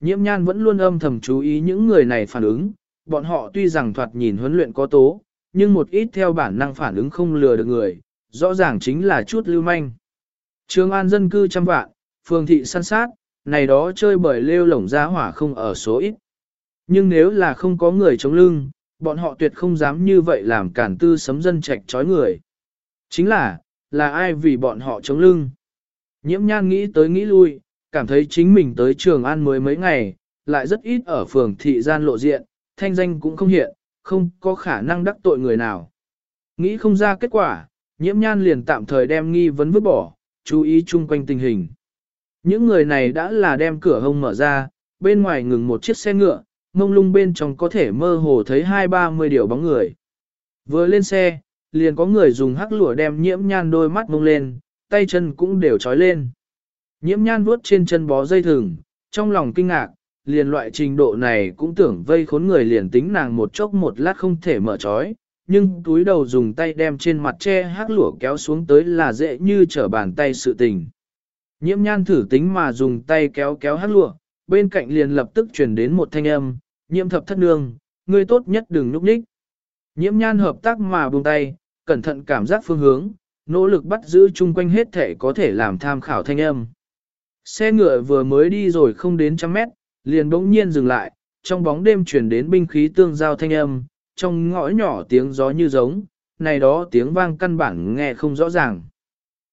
Nhiễm nhan vẫn luôn âm thầm chú ý những người này phản ứng, bọn họ tuy rằng thoạt nhìn huấn luyện có tố, nhưng một ít theo bản năng phản ứng không lừa được người, rõ ràng chính là chút lưu manh. Trường an dân cư trăm vạn, phường thị săn sát, này đó chơi bởi lêu lổng ra hỏa không ở số ít. Nhưng nếu là không có người chống lưng, bọn họ tuyệt không dám như vậy làm cản tư sấm dân trạch trói người. Chính là, là ai vì bọn họ chống lưng? Nhiễm nhan nghĩ tới nghĩ lui, cảm thấy chính mình tới trường an mới mấy ngày, lại rất ít ở phường thị gian lộ diện, thanh danh cũng không hiện, không có khả năng đắc tội người nào. Nghĩ không ra kết quả, nhiễm nhan liền tạm thời đem nghi vấn vứt bỏ, chú ý chung quanh tình hình. Những người này đã là đem cửa hông mở ra, bên ngoài ngừng một chiếc xe ngựa, mông lung bên trong có thể mơ hồ thấy hai ba mươi điều bóng người. Vừa lên xe, liền có người dùng hắc lụa đem nhiễm nhan đôi mắt mông lên, tay chân cũng đều trói lên. Nhiễm nhan vuốt trên chân bó dây thừng, trong lòng kinh ngạc, liền loại trình độ này cũng tưởng vây khốn người liền tính nàng một chốc một lát không thể mở trói, nhưng túi đầu dùng tay đem trên mặt che hát lụa kéo xuống tới là dễ như trở bàn tay sự tình. Nhiễm nhan thử tính mà dùng tay kéo kéo hát lụa, bên cạnh liền lập tức truyền đến một thanh âm, nhiễm thập thất nương, ngươi tốt nhất đừng núp ních. Nhiễm nhan hợp tác mà buông tay, cẩn thận cảm giác phương hướng, nỗ lực bắt giữ chung quanh hết thể có thể làm tham khảo thanh âm. Xe ngựa vừa mới đi rồi không đến trăm mét, liền bỗng nhiên dừng lại, trong bóng đêm chuyển đến binh khí tương giao thanh âm, trong ngõ nhỏ tiếng gió như giống, này đó tiếng vang căn bản nghe không rõ ràng.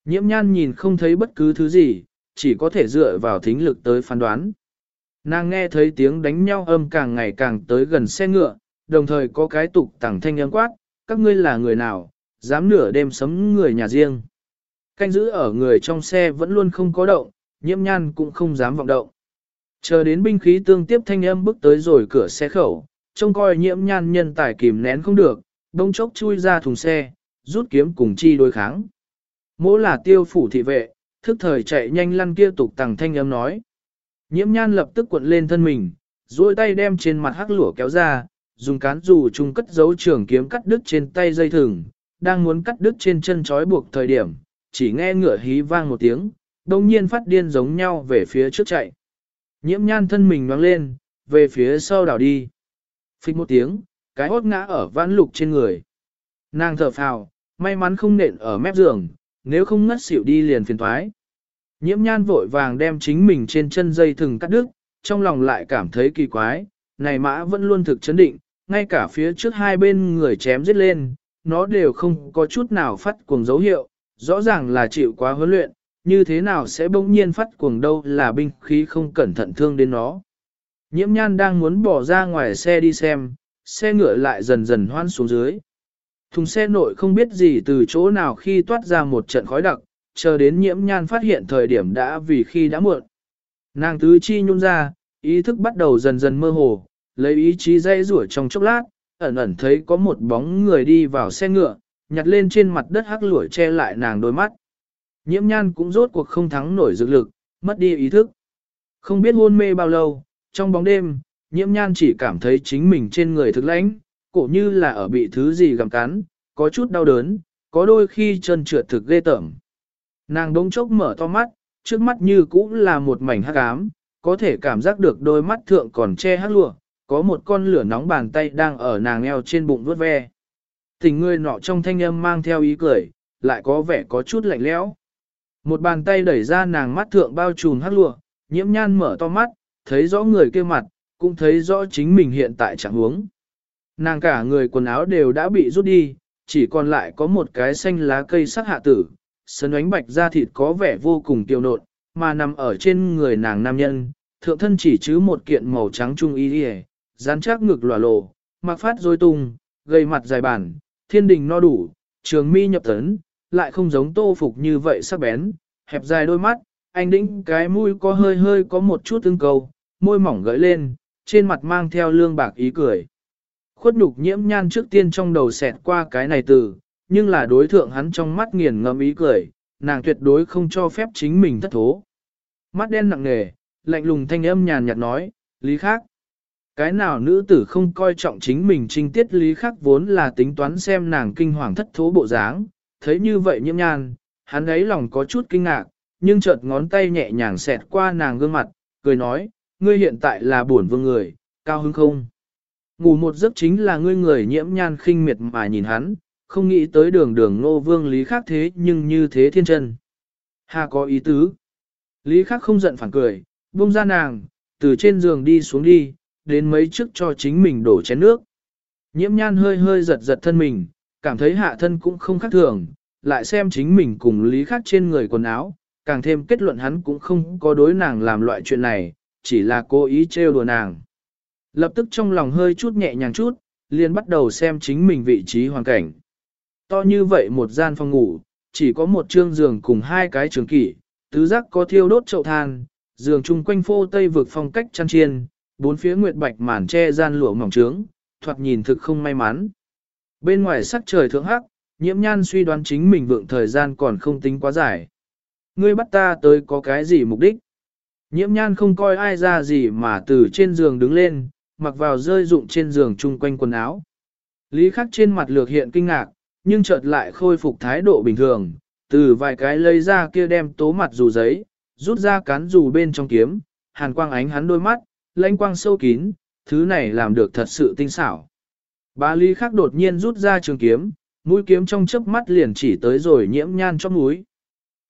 Nhiễm nhan nhìn không thấy bất cứ thứ gì, chỉ có thể dựa vào thính lực tới phán đoán. Nàng nghe thấy tiếng đánh nhau âm càng ngày càng tới gần xe ngựa, đồng thời có cái tục tẳng thanh âm quát, các ngươi là người nào, dám nửa đêm sấm người nhà riêng. Canh giữ ở người trong xe vẫn luôn không có động, nhiễm nhan cũng không dám vọng động. Chờ đến binh khí tương tiếp thanh âm bước tới rồi cửa xe khẩu, trông coi nhiễm nhan nhân tài kìm nén không được, đông chốc chui ra thùng xe, rút kiếm cùng chi đối kháng. Mỗ là tiêu phủ thị vệ, thức thời chạy nhanh lăn kia tục tằng thanh âm nói. Nhiễm nhan lập tức cuộn lên thân mình, duỗi tay đem trên mặt hắc lửa kéo ra, dùng cán dù chung cất dấu trường kiếm cắt đứt trên tay dây thừng, đang muốn cắt đứt trên chân trói buộc thời điểm, chỉ nghe ngựa hí vang một tiếng, đồng nhiên phát điên giống nhau về phía trước chạy. Nhiễm nhan thân mình nhoáng lên, về phía sau đảo đi. Phích một tiếng, cái hốt ngã ở vãn lục trên người. Nàng thở phào, may mắn không nện ở mép giường, nếu không ngất xỉu đi liền phiền thoái. Nhiễm nhan vội vàng đem chính mình trên chân dây thừng cắt đứt, trong lòng lại cảm thấy kỳ quái, này mã vẫn luôn thực chấn định, ngay cả phía trước hai bên người chém giết lên, nó đều không có chút nào phát cuồng dấu hiệu, rõ ràng là chịu quá huấn luyện, như thế nào sẽ bỗng nhiên phát cuồng đâu là binh khí không cẩn thận thương đến nó. Nhiễm nhan đang muốn bỏ ra ngoài xe đi xem, xe ngựa lại dần dần hoan xuống dưới. Thùng xe nội không biết gì từ chỗ nào khi toát ra một trận khói đặc, chờ đến nhiễm nhan phát hiện thời điểm đã vì khi đã muộn. Nàng tứ chi nhung ra, ý thức bắt đầu dần dần mơ hồ, lấy ý chí dây rủa trong chốc lát, ẩn ẩn thấy có một bóng người đi vào xe ngựa, nhặt lên trên mặt đất hắc lũi che lại nàng đôi mắt. Nhiễm nhan cũng rốt cuộc không thắng nổi dược lực, mất đi ý thức. Không biết hôn mê bao lâu, trong bóng đêm, nhiễm nhan chỉ cảm thấy chính mình trên người thực lãnh, cổ như là ở bị thứ gì gặm cắn, có chút đau đớn, có đôi khi chân trượt thực ghê tởm. Nàng đống chốc mở to mắt, trước mắt như cũng là một mảnh hắc ám, có thể cảm giác được đôi mắt thượng còn che hắc lụa, có một con lửa nóng bàn tay đang ở nàng eo trên bụng vuốt ve. Tình người nọ trong thanh âm mang theo ý cười, lại có vẻ có chút lạnh lẽo. Một bàn tay đẩy ra nàng mắt thượng bao trùm hắc lụa, nhiễm nhan mở to mắt, thấy rõ người kia mặt, cũng thấy rõ chính mình hiện tại trạng huống. Nàng cả người quần áo đều đã bị rút đi, chỉ còn lại có một cái xanh lá cây sắc hạ tử, sân ánh bạch da thịt có vẻ vô cùng tiêu nộn, mà nằm ở trên người nàng nam nhân, thượng thân chỉ chứ một kiện màu trắng trung y đi dán chắc ngực lòa lộ, mặc phát dôi tung, gây mặt dài bản, thiên đình no đủ, trường mi nhập tấn, lại không giống tô phục như vậy sắc bén, hẹp dài đôi mắt, anh đĩnh cái mũi có hơi hơi có một chút tương cầu, môi mỏng gợi lên, trên mặt mang theo lương bạc ý cười. Khuất nhục nhiễm nhan trước tiên trong đầu xẹt qua cái này từ, nhưng là đối thượng hắn trong mắt nghiền ngẫm ý cười, nàng tuyệt đối không cho phép chính mình thất thố. Mắt đen nặng nề, lạnh lùng thanh âm nhàn nhạt nói, lý khác. Cái nào nữ tử không coi trọng chính mình trinh tiết lý khác vốn là tính toán xem nàng kinh hoàng thất thố bộ dáng, thấy như vậy nhiễm nhan, hắn ấy lòng có chút kinh ngạc, nhưng chợt ngón tay nhẹ nhàng xẹt qua nàng gương mặt, cười nói, ngươi hiện tại là bổn vương người, cao hứng không? Ngủ một giấc chính là ngươi người nhiễm nhan khinh miệt mà nhìn hắn, không nghĩ tới đường đường nô vương lý khác thế nhưng như thế thiên chân. Hà có ý tứ. Lý khác không giận phản cười, buông ra nàng, từ trên giường đi xuống đi, đến mấy trước cho chính mình đổ chén nước. Nhiễm nhan hơi hơi giật giật thân mình, cảm thấy hạ thân cũng không khác thường, lại xem chính mình cùng lý khác trên người quần áo, càng thêm kết luận hắn cũng không có đối nàng làm loại chuyện này, chỉ là cố ý trêu đùa nàng. Lập tức trong lòng hơi chút nhẹ nhàng chút, liền bắt đầu xem chính mình vị trí hoàn cảnh. To như vậy một gian phòng ngủ, chỉ có một trương giường cùng hai cái trường kỷ, tứ giác có thiêu đốt chậu than, giường chung quanh phô tây vực phong cách chăn chiên, bốn phía nguyệt bạch màn che gian lụa mỏng trướng, thoạt nhìn thực không may mắn. Bên ngoài sắc trời thượng hắc, nhiễm nhan suy đoán chính mình vượng thời gian còn không tính quá dài. Ngươi bắt ta tới có cái gì mục đích? Nhiễm nhan không coi ai ra gì mà từ trên giường đứng lên, mặc vào rơi rụng trên giường chung quanh quần áo. Lý khắc trên mặt lược hiện kinh ngạc, nhưng chợt lại khôi phục thái độ bình thường, từ vài cái lấy ra kia đem tố mặt dù giấy, rút ra cán dù bên trong kiếm, hàn quang ánh hắn đôi mắt, lãnh quang sâu kín, thứ này làm được thật sự tinh xảo. Bá Lý khắc đột nhiên rút ra trường kiếm, mũi kiếm trong chớp mắt liền chỉ tới rồi nhiễm nhan trong mũi.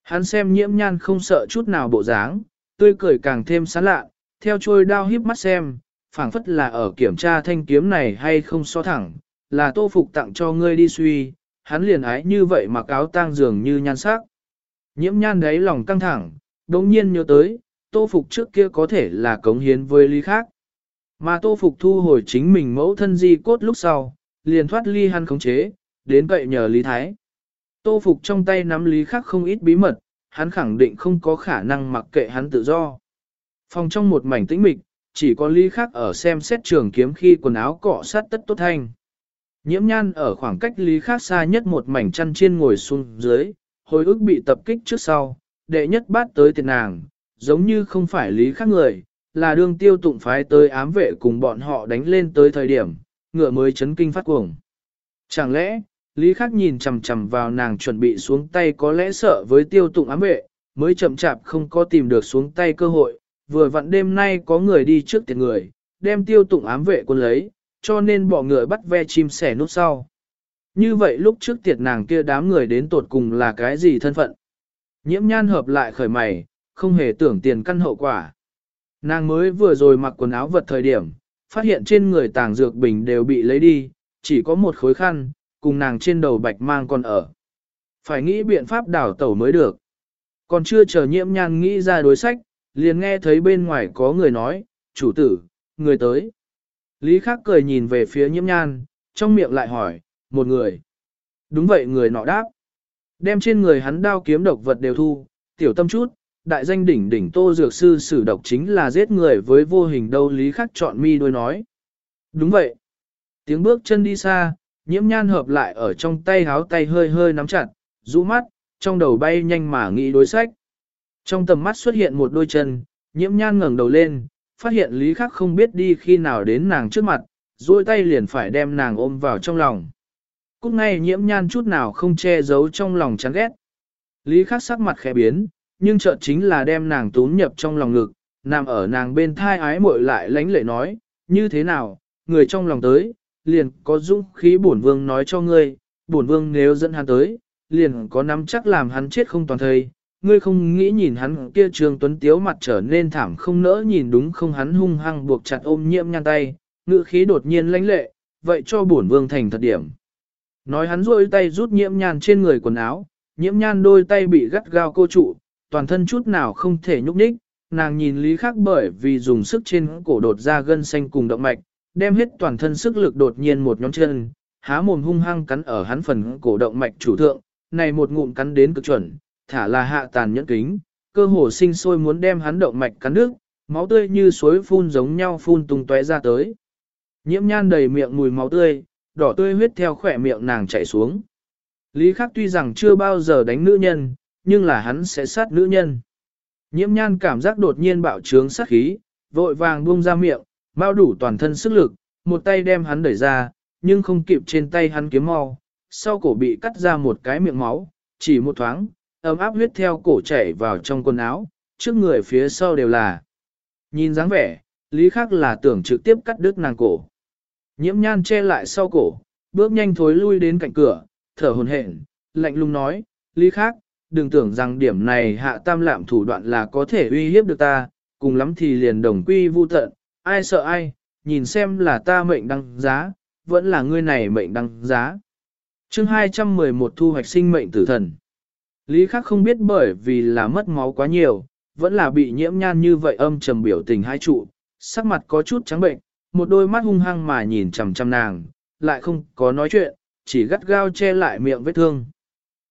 Hắn xem nhiễm nhan không sợ chút nào bộ dáng, tươi cười càng thêm sán lạ, theo trôi đao híp mắt xem, phảng phất là ở kiểm tra thanh kiếm này hay không so thẳng, là tô phục tặng cho ngươi đi suy, hắn liền ái như vậy mặc áo tang dường như nhan sắc. Nhiễm nhan đấy lòng căng thẳng, đồng nhiên nhớ tới, tô phục trước kia có thể là cống hiến với lý khác. Mà tô phục thu hồi chính mình mẫu thân di cốt lúc sau, liền thoát ly hắn khống chế, đến cậy nhờ lý thái. Tô phục trong tay nắm lý khác không ít bí mật, hắn khẳng định không có khả năng mặc kệ hắn tự do. Phòng trong một mảnh tĩnh mịch, chỉ có lý khác ở xem xét trường kiếm khi quần áo cọ sát tất tốt thanh. Nhiễm nhan ở khoảng cách lý khác xa nhất một mảnh chăn chiên ngồi xuống dưới, hồi ức bị tập kích trước sau, đệ nhất bát tới tiền nàng, giống như không phải lý khác người, là đương tiêu tụng phái tới ám vệ cùng bọn họ đánh lên tới thời điểm, ngựa mới chấn kinh phát cuồng. Chẳng lẽ, lý Khắc nhìn chầm chầm vào nàng chuẩn bị xuống tay có lẽ sợ với tiêu tụng ám vệ, mới chậm chạp không có tìm được xuống tay cơ hội, vừa vặn đêm nay có người đi trước tiền người, đem tiêu tụng ám vệ quân lấy, cho nên bỏ ngựa bắt ve chim sẻ nút sau. Như vậy lúc trước tiệt nàng kia đám người đến tột cùng là cái gì thân phận? Nhiễm nhan hợp lại khởi mày, không hề tưởng tiền căn hậu quả. Nàng mới vừa rồi mặc quần áo vật thời điểm, phát hiện trên người tàng dược bình đều bị lấy đi, chỉ có một khối khăn, cùng nàng trên đầu bạch mang còn ở. Phải nghĩ biện pháp đảo tẩu mới được. Còn chưa chờ nhiễm nhan nghĩ ra đối sách, liền nghe thấy bên ngoài có người nói, chủ tử, người tới. Lý Khắc cười nhìn về phía nhiễm nhan, trong miệng lại hỏi, một người. Đúng vậy người nọ đáp. Đem trên người hắn đao kiếm độc vật đều thu, tiểu tâm chút, đại danh đỉnh đỉnh tô dược sư sử độc chính là giết người với vô hình đâu Lý Khắc chọn mi đôi nói. Đúng vậy. Tiếng bước chân đi xa, nhiễm nhan hợp lại ở trong tay háo tay hơi hơi nắm chặt, rũ mắt, trong đầu bay nhanh mà nghĩ đối sách. Trong tầm mắt xuất hiện một đôi chân, nhiễm nhan ngẩng đầu lên, phát hiện lý khắc không biết đi khi nào đến nàng trước mặt, duỗi tay liền phải đem nàng ôm vào trong lòng. Cúc ngay nhiễm nhan chút nào không che giấu trong lòng chán ghét. Lý khắc sắc mặt khẽ biến, nhưng chợt chính là đem nàng tún nhập trong lòng ngực, nằm ở nàng bên thai ái muội lại lánh lệ nói, như thế nào, người trong lòng tới, liền có dũng khí bổn vương nói cho ngươi, bổn vương nếu dẫn hắn tới, liền có nắm chắc làm hắn chết không toàn thời, ngươi không nghĩ nhìn hắn kia trường tuấn tiếu mặt trở nên thảm không nỡ nhìn đúng không hắn hung hăng buộc chặt ôm nhiễm nhăn tay, ngữ khí đột nhiên lãnh lệ, vậy cho bổn vương thành thật điểm. Nói hắn rôi tay rút nhiễm nhan trên người quần áo, nhiễm nhan đôi tay bị gắt gao cô trụ, toàn thân chút nào không thể nhúc nhích, nàng nhìn lý Khắc bởi vì dùng sức trên cổ đột ra gân xanh cùng động mạch, đem hết toàn thân sức lực đột nhiên một nhóm chân, há mồm hung hăng cắn ở hắn phần cổ động mạch chủ thượng, này một ngụm cắn đến cực chuẩn, thả là hạ tàn nhẫn kính, cơ hồ sinh sôi muốn đem hắn động mạch cắn nước, máu tươi như suối phun giống nhau phun tung tóe ra tới. Nhiễm nhan đầy miệng mùi máu tươi, đỏ tươi huyết theo khỏe miệng nàng chảy xuống. Lý khắc tuy rằng chưa bao giờ đánh nữ nhân, nhưng là hắn sẽ sát nữ nhân. Nhiễm nhan cảm giác đột nhiên bạo trướng sát khí, vội vàng buông ra miệng, bao đủ toàn thân sức lực, một tay đem hắn đẩy ra, nhưng không kịp trên tay hắn kiếm mau, sau cổ bị cắt ra một cái miệng máu, chỉ một thoáng, ấm áp huyết theo cổ chảy vào trong quần áo, trước người phía sau đều là. Nhìn dáng vẻ, lý khác là tưởng trực tiếp cắt đứt nàng cổ. Nhiễm nhan che lại sau cổ, bước nhanh thối lui đến cạnh cửa, thở hồn hển, lạnh lùng nói, lý khác, đừng tưởng rằng điểm này hạ tam lạm thủ đoạn là có thể uy hiếp được ta, cùng lắm thì liền đồng quy vu tận, ai sợ ai, nhìn xem là ta mệnh đăng giá, vẫn là ngươi này mệnh đăng giá. chương 211 thu hoạch sinh mệnh tử thần. Lý khắc không biết bởi vì là mất máu quá nhiều, vẫn là bị nhiễm nhan như vậy âm trầm biểu tình hai trụ, sắc mặt có chút trắng bệnh, một đôi mắt hung hăng mà nhìn chằm chằm nàng, lại không có nói chuyện, chỉ gắt gao che lại miệng vết thương.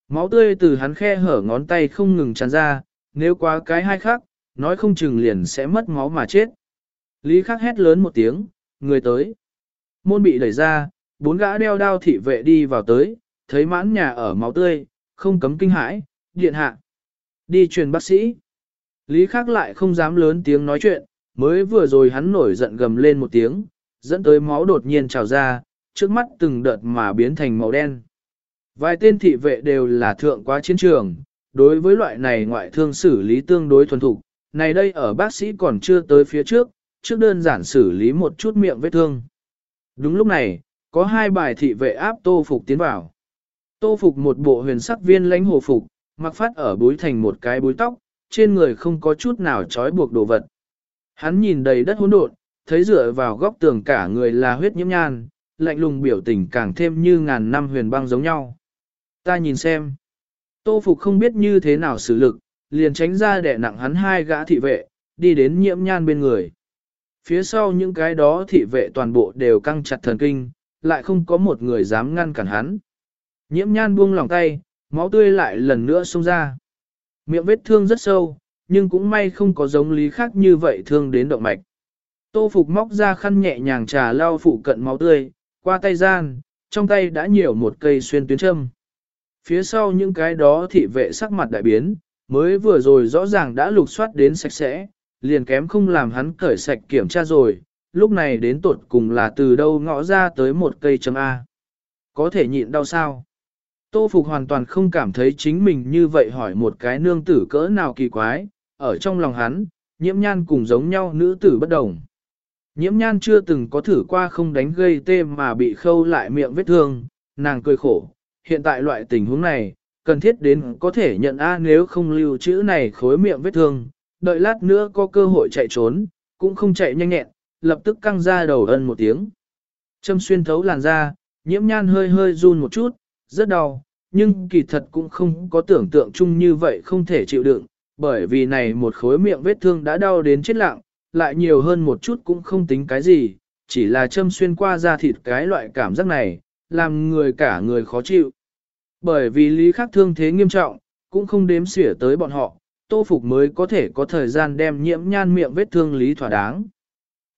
Máu tươi từ hắn khe hở ngón tay không ngừng tràn ra, nếu quá cái hai khắc, nói không chừng liền sẽ mất máu mà chết. Lý khắc hét lớn một tiếng, người tới. Môn bị đẩy ra, bốn gã đeo đao thị vệ đi vào tới, thấy mãn nhà ở máu tươi, không cấm kinh hãi, điện hạ. Đi truyền bác sĩ. Lý khắc lại không dám lớn tiếng nói chuyện, mới vừa rồi hắn nổi giận gầm lên một tiếng, dẫn tới máu đột nhiên trào ra, trước mắt từng đợt mà biến thành màu đen. Vài tên thị vệ đều là thượng quá chiến trường, đối với loại này ngoại thương xử lý tương đối thuần thục, này đây ở bác sĩ còn chưa tới phía trước, trước đơn giản xử lý một chút miệng vết thương. Đúng lúc này, có hai bài thị vệ áp tô phục tiến vào. Tô phục một bộ huyền sắc viên lãnh hồ phục, mặc phát ở búi thành một cái búi tóc, trên người không có chút nào trói buộc đồ vật. Hắn nhìn đầy đất hỗn độn, thấy dựa vào góc tường cả người là huyết nhiễm nhan, lạnh lùng biểu tình càng thêm như ngàn năm huyền băng giống nhau. Ta nhìn xem. Tô Phục không biết như thế nào xử lực, liền tránh ra để nặng hắn hai gã thị vệ, đi đến nhiễm nhan bên người. Phía sau những cái đó thị vệ toàn bộ đều căng chặt thần kinh, lại không có một người dám ngăn cản hắn. Nhiễm nhan buông lòng tay, máu tươi lại lần nữa xông ra. Miệng vết thương rất sâu, nhưng cũng may không có giống lý khác như vậy thương đến động mạch. Tô Phục móc ra khăn nhẹ nhàng trà lau phụ cận máu tươi, qua tay gian, trong tay đã nhiều một cây xuyên tuyến châm. Phía sau những cái đó thị vệ sắc mặt đại biến, mới vừa rồi rõ ràng đã lục soát đến sạch sẽ, liền kém không làm hắn cởi sạch kiểm tra rồi, lúc này đến tột cùng là từ đâu ngõ ra tới một cây chấm A. Có thể nhịn đau sao? Tô Phục hoàn toàn không cảm thấy chính mình như vậy hỏi một cái nương tử cỡ nào kỳ quái, ở trong lòng hắn, nhiễm nhan cùng giống nhau nữ tử bất đồng. Nhiễm nhan chưa từng có thử qua không đánh gây tê mà bị khâu lại miệng vết thương, nàng cười khổ. Hiện tại loại tình huống này, cần thiết đến có thể nhận A nếu không lưu chữ này khối miệng vết thương, đợi lát nữa có cơ hội chạy trốn, cũng không chạy nhanh nhẹn, lập tức căng ra đầu ân một tiếng. Châm xuyên thấu làn da, nhiễm nhan hơi hơi run một chút, rất đau, nhưng kỳ thật cũng không có tưởng tượng chung như vậy không thể chịu đựng, bởi vì này một khối miệng vết thương đã đau đến chết lặng, lại nhiều hơn một chút cũng không tính cái gì, chỉ là châm xuyên qua da thịt cái loại cảm giác này, làm người cả người khó chịu. Bởi vì lý khắc thương thế nghiêm trọng, cũng không đếm xỉa tới bọn họ, tô phục mới có thể có thời gian đem nhiễm nhan miệng vết thương lý thỏa đáng.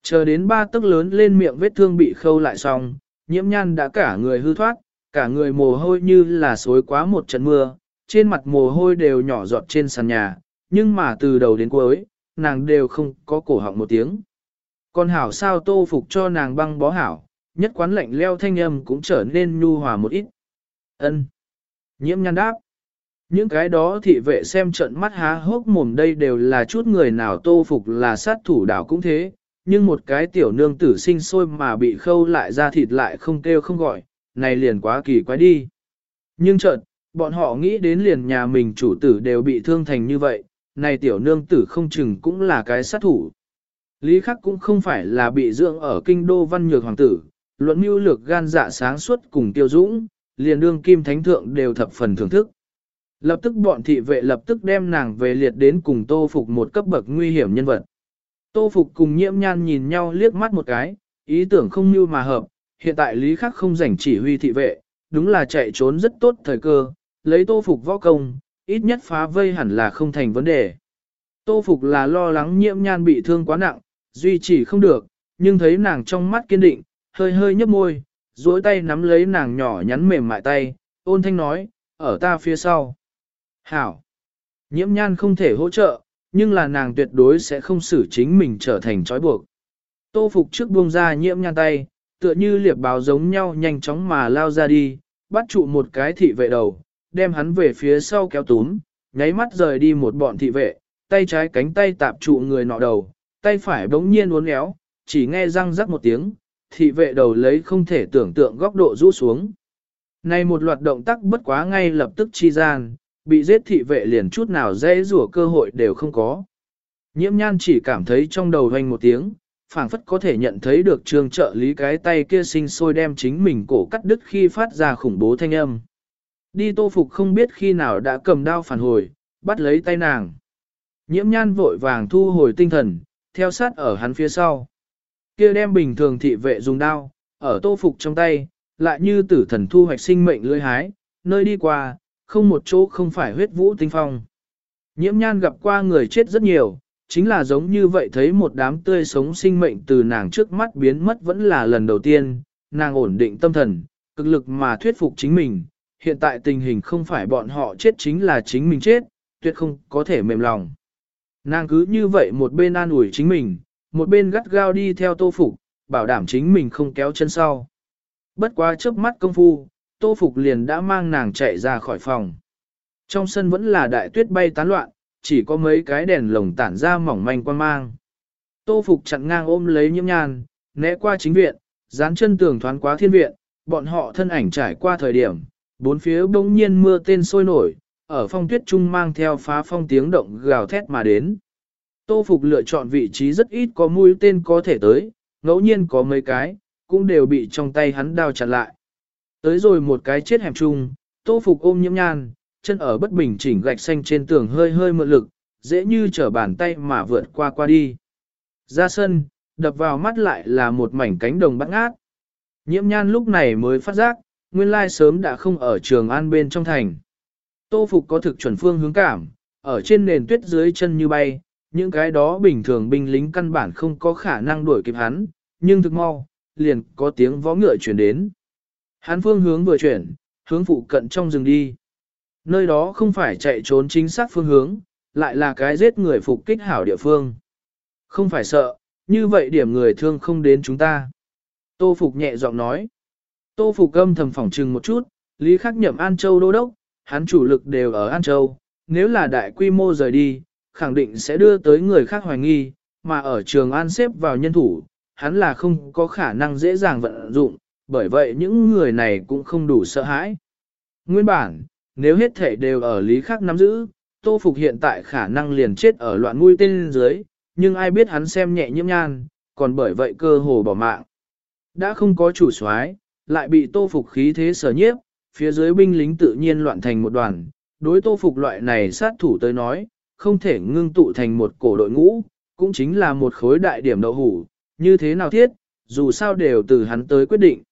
Chờ đến ba tức lớn lên miệng vết thương bị khâu lại xong, nhiễm nhan đã cả người hư thoát, cả người mồ hôi như là xối quá một trận mưa, trên mặt mồ hôi đều nhỏ giọt trên sàn nhà, nhưng mà từ đầu đến cuối, nàng đều không có cổ họng một tiếng. Còn hảo sao tô phục cho nàng băng bó hảo, nhất quán lạnh leo thanh âm cũng trở nên nhu hòa một ít. ân Nhiễm nhăn đáp. Những cái đó thị vệ xem trận mắt há hốc mồm đây đều là chút người nào tô phục là sát thủ đảo cũng thế, nhưng một cái tiểu nương tử sinh sôi mà bị khâu lại ra thịt lại không kêu không gọi, này liền quá kỳ quái đi. Nhưng chợt, bọn họ nghĩ đến liền nhà mình chủ tử đều bị thương thành như vậy, này tiểu nương tử không chừng cũng là cái sát thủ. Lý khắc cũng không phải là bị dưỡng ở kinh đô văn nhược hoàng tử, luận mưu lược gan dạ sáng suốt cùng tiêu dũng, liền đương kim thánh thượng đều thập phần thưởng thức. Lập tức bọn thị vệ lập tức đem nàng về liệt đến cùng tô phục một cấp bậc nguy hiểm nhân vật. Tô phục cùng nhiễm nhan nhìn nhau liếc mắt một cái, ý tưởng không như mà hợp, hiện tại lý khắc không rảnh chỉ huy thị vệ, đúng là chạy trốn rất tốt thời cơ, lấy tô phục võ công, ít nhất phá vây hẳn là không thành vấn đề. Tô Phục là lo lắng nhiễm nhan bị thương quá nặng, duy trì không được, nhưng thấy nàng trong mắt kiên định, hơi hơi nhấp môi, duỗi tay nắm lấy nàng nhỏ nhắn mềm mại tay, ôn thanh nói, ở ta phía sau. Hảo! Nhiễm nhan không thể hỗ trợ, nhưng là nàng tuyệt đối sẽ không xử chính mình trở thành trói buộc. Tô Phục trước buông ra nhiễm nhan tay, tựa như liệp báo giống nhau nhanh chóng mà lao ra đi, bắt trụ một cái thị vệ đầu, đem hắn về phía sau kéo túm, nháy mắt rời đi một bọn thị vệ, tay trái cánh tay tạp trụ người nọ đầu, tay phải bỗng nhiên uốn éo, chỉ nghe răng rắc một tiếng, thị vệ đầu lấy không thể tưởng tượng góc độ rũ xuống. Này một loạt động tác bất quá ngay lập tức chi gian, bị giết thị vệ liền chút nào dễ rủa cơ hội đều không có. Nhiễm nhan chỉ cảm thấy trong đầu hoành một tiếng, phảng phất có thể nhận thấy được trường trợ lý cái tay kia sinh sôi đem chính mình cổ cắt đứt khi phát ra khủng bố thanh âm. Đi tô phục không biết khi nào đã cầm đao phản hồi, bắt lấy tay nàng. Nhiễm nhan vội vàng thu hồi tinh thần, theo sát ở hắn phía sau. Kia đem bình thường thị vệ dùng đao, ở tô phục trong tay, lại như tử thần thu hoạch sinh mệnh lưỡi hái, nơi đi qua, không một chỗ không phải huyết vũ tinh phong. Nhiễm nhan gặp qua người chết rất nhiều, chính là giống như vậy thấy một đám tươi sống sinh mệnh từ nàng trước mắt biến mất vẫn là lần đầu tiên, nàng ổn định tâm thần, cực lực mà thuyết phục chính mình, hiện tại tình hình không phải bọn họ chết chính là chính mình chết, tuyệt không có thể mềm lòng. Nàng cứ như vậy một bên an ủi chính mình, một bên gắt gao đi theo tô phục, bảo đảm chính mình không kéo chân sau. Bất quá chớp mắt công phu, tô phục liền đã mang nàng chạy ra khỏi phòng. Trong sân vẫn là đại tuyết bay tán loạn, chỉ có mấy cái đèn lồng tản ra mỏng manh quan mang. Tô phục chặn ngang ôm lấy nhiễm nhan, né qua chính viện, dán chân tường thoáng quá thiên viện, bọn họ thân ảnh trải qua thời điểm, bốn phía bỗng nhiên mưa tên sôi nổi, ở phong tuyết trung mang theo phá phong tiếng động gào thét mà đến. Tô Phục lựa chọn vị trí rất ít có mũi tên có thể tới, ngẫu nhiên có mấy cái, cũng đều bị trong tay hắn đao chặn lại. Tới rồi một cái chết hẻm chung, Tô Phục ôm nhiễm nhan, chân ở bất bình chỉnh gạch xanh trên tường hơi hơi mượn lực, dễ như trở bàn tay mà vượt qua qua đi. Ra sân, đập vào mắt lại là một mảnh cánh đồng bắt ngát. Nhiễm nhan lúc này mới phát giác, nguyên lai sớm đã không ở trường an bên trong thành. Tô Phục có thực chuẩn phương hướng cảm, ở trên nền tuyết dưới chân như bay, những cái đó bình thường binh lính căn bản không có khả năng đuổi kịp hắn, nhưng thực mau, liền có tiếng vó ngựa chuyển đến. Hắn phương hướng vừa chuyển, hướng phụ cận trong rừng đi. Nơi đó không phải chạy trốn chính xác phương hướng, lại là cái giết người phục kích hảo địa phương. Không phải sợ, như vậy điểm người thương không đến chúng ta. Tô Phục nhẹ giọng nói. Tô Phục âm thầm phỏng trừng một chút, Lý Khắc nhậm An Châu đô đốc, hắn chủ lực đều ở An Châu, nếu là đại quy mô rời đi, khẳng định sẽ đưa tới người khác hoài nghi, mà ở trường An xếp vào nhân thủ, hắn là không có khả năng dễ dàng vận dụng, bởi vậy những người này cũng không đủ sợ hãi. Nguyên bản, nếu hết thể đều ở Lý khác nắm giữ, Tô Phục hiện tại khả năng liền chết ở loạn mũi tên dưới, nhưng ai biết hắn xem nhẹ nhiễm nhan, còn bởi vậy cơ hồ bỏ mạng. Đã không có chủ soái, lại bị Tô Phục khí thế sở nhiếp, phía dưới binh lính tự nhiên loạn thành một đoàn, đối Tô Phục loại này sát thủ tới nói, không thể ngưng tụ thành một cổ đội ngũ, cũng chính là một khối đại điểm đậu hủ, như thế nào thiết, dù sao đều từ hắn tới quyết định.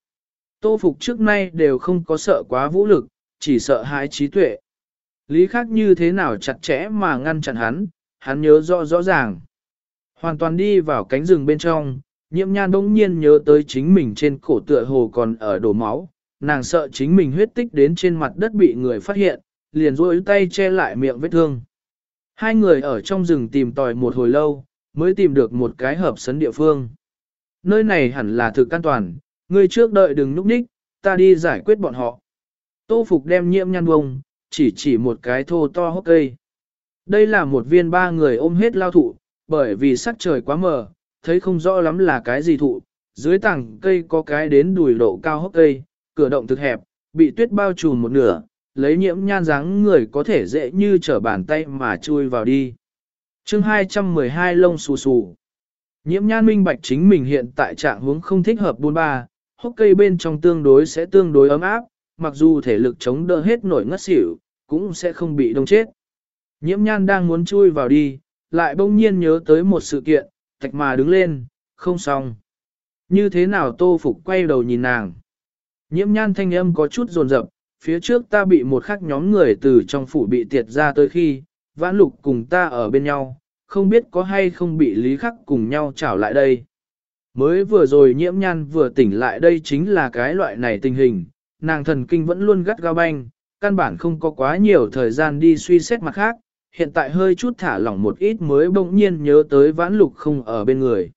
Tô Phục trước nay đều không có sợ quá vũ lực, chỉ sợ hãi trí tuệ. Lý khác như thế nào chặt chẽ mà ngăn chặn hắn, hắn nhớ rõ rõ ràng. Hoàn toàn đi vào cánh rừng bên trong, nhiễm nhan đông nhiên nhớ tới chính mình trên cổ tựa hồ còn ở đổ máu, nàng sợ chính mình huyết tích đến trên mặt đất bị người phát hiện, liền rôi tay che lại miệng vết thương. Hai người ở trong rừng tìm tòi một hồi lâu, mới tìm được một cái hợp sấn địa phương. Nơi này hẳn là thực an toàn, người trước đợi đừng núp ních, ta đi giải quyết bọn họ. Tô Phục đem nhiễm nhăn bông, chỉ chỉ một cái thô to hốc cây. Đây là một viên ba người ôm hết lao thụ, bởi vì sắc trời quá mờ, thấy không rõ lắm là cái gì thụ. Dưới tảng cây có cái đến đùi độ cao hốc cây, cửa động thực hẹp, bị tuyết bao trùm một nửa, lấy nhiễm nhan dáng người có thể dễ như trở bàn tay mà chui vào đi. chương 212 lông xù xù. Nhiễm nhan minh bạch chính mình hiện tại trạng huống không thích hợp buôn ba, hốc cây bên trong tương đối sẽ tương đối ấm áp, mặc dù thể lực chống đỡ hết nổi ngất xỉu, cũng sẽ không bị đông chết. Nhiễm nhan đang muốn chui vào đi, lại bỗng nhiên nhớ tới một sự kiện, thạch mà đứng lên, không xong. Như thế nào tô phục quay đầu nhìn nàng. Nhiễm nhan thanh âm có chút rồn rập, phía trước ta bị một khắc nhóm người từ trong phủ bị tiệt ra tới khi, vãn lục cùng ta ở bên nhau, không biết có hay không bị lý khắc cùng nhau trảo lại đây. Mới vừa rồi nhiễm nhan vừa tỉnh lại đây chính là cái loại này tình hình, nàng thần kinh vẫn luôn gắt gao banh, căn bản không có quá nhiều thời gian đi suy xét mặt khác, hiện tại hơi chút thả lỏng một ít mới bỗng nhiên nhớ tới vãn lục không ở bên người.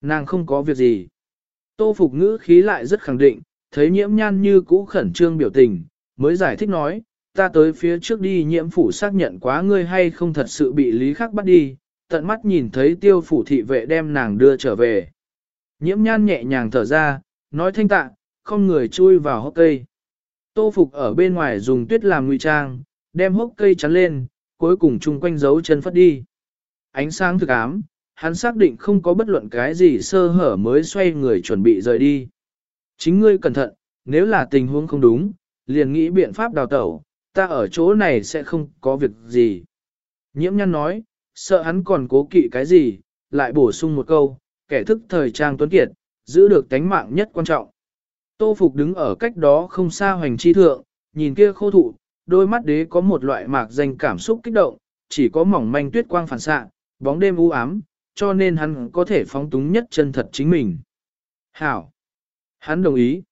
Nàng không có việc gì. Tô Phục ngữ khí lại rất khẳng định, thấy nhiễm nhan như cũ khẩn trương biểu tình, mới giải thích nói, ta tới phía trước đi nhiễm phủ xác nhận quá ngươi hay không thật sự bị lý khắc bắt đi, tận mắt nhìn thấy tiêu phủ thị vệ đem nàng đưa trở về. Nhiễm nhan nhẹ nhàng thở ra, nói thanh tạ, không người chui vào hốc cây. Tô Phục ở bên ngoài dùng tuyết làm ngụy trang, đem hốc cây chắn lên, cuối cùng chung quanh giấu chân phất đi. Ánh sáng thực ám, hắn xác định không có bất luận cái gì sơ hở mới xoay người chuẩn bị rời đi. Chính ngươi cẩn thận, nếu là tình huống không đúng, liền nghĩ biện pháp đào tẩu, ta ở chỗ này sẽ không có việc gì. Nhiễm nhăn nói, sợ hắn còn cố kỵ cái gì, lại bổ sung một câu, kẻ thức thời trang tuấn kiệt, giữ được tánh mạng nhất quan trọng. Tô Phục đứng ở cách đó không xa hoành chi thượng, nhìn kia khô thụ, đôi mắt đế có một loại mạc danh cảm xúc kích động, chỉ có mỏng manh tuyết quang phản xạ, bóng đêm u ám, cho nên hắn có thể phóng túng nhất chân thật chính mình. Hảo! Hắn đồng ý.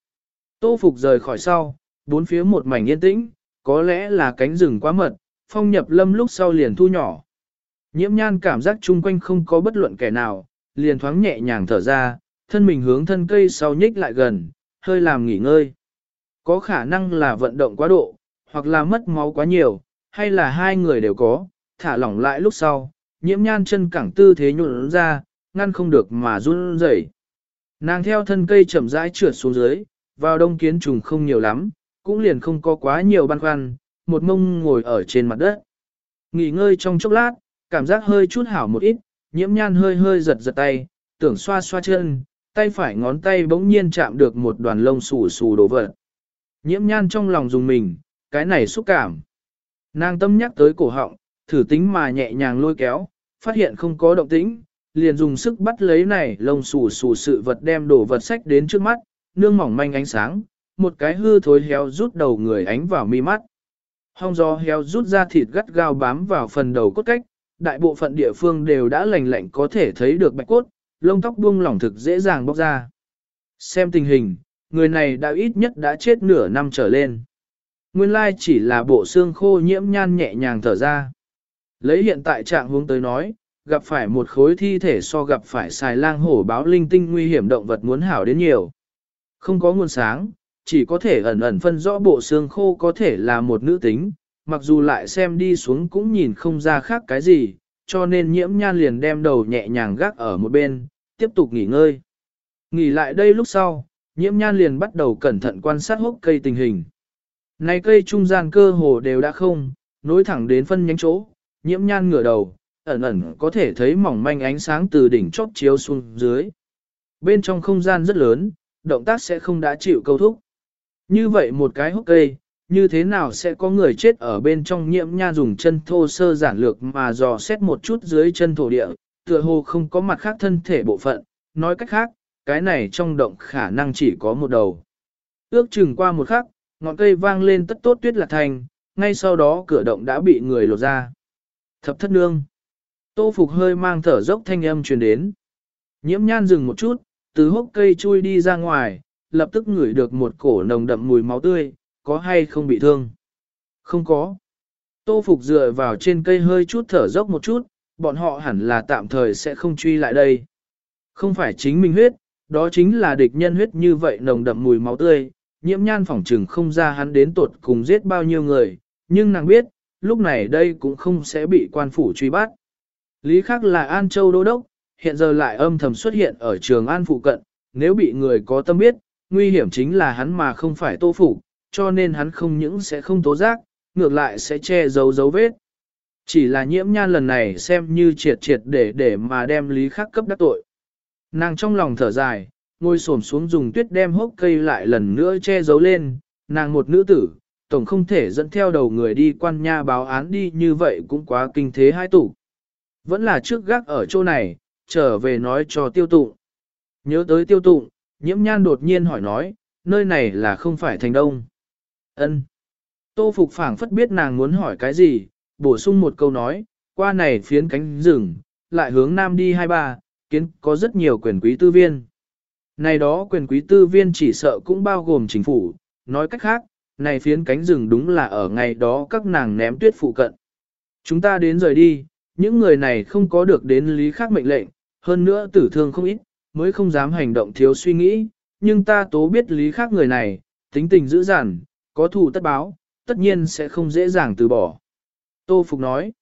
Tô Phục rời khỏi sau, bốn phía một mảnh yên tĩnh, có lẽ là cánh rừng quá mật, phong nhập lâm lúc sau liền thu nhỏ. Nhiễm nhan cảm giác chung quanh không có bất luận kẻ nào, liền thoáng nhẹ nhàng thở ra, thân mình hướng thân cây sau nhích lại gần, hơi làm nghỉ ngơi. Có khả năng là vận động quá độ, hoặc là mất máu quá nhiều, hay là hai người đều có, thả lỏng lại lúc sau, nhiễm nhan chân cẳng tư thế nhuộn ra, ngăn không được mà run rẩy. Nàng theo thân cây chậm rãi trượt xuống dưới, vào đông kiến trùng không nhiều lắm, cũng liền không có quá nhiều băn khoăn, một mông ngồi ở trên mặt đất. Nghỉ ngơi trong chốc lát, cảm giác hơi chút hảo một ít, nhiễm nhan hơi hơi giật giật tay, tưởng xoa xoa chân, tay phải ngón tay bỗng nhiên chạm được một đoàn lông xù xù đổ vật. Nhiễm nhan trong lòng dùng mình, cái này xúc cảm. Nàng tâm nhắc tới cổ họng, thử tính mà nhẹ nhàng lôi kéo, phát hiện không có động tĩnh, liền dùng sức bắt lấy này lông xù xù sự vật đem đổ vật sách đến trước mắt, nương mỏng manh ánh sáng, một cái hư thối héo rút đầu người ánh vào mi mắt. Hong gió héo rút ra thịt gắt gao bám vào phần đầu cốt cách, đại bộ phận địa phương đều đã lành lạnh có thể thấy được bạch cốt, lông tóc buông lỏng thực dễ dàng bóc ra. Xem tình hình, người này đã ít nhất đã chết nửa năm trở lên. Nguyên lai chỉ là bộ xương khô nhiễm nhan nhẹ nhàng thở ra. Lấy hiện tại trạng hướng tới nói, gặp phải một khối thi thể so gặp phải xài lang hổ báo linh tinh nguy hiểm động vật muốn hảo đến nhiều. Không có nguồn sáng, chỉ có thể ẩn ẩn phân rõ bộ xương khô có thể là một nữ tính, mặc dù lại xem đi xuống cũng nhìn không ra khác cái gì, cho nên nhiễm nhan liền đem đầu nhẹ nhàng gác ở một bên, tiếp tục nghỉ ngơi. Nghỉ lại đây lúc sau, nhiễm nhan liền bắt đầu cẩn thận quan sát hốc cây tình hình. Này cây trung gian cơ hồ đều đã không, nối thẳng đến phân nhánh chỗ, nhiễm nhan ngửa đầu, ẩn ẩn có thể thấy mỏng manh ánh sáng từ đỉnh chóp chiếu xuống dưới. Bên trong không gian rất lớn, động tác sẽ không đã chịu câu thúc. Như vậy một cái hốc cây, như thế nào sẽ có người chết ở bên trong nhiễm nha dùng chân thô sơ giản lược mà dò xét một chút dưới chân thổ địa, tựa hồ không có mặt khác thân thể bộ phận, nói cách khác, cái này trong động khả năng chỉ có một đầu. Ước chừng qua một khắc, ngọn cây vang lên tất tốt tuyết lạc thành, ngay sau đó cửa động đã bị người lột ra. Thập thất nương. Tô Phục hơi mang thở dốc thanh âm truyền đến. Nhiễm nhan dừng một chút, từ hốc cây chui đi ra ngoài, lập tức ngửi được một cổ nồng đậm mùi máu tươi, có hay không bị thương? Không có. Tô Phục dựa vào trên cây hơi chút thở dốc một chút, bọn họ hẳn là tạm thời sẽ không truy lại đây. Không phải chính mình huyết, đó chính là địch nhân huyết như vậy nồng đậm mùi máu tươi, nhiễm nhan phỏng trừng không ra hắn đến tột cùng giết bao nhiêu người, nhưng nàng biết, lúc này đây cũng không sẽ bị quan phủ truy bắt. Lý khác là An Châu Đô Đốc, hiện giờ lại âm thầm xuất hiện ở trường An phụ cận, nếu bị người có tâm biết, nguy hiểm chính là hắn mà không phải tô phủ, cho nên hắn không những sẽ không tố giác, ngược lại sẽ che giấu dấu vết. Chỉ là nhiễm nhan lần này xem như triệt triệt để để mà đem lý khắc cấp đắc tội. Nàng trong lòng thở dài, ngồi xổm xuống dùng tuyết đem hốc cây lại lần nữa che giấu lên, nàng một nữ tử, tổng không thể dẫn theo đầu người đi quan nha báo án đi như vậy cũng quá kinh thế hai tủ. Vẫn là trước gác ở chỗ này, trở về nói cho tiêu tụng. Nhớ tới tiêu tụng, nhiễm nhan đột nhiên hỏi nói, nơi này là không phải thành đông. ân Tô Phục phảng phất biết nàng muốn hỏi cái gì, bổ sung một câu nói, qua này phiến cánh rừng, lại hướng nam đi hai ba, kiến có rất nhiều quyền quý tư viên. Này đó quyền quý tư viên chỉ sợ cũng bao gồm chính phủ, nói cách khác, này phiến cánh rừng đúng là ở ngày đó các nàng ném tuyết phụ cận. Chúng ta đến rời đi, những người này không có được đến lý khác mệnh lệnh, hơn nữa tử thương không ít, mới không dám hành động thiếu suy nghĩ, nhưng ta tố biết lý khác người này, tính tình dữ dằn, có thù tất báo, tất nhiên sẽ không dễ dàng từ bỏ. Tô Phục nói,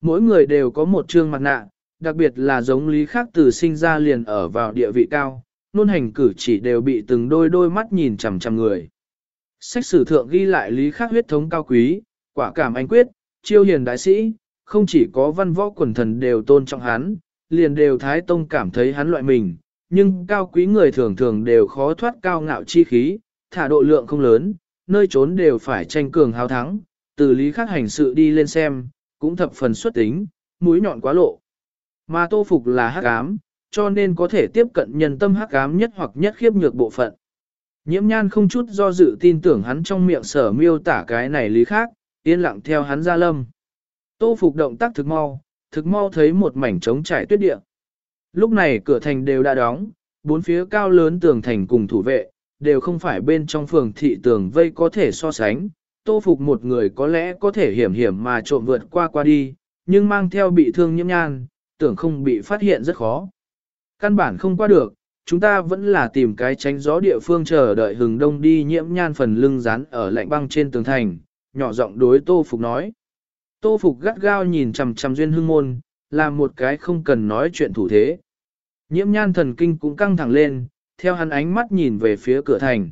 mỗi người đều có một trương mặt nạ, đặc biệt là giống lý khác từ sinh ra liền ở vào địa vị cao, nôn hành cử chỉ đều bị từng đôi đôi mắt nhìn chằm chằm người. Sách sử thượng ghi lại lý khác huyết thống cao quý, quả cảm anh quyết, chiêu hiền đại sĩ, không chỉ có văn võ quần thần đều tôn trọng hắn, liền đều thái tông cảm thấy hắn loại mình, nhưng cao quý người thường thường đều khó thoát cao ngạo chi khí, thả độ lượng không lớn, nơi trốn đều phải tranh cường hào thắng, từ lý khác hành sự đi lên xem, cũng thập phần xuất tính, mũi nhọn quá lộ. Mà tô phục là hắc ám, cho nên có thể tiếp cận nhân tâm hắc ám nhất hoặc nhất khiếp nhược bộ phận. Nhiễm nhan không chút do dự tin tưởng hắn trong miệng sở miêu tả cái này lý khác, yên lặng theo hắn ra lâm. Tô phục động tác thực mau, thực mau thấy một mảnh trống trải tuyết địa. Lúc này cửa thành đều đã đóng, bốn phía cao lớn tường thành cùng thủ vệ, đều không phải bên trong phường thị tường vây có thể so sánh. Tô phục một người có lẽ có thể hiểm hiểm mà trộm vượt qua qua đi, nhưng mang theo bị thương nhiễm nhan, tưởng không bị phát hiện rất khó. Căn bản không qua được, chúng ta vẫn là tìm cái tránh gió địa phương chờ đợi hừng đông đi nhiễm nhan phần lưng rán ở lạnh băng trên tường thành, nhỏ giọng đối Tô Phục nói. Tô Phục gắt gao nhìn chằm chằm duyên hưng môn, làm một cái không cần nói chuyện thủ thế. Nhiễm nhan thần kinh cũng căng thẳng lên, theo hắn ánh mắt nhìn về phía cửa thành.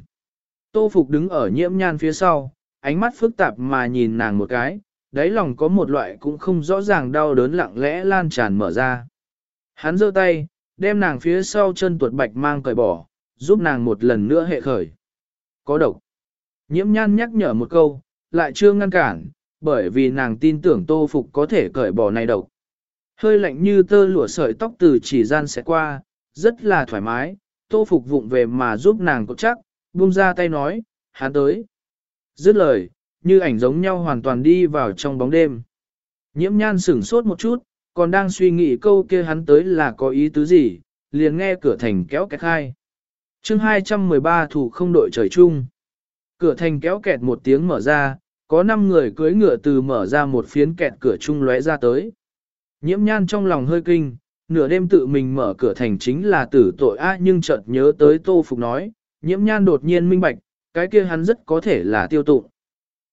Tô Phục đứng ở nhiễm nhan phía sau, ánh mắt phức tạp mà nhìn nàng một cái, đáy lòng có một loại cũng không rõ ràng đau đớn lặng lẽ lan tràn mở ra. Hắn giơ tay, đem nàng phía sau chân tuột bạch mang cởi bỏ, giúp nàng một lần nữa hệ khởi. Có độc. Nhiễm nhan nhắc nhở một câu, lại chưa ngăn cản, bởi vì nàng tin tưởng tô phục có thể cởi bỏ này độc. Hơi lạnh như tơ lụa sợi tóc từ chỉ gian sẽ qua, rất là thoải mái, tô phục vụng về mà giúp nàng cột chắc, buông ra tay nói, hắn tới. Dứt lời, như ảnh giống nhau hoàn toàn đi vào trong bóng đêm. Nhiễm nhan sửng sốt một chút, còn đang suy nghĩ câu kia hắn tới là có ý tứ gì, liền nghe cửa thành kéo kẹt hai. chương 213 thủ không đội trời chung. Cửa thành kéo kẹt một tiếng mở ra, có 5 người cưới ngựa từ mở ra một phiến kẹt cửa chung lóe ra tới. Nhiễm nhan trong lòng hơi kinh, nửa đêm tự mình mở cửa thành chính là tử tội a nhưng chợt nhớ tới tô phục nói, nhiễm nhan đột nhiên minh bạch, cái kia hắn rất có thể là tiêu tụng.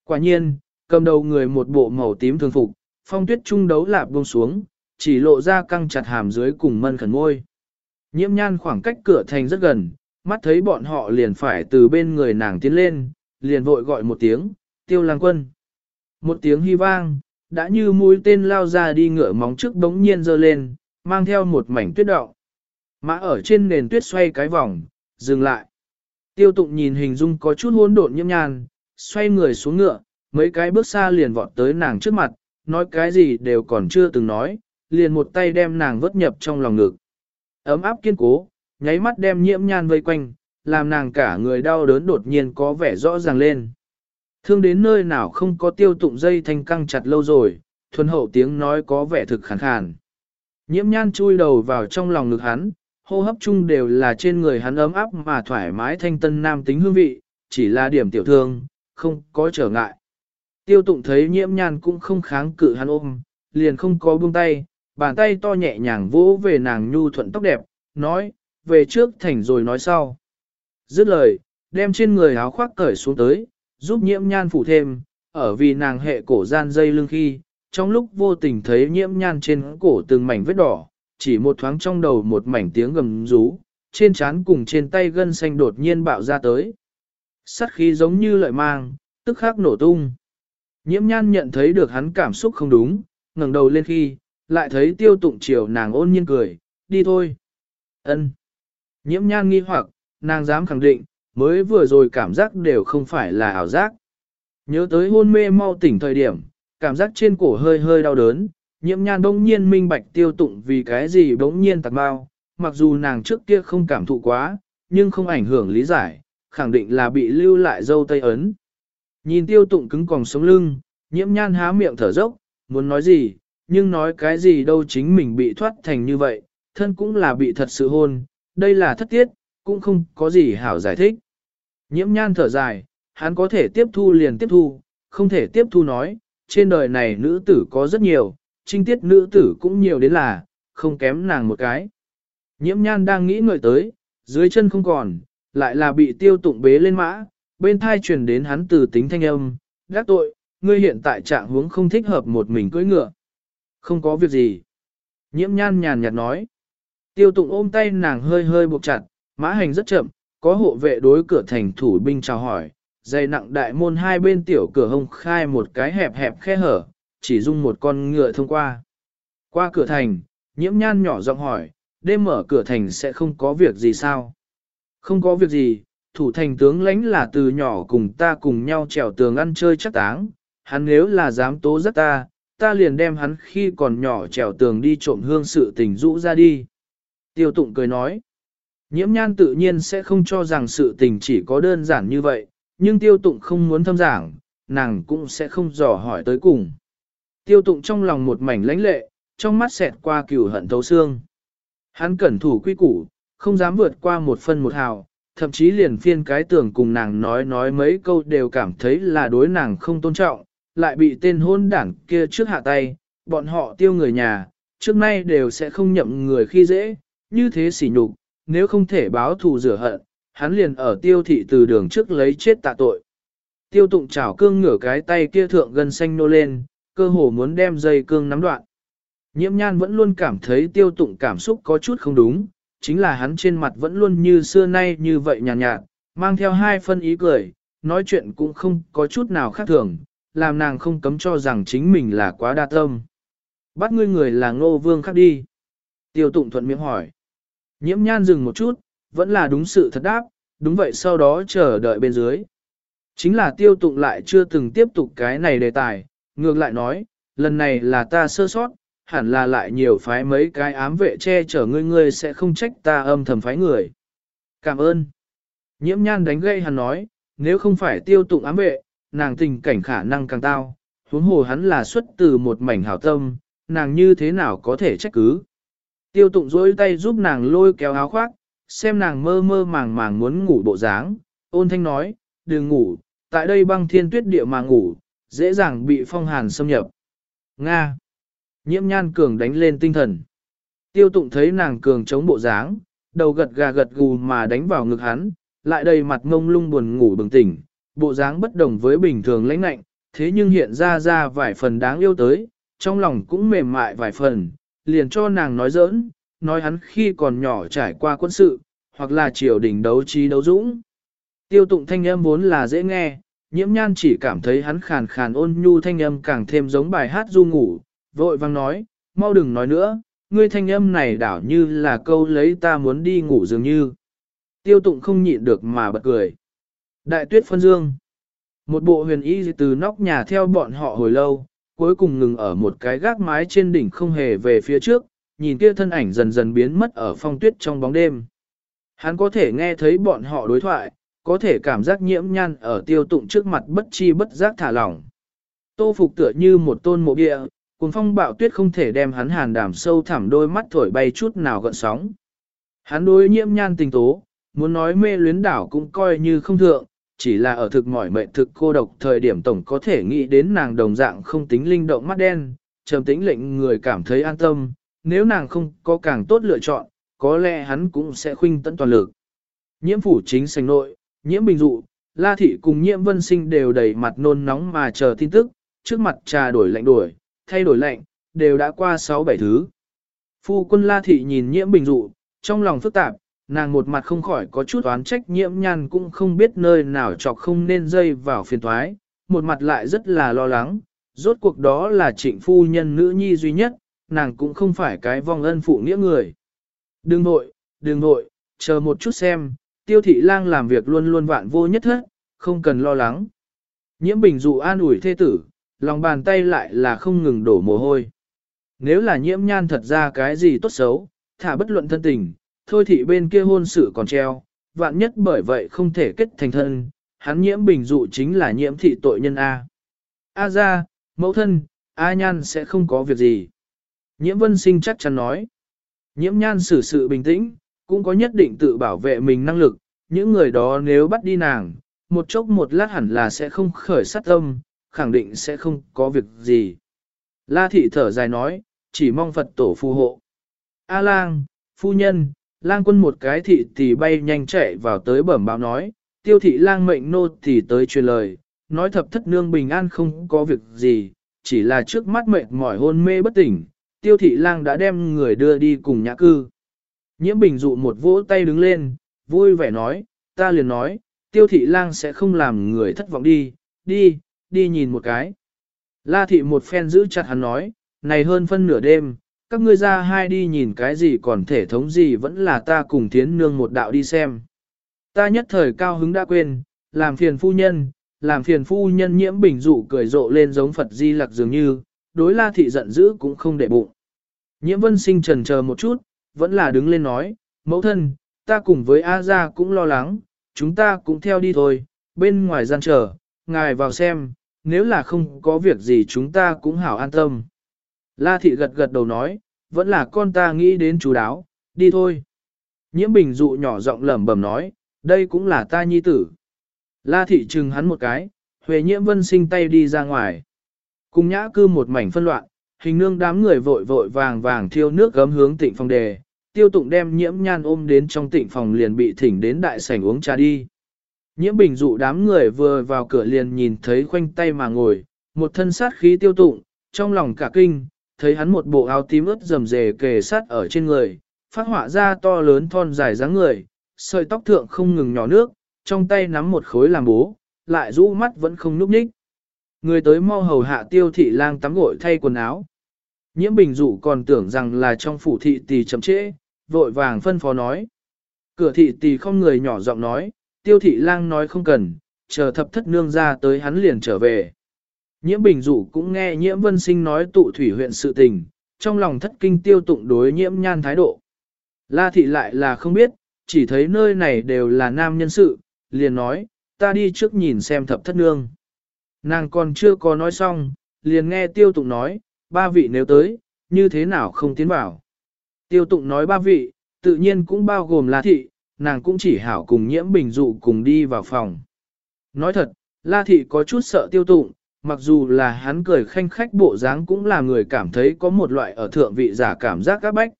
Quả nhiên, cầm đầu người một bộ màu tím thường phục, phong tuyết trung đấu lạp buông xuống, chỉ lộ ra căng chặt hàm dưới cùng mân khẩn môi. Nhiễm nhan khoảng cách cửa thành rất gần, mắt thấy bọn họ liền phải từ bên người nàng tiến lên, liền vội gọi một tiếng, tiêu lang quân. Một tiếng hy vang, đã như mũi tên lao ra đi ngựa móng trước bỗng nhiên dơ lên, mang theo một mảnh tuyết đọng. Mã ở trên nền tuyết xoay cái vòng, dừng lại. Tiêu tụng nhìn hình dung có chút hỗn độn nhiễm nhan, xoay người xuống ngựa, mấy cái bước xa liền vọt tới nàng trước mặt, nói cái gì đều còn chưa từng nói, liền một tay đem nàng vớt nhập trong lòng ngực. Ấm áp kiên cố, nháy mắt đem nhiễm nhan vây quanh, làm nàng cả người đau đớn đột nhiên có vẻ rõ ràng lên. Thương đến nơi nào không có tiêu tụng dây thanh căng chặt lâu rồi, thuần hậu tiếng nói có vẻ thực khàn khàn. Nhiễm nhan chui đầu vào trong lòng ngực hắn, hô hấp chung đều là trên người hắn ấm áp mà thoải mái thanh tân nam tính hương vị, chỉ là điểm tiểu thương, không có trở ngại. Tiêu tụng thấy nhiễm nhan cũng không kháng cự hắn ôm, liền không có buông tay, bàn tay to nhẹ nhàng vỗ về nàng nhu thuận tóc đẹp, nói, về trước thành rồi nói sau. Dứt lời, đem trên người áo khoác cởi xuống tới, giúp nhiễm nhan phủ thêm, ở vì nàng hệ cổ gian dây lưng khi, trong lúc vô tình thấy nhiễm nhan trên cổ từng mảnh vết đỏ, chỉ một thoáng trong đầu một mảnh tiếng gầm rú, trên trán cùng trên tay gân xanh đột nhiên bạo ra tới. Sắt khí giống như lợi mang, tức khắc nổ tung. Nhiễm nhan nhận thấy được hắn cảm xúc không đúng, ngẩng đầu lên khi, lại thấy tiêu tụng chiều nàng ôn nhiên cười, đi thôi. ân Nhiễm nhan nghi hoặc, nàng dám khẳng định, mới vừa rồi cảm giác đều không phải là ảo giác. Nhớ tới hôn mê mau tỉnh thời điểm, cảm giác trên cổ hơi hơi đau đớn, nhiễm nhan đông nhiên minh bạch tiêu tụng vì cái gì bỗng nhiên tạc bao, mặc dù nàng trước kia không cảm thụ quá, nhưng không ảnh hưởng lý giải, khẳng định là bị lưu lại dâu tây ấn. Nhìn tiêu tụng cứng còng sống lưng, nhiễm nhan há miệng thở dốc, muốn nói gì, nhưng nói cái gì đâu chính mình bị thoát thành như vậy, thân cũng là bị thật sự hôn, đây là thất tiết, cũng không có gì hảo giải thích. Nhiễm nhan thở dài, hắn có thể tiếp thu liền tiếp thu, không thể tiếp thu nói, trên đời này nữ tử có rất nhiều, trinh tiết nữ tử cũng nhiều đến là, không kém nàng một cái. Nhiễm nhan đang nghĩ ngợi tới, dưới chân không còn, lại là bị tiêu tụng bế lên mã, bên thai truyền đến hắn từ tính thanh âm, gác tội, ngươi hiện tại trạng huống không thích hợp một mình cưỡi ngựa. Không có việc gì. Nhiễm nhan nhàn nhạt nói. Tiêu tụng ôm tay nàng hơi hơi buộc chặt, mã hành rất chậm, có hộ vệ đối cửa thành thủ binh chào hỏi, dày nặng đại môn hai bên tiểu cửa hông khai một cái hẹp hẹp khe hở, chỉ dung một con ngựa thông qua. Qua cửa thành, nhiễm nhan nhỏ giọng hỏi, đêm mở cửa thành sẽ không có việc gì sao? Không có việc gì, thủ thành tướng lãnh là từ nhỏ cùng ta cùng nhau trèo tường ăn chơi chắc táng, hắn nếu là dám tố giác ta, ta liền đem hắn khi còn nhỏ trèo tường đi trộm hương sự tình rũ ra đi. Tiêu tụng cười nói, nhiễm nhan tự nhiên sẽ không cho rằng sự tình chỉ có đơn giản như vậy, nhưng tiêu tụng không muốn thâm giảng, nàng cũng sẽ không dò hỏi tới cùng. Tiêu tụng trong lòng một mảnh lãnh lệ, trong mắt xẹt qua cửu hận thấu xương. Hắn cẩn thủ quy củ, không dám vượt qua một phân một hào, thậm chí liền phiên cái tưởng cùng nàng nói nói mấy câu đều cảm thấy là đối nàng không tôn trọng, lại bị tên hôn đảng kia trước hạ tay, bọn họ tiêu người nhà, trước nay đều sẽ không nhậm người khi dễ, như thế xỉ nhục, nếu không thể báo thù rửa hận, hắn liền ở tiêu thị từ đường trước lấy chết tạ tội. Tiêu tụng chảo cương ngửa cái tay kia thượng gần xanh nô lên, cơ hồ muốn đem dây cương nắm đoạn. Nhiễm nhan vẫn luôn cảm thấy tiêu tụng cảm xúc có chút không đúng, chính là hắn trên mặt vẫn luôn như xưa nay như vậy nhàn nhạt, nhạt, mang theo hai phân ý cười, nói chuyện cũng không có chút nào khác thường, làm nàng không cấm cho rằng chính mình là quá đa tâm. Bắt ngươi người là ngô vương khác đi. Tiêu tụng thuận miệng hỏi. Nhiễm nhan dừng một chút, vẫn là đúng sự thật đáp, đúng vậy sau đó chờ đợi bên dưới. Chính là tiêu tụng lại chưa từng tiếp tục cái này đề tài, ngược lại nói, lần này là ta sơ sót, hẳn là lại nhiều phái mấy cái ám vệ che chở ngươi ngươi sẽ không trách ta âm thầm phái người. Cảm ơn. Nhiễm nhan đánh gây hắn nói, nếu không phải tiêu tụng ám vệ, nàng tình cảnh khả năng càng tao, huống hồ hắn là xuất từ một mảnh hảo tâm, nàng như thế nào có thể trách cứ. Tiêu tụng dối tay giúp nàng lôi kéo áo khoác, xem nàng mơ mơ màng màng muốn ngủ bộ dáng, ôn thanh nói, đừng ngủ, tại đây băng thiên tuyết địa mà ngủ, dễ dàng bị phong hàn xâm nhập. Nga. Nhiễm nhan cường đánh lên tinh thần. Tiêu tụng thấy nàng cường chống bộ dáng, đầu gật gà gật gù mà đánh vào ngực hắn, lại đầy mặt ngông lung buồn ngủ bừng tỉnh, bộ dáng bất đồng với bình thường lãnh lạnh, thế nhưng hiện ra ra vài phần đáng yêu tới, trong lòng cũng mềm mại vài phần, liền cho nàng nói giỡn, nói hắn khi còn nhỏ trải qua quân sự, hoặc là triều đình đấu trí đấu dũng. Tiêu tụng thanh âm vốn là dễ nghe, nhiễm nhan chỉ cảm thấy hắn khàn khàn ôn nhu thanh âm càng thêm giống bài hát du ngủ, vội vang nói, mau đừng nói nữa, ngươi thanh âm này đảo như là câu lấy ta muốn đi ngủ dường như. Tiêu tụng không nhịn được mà bật cười. Đại tuyết phân dương. Một bộ huyền y từ nóc nhà theo bọn họ hồi lâu, cuối cùng ngừng ở một cái gác mái trên đỉnh không hề về phía trước, nhìn kia thân ảnh dần dần biến mất ở phong tuyết trong bóng đêm. Hắn có thể nghe thấy bọn họ đối thoại, có thể cảm giác nhiễm nhan ở tiêu tụng trước mặt bất chi bất giác thả lỏng. Tô phục tựa như một tôn mộ địa, cùng phong bạo tuyết không thể đem hắn hàn đảm sâu thẳm đôi mắt thổi bay chút nào gợn sóng. Hắn đối nhiễm nhan tình tố, muốn nói mê luyến đảo cũng coi như không thượng, chỉ là ở thực mỏi mệnh thực cô độc thời điểm tổng có thể nghĩ đến nàng đồng dạng không tính linh động mắt đen, trầm tĩnh lệnh người cảm thấy an tâm, nếu nàng không có càng tốt lựa chọn, có lẽ hắn cũng sẽ khuynh tận toàn lực. Nhiễm phủ chính sành nội, nhiễm bình dụ, la thị cùng nhiễm vân sinh đều đầy mặt nôn nóng mà chờ tin tức, trước mặt trà đổi lạnh đổi, thay đổi lạnh, đều đã qua 6-7 thứ. Phu quân la thị nhìn nhiễm bình dụ, trong lòng phức tạp, nàng một mặt không khỏi có chút oán trách nhiễm nhan cũng không biết nơi nào chọc không nên dây vào phiền thoái, một mặt lại rất là lo lắng, rốt cuộc đó là trịnh phu nhân nữ nhi duy nhất, nàng cũng không phải cái vong ân phụ nghĩa người. Đừng nội, đừng nội, chờ một chút xem, tiêu thị lang làm việc luôn luôn vạn vô nhất hết, không cần lo lắng. Nhiễm bình dụ an ủi thê tử, lòng bàn tay lại là không ngừng đổ mồ hôi. Nếu là nhiễm nhan thật ra cái gì tốt xấu, thả bất luận thân tình, thôi thị bên kia hôn sự còn treo, vạn nhất bởi vậy không thể kết thành thân, hắn nhiễm bình dụ chính là nhiễm thị tội nhân A. A ra, mẫu thân, A nhan sẽ không có việc gì. Nhiễm vân sinh chắc chắn nói. Nhiễm nhan xử sự bình tĩnh, cũng có nhất định tự bảo vệ mình năng lực, những người đó nếu bắt đi nàng, một chốc một lát hẳn là sẽ không khởi sát tâm, khẳng định sẽ không có việc gì. La thị thở dài nói, chỉ mong Phật tổ phù hộ. A lang, phu nhân, lang quân một cái thị tỷ bay nhanh chạy vào tới bẩm báo nói, tiêu thị lang mệnh nô thì tới truyền lời, nói thập thất nương bình an không có việc gì, chỉ là trước mắt mệt mỏi hôn mê bất tỉnh, tiêu thị lang đã đem người đưa đi cùng nhã cư. Nhiễm bình dụ một vỗ tay đứng lên, vui vẻ nói, ta liền nói, tiêu thị lang sẽ không làm người thất vọng đi, đi, đi nhìn một cái. La thị một phen giữ chặt hắn nói, này hơn phân nửa đêm, các ngươi ra hai đi nhìn cái gì còn thể thống gì vẫn là ta cùng tiến nương một đạo đi xem. Ta nhất thời cao hứng đã quên, làm phiền phu nhân, làm phiền phu nhân nhiễm bình dụ cười rộ lên giống Phật di lặc dường như, đối la thị giận dữ cũng không để bụng. Nhiễm vân sinh trần chờ một chút, vẫn là đứng lên nói, mẫu thân, ta cùng với A gia cũng lo lắng, chúng ta cũng theo đi thôi, bên ngoài gian chờ, ngài vào xem, nếu là không có việc gì chúng ta cũng hảo an tâm. La thị gật gật đầu nói, vẫn là con ta nghĩ đến chú đáo, đi thôi. Nhiễm bình dụ nhỏ giọng lẩm bẩm nói, đây cũng là ta nhi tử. La thị trừng hắn một cái, Huệ nhiễm vân sinh tay đi ra ngoài. Cùng nhã cư một mảnh phân loạn, hình nương đám người vội vội vàng vàng thiêu nước gấm hướng tịnh phòng đề, tiêu tụng đem nhiễm nhan ôm đến trong tịnh phòng liền bị thỉnh đến đại sảnh uống trà đi. Nhiễm bình dụ đám người vừa vào cửa liền nhìn thấy khoanh tay mà ngồi, một thân sát khí tiêu tụng, trong lòng cả kinh, thấy hắn một bộ áo tím ướt rầm rề kề sát ở trên người, phát họa ra to lớn thon dài dáng người, sợi tóc thượng không ngừng nhỏ nước, trong tay nắm một khối làm bố, lại rũ mắt vẫn không núp nhích. Người tới mau hầu hạ tiêu thị lang tắm gội thay quần áo. Nhiễm bình dụ còn tưởng rằng là trong phủ thị tỳ chậm trễ, vội vàng phân phó nói. Cửa thị tỳ không người nhỏ giọng nói, tiêu thị lang nói không cần, chờ thập thất nương ra tới hắn liền trở về. Nhiễm bình dụ cũng nghe nhiễm vân sinh nói tụ thủy huyện sự tình, trong lòng thất kinh tiêu tụng đối nhiễm nhan thái độ. La thị lại là không biết, chỉ thấy nơi này đều là nam nhân sự, liền nói, ta đi trước nhìn xem thập thất nương. Nàng còn chưa có nói xong, liền nghe tiêu tụng nói, ba vị nếu tới, như thế nào không tiến vào. Tiêu tụng nói ba vị, tự nhiên cũng bao gồm La thị, nàng cũng chỉ hảo cùng nhiễm bình dụ cùng đi vào phòng. Nói thật, La thị có chút sợ tiêu tụng, mặc dù là hắn cười khanh khách bộ dáng cũng là người cảm thấy có một loại ở thượng vị giả cảm giác các bách.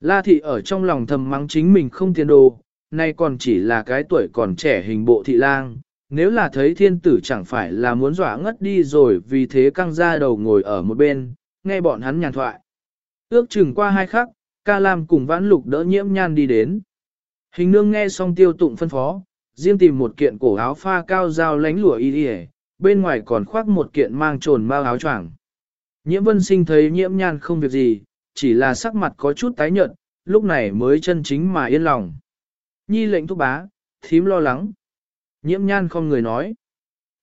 La thị ở trong lòng thầm mắng chính mình không tiền đồ, nay còn chỉ là cái tuổi còn trẻ hình bộ thị lang, nếu là thấy thiên tử chẳng phải là muốn dọa ngất đi rồi vì thế căng ra đầu ngồi ở một bên, nghe bọn hắn nhàn thoại. Ước chừng qua hai khắc, ca lam cùng vãn lục đỡ nhiễm nhan đi đến. Hình nương nghe xong tiêu tụng phân phó, riêng tìm một kiện cổ áo pha cao dao lánh lụa y đi bên ngoài còn khoác một kiện mang trồn bao áo choàng. Nhiễm vân sinh thấy nhiễm nhan không việc gì, chỉ là sắc mặt có chút tái nhợt, lúc này mới chân chính mà yên lòng. Nhi lệnh thúc bá, thím lo lắng. Nhiễm nhan không người nói.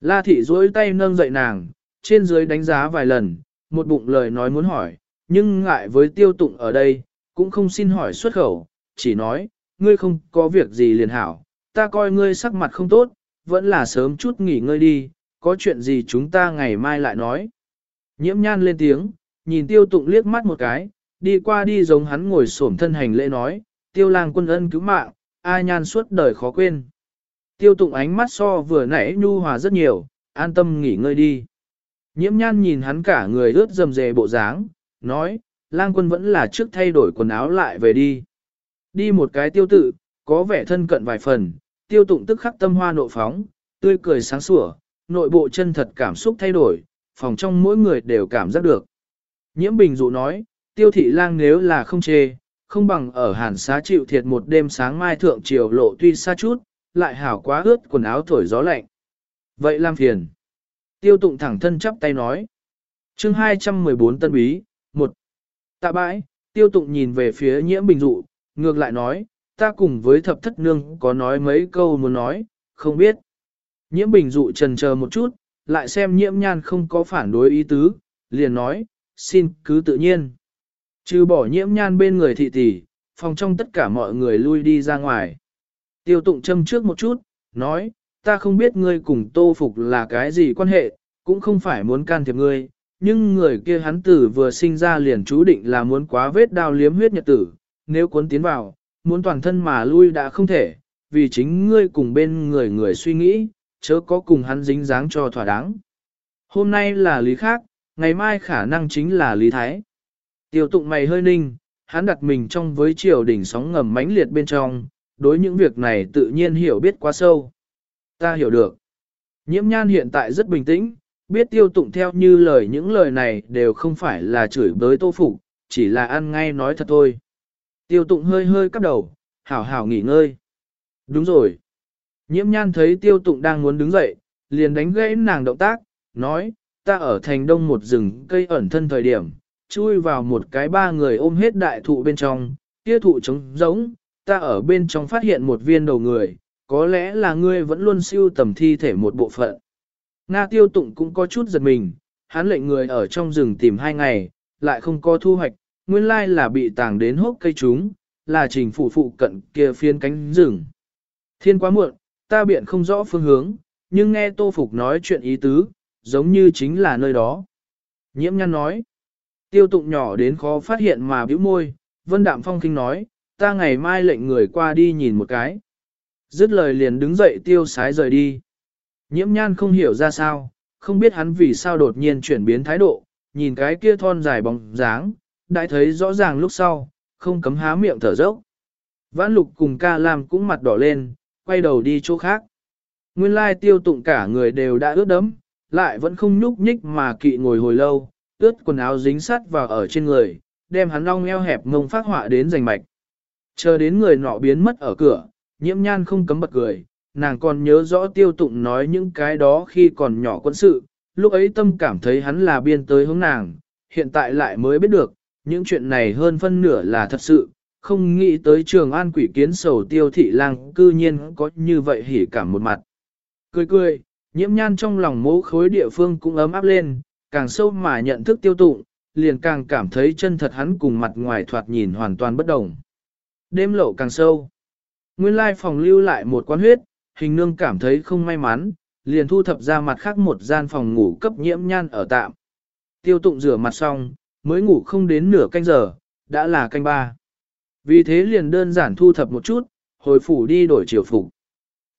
La thị duỗi tay nâng dậy nàng, trên dưới đánh giá vài lần, một bụng lời nói muốn hỏi, nhưng ngại với tiêu tụng ở đây, cũng không xin hỏi xuất khẩu, chỉ nói, ngươi không có việc gì liền hảo, ta coi ngươi sắc mặt không tốt, vẫn là sớm chút nghỉ ngơi đi, có chuyện gì chúng ta ngày mai lại nói. Nhiễm nhan lên tiếng, nhìn tiêu tụng liếc mắt một cái, đi qua đi giống hắn ngồi xổm thân hành lễ nói, tiêu lang quân ân cứu mạng, a nhan suốt đời khó quên. Tiêu tụng ánh mắt so vừa nãy nhu hòa rất nhiều, an tâm nghỉ ngơi đi. Nhiễm nhan nhìn hắn cả người ướt dầm dề bộ dáng, nói, lang quân vẫn là trước thay đổi quần áo lại về đi. Đi một cái tiêu tự, có vẻ thân cận vài phần, tiêu tụng tức khắc tâm hoa nộ phóng, tươi cười sáng sủa, nội bộ chân thật cảm xúc thay đổi, phòng trong mỗi người đều cảm giác được. Nhiễm bình dụ nói, tiêu thị lang nếu là không chê, không bằng ở hàn xá chịu thiệt một đêm sáng mai thượng triều lộ tuy xa chút, lại hảo quá ướt quần áo thổi gió lạnh. Vậy làm phiền. Tiêu tụng thẳng thân chắp tay nói. chương 214 tân bí, một Tạ bãi, tiêu tụng nhìn về phía nhiễm bình dụ, ngược lại nói, ta cùng với thập thất nương có nói mấy câu muốn nói, không biết. Nhiễm bình dụ trần chờ một chút, lại xem nhiễm nhan không có phản đối ý tứ, liền nói, xin cứ tự nhiên. Trừ bỏ nhiễm nhan bên người thị tỷ, phòng trong tất cả mọi người lui đi ra ngoài. Tiêu tụng châm trước một chút, nói, ta không biết ngươi cùng tô phục là cái gì quan hệ, cũng không phải muốn can thiệp ngươi, nhưng người kia hắn tử vừa sinh ra liền chú định là muốn quá vết đao liếm huyết nhật tử, nếu cuốn tiến vào, muốn toàn thân mà lui đã không thể, vì chính ngươi cùng bên người người suy nghĩ, chớ có cùng hắn dính dáng cho thỏa đáng. Hôm nay là lý khác, ngày mai khả năng chính là lý thái. Tiêu tụng mày hơi ninh, hắn đặt mình trong với triều đỉnh sóng ngầm mãnh liệt bên trong, đối những việc này tự nhiên hiểu biết quá sâu. Ta hiểu được. Nhiễm nhan hiện tại rất bình tĩnh, biết tiêu tụng theo như lời những lời này đều không phải là chửi bới tô phục, chỉ là ăn ngay nói thật thôi. Tiêu tụng hơi hơi cắp đầu, hảo hảo nghỉ ngơi. Đúng rồi. Nhiễm nhan thấy tiêu tụng đang muốn đứng dậy, liền đánh gãy nàng động tác, nói, ta ở thành đông một rừng cây ẩn thân thời điểm, chui vào một cái ba người ôm hết đại thụ bên trong, kia thụ trống giống, ta ở bên trong phát hiện một viên đầu người, có lẽ là ngươi vẫn luôn siêu tầm thi thể một bộ phận. Nga tiêu tụng cũng có chút giật mình, hắn lệnh người ở trong rừng tìm hai ngày, lại không có thu hoạch, nguyên lai là bị tàng đến hốc cây chúng, là trình phủ phụ cận kia phiên cánh rừng. Thiên quá muộn, ta biện không rõ phương hướng, nhưng nghe Tô Phục nói chuyện ý tứ, giống như chính là nơi đó. Nhiễm nhăn nói, tiêu tụng nhỏ đến khó phát hiện mà bĩu môi, Vân Đạm Phong kinh nói, ta ngày mai lệnh người qua đi nhìn một cái. Dứt lời liền đứng dậy tiêu sái rời đi. Nhiễm nhan không hiểu ra sao, không biết hắn vì sao đột nhiên chuyển biến thái độ, nhìn cái kia thon dài bóng dáng, đại thấy rõ ràng lúc sau, không cấm há miệng thở dốc. Vãn lục cùng ca làm cũng mặt đỏ lên, quay đầu đi chỗ khác. Nguyên lai tiêu tụng cả người đều đã ướt đẫm, lại vẫn không nhúc nhích mà kỵ ngồi hồi lâu, ướt quần áo dính sát vào ở trên người, đem hắn long eo hẹp ngông phát họa đến rành mạch. Chờ đến người nọ biến mất ở cửa, nhiễm nhan không cấm bật cười, nàng còn nhớ rõ tiêu tụng nói những cái đó khi còn nhỏ quân sự, lúc ấy tâm cảm thấy hắn là biên tới hướng nàng, hiện tại lại mới biết được, những chuyện này hơn phân nửa là thật sự, không nghĩ tới trường an quỷ kiến sầu tiêu thị lang cư nhiên có như vậy hỉ cảm một mặt. Cười cười, nhiễm nhan trong lòng mố khối địa phương cũng ấm áp lên, càng sâu mà nhận thức tiêu tụng, liền càng cảm thấy chân thật hắn cùng mặt ngoài thoạt nhìn hoàn toàn bất đồng. Đêm lộ càng sâu. Nguyên lai phòng lưu lại một quán huyết, hình nương cảm thấy không may mắn, liền thu thập ra mặt khác một gian phòng ngủ cấp nhiễm nhan ở tạm. Tiêu tụng rửa mặt xong, mới ngủ không đến nửa canh giờ, đã là canh ba. Vì thế liền đơn giản thu thập một chút, hồi phủ đi đổi triều phục.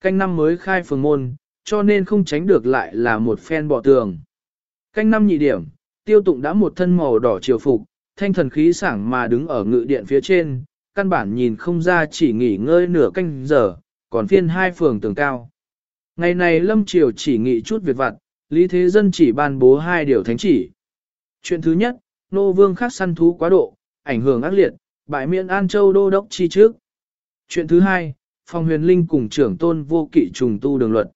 Canh năm mới khai phường môn, cho nên không tránh được lại là một phen bỏ tường. Canh năm nhị điểm, tiêu tụng đã một thân màu đỏ triều phục, thanh thần khí sảng mà đứng ở ngự điện phía trên, căn bản nhìn không ra chỉ nghỉ ngơi nửa canh giờ, còn phiên hai phường tường cao. Ngày này Lâm Triều chỉ nghị chút việc vặt, Lý Thế Dân chỉ ban bố hai điều thánh chỉ. Chuyện thứ nhất, nô vương khắc săn thú quá độ, ảnh hưởng ác liệt, bại miễn An Châu đô đốc chi trước. Chuyện thứ hai, Phong huyền linh cùng trưởng tôn vô kỵ trùng tu đường luật.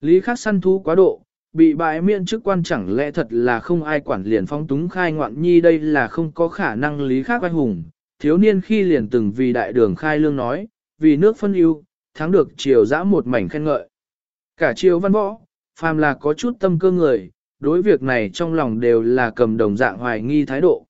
Lý khắc săn thú quá độ, bị bại miễn chức quan chẳng lẽ thật là không ai quản liền phong túng khai ngoạn nhi đây là không có khả năng lý khắc oai hùng. Thiếu niên khi liền từng vì đại đường khai lương nói, vì nước phân ưu, thắng được triều dã một mảnh khen ngợi. Cả triều văn võ, phàm là có chút tâm cơ người, đối việc này trong lòng đều là cầm đồng dạng hoài nghi thái độ.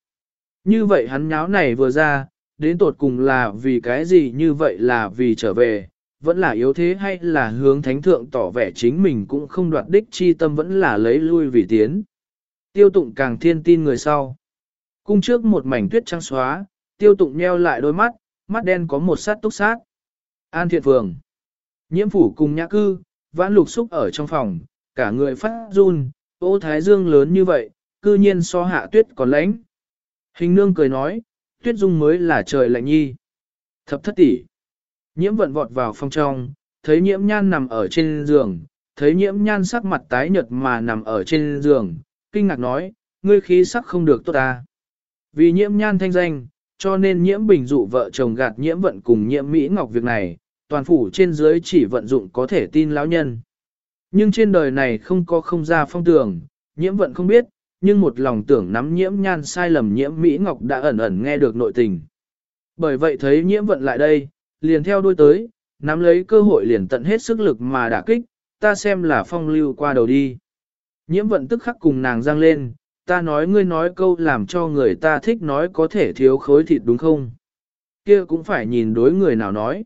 Như vậy hắn nháo này vừa ra, đến tột cùng là vì cái gì như vậy là vì trở về, vẫn là yếu thế hay là hướng thánh thượng tỏ vẻ chính mình cũng không đoạt đích chi tâm vẫn là lấy lui vì tiến. Tiêu tụng càng thiên tin người sau. Cung trước một mảnh tuyết trắng xóa, tiêu tụng nheo lại đôi mắt, mắt đen có một sát túc sát. An thiện phường. Nhiễm phủ cùng nhã cư, vãn lục xúc ở trong phòng, cả người phát run, ô thái dương lớn như vậy, cư nhiên so hạ tuyết còn lãnh. Hình nương cười nói, tuyết dung mới là trời lạnh nhi. Thập thất tỷ. Nhiễm vận vọt vào phòng trong, thấy nhiễm nhan nằm ở trên giường, thấy nhiễm nhan sắc mặt tái nhợt mà nằm ở trên giường, kinh ngạc nói, ngươi khí sắc không được tốt ta. Vì nhiễm nhan thanh danh, cho nên nhiễm bình dụ vợ chồng gạt nhiễm vận cùng nhiễm Mỹ Ngọc việc này, toàn phủ trên dưới chỉ vận dụng có thể tin lão nhân. Nhưng trên đời này không có không ra phong tường, nhiễm vận không biết, nhưng một lòng tưởng nắm nhiễm nhan sai lầm nhiễm Mỹ Ngọc đã ẩn ẩn nghe được nội tình. Bởi vậy thấy nhiễm vận lại đây, liền theo đuôi tới, nắm lấy cơ hội liền tận hết sức lực mà đả kích, ta xem là phong lưu qua đầu đi. Nhiễm vận tức khắc cùng nàng giang lên, ta nói ngươi nói câu làm cho người ta thích nói có thể thiếu khối thịt đúng không? Kia cũng phải nhìn đối người nào nói.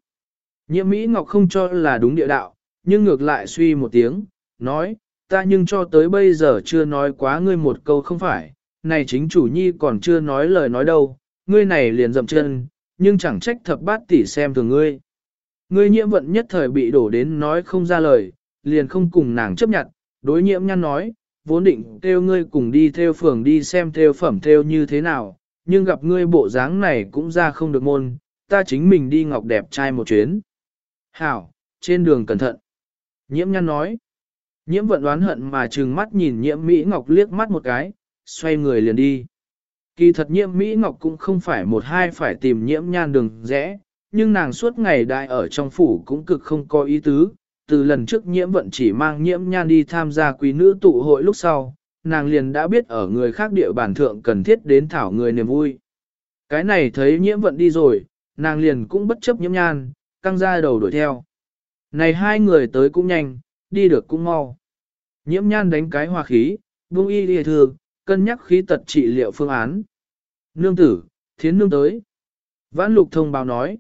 Nhiễm Mỹ Ngọc không cho là đúng địa đạo, nhưng ngược lại suy một tiếng, nói, ta nhưng cho tới bây giờ chưa nói quá ngươi một câu không phải, này chính chủ nhi còn chưa nói lời nói đâu, ngươi này liền dậm chân, nhưng chẳng trách thập bát tỷ xem thường ngươi. Ngươi nhiễm vận nhất thời bị đổ đến nói không ra lời, liền không cùng nàng chấp nhận, đối nhiễm nhăn nói, vốn định theo ngươi cùng đi theo phường đi xem theo phẩm theo như thế nào, nhưng gặp ngươi bộ dáng này cũng ra không được môn, ta chính mình đi ngọc đẹp trai một chuyến. Hảo, trên đường cẩn thận. Nhiễm nhăn nói. Nhiễm vận đoán hận mà trừng mắt nhìn nhiễm Mỹ Ngọc liếc mắt một cái, xoay người liền đi. Kỳ thật nhiễm Mỹ Ngọc cũng không phải một hai phải tìm nhiễm nhan đường rẽ, nhưng nàng suốt ngày đại ở trong phủ cũng cực không có ý tứ. Từ lần trước nhiễm vận chỉ mang nhiễm nhan đi tham gia quý nữ tụ hội lúc sau, nàng liền đã biết ở người khác địa bản thượng cần thiết đến thảo người niềm vui. Cái này thấy nhiễm vận đi rồi, nàng liền cũng bất chấp nhiễm nhan, căng ra đầu đuổi theo. Này hai người tới cũng nhanh, đi được cũng mau. Nhiễm nhan đánh cái hòa khí, buông y đi thường, cân nhắc khí tật trị liệu phương án. Nương tử, thiến nương tới. Vãn lục thông báo nói.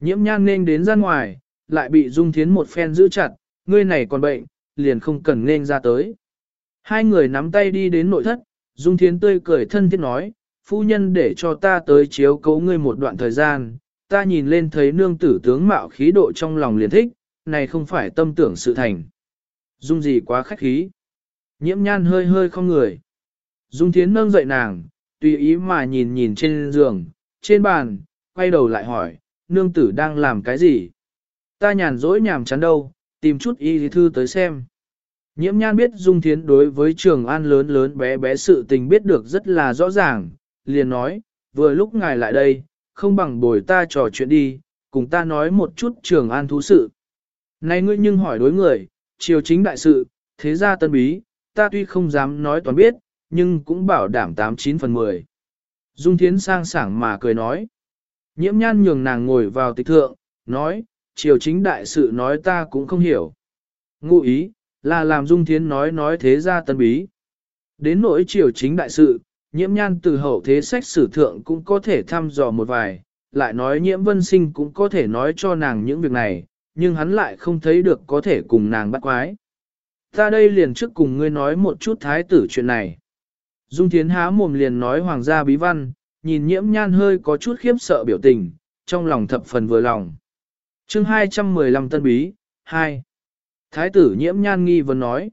Nhiễm nhan nên đến ra ngoài, lại bị dung thiến một phen giữ chặt, ngươi này còn bệnh, liền không cần nên ra tới. Hai người nắm tay đi đến nội thất, dung thiến tươi cười thân thiết nói, phu nhân để cho ta tới chiếu cấu ngươi một đoạn thời gian, ta nhìn lên thấy nương tử tướng mạo khí độ trong lòng liền thích, này không phải tâm tưởng sự thành. Dung gì quá khách khí. Nhiễm nhan hơi hơi không người. Dung thiến nâng dậy nàng, tùy ý mà nhìn nhìn trên giường, trên bàn, quay đầu lại hỏi, nương tử đang làm cái gì? Ta nhàn rỗi nhàm chán đâu, tìm chút y thư tới xem. Nhiễm nhan biết Dung Thiến đối với trường an lớn lớn bé bé sự tình biết được rất là rõ ràng, liền nói, vừa lúc ngài lại đây, không bằng bồi ta trò chuyện đi, cùng ta nói một chút trường an thú sự. Này ngươi nhưng hỏi đối người, triều chính đại sự, thế gia tân bí, ta tuy không dám nói toàn biết, nhưng cũng bảo đảm 89 phần 10. Dung Thiến sang sảng mà cười nói. Nhiễm nhan nhường nàng ngồi vào tịch thượng, nói, triều chính đại sự nói ta cũng không hiểu. Ngụ ý, là làm Dung Thiến nói nói thế gia tân bí. Đến nỗi triều chính đại sự, nhiễm nhan từ hậu thế sách sử thượng cũng có thể thăm dò một vài, lại nói nhiễm vân sinh cũng có thể nói cho nàng những việc này, nhưng hắn lại không thấy được có thể cùng nàng bắt quái. Ta đây liền trước cùng ngươi nói một chút thái tử chuyện này. Dung Thiến há mồm liền nói hoàng gia bí văn, nhìn nhiễm nhan hơi có chút khiếp sợ biểu tình, trong lòng thập phần vừa lòng. chương 215 tân bí, 2. Thái tử nhiễm nhan nghi vấn nói.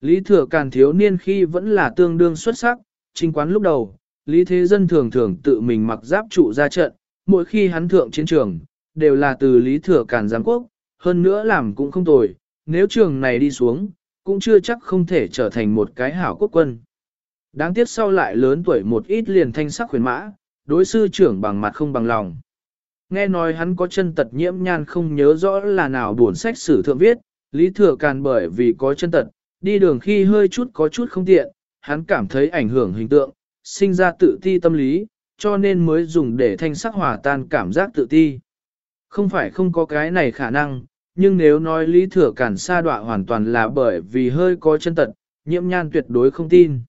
Lý thừa càn thiếu niên khi vẫn là tương đương xuất sắc, chính quán lúc đầu, Lý Thế Dân thường thường tự mình mặc giáp trụ ra trận, mỗi khi hắn thượng chiến trường, đều là từ Lý Thừa cản giám quốc, hơn nữa làm cũng không tồi, nếu trường này đi xuống, cũng chưa chắc không thể trở thành một cái hảo quốc quân. Đáng tiếc sau lại lớn tuổi một ít liền thanh sắc khuyến mã, đối sư trưởng bằng mặt không bằng lòng. Nghe nói hắn có chân tật nhiễm nhan không nhớ rõ là nào buồn sách sử thượng viết, Lý Thừa Càn bởi vì có chân tật, đi đường khi hơi chút có chút không tiện, hắn cảm thấy ảnh hưởng hình tượng, sinh ra tự ti tâm lý, cho nên mới dùng để thanh sắc hòa tan cảm giác tự ti. Không phải không có cái này khả năng, nhưng nếu nói Lý Thừa Cản sa đọa hoàn toàn là bởi vì hơi có chân tật, nhiễm nhan tuyệt đối không tin.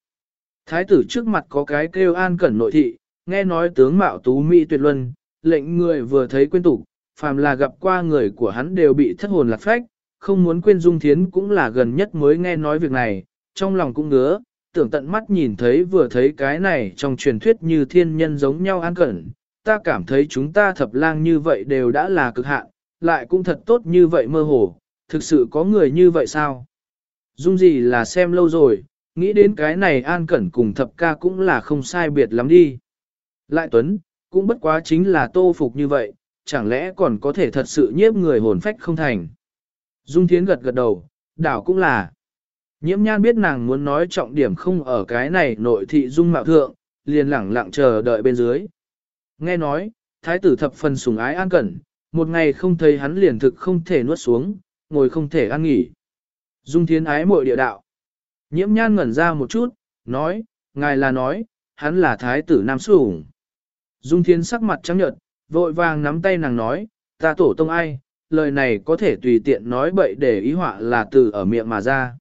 Thái tử trước mặt có cái kêu an cẩn nội thị, nghe nói tướng mạo tú mỹ tuyệt luân, lệnh người vừa thấy quên tục, phàm là gặp qua người của hắn đều bị thất hồn lạc phách, không muốn quên dung thiến cũng là gần nhất mới nghe nói việc này, trong lòng cũng ngứa, tưởng tận mắt nhìn thấy vừa thấy cái này trong truyền thuyết như thiên nhân giống nhau an cẩn, ta cảm thấy chúng ta thập lang như vậy đều đã là cực hạn, lại cũng thật tốt như vậy mơ hồ, thực sự có người như vậy sao? Dung gì là xem lâu rồi, nghĩ đến cái này an cẩn cùng thập ca cũng là không sai biệt lắm đi. Lại Tuấn, cũng bất quá chính là tô phục như vậy, chẳng lẽ còn có thể thật sự nhiếp người hồn phách không thành. Dung Thiến gật gật đầu, đảo cũng là. Nhiễm nhan biết nàng muốn nói trọng điểm không ở cái này nội thị dung mạo thượng, liền lẳng lặng chờ đợi bên dưới. Nghe nói, thái tử thập phần sủng ái an cẩn, một ngày không thấy hắn liền thực không thể nuốt xuống, ngồi không thể ăn nghỉ. Dung thiến ái mội địa đạo. Nhiễm nhan ngẩn ra một chút, nói, ngài là nói, hắn là thái tử nam sủng. Dung thiên sắc mặt trắng nhợt, vội vàng nắm tay nàng nói, ta tổ tông ai, lời này có thể tùy tiện nói bậy để ý họa là từ ở miệng mà ra.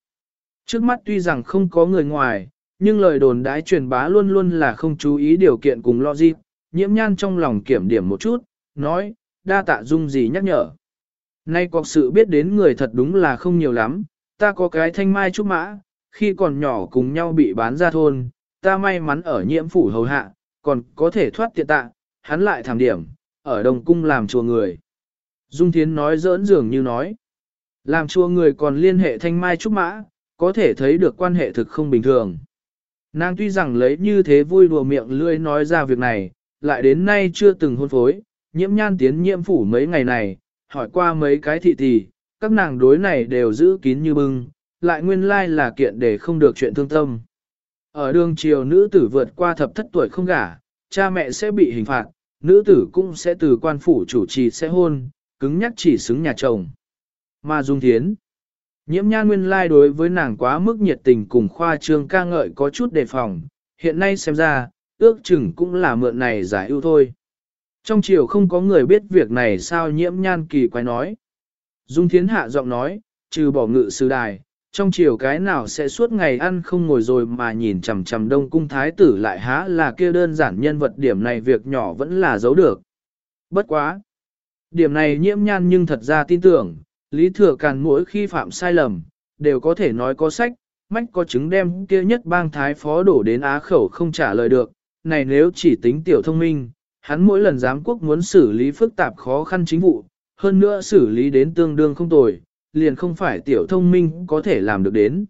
Trước mắt tuy rằng không có người ngoài, nhưng lời đồn đãi truyền bá luôn luôn là không chú ý điều kiện cùng logic, nhiễm nhan trong lòng kiểm điểm một chút, nói, đa tạ dung gì nhắc nhở. Nay có sự biết đến người thật đúng là không nhiều lắm, ta có cái thanh mai trúc mã, khi còn nhỏ cùng nhau bị bán ra thôn, ta may mắn ở nhiễm phủ hầu hạ, còn có thể thoát tiện tạ, hắn lại thảm điểm, ở đồng cung làm chùa người. Dung Thiến nói giỡn dường như nói, làm chùa người còn liên hệ thanh mai trúc mã, có thể thấy được quan hệ thực không bình thường. Nàng tuy rằng lấy như thế vui đùa miệng lươi nói ra việc này, lại đến nay chưa từng hôn phối, nhiễm nhan tiến nhiễm phủ mấy ngày này, hỏi qua mấy cái thị tỷ, các nàng đối này đều giữ kín như bưng, lại nguyên lai là kiện để không được chuyện thương tâm. Ở đường triều nữ tử vượt qua thập thất tuổi không gả, cha mẹ sẽ bị hình phạt, nữ tử cũng sẽ từ quan phủ chủ trì sẽ hôn, cứng nhắc chỉ xứng nhà chồng. Mà Dung Thiến, nhiễm nhan nguyên lai đối với nàng quá mức nhiệt tình cùng khoa trương ca ngợi có chút đề phòng, hiện nay xem ra, ước chừng cũng là mượn này giải ưu thôi. Trong triều không có người biết việc này sao nhiễm nhan kỳ quái nói. Dung Thiến hạ giọng nói, trừ bỏ ngự sư đài, trong chiều cái nào sẽ suốt ngày ăn không ngồi rồi mà nhìn chằm chằm đông cung thái tử lại há là kia đơn giản nhân vật điểm này việc nhỏ vẫn là giấu được. Bất quá. Điểm này nhiễm nhan nhưng thật ra tin tưởng, Lý Thừa Càn mỗi khi phạm sai lầm, đều có thể nói có sách, mách có chứng đem kia nhất bang thái phó đổ đến á khẩu không trả lời được. Này nếu chỉ tính tiểu thông minh, hắn mỗi lần giám quốc muốn xử lý phức tạp khó khăn chính vụ, hơn nữa xử lý đến tương đương không tồi, liền không phải tiểu thông minh có thể làm được đến.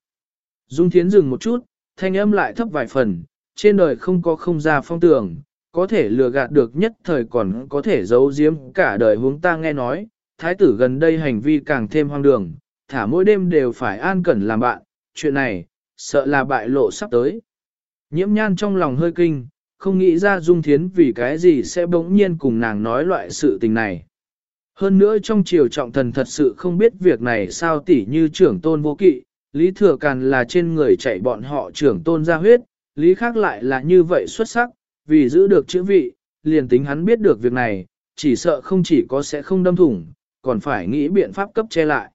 Dung Thiến dừng một chút, thanh âm lại thấp vài phần, trên đời không có không ra phong tường, có thể lừa gạt được nhất thời còn có thể giấu giếm cả đời hướng ta nghe nói, thái tử gần đây hành vi càng thêm hoang đường, thả mỗi đêm đều phải an cẩn làm bạn, chuyện này, sợ là bại lộ sắp tới. Nhiễm nhan trong lòng hơi kinh, không nghĩ ra Dung Thiến vì cái gì sẽ bỗng nhiên cùng nàng nói loại sự tình này. Hơn nữa trong triều trọng thần thật sự không biết việc này sao tỉ như trưởng tôn vô kỵ, Lý Thừa Càn là trên người chạy bọn họ trưởng tôn ra huyết, Lý khác lại là như vậy xuất sắc, vì giữ được chữ vị, liền tính hắn biết được việc này, chỉ sợ không chỉ có sẽ không đâm thủng, còn phải nghĩ biện pháp cấp che lại.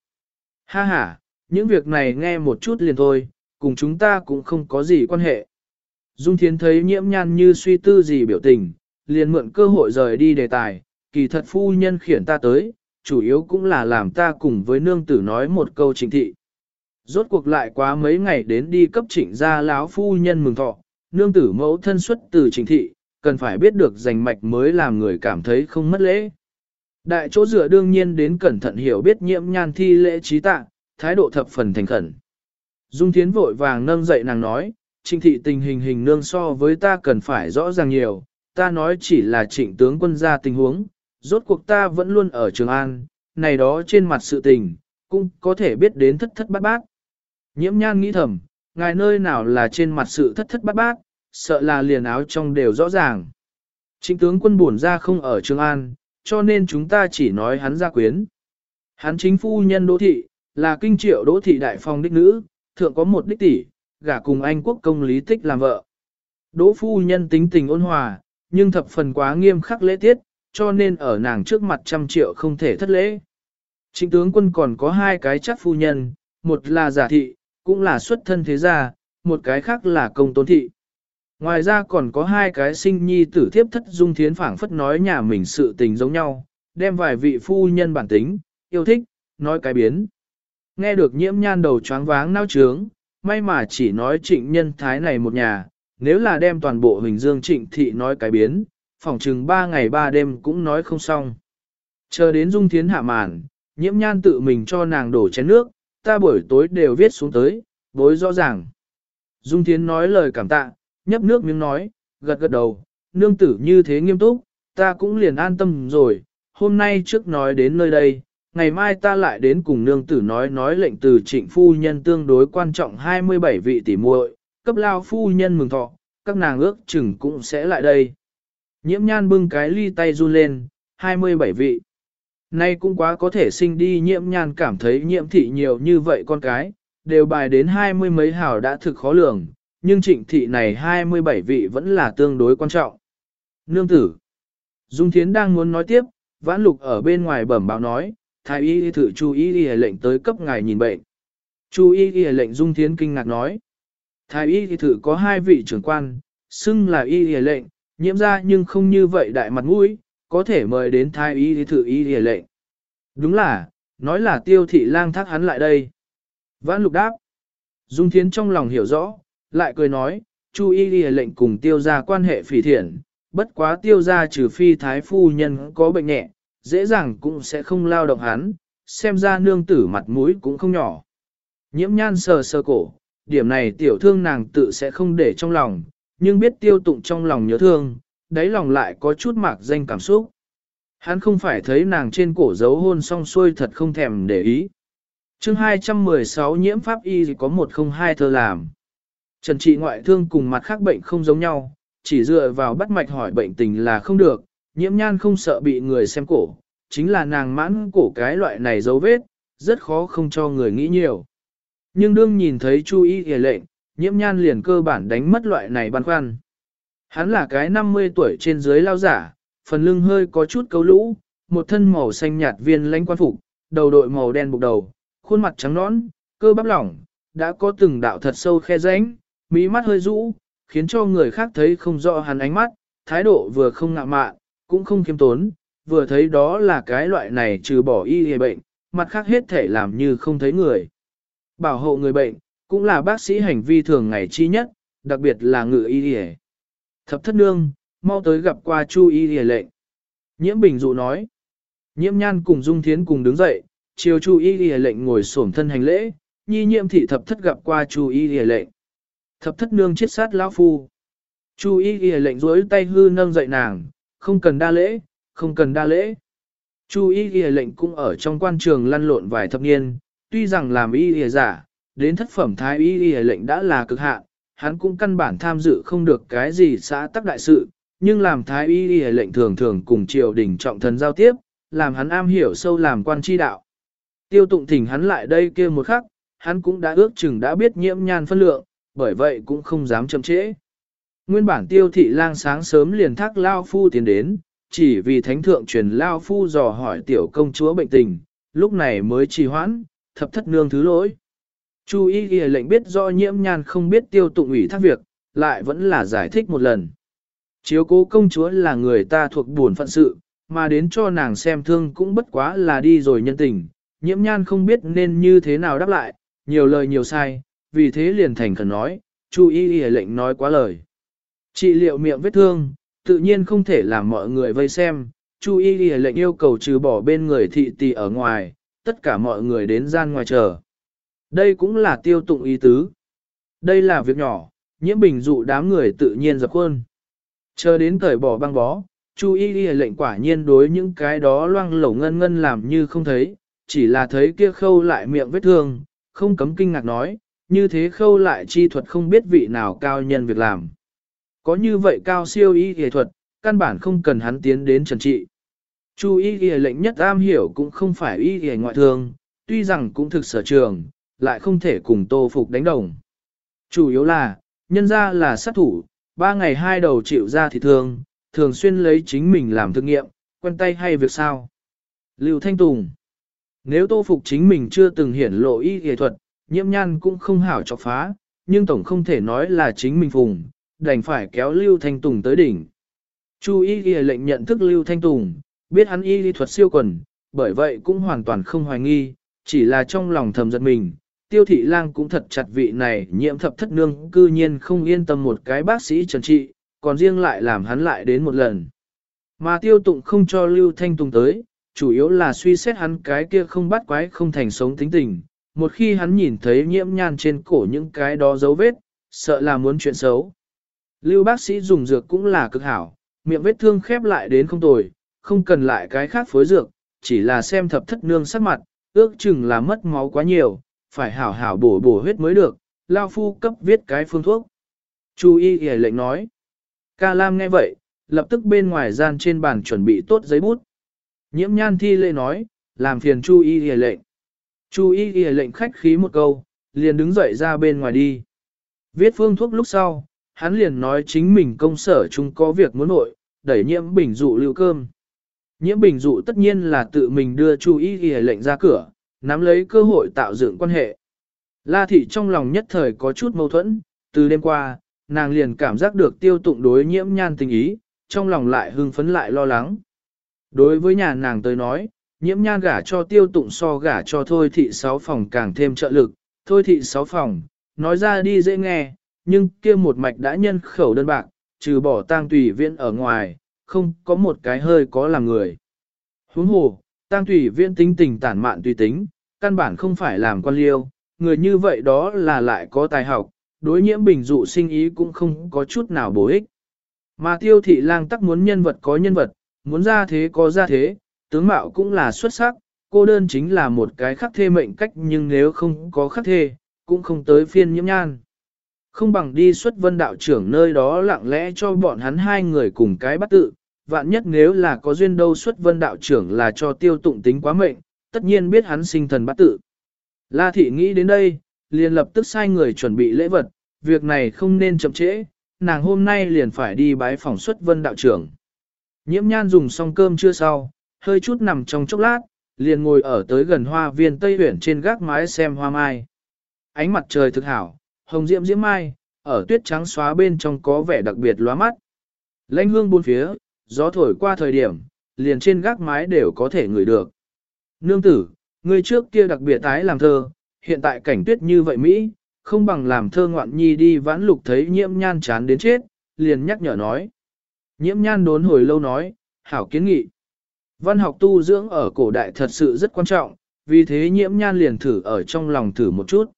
Ha ha, những việc này nghe một chút liền thôi, cùng chúng ta cũng không có gì quan hệ. Dung Thiến thấy nhiễm nhan như suy tư gì biểu tình, liền mượn cơ hội rời đi đề tài, kỳ thật phu nhân khiển ta tới, chủ yếu cũng là làm ta cùng với nương tử nói một câu trình thị. Rốt cuộc lại quá mấy ngày đến đi cấp trịnh gia lão phu nhân mừng thọ, nương tử mẫu thân xuất từ trình thị, cần phải biết được giành mạch mới làm người cảm thấy không mất lễ. Đại chỗ dựa đương nhiên đến cẩn thận hiểu biết nhiễm nhan thi lễ trí tạ, thái độ thập phần thành khẩn. Dung Thiến vội vàng nâng dậy nàng nói, trịnh thị tình hình hình nương so với ta cần phải rõ ràng nhiều, ta nói chỉ là trịnh tướng quân ra tình huống, rốt cuộc ta vẫn luôn ở Trường An, này đó trên mặt sự tình, cũng có thể biết đến thất thất bát bát. Nhiễm nhan nghĩ thầm, ngài nơi nào là trên mặt sự thất thất bát bát, sợ là liền áo trong đều rõ ràng. Trịnh tướng quân buồn ra không ở Trường An, cho nên chúng ta chỉ nói hắn ra quyến. Hắn chính phu nhân đỗ thị, là kinh triệu đỗ thị đại phong đích nữ, thượng có một đích tỷ, gả cùng anh quốc công lý tích làm vợ. Đỗ phu nhân tính tình ôn hòa, nhưng thập phần quá nghiêm khắc lễ tiết, cho nên ở nàng trước mặt trăm triệu không thể thất lễ. Trịnh tướng quân còn có hai cái chắc phu nhân, một là giả thị, cũng là xuất thân thế gia, một cái khác là công tôn thị. Ngoài ra còn có hai cái sinh nhi tử thiếp thất dung thiến phảng phất nói nhà mình sự tình giống nhau, đem vài vị phu nhân bản tính, yêu thích, nói cái biến. Nghe được nhiễm nhan đầu choáng váng nao trướng, may mà chỉ nói trịnh nhân thái này một nhà, nếu là đem toàn bộ hình dương trịnh thị nói cái biến, phỏng chừng ba ngày ba đêm cũng nói không xong. Chờ đến dung thiến hạ màn, nhiễm nhan tự mình cho nàng đổ chén nước, ta buổi tối đều viết xuống tới, bối rõ ràng. Dung thiến nói lời cảm tạ, nhấp nước miếng nói, gật gật đầu, nương tử như thế nghiêm túc, ta cũng liền an tâm rồi, hôm nay trước nói đến nơi đây, ngày mai ta lại đến cùng nương tử nói nói lệnh từ trịnh phu nhân tương đối quan trọng 27 vị tỷ muội, cấp lao phu nhân mừng thọ, các nàng ước chừng cũng sẽ lại đây. Nhiễm nhan bưng cái ly tay run lên, 27 vị. Nay cũng quá có thể sinh đi nhiễm nhan cảm thấy nhiễm thị nhiều như vậy con cái, đều bài đến hai mươi mấy hào đã thực khó lường, nhưng trịnh thị này 27 vị vẫn là tương đối quan trọng. Nương tử. Dung Thiến đang muốn nói tiếp, vãn lục ở bên ngoài bẩm báo nói, thái y thử chú y y lệnh tới cấp ngài nhìn bệnh. Chú y y lệnh Dung Thiến kinh ngạc nói. Thái y thử có hai vị trưởng quan, xưng là y y lệnh, nhiễm ra nhưng không như vậy đại mặt mũi, có thể mời đến thái y thử y y lệnh. Đúng là, nói là tiêu thị lang thác hắn lại đây. Vãn lục đáp. Dung Thiến trong lòng hiểu rõ, lại cười nói, Chu y y lệnh cùng tiêu ra quan hệ phỉ thiện, bất quá tiêu ra trừ phi thái phu nhân có bệnh nhẹ, dễ dàng cũng sẽ không lao động hắn, xem ra nương tử mặt mũi cũng không nhỏ. Nhiễm nhan sờ sờ cổ, điểm này tiểu thương nàng tự sẽ không để trong lòng, nhưng biết tiêu tụng trong lòng nhớ thương, đáy lòng lại có chút mạc danh cảm xúc. Hắn không phải thấy nàng trên cổ dấu hôn xong xuôi thật không thèm để ý. chương 216 nhiễm pháp y có một không hai thơ làm. Trần trị ngoại thương cùng mặt khác bệnh không giống nhau, chỉ dựa vào bắt mạch hỏi bệnh tình là không được, nhiễm nhan không sợ bị người xem cổ, chính là nàng mãn cổ cái loại này dấu vết, rất khó không cho người nghĩ nhiều. Nhưng đương nhìn thấy Chu Y hề lệnh, nhiễm nhan liền cơ bản đánh mất loại này băn khoăn. Hắn là cái 50 tuổi trên dưới lao giả, phần lưng hơi có chút cấu lũ, một thân màu xanh nhạt viên lãnh quan phục, đầu đội màu đen buộc đầu, khuôn mặt trắng nõn, cơ bắp lỏng, đã có từng đạo thật sâu khe rãnh, mí mắt hơi rũ, khiến cho người khác thấy không rõ hắn ánh mắt, thái độ vừa không ngạo mạn, cũng không kiêm tốn, vừa thấy đó là cái loại này trừ bỏ y hề bệnh, mặt khác hết thể làm như không thấy người. Bảo hộ người bệnh, cũng là bác sĩ hành vi thường ngày chi nhất, đặc biệt là ngự y hề. Thập thất nương, mau tới gặp qua chu y hề lệnh. Nhiễm bình dụ nói. Nhiễm nhan cùng Dung Thiến cùng đứng dậy, chiều chu y hề lệnh ngồi xổm thân hành lễ, nhi nhiễm thị thập thất gặp qua chu y hề lệnh. Thập thất nương chết sát lão phu. Chu y ghi lệnh rối tay hư nâng dậy nàng, không cần đa lễ, không cần đa lễ. Chu y ghi lệnh cũng ở trong quan trường lăn lộn vài thập niên, tuy rằng làm y ghi giả, đến thất phẩm thái y ghi lệnh đã là cực hạn, hắn cũng căn bản tham dự không được cái gì xã tắc đại sự, nhưng làm thái y ghi lệnh thường thường cùng triều đình trọng thần giao tiếp, làm hắn am hiểu sâu làm quan tri đạo. Tiêu tụng thỉnh hắn lại đây kia một khắc, hắn cũng đã ước chừng đã biết nhiễm nhan phân lượng, bởi vậy cũng không dám chậm trễ. Nguyên bản tiêu thị lang sáng sớm liền thác Lao Phu tiến đến, chỉ vì thánh thượng truyền Lao Phu dò hỏi tiểu công chúa bệnh tình, lúc này mới trì hoãn, thập thất nương thứ lỗi. Chu y ghi lệnh biết do nhiễm nhan không biết tiêu tụng ủy thác việc, lại vẫn là giải thích một lần. Chiếu cố công chúa là người ta thuộc buồn phận sự, mà đến cho nàng xem thương cũng bất quá là đi rồi nhân tình, nhiễm nhan không biết nên như thế nào đáp lại, nhiều lời nhiều sai, vì thế liền thành khẩn nói, Chu y y lệnh nói quá lời. Trị liệu miệng vết thương, tự nhiên không thể làm mọi người vây xem, Chu y y lệnh yêu cầu trừ bỏ bên người thị tỷ ở ngoài, tất cả mọi người đến gian ngoài chờ. Đây cũng là tiêu tụng ý tứ. Đây là việc nhỏ, nhiễm bình dụ đám người tự nhiên dập khuôn. Chờ đến thời bỏ băng bó, Chu y y lệnh quả nhiên đối những cái đó loang lổ ngân ngân làm như không thấy, chỉ là thấy kia khâu lại miệng vết thương, không cấm kinh ngạc nói, như thế khâu lại chi thuật không biết vị nào cao nhân việc làm. Có như vậy cao siêu y y thuật, căn bản không cần hắn tiến đến trần trị. Chu y y lệnh nhất am hiểu cũng không phải y y ngoại thương, tuy rằng cũng thực sở trường, lại không thể cùng tô phục đánh đồng. Chủ yếu là, nhân ra là sát thủ, ba ngày hai đầu chịu ra thì thương, thường xuyên lấy chính mình làm thực nghiệm, quen tay hay việc sao. Lưu Thanh Tùng Nếu tô phục chính mình chưa từng hiển lộ y y thuật, nhiễm nhan cũng không hảo cho phá, nhưng tổng không thể nói là chính mình phùng, đành phải kéo Lưu Thanh Tùng tới đỉnh. Chu y ghi lệnh nhận thức Lưu Thanh Tùng, biết hắn y lý thuật siêu quần, bởi vậy cũng hoàn toàn không hoài nghi, chỉ là trong lòng thầm giật mình. Tiêu thị lang cũng thật chặt vị này nhiễm thập thất nương cư nhiên không yên tâm một cái bác sĩ trần trị, còn riêng lại làm hắn lại đến một lần. Mà tiêu tụng không cho Lưu Thanh Tùng tới, chủ yếu là suy xét hắn cái kia không bắt quái không thành sống tính tình, một khi hắn nhìn thấy nhiễm nhan trên cổ những cái đó dấu vết, sợ là muốn chuyện xấu. Lưu bác sĩ dùng dược cũng là cực hảo, miệng vết thương khép lại đến không tồi, không cần lại cái khác phối dược, chỉ là xem thập thất nương sắc mặt, ước chừng là mất máu quá nhiều, phải hảo hảo bổ bổ huyết mới được, lao phu cấp viết cái phương thuốc. Chu y hề lệnh nói. Ca Lam nghe vậy, lập tức bên ngoài gian trên bàn chuẩn bị tốt giấy bút. Nhiễm nhan thi lệ nói, làm phiền Chu y hề lệnh. Chu y hề lệnh khách khí một câu, liền đứng dậy ra bên ngoài đi. Viết phương thuốc lúc sau, hắn liền nói chính mình công sở chúng có việc muốn nội, đẩy nhiễm bình dụ lưu cơm. Nhiễm bình dụ tất nhiên là tự mình đưa Chu ý ghi lệnh ra cửa, nắm lấy cơ hội tạo dựng quan hệ. La thị trong lòng nhất thời có chút mâu thuẫn, từ đêm qua, nàng liền cảm giác được tiêu tụng đối nhiễm nhan tình ý, trong lòng lại hưng phấn lại lo lắng. Đối với nhà nàng tới nói, nhiễm nhan gả cho tiêu tụng so gả cho thôi thị sáu phòng càng thêm trợ lực, thôi thị sáu phòng, nói ra đi dễ nghe, nhưng kia một mạch đã nhân khẩu đơn bạc, trừ bỏ tang tùy viễn ở ngoài, không có một cái hơi có làm người. Huống hồ, tang tùy viễn tính tình tản mạn tùy tính, căn bản không phải làm quan liêu, người như vậy đó là lại có tài học, đối nhiễm bình dụ sinh ý cũng không có chút nào bổ ích. Mà tiêu thị lang tắc muốn nhân vật có nhân vật, muốn ra thế có ra thế, tướng mạo cũng là xuất sắc, cô đơn chính là một cái khắc thê mệnh cách nhưng nếu không có khắc thê, cũng không tới phiên nhiễm nhan. Không bằng đi xuất vân đạo trưởng nơi đó lặng lẽ cho bọn hắn hai người cùng cái bắt tự, vạn nhất nếu là có duyên đâu xuất vân đạo trưởng là cho tiêu tụng tính quá mệnh, tất nhiên biết hắn sinh thần bắt tự. La thị nghĩ đến đây, liền lập tức sai người chuẩn bị lễ vật, việc này không nên chậm trễ, nàng hôm nay liền phải đi bái phòng xuất vân đạo trưởng. Nhiễm nhan dùng xong cơm chưa sau, hơi chút nằm trong chốc lát, liền ngồi ở tới gần hoa viên Tây Huyển trên gác mái xem hoa mai. Ánh mặt trời thực hảo, hồng diễm diễm mai, ở tuyết trắng xóa bên trong có vẻ đặc biệt lóa mắt. Lãnh hương buôn phía, gió thổi qua thời điểm, liền trên gác mái đều có thể ngửi được. Nương tử, người trước kia đặc biệt tái làm thơ, hiện tại cảnh tuyết như vậy Mỹ, không bằng làm thơ ngoạn nhi đi vãn lục thấy nhiễm nhan chán đến chết, liền nhắc nhở nói. Nhiễm nhan đốn hồi lâu nói, hảo kiến nghị. Văn học tu dưỡng ở cổ đại thật sự rất quan trọng, vì thế nhiễm nhan liền thử ở trong lòng thử một chút.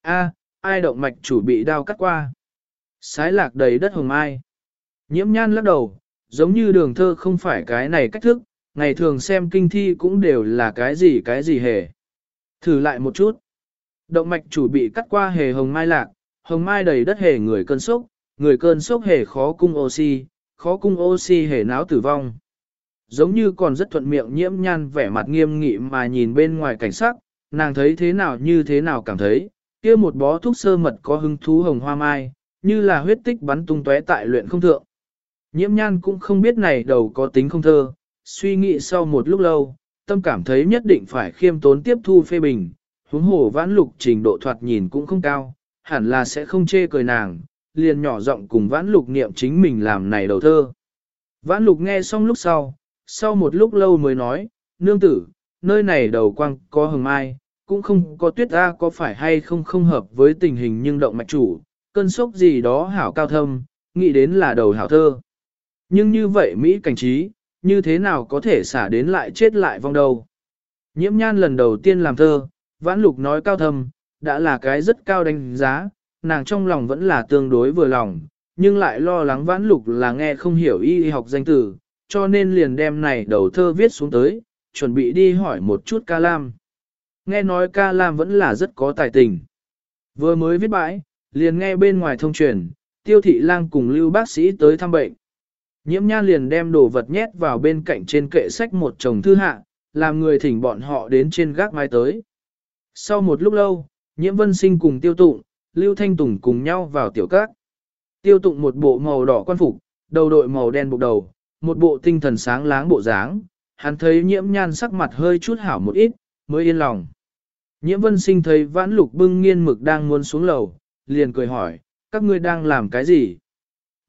A, ai động mạch chủ bị đao cắt qua. Sái lạc đầy đất hồng ai. Nhiễm nhan lắc đầu, giống như đường thơ không phải cái này cách thức, ngày thường xem kinh thi cũng đều là cái gì cái gì hề. Thử lại một chút. Động mạch chủ bị cắt qua hề hồng mai lạc, hồng mai đầy đất hề người cơn sốc, người cơn sốc hề khó cung oxy, khó cung oxy hề náo tử vong. Giống như còn rất thuận miệng nhiễm nhan vẻ mặt nghiêm nghị mà nhìn bên ngoài cảnh sắc, nàng thấy thế nào như thế nào cảm thấy, kia một bó thuốc sơ mật có hứng thú hồng hoa mai, như là huyết tích bắn tung tóe tại luyện không thượng. Nhiễm nhan cũng không biết này đầu có tính không thơ, suy nghĩ sau một lúc lâu, tâm cảm thấy nhất định phải khiêm tốn tiếp thu phê bình, huống hồ vãn lục trình độ thoạt nhìn cũng không cao, hẳn là sẽ không chê cười nàng, liền nhỏ giọng cùng vãn lục niệm chính mình làm này đầu thơ. Vãn lục nghe xong lúc sau, sau một lúc lâu mới nói, nương tử, nơi này đầu quang có hừng mai, cũng không có tuyết ra có phải hay không không hợp với tình hình nhưng động mạch chủ, cơn sốc gì đó hảo cao thâm, nghĩ đến là đầu hảo thơ. Nhưng như vậy Mỹ cảnh trí, như thế nào có thể xả đến lại chết lại vong đầu. Nhiễm nhan lần đầu tiên làm thơ, vãn lục nói cao thâm, đã là cái rất cao đánh giá, nàng trong lòng vẫn là tương đối vừa lòng, nhưng lại lo lắng vãn lục là nghe không hiểu y học danh từ, cho nên liền đem này đầu thơ viết xuống tới, chuẩn bị đi hỏi một chút ca lam. Nghe nói ca lam vẫn là rất có tài tình. Vừa mới viết bãi, liền nghe bên ngoài thông truyền, tiêu thị lang cùng lưu bác sĩ tới thăm bệnh. Nhiễm nhan liền đem đồ vật nhét vào bên cạnh trên kệ sách một chồng thư hạ, làm người thỉnh bọn họ đến trên gác mai tới. Sau một lúc lâu, nhiễm vân sinh cùng tiêu tụng, lưu thanh tùng cùng nhau vào tiểu các. Tiêu tụng một bộ màu đỏ quan phục, đầu đội màu đen buộc đầu, một bộ tinh thần sáng láng bộ dáng, hắn thấy nhiễm nhan sắc mặt hơi chút hảo một ít, mới yên lòng. Nhiễm vân sinh thấy vãn lục bưng nghiên mực đang muốn xuống lầu, liền cười hỏi, các ngươi đang làm cái gì?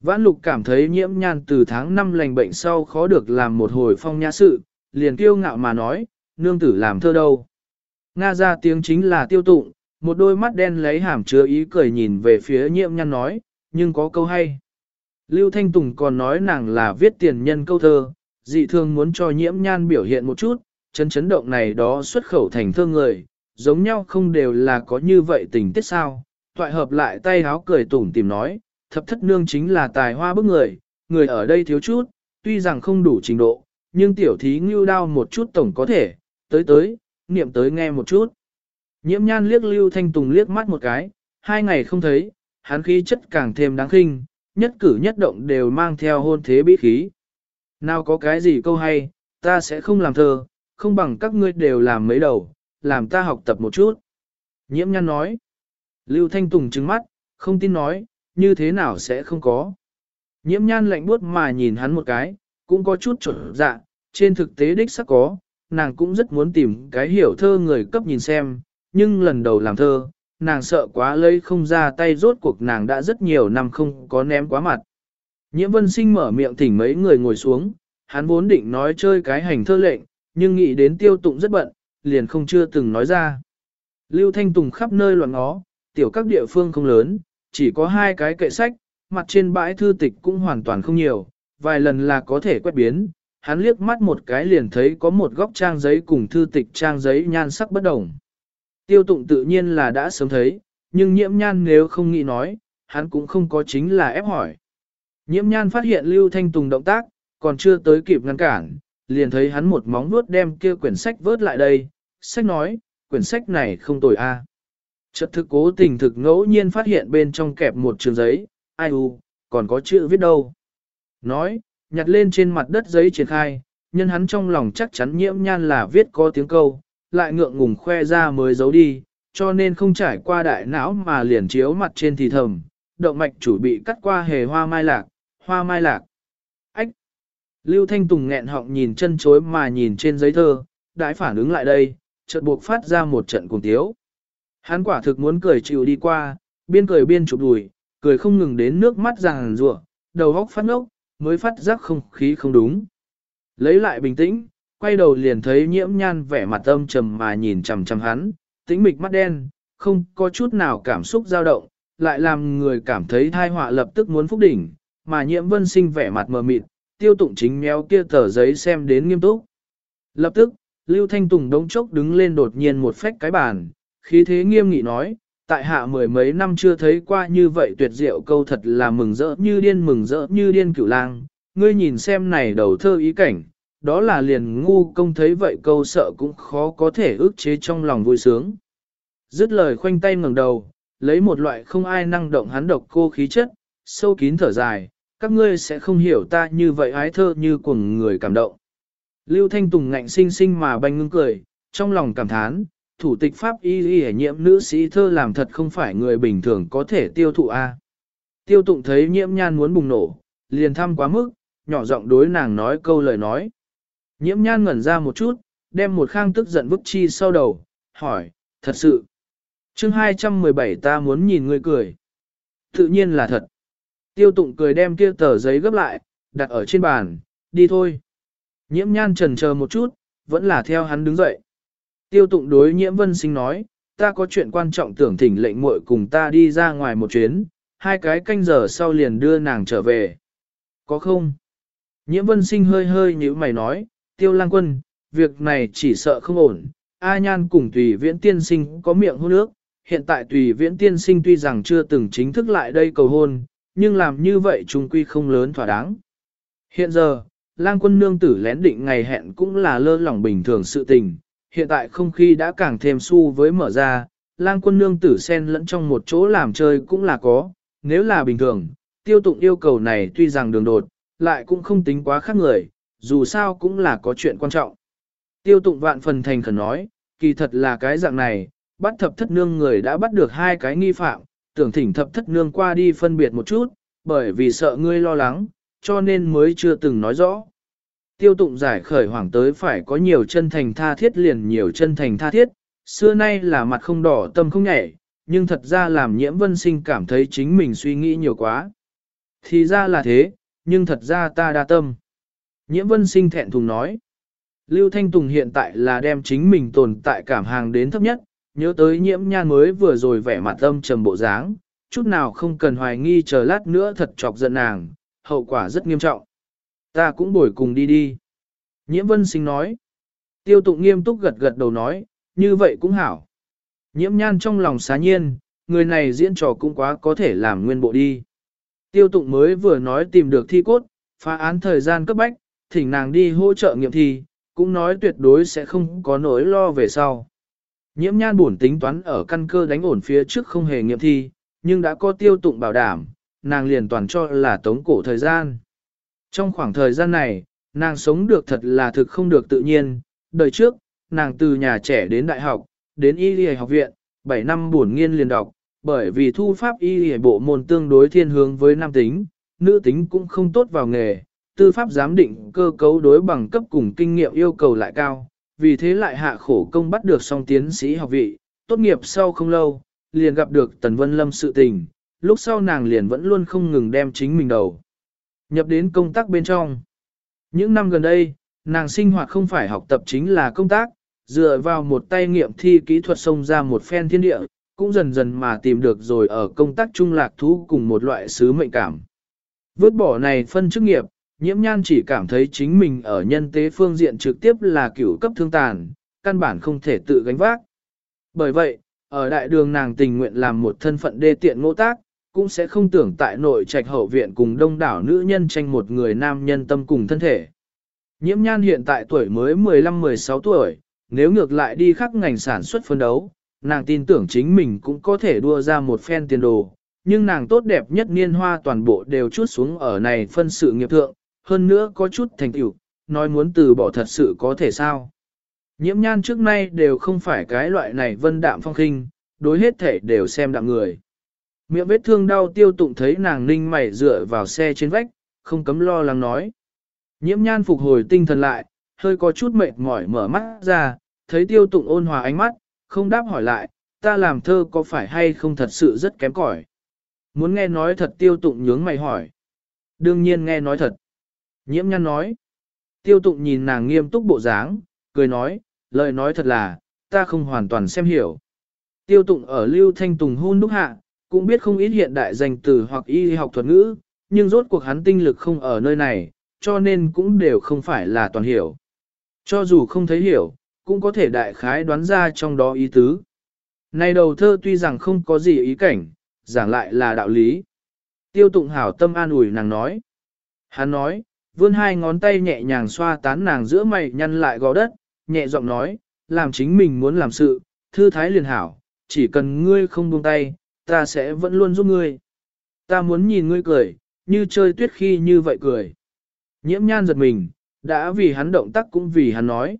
Vãn lục cảm thấy nhiễm nhan từ tháng năm lành bệnh sau khó được làm một hồi phong nhã sự, liền kiêu ngạo mà nói, nương tử làm thơ đâu. Nga ra tiếng chính là tiêu tụng, một đôi mắt đen lấy hàm chứa ý cười nhìn về phía nhiễm nhan nói, nhưng có câu hay. Lưu Thanh Tùng còn nói nàng là viết tiền nhân câu thơ, dị thương muốn cho nhiễm nhan biểu hiện một chút, chấn chấn động này đó xuất khẩu thành thơ người, giống nhau không đều là có như vậy tình tiết sao. Toại hợp lại tay háo cười tủm tìm nói, thập thất nương chính là tài hoa bức người, người ở đây thiếu chút, tuy rằng không đủ trình độ, nhưng tiểu thí ngưu đao một chút tổng có thể, tới tới, niệm tới nghe một chút. Nhiễm nhan liếc Lưu Thanh Tùng liếc mắt một cái, hai ngày không thấy, hắn khí chất càng thêm đáng khinh, nhất cử nhất động đều mang theo hôn thế bí khí. Nào có cái gì câu hay, ta sẽ không làm thơ, không bằng các ngươi đều làm mấy đầu, làm ta học tập một chút. Nhiễm nhan nói. Lưu Thanh Tùng trừng mắt, không tin nói, như thế nào sẽ không có. Nhiễm nhan lạnh buốt mà nhìn hắn một cái, cũng có chút trở dạ, trên thực tế đích sắc có, nàng cũng rất muốn tìm cái hiểu thơ người cấp nhìn xem, nhưng lần đầu làm thơ, nàng sợ quá lấy không ra tay rốt cuộc nàng đã rất nhiều năm không có ném quá mặt. Nhiễm vân sinh mở miệng thỉnh mấy người ngồi xuống, hắn vốn định nói chơi cái hành thơ lệnh, nhưng nghĩ đến tiêu tụng rất bận, liền không chưa từng nói ra. Lưu Thanh Tùng khắp nơi loạn ngó, tiểu các địa phương không lớn, chỉ có hai cái kệ sách, mặt trên bãi thư tịch cũng hoàn toàn không nhiều, vài lần là có thể quét biến. Hắn liếc mắt một cái liền thấy có một góc trang giấy cùng thư tịch trang giấy nhan sắc bất đồng. Tiêu tụng tự nhiên là đã sớm thấy, nhưng nhiễm nhan nếu không nghĩ nói, hắn cũng không có chính là ép hỏi. Nhiễm nhan phát hiện Lưu Thanh Tùng động tác, còn chưa tới kịp ngăn cản, liền thấy hắn một móng vuốt đem kia quyển sách vớt lại đây, sách nói, quyển sách này không tồi a. Chợt thực cố tình thực ngẫu nhiên phát hiện bên trong kẹp một trường giấy, ai u, còn có chữ viết đâu. Nói, nhặt lên trên mặt đất giấy triển khai, nhân hắn trong lòng chắc chắn nhiễm nhan là viết có tiếng câu, lại ngượng ngùng khoe ra mới giấu đi, cho nên không trải qua đại não mà liền chiếu mặt trên thì thầm, động mạch chủ bị cắt qua hề hoa mai lạc, hoa mai lạc. Ách! Lưu Thanh Tùng nghẹn họng nhìn chân chối mà nhìn trên giấy thơ, đãi phản ứng lại đây, chợt buộc phát ra một trận cùng tiếu. Hắn quả thực muốn cười chịu đi qua, biên cười biên chụp đùi, cười không ngừng đến nước mắt ràng rủa, đầu góc phát ngốc, mới phát giác không khí không đúng. Lấy lại bình tĩnh, quay đầu liền thấy nhiễm nhan vẻ mặt âm trầm mà nhìn chằm chằm hắn, tĩnh mịch mắt đen, không có chút nào cảm xúc dao động, lại làm người cảm thấy thai họa lập tức muốn phúc đỉnh, mà nhiễm vân sinh vẻ mặt mờ mịt, tiêu tụng chính méo kia tờ giấy xem đến nghiêm túc. Lập tức, Lưu Thanh Tùng đống chốc đứng lên đột nhiên một phách cái bàn, khí thế nghiêm nghị nói, tại hạ mười mấy năm chưa thấy qua như vậy tuyệt diệu câu thật là mừng rỡ như điên mừng rỡ như điên cửu lang, ngươi nhìn xem này đầu thơ ý cảnh, đó là liền ngu công thấy vậy câu sợ cũng khó có thể ức chế trong lòng vui sướng. Dứt lời khoanh tay ngẩng đầu, lấy một loại không ai năng động hắn độc cô khí chất, sâu kín thở dài, các ngươi sẽ không hiểu ta như vậy ái thơ như cuồng người cảm động. Lưu Thanh Tùng ngạnh sinh sinh mà banh ngưng cười, trong lòng cảm thán, thủ tịch Pháp y y nhiễm nữ sĩ thơ làm thật không phải người bình thường có thể tiêu thụ a. Tiêu tụng thấy nhiễm nhan muốn bùng nổ, liền thăm quá mức, nhỏ giọng đối nàng nói câu lời nói. Nhiễm nhan ngẩn ra một chút, đem một khang tức giận vứt chi sau đầu, hỏi, thật sự. chương 217 ta muốn nhìn người cười. Tự nhiên là thật. Tiêu tụng cười đem kia tờ giấy gấp lại, đặt ở trên bàn, đi thôi. Nhiễm nhan trần chờ một chút, vẫn là theo hắn đứng dậy. Tiêu tụng đối nhiễm vân sinh nói, ta có chuyện quan trọng tưởng thỉnh lệnh muội cùng ta đi ra ngoài một chuyến, hai cái canh giờ sau liền đưa nàng trở về. Có không? Nhiễm vân sinh hơi hơi như mày nói, tiêu lang quân, việc này chỉ sợ không ổn. A nhan cùng tùy viễn tiên sinh có miệng hôn nước, hiện tại tùy viễn tiên sinh tuy rằng chưa từng chính thức lại đây cầu hôn, nhưng làm như vậy chung quy không lớn thỏa đáng. Hiện giờ, lang quân nương tử lén định ngày hẹn cũng là lơ lỏng bình thường sự tình, hiện tại không khí đã càng thêm su với mở ra, lang quân nương tử xen lẫn trong một chỗ làm chơi cũng là có, nếu là bình thường, tiêu tụng yêu cầu này tuy rằng đường đột, lại cũng không tính quá khác người, dù sao cũng là có chuyện quan trọng. Tiêu tụng vạn phần thành khẩn nói, kỳ thật là cái dạng này, bắt thập thất nương người đã bắt được hai cái nghi phạm, tưởng thỉnh thập thất nương qua đi phân biệt một chút, bởi vì sợ ngươi lo lắng, cho nên mới chưa từng nói rõ. Tiêu tụng giải khởi hoảng tới phải có nhiều chân thành tha thiết liền nhiều chân thành tha thiết, xưa nay là mặt không đỏ tâm không nhảy, nhưng thật ra làm nhiễm vân sinh cảm thấy chính mình suy nghĩ nhiều quá. Thì ra là thế, nhưng thật ra ta đa tâm. Nhiễm vân sinh thẹn thùng nói. Lưu Thanh Tùng hiện tại là đem chính mình tồn tại cảm hàng đến thấp nhất, nhớ tới nhiễm nhan mới vừa rồi vẻ mặt âm trầm bộ dáng, chút nào không cần hoài nghi chờ lát nữa thật chọc giận nàng, hậu quả rất nghiêm trọng. Ta cũng bồi cùng đi đi. Nhiễm vân sinh nói. Tiêu tụng nghiêm túc gật gật đầu nói, như vậy cũng hảo. Nhiễm nhan trong lòng xá nhiên, người này diễn trò cũng quá có thể làm nguyên bộ đi. Tiêu tụng mới vừa nói tìm được thi cốt, phá án thời gian cấp bách, thỉnh nàng đi hỗ trợ nghiệm thi, cũng nói tuyệt đối sẽ không có nỗi lo về sau. Nhiễm nhan buồn tính toán ở căn cơ đánh ổn phía trước không hề nghiệm thi, nhưng đã có tiêu tụng bảo đảm, nàng liền toàn cho là tống cổ thời gian. Trong khoảng thời gian này, nàng sống được thật là thực không được tự nhiên, đời trước, nàng từ nhà trẻ đến đại học, đến y y học viện, 7 năm buồn nghiên liền đọc, bởi vì thu pháp y y bộ môn tương đối thiên hướng với nam tính, nữ tính cũng không tốt vào nghề, tư pháp giám định cơ cấu đối bằng cấp cùng kinh nghiệm yêu cầu lại cao, vì thế lại hạ khổ công bắt được song tiến sĩ học vị, tốt nghiệp sau không lâu, liền gặp được Tần Vân Lâm sự tình, lúc sau nàng liền vẫn luôn không ngừng đem chính mình đầu. Nhập đến công tác bên trong. Những năm gần đây, nàng sinh hoạt không phải học tập chính là công tác, dựa vào một tay nghiệm thi kỹ thuật xông ra một phen thiên địa, cũng dần dần mà tìm được rồi ở công tác trung lạc thú cùng một loại sứ mệnh cảm. Vứt bỏ này phân chức nghiệp, nhiễm nhan chỉ cảm thấy chính mình ở nhân tế phương diện trực tiếp là cửu cấp thương tàn, căn bản không thể tự gánh vác. Bởi vậy, ở đại đường nàng tình nguyện làm một thân phận đê tiện ngỗ tác, cũng sẽ không tưởng tại nội trạch hậu viện cùng đông đảo nữ nhân tranh một người nam nhân tâm cùng thân thể. Nhiễm nhan hiện tại tuổi mới 15-16 tuổi, nếu ngược lại đi khắc ngành sản xuất phân đấu, nàng tin tưởng chính mình cũng có thể đua ra một phen tiền đồ, nhưng nàng tốt đẹp nhất niên hoa toàn bộ đều chút xuống ở này phân sự nghiệp thượng, hơn nữa có chút thành tựu, nói muốn từ bỏ thật sự có thể sao. Nhiễm nhan trước nay đều không phải cái loại này vân đạm phong khinh, đối hết thể đều xem đạm người. Miệng vết thương đau tiêu tụng thấy nàng ninh mày dựa vào xe trên vách, không cấm lo lắng nói. Nhiễm nhan phục hồi tinh thần lại, hơi có chút mệt mỏi mở mắt ra, thấy tiêu tụng ôn hòa ánh mắt, không đáp hỏi lại, ta làm thơ có phải hay không thật sự rất kém cỏi. Muốn nghe nói thật tiêu tụng nhướng mày hỏi. Đương nhiên nghe nói thật. Nhiễm nhan nói. Tiêu tụng nhìn nàng nghiêm túc bộ dáng, cười nói, lời nói thật là, ta không hoàn toàn xem hiểu. Tiêu tụng ở lưu thanh tùng hôn đúc hạ, cũng biết không ít hiện đại danh từ hoặc y học thuật ngữ, nhưng rốt cuộc hắn tinh lực không ở nơi này, cho nên cũng đều không phải là toàn hiểu. Cho dù không thấy hiểu, cũng có thể đại khái đoán ra trong đó ý tứ. Này đầu thơ tuy rằng không có gì ý cảnh, giảng lại là đạo lý. Tiêu tụng hảo tâm an ủi nàng nói. Hắn nói, vươn hai ngón tay nhẹ nhàng xoa tán nàng giữa mày nhăn lại gò đất, nhẹ giọng nói, làm chính mình muốn làm sự, thư thái liền hảo, chỉ cần ngươi không buông tay, ta sẽ vẫn luôn giúp ngươi. Ta muốn nhìn ngươi cười, như chơi tuyết khi như vậy cười. Nhiễm nhan giật mình, đã vì hắn động tác cũng vì hắn nói.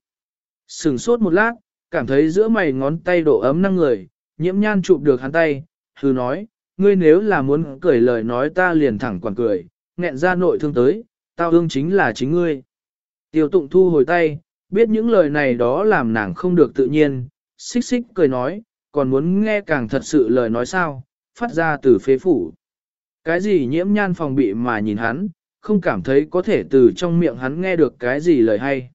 Sừng sốt một lát, cảm thấy giữa mày ngón tay độ ấm năng người, nhiễm nhan chụp được hắn tay, hư nói, ngươi nếu là muốn cười lời nói ta liền thẳng quản cười, nghẹn ra nội thương tới, tao ương chính là chính ngươi. Tiêu tụng thu hồi tay, biết những lời này đó làm nàng không được tự nhiên, xích xích cười nói, còn muốn nghe càng thật sự lời nói sao, phát ra từ phế phủ. Cái gì nhiễm nhan phòng bị mà nhìn hắn, không cảm thấy có thể từ trong miệng hắn nghe được cái gì lời hay.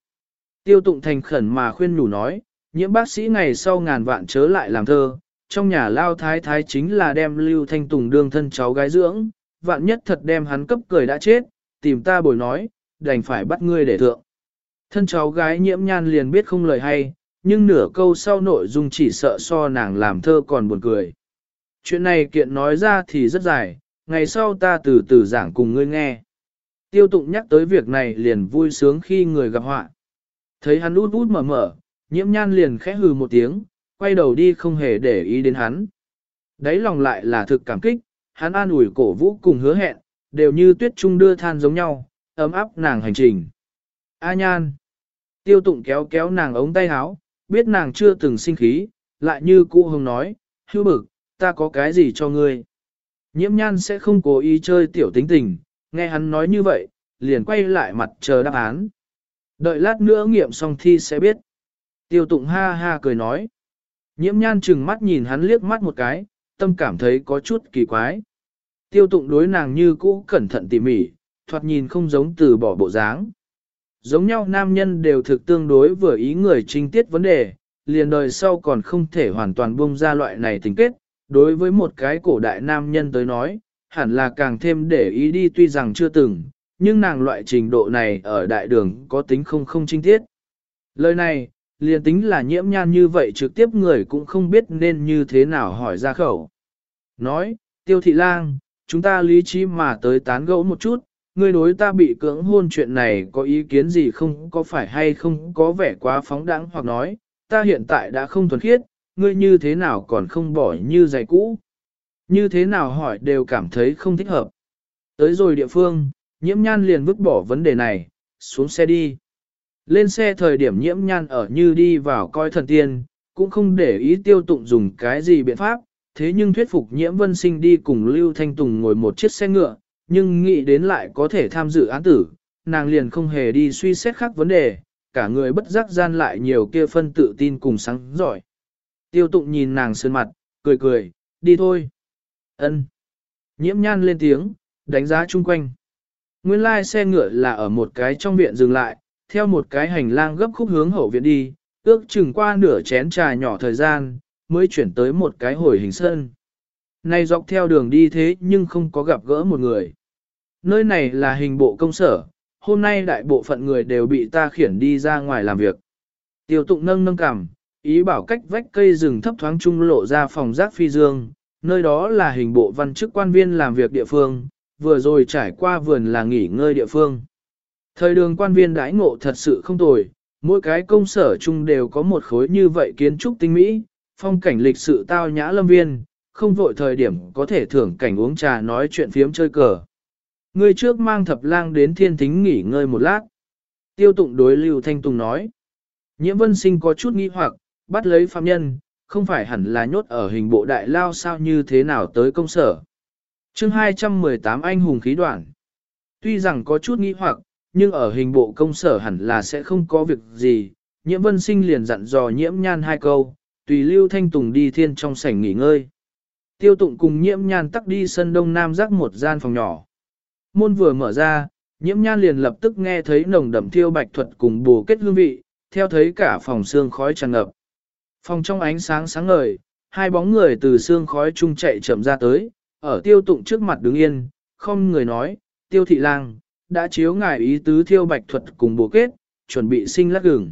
Tiêu tụng thành khẩn mà khuyên nhủ nói, nhiễm bác sĩ ngày sau ngàn vạn chớ lại làm thơ, trong nhà lao thái thái chính là đem lưu thanh tùng đương thân cháu gái dưỡng, vạn nhất thật đem hắn cấp cười đã chết, tìm ta bồi nói, đành phải bắt ngươi để thượng. Thân cháu gái nhiễm nhan liền biết không lời hay, nhưng nửa câu sau nội dung chỉ sợ so nàng làm thơ còn buồn cười. Chuyện này kiện nói ra thì rất dài, ngày sau ta từ từ giảng cùng ngươi nghe. Tiêu tụng nhắc tới việc này liền vui sướng khi người gặp họa. Thấy hắn út út mở mở, nhiễm nhan liền khẽ hừ một tiếng, quay đầu đi không hề để ý đến hắn. Đấy lòng lại là thực cảm kích, hắn an ủi cổ vũ cùng hứa hẹn, đều như tuyết trung đưa than giống nhau, ấm áp nàng hành trình. A nhan. Tiêu tụng kéo kéo nàng ống tay áo, biết nàng chưa từng sinh khí, lại như cụ hồng nói, hưu bực, ta có cái gì cho ngươi. Nhiễm nhan sẽ không cố ý chơi tiểu tính tình, nghe hắn nói như vậy, liền quay lại mặt chờ đáp án. Đợi lát nữa nghiệm xong thi sẽ biết. Tiêu tụng ha ha cười nói. Nhiễm nhan chừng mắt nhìn hắn liếc mắt một cái, tâm cảm thấy có chút kỳ quái. Tiêu tụng đối nàng như cũ cẩn thận tỉ mỉ, thoạt nhìn không giống từ bỏ bộ dáng. Giống nhau nam nhân đều thực tương đối vừa ý người trinh tiết vấn đề, liền đời sau còn không thể hoàn toàn buông ra loại này tình kết. Đối với một cái cổ đại nam nhân tới nói, hẳn là càng thêm để ý đi tuy rằng chưa từng, nhưng nàng loại trình độ này ở đại đường có tính không không trinh tiết. Lời này, liền tính là nhiễm nhan như vậy trực tiếp người cũng không biết nên như thế nào hỏi ra khẩu. Nói, tiêu thị lang, chúng ta lý trí mà tới tán gẫu một chút, ngươi đối ta bị cưỡng hôn chuyện này có ý kiến gì không có phải hay không có vẻ quá phóng đãng hoặc nói, ta hiện tại đã không thuần khiết, ngươi như thế nào còn không bỏ như giày cũ. Như thế nào hỏi đều cảm thấy không thích hợp. Tới rồi địa phương, nhiễm nhan liền vứt bỏ vấn đề này, xuống xe đi. Lên xe thời điểm nhiễm nhan ở như đi vào coi thần tiên, cũng không để ý tiêu tụng dùng cái gì biện pháp, thế nhưng thuyết phục nhiễm vân sinh đi cùng Lưu Thanh Tùng ngồi một chiếc xe ngựa, nhưng nghĩ đến lại có thể tham dự án tử, nàng liền không hề đi suy xét khác vấn đề, cả người bất giác gian lại nhiều kia phân tự tin cùng sáng giỏi. Tiêu tụng nhìn nàng sơn mặt, cười cười, đi thôi. ân Nhiễm nhan lên tiếng, đánh giá chung quanh. Nguyên lai xe ngựa là ở một cái trong viện dừng lại, theo một cái hành lang gấp khúc hướng hậu viện đi, ước chừng qua nửa chén trà nhỏ thời gian, mới chuyển tới một cái hồi hình sơn. Này dọc theo đường đi thế nhưng không có gặp gỡ một người. Nơi này là hình bộ công sở, hôm nay đại bộ phận người đều bị ta khiển đi ra ngoài làm việc. Tiêu tụng nâng nâng cằm, ý bảo cách vách cây rừng thấp thoáng trung lộ ra phòng giác phi dương, nơi đó là hình bộ văn chức quan viên làm việc địa phương, vừa rồi trải qua vườn là nghỉ ngơi địa phương. Thời đường quan viên đãi ngộ thật sự không tồi, mỗi cái công sở chung đều có một khối như vậy kiến trúc tinh mỹ, phong cảnh lịch sự tao nhã lâm viên, không vội thời điểm có thể thưởng cảnh uống trà nói chuyện phiếm chơi cờ. Ngươi trước mang thập lang đến thiên thính nghỉ ngơi một lát. Tiêu tụng đối Lưu Thanh Tùng nói. Nhiễm vân sinh có chút nghi hoặc, bắt lấy phạm nhân, không phải hẳn là nhốt ở hình bộ đại lao sao như thế nào tới công sở. chương 218 anh hùng khí đoạn. Tuy rằng có chút nghi hoặc, nhưng ở hình bộ công sở hẳn là sẽ không có việc gì. Nhiễm vân sinh liền dặn dò nhiễm nhan hai câu, tùy Lưu Thanh Tùng đi thiên trong sảnh nghỉ ngơi. Tiêu tụng cùng nhiễm nhan tắc đi sân đông nam rắc một gian phòng nhỏ. Môn vừa mở ra, nhiễm nhan liền lập tức nghe thấy nồng đậm thiêu bạch thuật cùng bù kết hương vị, theo thấy cả phòng xương khói tràn ngập. Phòng trong ánh sáng sáng ngời, hai bóng người từ xương khói chung chạy chậm ra tới, ở tiêu tụng trước mặt đứng yên, không người nói, tiêu thị lang, đã chiếu ngài ý tứ thiêu bạch thuật cùng bù kết, chuẩn bị sinh lắc gừng.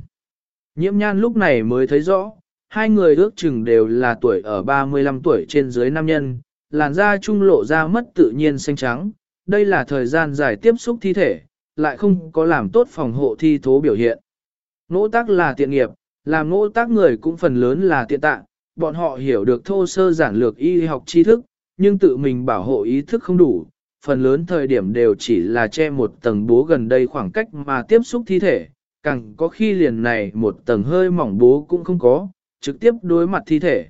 Nhiễm nhan lúc này mới thấy rõ, hai người ước chừng đều là tuổi ở 35 tuổi trên dưới nam nhân, làn da trung lộ ra mất tự nhiên xanh trắng, đây là thời gian dài tiếp xúc thi thể, lại không có làm tốt phòng hộ thi thố biểu hiện. Nỗ tác là tiện nghiệp, làm nỗ tác người cũng phần lớn là tiện tạng, bọn họ hiểu được thô sơ giản lược y học tri thức, nhưng tự mình bảo hộ ý thức không đủ, phần lớn thời điểm đều chỉ là che một tầng bố gần đây khoảng cách mà tiếp xúc thi thể, càng có khi liền này một tầng hơi mỏng bố cũng không có, trực tiếp đối mặt thi thể.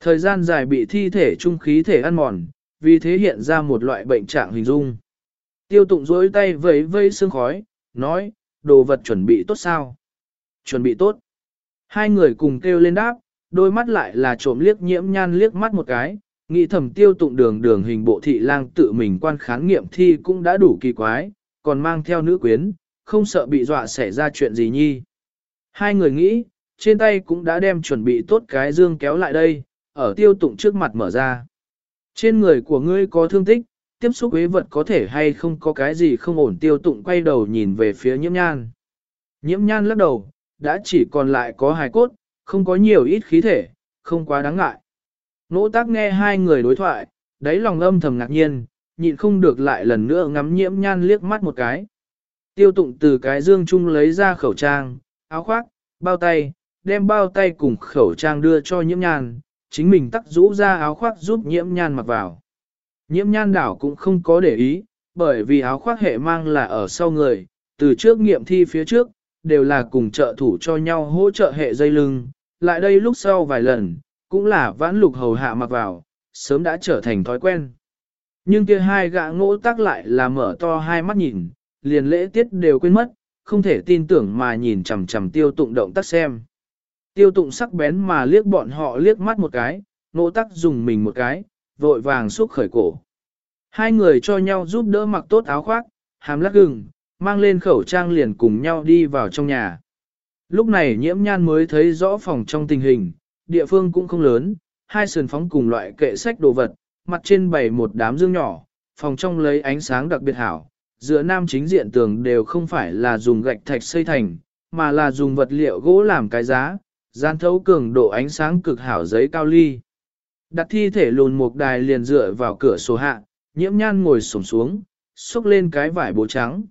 Thời gian dài bị thi thể trung khí thể ăn mòn, vì thế hiện ra một loại bệnh trạng hình dung. Tiêu tụng dối tay vẫy vây sương khói, nói, đồ vật chuẩn bị tốt sao? Chuẩn bị tốt. Hai người cùng kêu lên đáp, đôi mắt lại là trộm liếc nhiễm nhan liếc mắt một cái, nghĩ thầm tiêu tụng đường đường hình bộ thị lang tự mình quan kháng nghiệm thi cũng đã đủ kỳ quái, còn mang theo nữ quyến, không sợ bị dọa xảy ra chuyện gì nhi. Hai người nghĩ, trên tay cũng đã đem chuẩn bị tốt cái dương kéo lại đây, ở tiêu tụng trước mặt mở ra. Trên người của ngươi có thương tích, tiếp xúc với vật có thể hay không có cái gì không ổn tiêu tụng quay đầu nhìn về phía nhiễm nhan. Nhiễm nhan lắc đầu, đã chỉ còn lại có hài cốt, không có nhiều ít khí thể, không quá đáng ngại. Nỗ tác nghe hai người đối thoại, đáy lòng âm thầm ngạc nhiên, nhịn không được lại lần nữa ngắm nhiễm nhan liếc mắt một cái. Tiêu tụng từ cái dương chung lấy ra khẩu trang, áo khoác, bao tay, đem bao tay cùng khẩu trang đưa cho nhiễm nhan, chính mình tắc rũ ra áo khoác giúp nhiễm nhan mặc vào. Nhiễm nhan đảo cũng không có để ý, bởi vì áo khoác hệ mang là ở sau người, từ trước nghiệm thi phía trước, đều là cùng trợ thủ cho nhau hỗ trợ hệ dây lưng, lại đây lúc sau vài lần, cũng là vãn lục hầu hạ mặc vào, sớm đã trở thành thói quen. Nhưng kia hai gã ngỗ tác lại là mở to hai mắt nhìn, liền lễ tiết đều quên mất, không thể tin tưởng mà nhìn chằm chằm tiêu tụng động tác xem. Tiêu tụng sắc bén mà liếc bọn họ liếc mắt một cái, nỗ tắc dùng mình một cái, vội vàng xúc khởi cổ. Hai người cho nhau giúp đỡ mặc tốt áo khoác, hàm lắc gừng, mang lên khẩu trang liền cùng nhau đi vào trong nhà. Lúc này nhiễm nhan mới thấy rõ phòng trong tình hình, địa phương cũng không lớn, hai sườn phóng cùng loại kệ sách đồ vật, mặt trên bày một đám dương nhỏ, phòng trong lấy ánh sáng đặc biệt hảo, giữa nam chính diện tường đều không phải là dùng gạch thạch xây thành, mà là dùng vật liệu gỗ làm cái giá, gian thấu cường độ ánh sáng cực hảo giấy cao ly. Đặt thi thể lùn một đài liền dựa vào cửa sổ hạ, nhiễm nhan ngồi sổm xuống, xúc lên cái vải bố trắng.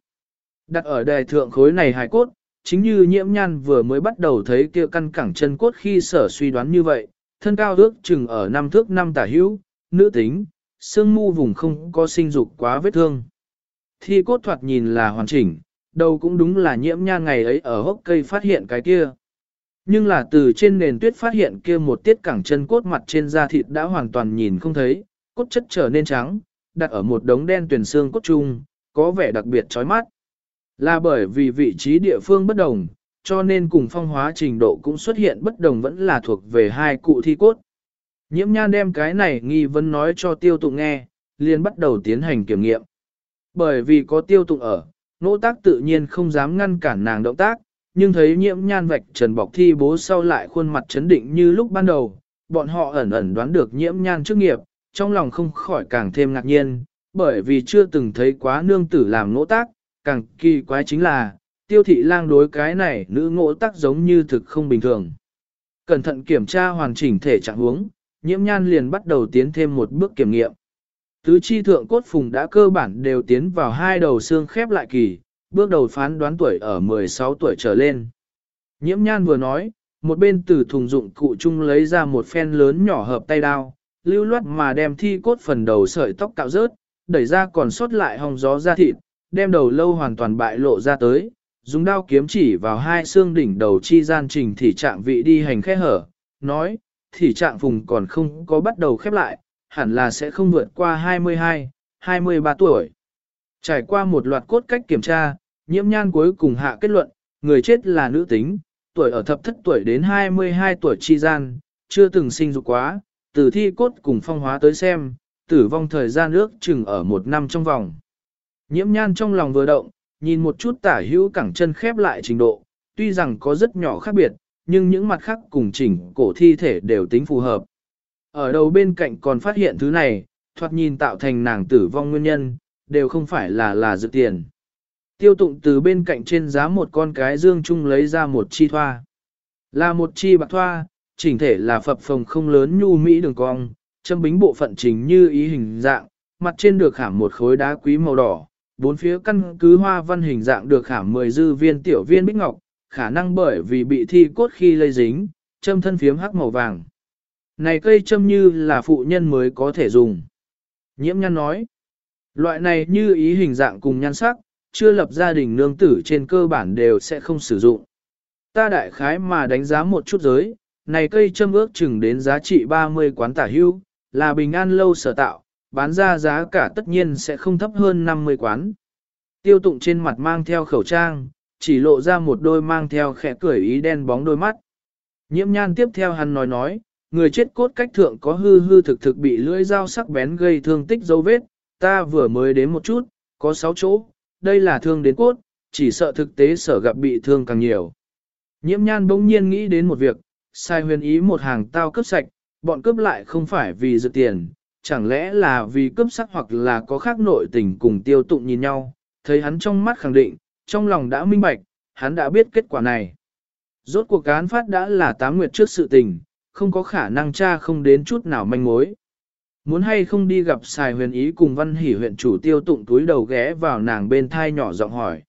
Đặt ở đài thượng khối này hài cốt, chính như nhiễm nhan vừa mới bắt đầu thấy kia căn cẳng chân cốt khi sở suy đoán như vậy, thân cao ước chừng ở năm thước năm tả hữu, nữ tính, xương mu vùng không có sinh dục quá vết thương. Thi cốt thoạt nhìn là hoàn chỉnh, đầu cũng đúng là nhiễm nhan ngày ấy ở hốc cây phát hiện cái kia. Nhưng là từ trên nền tuyết phát hiện kia một tiết cẳng chân cốt mặt trên da thịt đã hoàn toàn nhìn không thấy, cốt chất trở nên trắng, đặt ở một đống đen tuyển xương cốt chung, có vẻ đặc biệt chói mắt. Là bởi vì vị trí địa phương bất đồng, cho nên cùng phong hóa trình độ cũng xuất hiện bất đồng vẫn là thuộc về hai cụ thi cốt. Nhiễm nhan đem cái này nghi vấn nói cho tiêu tụng nghe, liền bắt đầu tiến hành kiểm nghiệm. Bởi vì có tiêu tụng ở, nỗ tác tự nhiên không dám ngăn cản nàng động tác, nhưng thấy nhiễm nhan vạch trần bọc thi bố sau lại khuôn mặt chấn định như lúc ban đầu, bọn họ ẩn ẩn đoán được nhiễm nhan trước nghiệp, trong lòng không khỏi càng thêm ngạc nhiên, bởi vì chưa từng thấy quá nương tử làm ngỗ tác, càng kỳ quái chính là, tiêu thị lang đối cái này nữ ngỗ tác giống như thực không bình thường. Cẩn thận kiểm tra hoàn chỉnh thể trạng huống, nhiễm nhan liền bắt đầu tiến thêm một bước kiểm nghiệm. Tứ chi thượng cốt phùng đã cơ bản đều tiến vào hai đầu xương khép lại kỳ, bước đầu phán đoán tuổi ở 16 tuổi trở lên. Nhiễm nhan vừa nói, một bên từ thùng dụng cụ chung lấy ra một phen lớn nhỏ hợp tay đao, lưu loát mà đem thi cốt phần đầu sợi tóc cạo rớt, đẩy ra còn sót lại hồng gió ra thịt, đem đầu lâu hoàn toàn bại lộ ra tới, dùng đao kiếm chỉ vào hai xương đỉnh đầu chi gian trình thì trạng vị đi hành khe hở, nói, thì trạng vùng còn không có bắt đầu khép lại, hẳn là sẽ không vượt qua 22, 23 tuổi. Trải qua một loạt cốt cách kiểm tra, nhiễm nhan cuối cùng hạ kết luận, người chết là nữ tính, tuổi ở thập thất tuổi đến 22 tuổi chi gian, chưa từng sinh dục quá, Tử thi cốt cùng phong hóa tới xem, tử vong thời gian ước chừng ở một năm trong vòng. Nhiễm nhan trong lòng vừa động, nhìn một chút tả hữu cẳng chân khép lại trình độ, tuy rằng có rất nhỏ khác biệt, nhưng những mặt khác cùng chỉnh cổ thi thể đều tính phù hợp. Ở đầu bên cạnh còn phát hiện thứ này, thoạt nhìn tạo thành nàng tử vong nguyên nhân, đều không phải là là dự tiền. Tiêu tụng từ bên cạnh trên giá một con cái dương chung lấy ra một chi thoa. Là một chi bạc thoa, chỉnh thể là phập phồng không lớn nhu mỹ đường cong, châm bính bộ phận chính như ý hình dạng, mặt trên được khảm một khối đá quý màu đỏ, bốn phía căn cứ hoa văn hình dạng được khảm 10 dư viên tiểu viên bích ngọc, khả năng bởi vì bị thi cốt khi lây dính, châm thân phiếm hắc màu vàng. Này cây châm như là phụ nhân mới có thể dùng. Nhiễm nhăn nói, loại này như ý hình dạng cùng nhan sắc, chưa lập gia đình nương tử trên cơ bản đều sẽ không sử dụng. Ta đại khái mà đánh giá một chút giới, này cây châm ước chừng đến giá trị 30 quán tả hưu, là bình an lâu sở tạo, bán ra giá cả tất nhiên sẽ không thấp hơn 50 quán. Tiêu tụng trên mặt mang theo khẩu trang, chỉ lộ ra một đôi mang theo khẽ cười ý đen bóng đôi mắt. Nhiễm nhan tiếp theo hắn nói nói, người chết cốt cách thượng có hư hư thực thực bị lưỡi dao sắc bén gây thương tích dấu vết, ta vừa mới đến một chút, có 6 chỗ, đây là thương đến cốt, chỉ sợ thực tế sở gặp bị thương càng nhiều. Nhiễm nhan bỗng nhiên nghĩ đến một việc, sai huyền ý một hàng tao cướp sạch, bọn cướp lại không phải vì dự tiền, chẳng lẽ là vì cướp sắc hoặc là có khác nội tình cùng tiêu tụng nhìn nhau, thấy hắn trong mắt khẳng định, trong lòng đã minh bạch, hắn đã biết kết quả này. Rốt cuộc án phát đã là tám nguyệt trước sự tình, không có khả năng tra không đến chút nào manh mối. Muốn hay không đi gặp xài huyền ý cùng văn hỉ huyện chủ tiêu tụng túi đầu ghé vào nàng bên thai nhỏ giọng hỏi.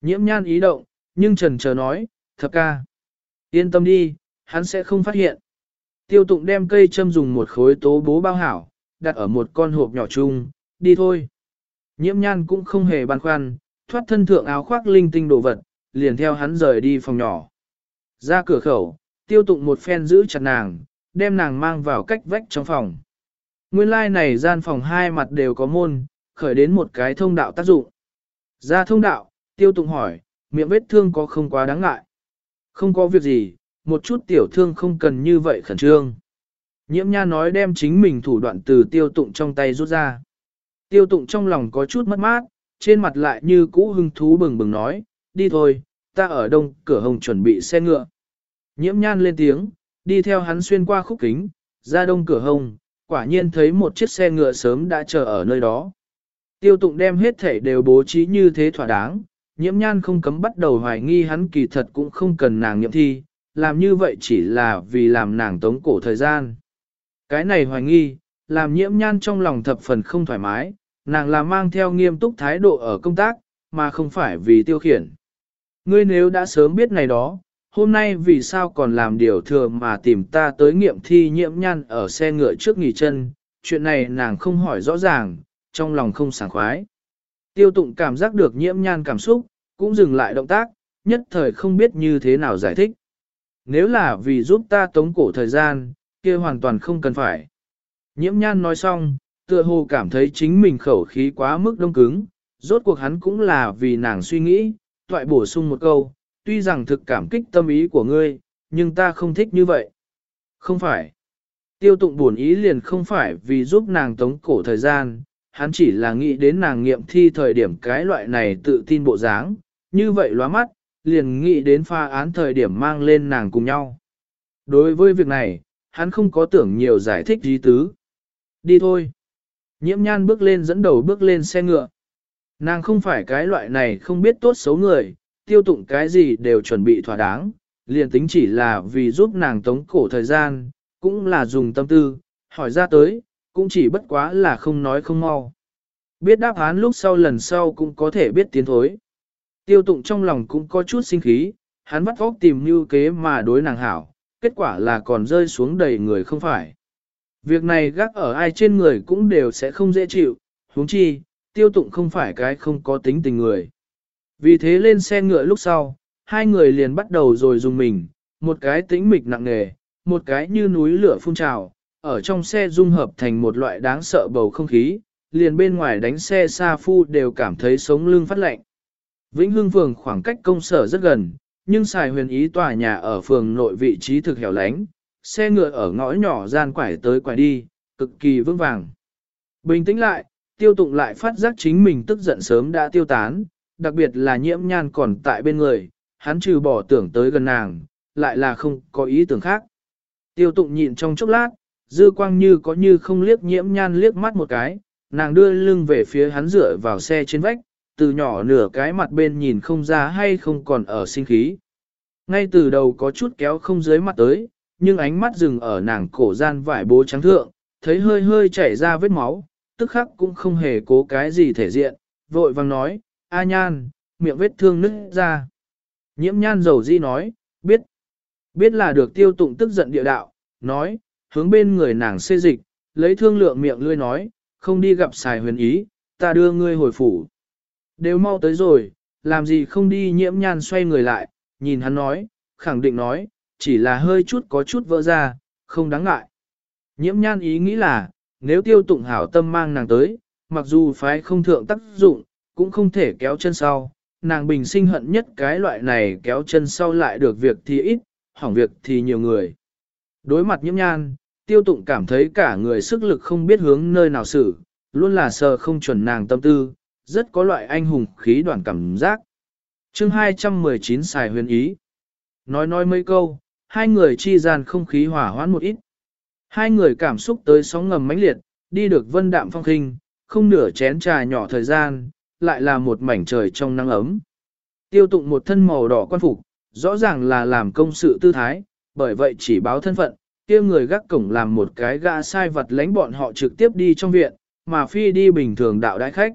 Nhiễm nhan ý động, nhưng trần chờ nói, thật ca. Yên tâm đi, hắn sẽ không phát hiện. Tiêu tụng đem cây châm dùng một khối tố bố bao hảo, đặt ở một con hộp nhỏ chung, đi thôi. Nhiễm nhan cũng không hề băn khoăn, thoát thân thượng áo khoác linh tinh đồ vật, liền theo hắn rời đi phòng nhỏ. Ra cửa khẩu, tiêu tụng một phen giữ chặt nàng, đem nàng mang vào cách vách trong phòng. Nguyên lai like này gian phòng hai mặt đều có môn, khởi đến một cái thông đạo tác dụng. Ra thông đạo, tiêu tụng hỏi, miệng vết thương có không quá đáng ngại. Không có việc gì, một chút tiểu thương không cần như vậy khẩn trương. Nhiễm nha nói đem chính mình thủ đoạn từ tiêu tụng trong tay rút ra. Tiêu tụng trong lòng có chút mất mát, trên mặt lại như cũ hưng thú bừng bừng nói, đi thôi, ta ở đông cửa hồng chuẩn bị xe ngựa. Nhiễm nhan lên tiếng, đi theo hắn xuyên qua khúc kính, ra đông cửa hồng, quả nhiên thấy một chiếc xe ngựa sớm đã chờ ở nơi đó. Tiêu tụng đem hết thể đều bố trí như thế thỏa đáng, nhiễm nhan không cấm bắt đầu hoài nghi hắn kỳ thật cũng không cần nàng nhiệm thi, làm như vậy chỉ là vì làm nàng tống cổ thời gian. Cái này hoài nghi, làm nhiễm nhan trong lòng thập phần không thoải mái, nàng là mang theo nghiêm túc thái độ ở công tác, mà không phải vì tiêu khiển. Ngươi nếu đã sớm biết này đó, hôm nay vì sao còn làm điều thừa mà tìm ta tới nghiệm thi nhiễm nhan ở xe ngựa trước nghỉ chân, chuyện này nàng không hỏi rõ ràng, trong lòng không sảng khoái. Tiêu tụng cảm giác được nhiễm nhan cảm xúc, cũng dừng lại động tác, nhất thời không biết như thế nào giải thích. Nếu là vì giúp ta tống cổ thời gian, kia hoàn toàn không cần phải. Nhiễm nhan nói xong, tựa hồ cảm thấy chính mình khẩu khí quá mức đông cứng, rốt cuộc hắn cũng là vì nàng suy nghĩ, toại bổ sung một câu, tuy rằng thực cảm kích tâm ý của ngươi, nhưng ta không thích như vậy. Không phải. Tiêu tụng buồn ý liền không phải vì giúp nàng tống cổ thời gian, hắn chỉ là nghĩ đến nàng nghiệm thi thời điểm cái loại này tự tin bộ dáng, như vậy lóa mắt, liền nghĩ đến pha án thời điểm mang lên nàng cùng nhau. Đối với việc này, hắn không có tưởng nhiều giải thích gì tứ. Đi thôi. Nhiễm nhan bước lên dẫn đầu bước lên xe ngựa. Nàng không phải cái loại này không biết tốt xấu người, tiêu tụng cái gì đều chuẩn bị thỏa đáng, liền tính chỉ là vì giúp nàng tống cổ thời gian, cũng là dùng tâm tư, hỏi ra tới, cũng chỉ bất quá là không nói không mau. Biết đáp án lúc sau lần sau cũng có thể biết tiến thối. Tiêu tụng trong lòng cũng có chút sinh khí, hắn vắt óc tìm như kế mà đối nàng hảo, kết quả là còn rơi xuống đầy người không phải. Việc này gác ở ai trên người cũng đều sẽ không dễ chịu, huống chi, tiêu tụng không phải cái không có tính tình người. Vì thế lên xe ngựa lúc sau, hai người liền bắt đầu rồi dùng mình, một cái tĩnh mịch nặng nề, một cái như núi lửa phun trào, ở trong xe dung hợp thành một loại đáng sợ bầu không khí, liền bên ngoài đánh xe xa phu đều cảm thấy sống lưng phát lạnh. Vĩnh Hưng phường khoảng cách công sở rất gần, nhưng xài huyền ý tòa nhà ở phường nội vị trí thực hẻo lánh, xe ngựa ở ngõ nhỏ gian quải tới quải đi, cực kỳ vững vàng. Bình tĩnh lại, tiêu tụng lại phát giác chính mình tức giận sớm đã tiêu tán, đặc biệt là nhiễm nhan còn tại bên người, hắn trừ bỏ tưởng tới gần nàng, lại là không có ý tưởng khác. Tiêu tụng nhịn trong chốc lát, dư quang như có như không liếc nhiễm nhan liếc mắt một cái, nàng đưa lưng về phía hắn dựa vào xe trên vách, từ nhỏ nửa cái mặt bên nhìn không ra hay không còn ở sinh khí. Ngay từ đầu có chút kéo không dưới mặt tới, nhưng ánh mắt dừng ở nàng cổ gian vải bố trắng thượng, thấy hơi hơi chảy ra vết máu, tức khắc cũng không hề cố cái gì thể diện, vội vang nói, A nhan, miệng vết thương nứt ra. Nhiễm nhan dầu di nói, biết. Biết là được tiêu tụng tức giận địa đạo, nói, hướng bên người nàng xê dịch, lấy thương lượng miệng lươi nói, không đi gặp xài huyền ý, ta đưa ngươi hồi phủ. Đều mau tới rồi, làm gì không đi nhiễm nhan xoay người lại, nhìn hắn nói, khẳng định nói, chỉ là hơi chút có chút vỡ ra, không đáng ngại. Nhiễm nhan ý nghĩ là, nếu tiêu tụng hảo tâm mang nàng tới, mặc dù phái không thượng tác dụng, cũng không thể kéo chân sau, nàng bình sinh hận nhất cái loại này kéo chân sau lại được việc thì ít, hỏng việc thì nhiều người. Đối mặt nhiễm nhan, tiêu tụng cảm thấy cả người sức lực không biết hướng nơi nào xử, luôn là sờ không chuẩn nàng tâm tư, rất có loại anh hùng khí đoàn cảm giác. chương 219 xài huyền ý. Nói nói mấy câu, hai người chi gian không khí hỏa hoãn một ít. Hai người cảm xúc tới sóng ngầm mãnh liệt, đi được vân đạm phong khinh, không nửa chén trà nhỏ thời gian, lại là một mảnh trời trong nắng ấm. Tiêu tụng một thân màu đỏ quan phục, rõ ràng là làm công sự tư thái, bởi vậy chỉ báo thân phận, kia người gác cổng làm một cái gã sai vật lánh bọn họ trực tiếp đi trong viện, mà phi đi bình thường đạo đại khách.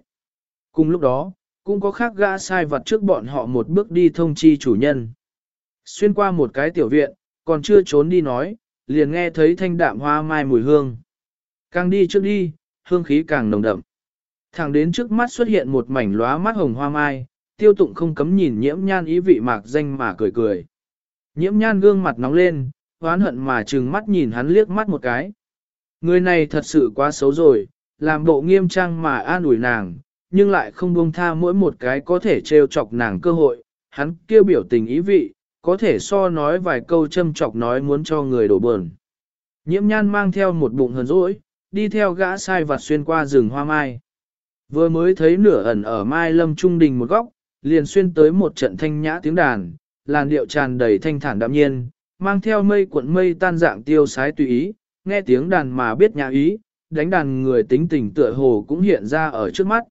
Cùng lúc đó, cũng có khác gã sai vật trước bọn họ một bước đi thông chi chủ nhân. Xuyên qua một cái tiểu viện, còn chưa trốn đi nói, liền nghe thấy thanh đạm hoa mai mùi hương. Càng đi trước đi, hương khí càng nồng đậm. Thẳng đến trước mắt xuất hiện một mảnh lóa mắt hồng hoa mai, tiêu tụng không cấm nhìn nhiễm nhan ý vị mạc danh mà cười cười. Nhiễm nhan gương mặt nóng lên, oán hận mà trừng mắt nhìn hắn liếc mắt một cái. Người này thật sự quá xấu rồi, làm bộ nghiêm trang mà an ủi nàng, nhưng lại không buông tha mỗi một cái có thể trêu chọc nàng cơ hội, hắn kêu biểu tình ý vị, có thể so nói vài câu châm chọc nói muốn cho người đổ bờn. Nhiễm nhan mang theo một bụng hờn rỗi, đi theo gã sai vặt xuyên qua rừng hoa mai. Vừa mới thấy nửa ẩn ở mai lâm trung đình một góc, liền xuyên tới một trận thanh nhã tiếng đàn, làn điệu tràn đầy thanh thản đạm nhiên, mang theo mây cuộn mây tan dạng tiêu sái tùy ý, nghe tiếng đàn mà biết nhã ý, đánh đàn người tính tình tựa hồ cũng hiện ra ở trước mắt.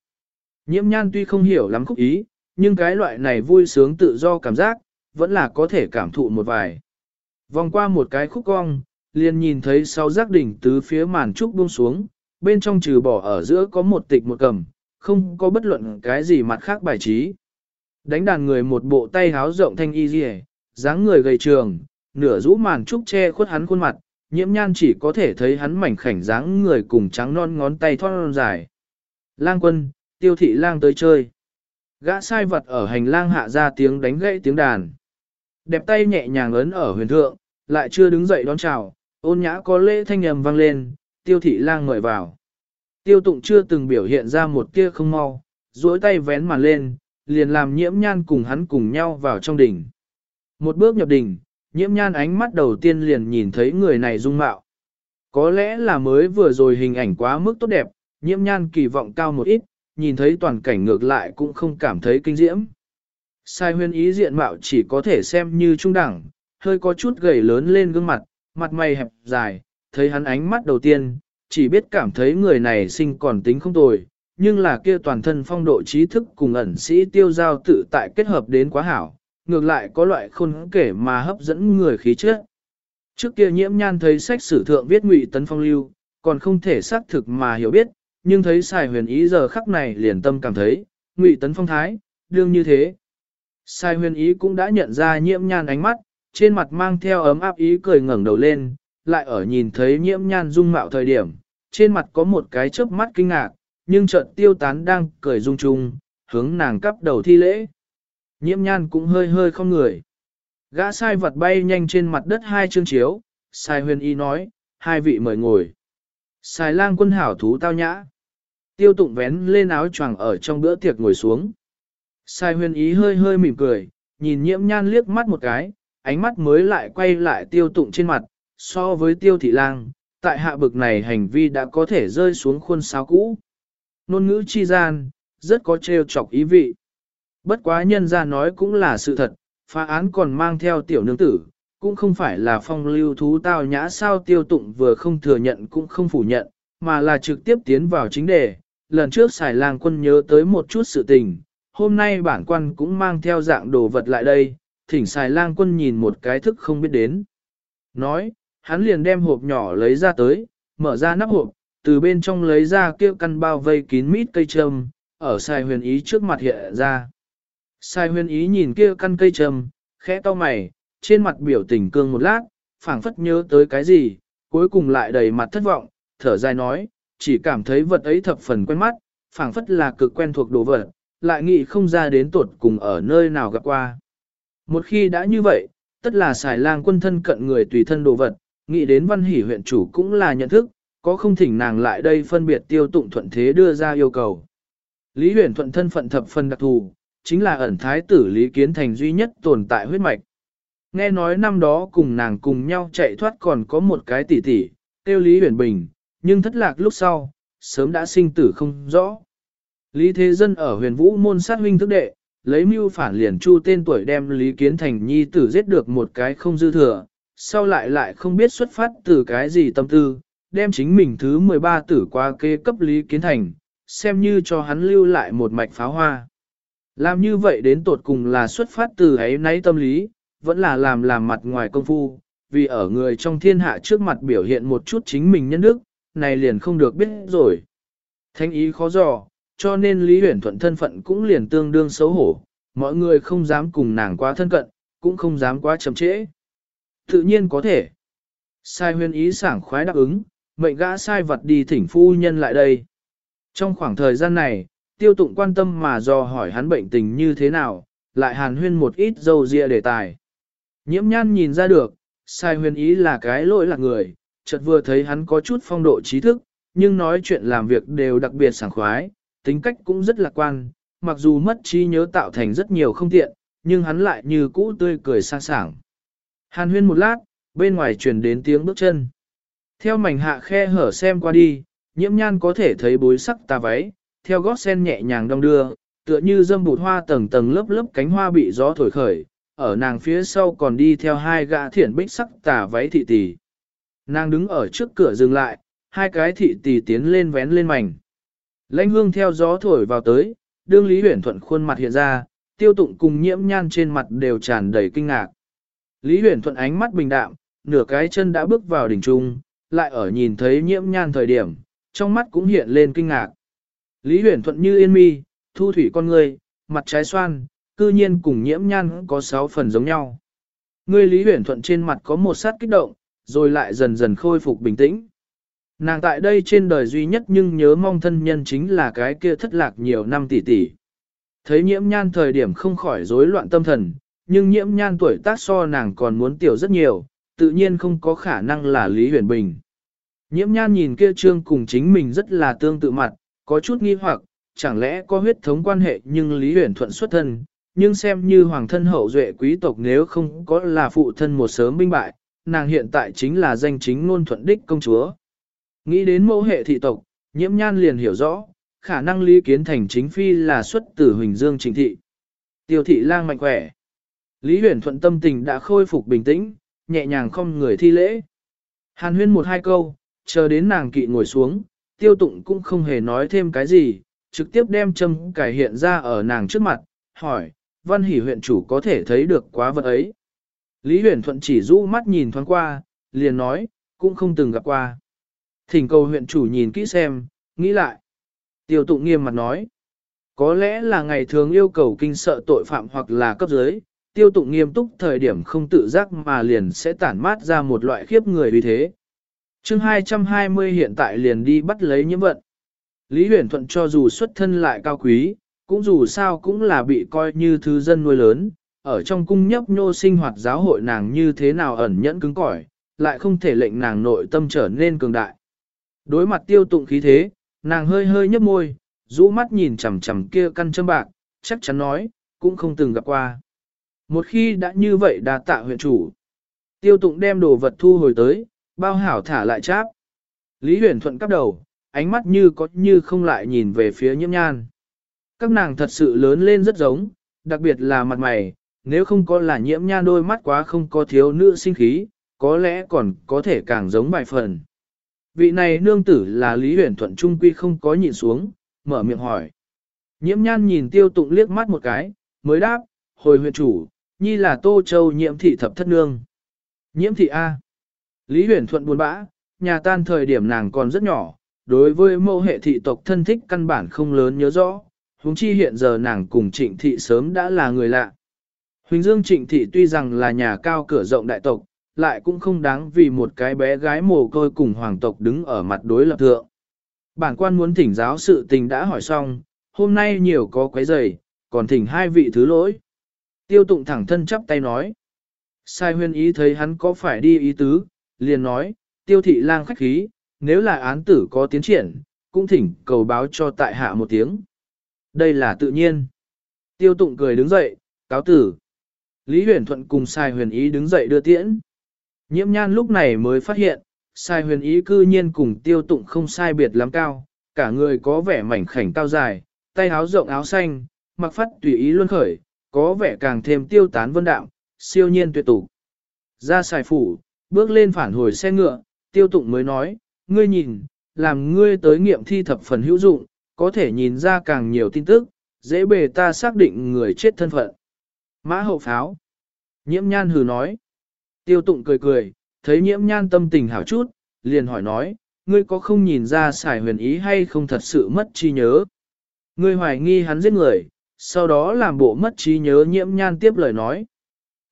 Nhiễm nhan tuy không hiểu lắm khúc ý, nhưng cái loại này vui sướng tự do cảm giác, vẫn là có thể cảm thụ một vài. Vòng qua một cái khúc cong, liền nhìn thấy sau giác đỉnh tứ phía màn trúc buông xuống, bên trong trừ bỏ ở giữa có một tịch một cầm, không có bất luận cái gì mặt khác bài trí. Đánh đàn người một bộ tay háo rộng thanh y dì dáng người gầy trường, nửa rũ màn trúc che khuất hắn khuôn mặt, nhiễm nhan chỉ có thể thấy hắn mảnh khảnh dáng người cùng trắng non ngón tay thon dài. Lang quân, tiêu thị lang tới chơi. Gã sai vật ở hành lang hạ ra tiếng đánh gãy tiếng đàn. Đẹp tay nhẹ nhàng ấn ở huyền thượng, lại chưa đứng dậy đón chào, ôn nhã có lễ thanh nhầm vang lên, tiêu thị lang ngợi vào. Tiêu tụng chưa từng biểu hiện ra một tia không mau, duỗi tay vén màn lên, liền làm nhiễm nhan cùng hắn cùng nhau vào trong đỉnh. Một bước nhập đỉnh, nhiễm nhan ánh mắt đầu tiên liền nhìn thấy người này dung mạo. Có lẽ là mới vừa rồi hình ảnh quá mức tốt đẹp, nhiễm nhan kỳ vọng cao một ít, nhìn thấy toàn cảnh ngược lại cũng không cảm thấy kinh diễm. Sai huyên ý diện mạo chỉ có thể xem như trung đẳng, hơi có chút gầy lớn lên gương mặt, mặt mày hẹp dài, thấy hắn ánh mắt đầu tiên, chỉ biết cảm thấy người này sinh còn tính không tồi, nhưng là kia toàn thân phong độ trí thức cùng ẩn sĩ tiêu giao tự tại kết hợp đến quá hảo, ngược lại có loại khôn kể mà hấp dẫn người khí chất. Trước kia nhiễm nhan thấy sách sử thượng viết ngụy tấn phong lưu, còn không thể xác thực mà hiểu biết, nhưng thấy xài huyền ý giờ khắc này liền tâm cảm thấy, ngụy tấn phong thái, đương như thế. Sai huyền ý cũng đã nhận ra nhiễm nhan ánh mắt, trên mặt mang theo ấm áp ý cười ngẩng đầu lên, lại ở nhìn thấy nhiễm nhan dung mạo thời điểm, trên mặt có một cái chớp mắt kinh ngạc, nhưng chợt tiêu tán đang cười rung trung hướng nàng cắp đầu thi lễ. Nhiễm nhan cũng hơi hơi không người. Gã sai vật bay nhanh trên mặt đất hai chương chiếu, sai huyền y nói, hai vị mời ngồi. Sai lang quân hảo thú tao nhã. Tiêu tụng vén lên áo choàng ở trong bữa tiệc ngồi xuống. Sai huyền ý hơi hơi mỉm cười, nhìn nhiễm nhan liếc mắt một cái, ánh mắt mới lại quay lại tiêu tụng trên mặt, so với tiêu thị lang, tại hạ bực này hành vi đã có thể rơi xuống khuôn sáo cũ. Nôn ngữ chi gian, rất có trêu chọc ý vị. Bất quá nhân ra nói cũng là sự thật, phá án còn mang theo tiểu nương tử, cũng không phải là phong lưu thú tao nhã sao tiêu tụng vừa không thừa nhận cũng không phủ nhận, mà là trực tiếp tiến vào chính đề. Lần trước xài lang quân nhớ tới một chút sự tình, hôm nay bản quan cũng mang theo dạng đồ vật lại đây, thỉnh xài lang quân nhìn một cái thức không biết đến. Nói, hắn liền đem hộp nhỏ lấy ra tới, mở ra nắp hộp, từ bên trong lấy ra kia căn bao vây kín mít cây trâm, ở Sai huyền ý trước mặt hiện ra. Sai huyền ý nhìn kia căn cây trầm, khẽ to mày, trên mặt biểu tình cương một lát, phảng phất nhớ tới cái gì, cuối cùng lại đầy mặt thất vọng, thở dài nói, chỉ cảm thấy vật ấy thập phần quen mắt, phảng phất là cực quen thuộc đồ vật, lại nghĩ không ra đến tuột cùng ở nơi nào gặp qua. Một khi đã như vậy, tất là xài lang quân thân cận người tùy thân đồ vật, nghĩ đến văn hỷ huyện chủ cũng là nhận thức, có không thỉnh nàng lại đây phân biệt tiêu tụng thuận thế đưa ra yêu cầu. Lý huyền thuận thân phận thập phần đặc thù, chính là ẩn thái tử Lý Kiến Thành duy nhất tồn tại huyết mạch. Nghe nói năm đó cùng nàng cùng nhau chạy thoát còn có một cái tỷ tỷ, tiêu Lý Huyền Bình, nhưng thất lạc lúc sau, sớm đã sinh tử không rõ. Lý Thế Dân ở huyền vũ môn sát huynh thức đệ, lấy mưu phản liền chu tên tuổi đem Lý Kiến Thành nhi tử giết được một cái không dư thừa, sau lại lại không biết xuất phát từ cái gì tâm tư, đem chính mình thứ 13 tử qua kế cấp Lý Kiến Thành, xem như cho hắn lưu lại một mạch pháo hoa. Làm như vậy đến tột cùng là xuất phát từ ấy nấy tâm lý, vẫn là làm làm mặt ngoài công phu, vì ở người trong thiên hạ trước mặt biểu hiện một chút chính mình nhân đức, này liền không được biết rồi. Thanh ý khó dò, cho nên Lý Huyền Thuận thân phận cũng liền tương đương xấu hổ, mọi người không dám cùng nàng quá thân cận, cũng không dám quá chậm trễ. Tự nhiên có thể. Sai Huyên ý sảng khoái đáp ứng, mệnh gã sai vật đi thỉnh phu nhân lại đây. Trong khoảng thời gian này, tiêu tụng quan tâm mà do hỏi hắn bệnh tình như thế nào, lại hàn huyên một ít dâu dịa đề tài. Nhiễm nhan nhìn ra được, sai Huyên ý là cái lỗi là người, chợt vừa thấy hắn có chút phong độ trí thức, nhưng nói chuyện làm việc đều đặc biệt sảng khoái, tính cách cũng rất lạc quan, mặc dù mất trí nhớ tạo thành rất nhiều không tiện, nhưng hắn lại như cũ tươi cười sang sảng. Hàn huyên một lát, bên ngoài truyền đến tiếng bước chân. Theo mảnh hạ khe hở xem qua đi, nhiễm nhan có thể thấy bối sắc tà váy, theo gót sen nhẹ nhàng đong đưa, tựa như dâm bụt hoa tầng tầng lớp lớp cánh hoa bị gió thổi khởi, ở nàng phía sau còn đi theo hai gã thiển bích sắc tà váy thị tỷ. Nàng đứng ở trước cửa dừng lại, hai cái thị tỷ tiến lên vén lên mảnh. Lãnh hương theo gió thổi vào tới, đương Lý Huyển Thuận khuôn mặt hiện ra, tiêu tụng cùng nhiễm nhan trên mặt đều tràn đầy kinh ngạc. Lý Huyền Thuận ánh mắt bình đạm, nửa cái chân đã bước vào đỉnh trung, lại ở nhìn thấy nhiễm nhan thời điểm, trong mắt cũng hiện lên kinh ngạc. Lý huyền thuận như yên mi, thu thủy con người, mặt trái xoan, cư nhiên cùng nhiễm nhan có sáu phần giống nhau. Ngươi Lý huyền thuận trên mặt có một sát kích động, rồi lại dần dần khôi phục bình tĩnh. Nàng tại đây trên đời duy nhất nhưng nhớ mong thân nhân chính là cái kia thất lạc nhiều năm tỷ tỷ. Thấy nhiễm nhan thời điểm không khỏi rối loạn tâm thần, nhưng nhiễm nhan tuổi tác so nàng còn muốn tiểu rất nhiều, tự nhiên không có khả năng là Lý Huyền Bình. Nhiễm nhan nhìn kia trương cùng chính mình rất là tương tự mặt, có chút nghi hoặc, chẳng lẽ có huyết thống quan hệ nhưng Lý Huyền Thuận xuất thân, nhưng xem như hoàng thân hậu duệ quý tộc nếu không có là phụ thân một sớm binh bại, nàng hiện tại chính là danh chính ngôn thuận đích công chúa. Nghĩ đến mẫu hệ thị tộc, nhiễm nhan liền hiểu rõ, khả năng Lý Kiến Thành chính phi là xuất từ Huỳnh Dương Trình Thị. Tiêu thị lang mạnh khỏe. Lý Huyền Thuận tâm tình đã khôi phục bình tĩnh, nhẹ nhàng không người thi lễ. Hàn huyên một hai câu, chờ đến nàng kỵ ngồi xuống, tiêu tụng cũng không hề nói thêm cái gì, trực tiếp đem châm cải hiện ra ở nàng trước mặt, hỏi, văn hỷ huyện chủ có thể thấy được quá vật ấy. Lý huyền thuận chỉ rũ mắt nhìn thoáng qua, liền nói, cũng không từng gặp qua. Thỉnh cầu huyện chủ nhìn kỹ xem, nghĩ lại. Tiêu tụng nghiêm mặt nói, Có lẽ là ngày thường yêu cầu kinh sợ tội phạm hoặc là cấp dưới, tiêu tụng nghiêm túc thời điểm không tự giác mà liền sẽ tản mát ra một loại khiếp người vì thế. chương 220 hiện tại liền đi bắt lấy nhiễm vận. Lý huyền thuận cho dù xuất thân lại cao quý, cũng dù sao cũng là bị coi như thứ dân nuôi lớn, ở trong cung nhấp nhô sinh hoạt giáo hội nàng như thế nào ẩn nhẫn cứng cỏi, lại không thể lệnh nàng nội tâm trở nên cường đại. Đối mặt tiêu tụng khí thế, nàng hơi hơi nhấp môi, rũ mắt nhìn chằm chằm kia căn châm bạc, chắc chắn nói, cũng không từng gặp qua. Một khi đã như vậy đã tạ huyện chủ, tiêu tụng đem đồ vật thu hồi tới, bao hảo thả lại cháp. Lý huyền thuận cắp đầu, ánh mắt như có như không lại nhìn về phía nhiễm nhan. Các nàng thật sự lớn lên rất giống, đặc biệt là mặt mày, nếu không có là nhiễm nhan đôi mắt quá không có thiếu nữ sinh khí, có lẽ còn có thể càng giống bài phần. Vị này nương tử là Lý Huyền Thuận Trung Quy không có nhìn xuống, mở miệng hỏi. Nhiễm nhan nhìn tiêu tụng liếc mắt một cái, mới đáp, hồi huyện chủ, nhi là Tô Châu nhiễm thị thập thất nương. Nhiễm thị A. Lý Huyền Thuận buồn bã, nhà tan thời điểm nàng còn rất nhỏ, đối với mẫu hệ thị tộc thân thích căn bản không lớn nhớ rõ, huống chi hiện giờ nàng cùng trịnh thị sớm đã là người lạ. Huỳnh Dương trịnh thị tuy rằng là nhà cao cửa rộng đại tộc, lại cũng không đáng vì một cái bé gái mồ côi cùng hoàng tộc đứng ở mặt đối lập thượng. Bản quan muốn thỉnh giáo sự tình đã hỏi xong, hôm nay nhiều có quấy rầy, còn thỉnh hai vị thứ lỗi. Tiêu tụng thẳng thân chắp tay nói. Sai huyên ý thấy hắn có phải đi ý tứ, liền nói, tiêu thị lang khách khí, nếu là án tử có tiến triển, cũng thỉnh cầu báo cho tại hạ một tiếng. Đây là tự nhiên. Tiêu tụng cười đứng dậy, cáo tử. Lý huyền thuận cùng sai huyền ý đứng dậy đưa tiễn. Nhiễm nhan lúc này mới phát hiện, sai huyền ý cư nhiên cùng tiêu tụng không sai biệt lắm cao, cả người có vẻ mảnh khảnh cao dài, tay áo rộng áo xanh, mặc phát tùy ý luôn khởi, có vẻ càng thêm tiêu tán vân đạo, siêu nhiên tuyệt tục. Ra xài phủ, bước lên phản hồi xe ngựa, tiêu tụng mới nói, ngươi nhìn, làm ngươi tới nghiệm thi thập phần hữu dụng, có thể nhìn ra càng nhiều tin tức, dễ bề ta xác định người chết thân phận. Mã hậu pháo. Nhiễm nhan hừ nói. Tiêu tụng cười cười, thấy nhiễm nhan tâm tình hảo chút, liền hỏi nói, ngươi có không nhìn ra xài huyền ý hay không thật sự mất trí nhớ. Ngươi hoài nghi hắn giết người, sau đó làm bộ mất trí nhớ nhiễm nhan tiếp lời nói.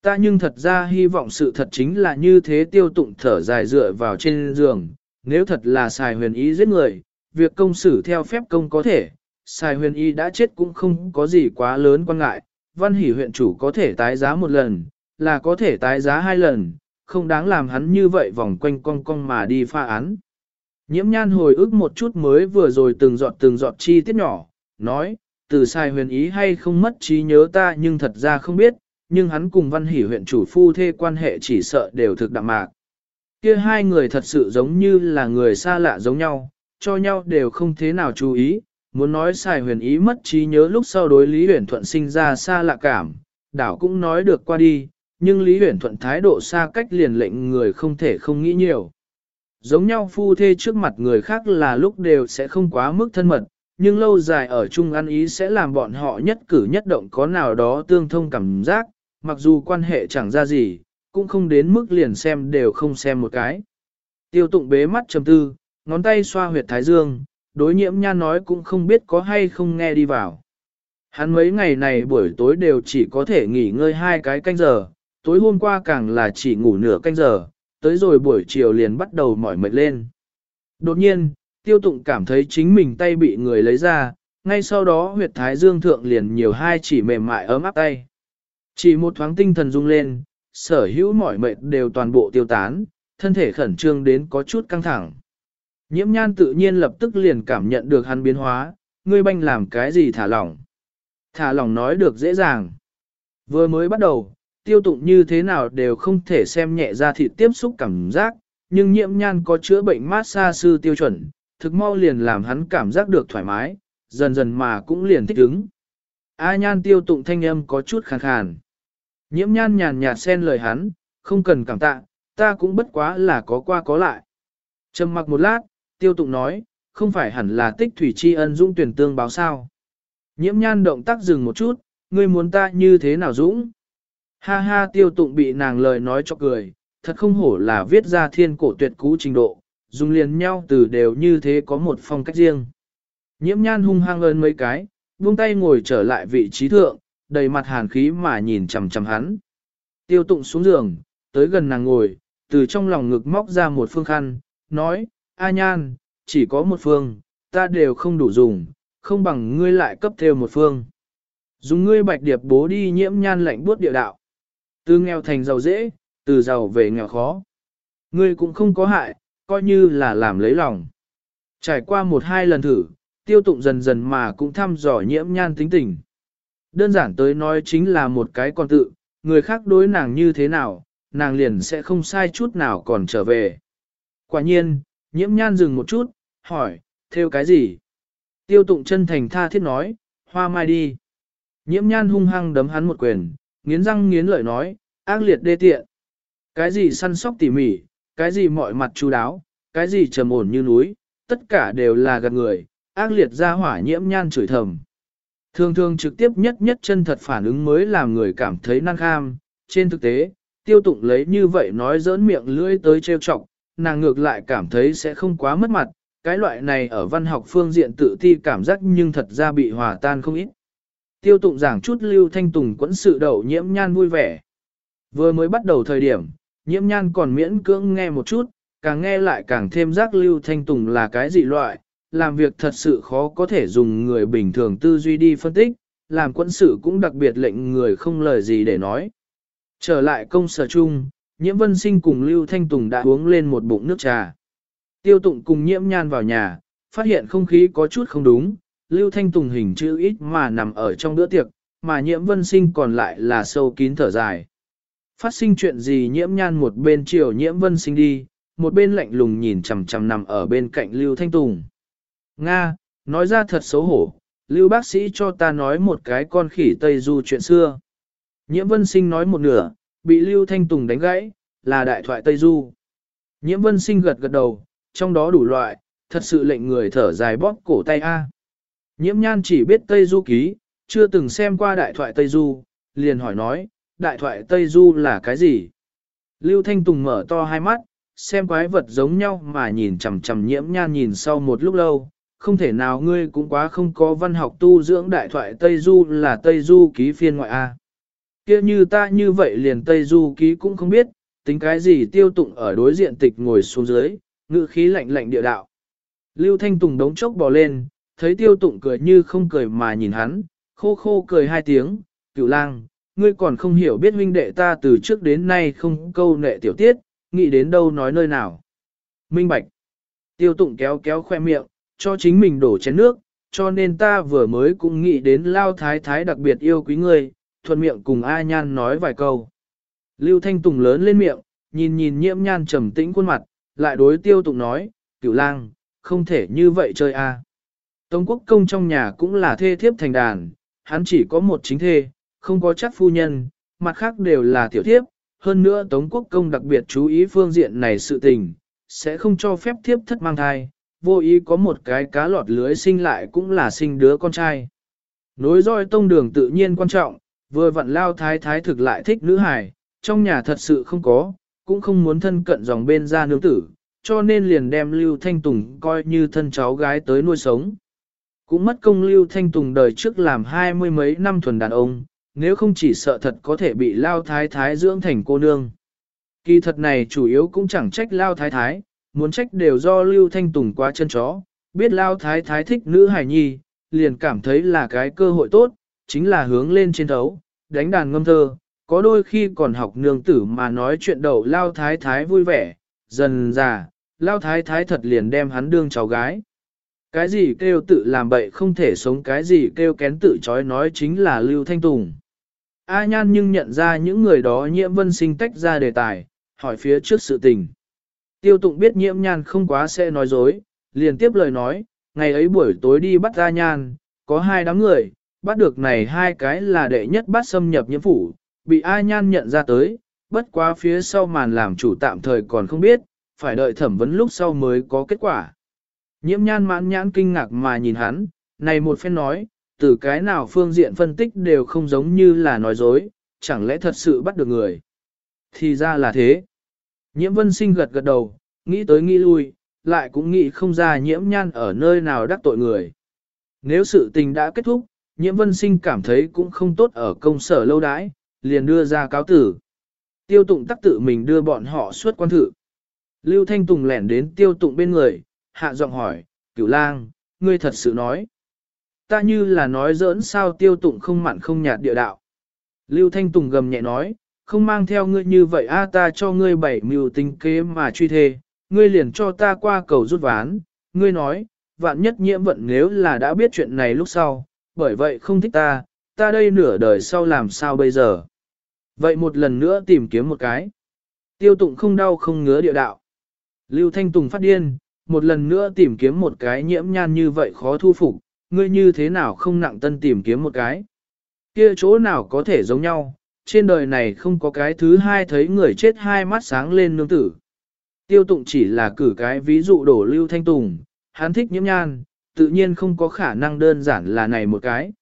Ta nhưng thật ra hy vọng sự thật chính là như thế tiêu tụng thở dài dựa vào trên giường, nếu thật là xài huyền ý giết người, việc công xử theo phép công có thể, xài huyền ý đã chết cũng không có gì quá lớn quan ngại, văn hỷ huyện chủ có thể tái giá một lần, là có thể tái giá hai lần, không đáng làm hắn như vậy vòng quanh cong cong mà đi pha án. Nhiễm nhan hồi ức một chút mới vừa rồi từng giọt từng giọt chi tiết nhỏ, nói, từ sai huyền ý hay không mất trí nhớ ta nhưng thật ra không biết, nhưng hắn cùng văn hỷ huyện chủ phu thê quan hệ chỉ sợ đều thực đạm mạc. Kia hai người thật sự giống như là người xa lạ giống nhau, cho nhau đều không thế nào chú ý, muốn nói Sai huyền ý mất trí nhớ lúc sau đối Lý Huyền Thuận sinh ra xa lạ cảm, đảo cũng nói được qua đi, nhưng Lý Huyền Thuận thái độ xa cách liền lệnh người không thể không nghĩ nhiều. Giống nhau phu thê trước mặt người khác là lúc đều sẽ không quá mức thân mật, nhưng lâu dài ở chung ăn ý sẽ làm bọn họ nhất cử nhất động có nào đó tương thông cảm giác, mặc dù quan hệ chẳng ra gì, cũng không đến mức liền xem đều không xem một cái. Tiêu tụng bế mắt trầm tư, ngón tay xoa huyệt thái dương, đối nhiễm nha nói cũng không biết có hay không nghe đi vào. Hắn mấy ngày này buổi tối đều chỉ có thể nghỉ ngơi hai cái canh giờ, tối hôm qua càng là chỉ ngủ nửa canh giờ, tới rồi buổi chiều liền bắt đầu mỏi mệt lên. Đột nhiên, tiêu tụng cảm thấy chính mình tay bị người lấy ra, ngay sau đó huyệt thái dương thượng liền nhiều hai chỉ mềm mại ấm áp tay. Chỉ một thoáng tinh thần rung lên, sở hữu mỏi mệt đều toàn bộ tiêu tán, thân thể khẩn trương đến có chút căng thẳng. Nhiễm nhan tự nhiên lập tức liền cảm nhận được hắn biến hóa, ngươi banh làm cái gì thả lỏng. Thả lỏng nói được dễ dàng. Vừa mới bắt đầu, tiêu tụng như thế nào đều không thể xem nhẹ ra thịt tiếp xúc cảm giác, nhưng nhiễm nhan có chữa bệnh mát xa sư tiêu chuẩn, thực mau liền làm hắn cảm giác được thoải mái, dần dần mà cũng liền thích ứng. A nhan tiêu tụng thanh âm có chút khàn khàn. Nhiễm nhan nhàn nhạt xen lời hắn, không cần cảm tạ, ta cũng bất quá là có qua có lại. Trầm mặc một lát, tiêu tụng nói, không phải hẳn là tích thủy tri ân dũng tuyển tương báo sao. Nhiễm nhan động tác dừng một chút, ngươi muốn ta như thế nào dũng? Ha ha tiêu tụng bị nàng lời nói cho cười, thật không hổ là viết ra thiên cổ tuyệt cú trình độ, dùng liền nhau từ đều như thế có một phong cách riêng. Nhiễm nhan hung hăng ơn mấy cái, buông tay ngồi trở lại vị trí thượng, đầy mặt hàn khí mà nhìn chằm chằm hắn. Tiêu tụng xuống giường, tới gần nàng ngồi, từ trong lòng ngực móc ra một phương khăn, nói, A nhan, chỉ có một phương, ta đều không đủ dùng, không bằng ngươi lại cấp theo một phương. Dùng ngươi bạch điệp bố đi nhiễm nhan lạnh buốt địa đạo. Từ nghèo thành giàu dễ, từ giàu về nghèo khó. Ngươi cũng không có hại, coi như là làm lấy lòng. Trải qua một hai lần thử, tiêu tụng dần dần mà cũng thăm dò nhiễm nhan tính tình. Đơn giản tới nói chính là một cái con tự, người khác đối nàng như thế nào, nàng liền sẽ không sai chút nào còn trở về. Quả nhiên, nhiễm nhan dừng một chút, hỏi, theo cái gì? Tiêu tụng chân thành tha thiết nói, hoa mai đi. Nhiễm nhan hung hăng đấm hắn một quyền, nghiến răng nghiến lợi nói, ác liệt đê tiện. Cái gì săn sóc tỉ mỉ, cái gì mọi mặt chú đáo, cái gì trầm ổn như núi, tất cả đều là gạt người, ác liệt ra hỏa nhiễm nhan chửi thầm. Thường thường trực tiếp nhất nhất chân thật phản ứng mới làm người cảm thấy năng kham. Trên thực tế, tiêu tụng lấy như vậy nói dỡn miệng lưỡi tới trêu chọc, nàng ngược lại cảm thấy sẽ không quá mất mặt. Cái loại này ở văn học phương diện tự ti cảm giác nhưng thật ra bị hòa tan không ít. Tiêu tụng giảng chút lưu thanh tùng quẫn sự đậu nhiễm nhan vui vẻ. Vừa mới bắt đầu thời điểm, nhiễm nhan còn miễn cưỡng nghe một chút, càng nghe lại càng thêm giác lưu thanh tùng là cái gì loại, làm việc thật sự khó có thể dùng người bình thường tư duy đi phân tích, làm quân sự cũng đặc biệt lệnh người không lời gì để nói. Trở lại công sở chung, nhiễm vân sinh cùng Lưu Thanh Tùng đã uống lên một bụng nước trà. Tiêu tụng cùng nhiễm nhan vào nhà, phát hiện không khí có chút không đúng, Lưu Thanh Tùng hình chữ ít mà nằm ở trong bữa tiệc, mà nhiễm vân sinh còn lại là sâu kín thở dài. Phát sinh chuyện gì nhiễm nhan một bên chiều nhiễm vân sinh đi, một bên lạnh lùng nhìn chằm chằm nằm ở bên cạnh Lưu Thanh Tùng. Nga, nói ra thật xấu hổ, Lưu bác sĩ cho ta nói một cái con khỉ Tây Du chuyện xưa. Nhiễm Vân Sinh nói một nửa, bị Lưu Thanh Tùng đánh gãy, là đại thoại Tây Du. Nhiễm Vân Sinh gật gật đầu, trong đó đủ loại, thật sự lệnh người thở dài bóp cổ tay A. Nhiễm Nhan chỉ biết Tây Du ký, chưa từng xem qua đại thoại Tây Du, liền hỏi nói, đại thoại Tây Du là cái gì? Lưu Thanh Tùng mở to hai mắt, xem quái vật giống nhau mà nhìn chằm chằm nhiễm nhan nhìn sau một lúc lâu, không thể nào ngươi cũng quá không có văn học tu dưỡng đại thoại Tây Du là Tây Du ký phiên ngoại A. kia như ta như vậy liền Tây Du ký cũng không biết, tính cái gì tiêu tụng ở đối diện tịch ngồi xuống dưới, ngự khí lạnh lạnh địa đạo. Lưu Thanh Tùng đống chốc bò lên, thấy tiêu tụng cười như không cười mà nhìn hắn, khô khô cười hai tiếng, cựu lang, ngươi còn không hiểu biết huynh đệ ta từ trước đến nay không câu nệ tiểu tiết, nghĩ đến đâu nói nơi nào. Minh Bạch. Tiêu tụng kéo kéo khoe miệng, cho chính mình đổ chén nước, cho nên ta vừa mới cũng nghĩ đến lao thái thái đặc biệt yêu quý ngươi, thuận miệng cùng A Nhan nói vài câu. Lưu Thanh Tùng lớn lên miệng, nhìn nhìn nhiễm nhan trầm tĩnh khuôn mặt, lại đối tiêu tụng nói, cửu lang, không thể như vậy chơi a. Tống quốc công trong nhà cũng là thê thiếp thành đàn, hắn chỉ có một chính thê, không có chắc phu nhân, mặt khác đều là tiểu thiếp, hơn nữa Tống quốc công đặc biệt chú ý phương diện này sự tình, sẽ không cho phép thiếp thất mang thai, vô ý có một cái cá lọt lưới sinh lại cũng là sinh đứa con trai. Nối roi tông đường tự nhiên quan trọng, vừa vặn lao thái thái thực lại thích nữ hài, trong nhà thật sự không có, cũng không muốn thân cận dòng bên ra nương tử, cho nên liền đem Lưu Thanh Tùng coi như thân cháu gái tới nuôi sống. Cũng mất công Lưu Thanh Tùng đời trước làm hai mươi mấy năm thuần đàn ông, nếu không chỉ sợ thật có thể bị lao thái thái dưỡng thành cô nương. Kỳ thật này chủ yếu cũng chẳng trách lao thái thái, muốn trách đều do Lưu Thanh Tùng quá chân chó, biết lao thái thái thích nữ hài nhi, liền cảm thấy là cái cơ hội tốt, chính là hướng lên trên thấu, đánh đàn ngâm thơ, có đôi khi còn học nương tử mà nói chuyện đầu lao thái thái vui vẻ, dần già, lao thái thái thật liền đem hắn đương cháu gái. Cái gì kêu tự làm bậy không thể sống cái gì kêu kén tự chói nói chính là Lưu Thanh Tùng. A Nhan nhưng nhận ra những người đó nhiễm vân sinh tách ra đề tài, hỏi phía trước sự tình. Tiêu tụng biết nhiễm nhan không quá sẽ nói dối, liền tiếp lời nói, ngày ấy buổi tối đi bắt A Nhan, có hai đám người, bắt được này hai cái là đệ nhất bắt xâm nhập nhiễm phủ, bị A Nhan nhận ra tới, bất quá phía sau màn làm chủ tạm thời còn không biết, phải đợi thẩm vấn lúc sau mới có kết quả. Nhiễm nhan mãn nhãn kinh ngạc mà nhìn hắn, này một phen nói, từ cái nào phương diện phân tích đều không giống như là nói dối, chẳng lẽ thật sự bắt được người. Thì ra là thế. Nhiễm vân sinh gật gật đầu, nghĩ tới nghĩ lui, lại cũng nghĩ không ra nhiễm nhan ở nơi nào đắc tội người. Nếu sự tình đã kết thúc, nhiễm vân sinh cảm thấy cũng không tốt ở công sở lâu đãi, liền đưa ra cáo tử. Tiêu tụng tắc tự mình đưa bọn họ suốt quan thử. Lưu Thanh Tùng lẻn đến tiêu tụng bên người, hạ giọng hỏi, cửu lang, ngươi thật sự nói. Ta như là nói giỡn sao tiêu tụng không mặn không nhạt địa đạo. Lưu Thanh Tùng gầm nhẹ nói, không mang theo ngươi như vậy a ta cho ngươi bảy mưu tính kế mà truy thê, ngươi liền cho ta qua cầu rút ván, ngươi nói, vạn nhất nhiễm vận nếu là đã biết chuyện này lúc sau, bởi vậy không thích ta, ta đây nửa đời sau làm sao bây giờ. Vậy một lần nữa tìm kiếm một cái. Tiêu tụng không đau không ngứa địa đạo. Lưu Thanh Tùng phát điên, một lần nữa tìm kiếm một cái nhiễm nhan như vậy khó thu phục, ngươi như thế nào không nặng tân tìm kiếm một cái. Kia chỗ nào có thể giống nhau, trên đời này không có cái thứ hai thấy người chết hai mắt sáng lên nương tử. Tiêu tụng chỉ là cử cái ví dụ đổ Lưu Thanh Tùng, hắn thích nhiễm nhan, tự nhiên không có khả năng đơn giản là này một cái.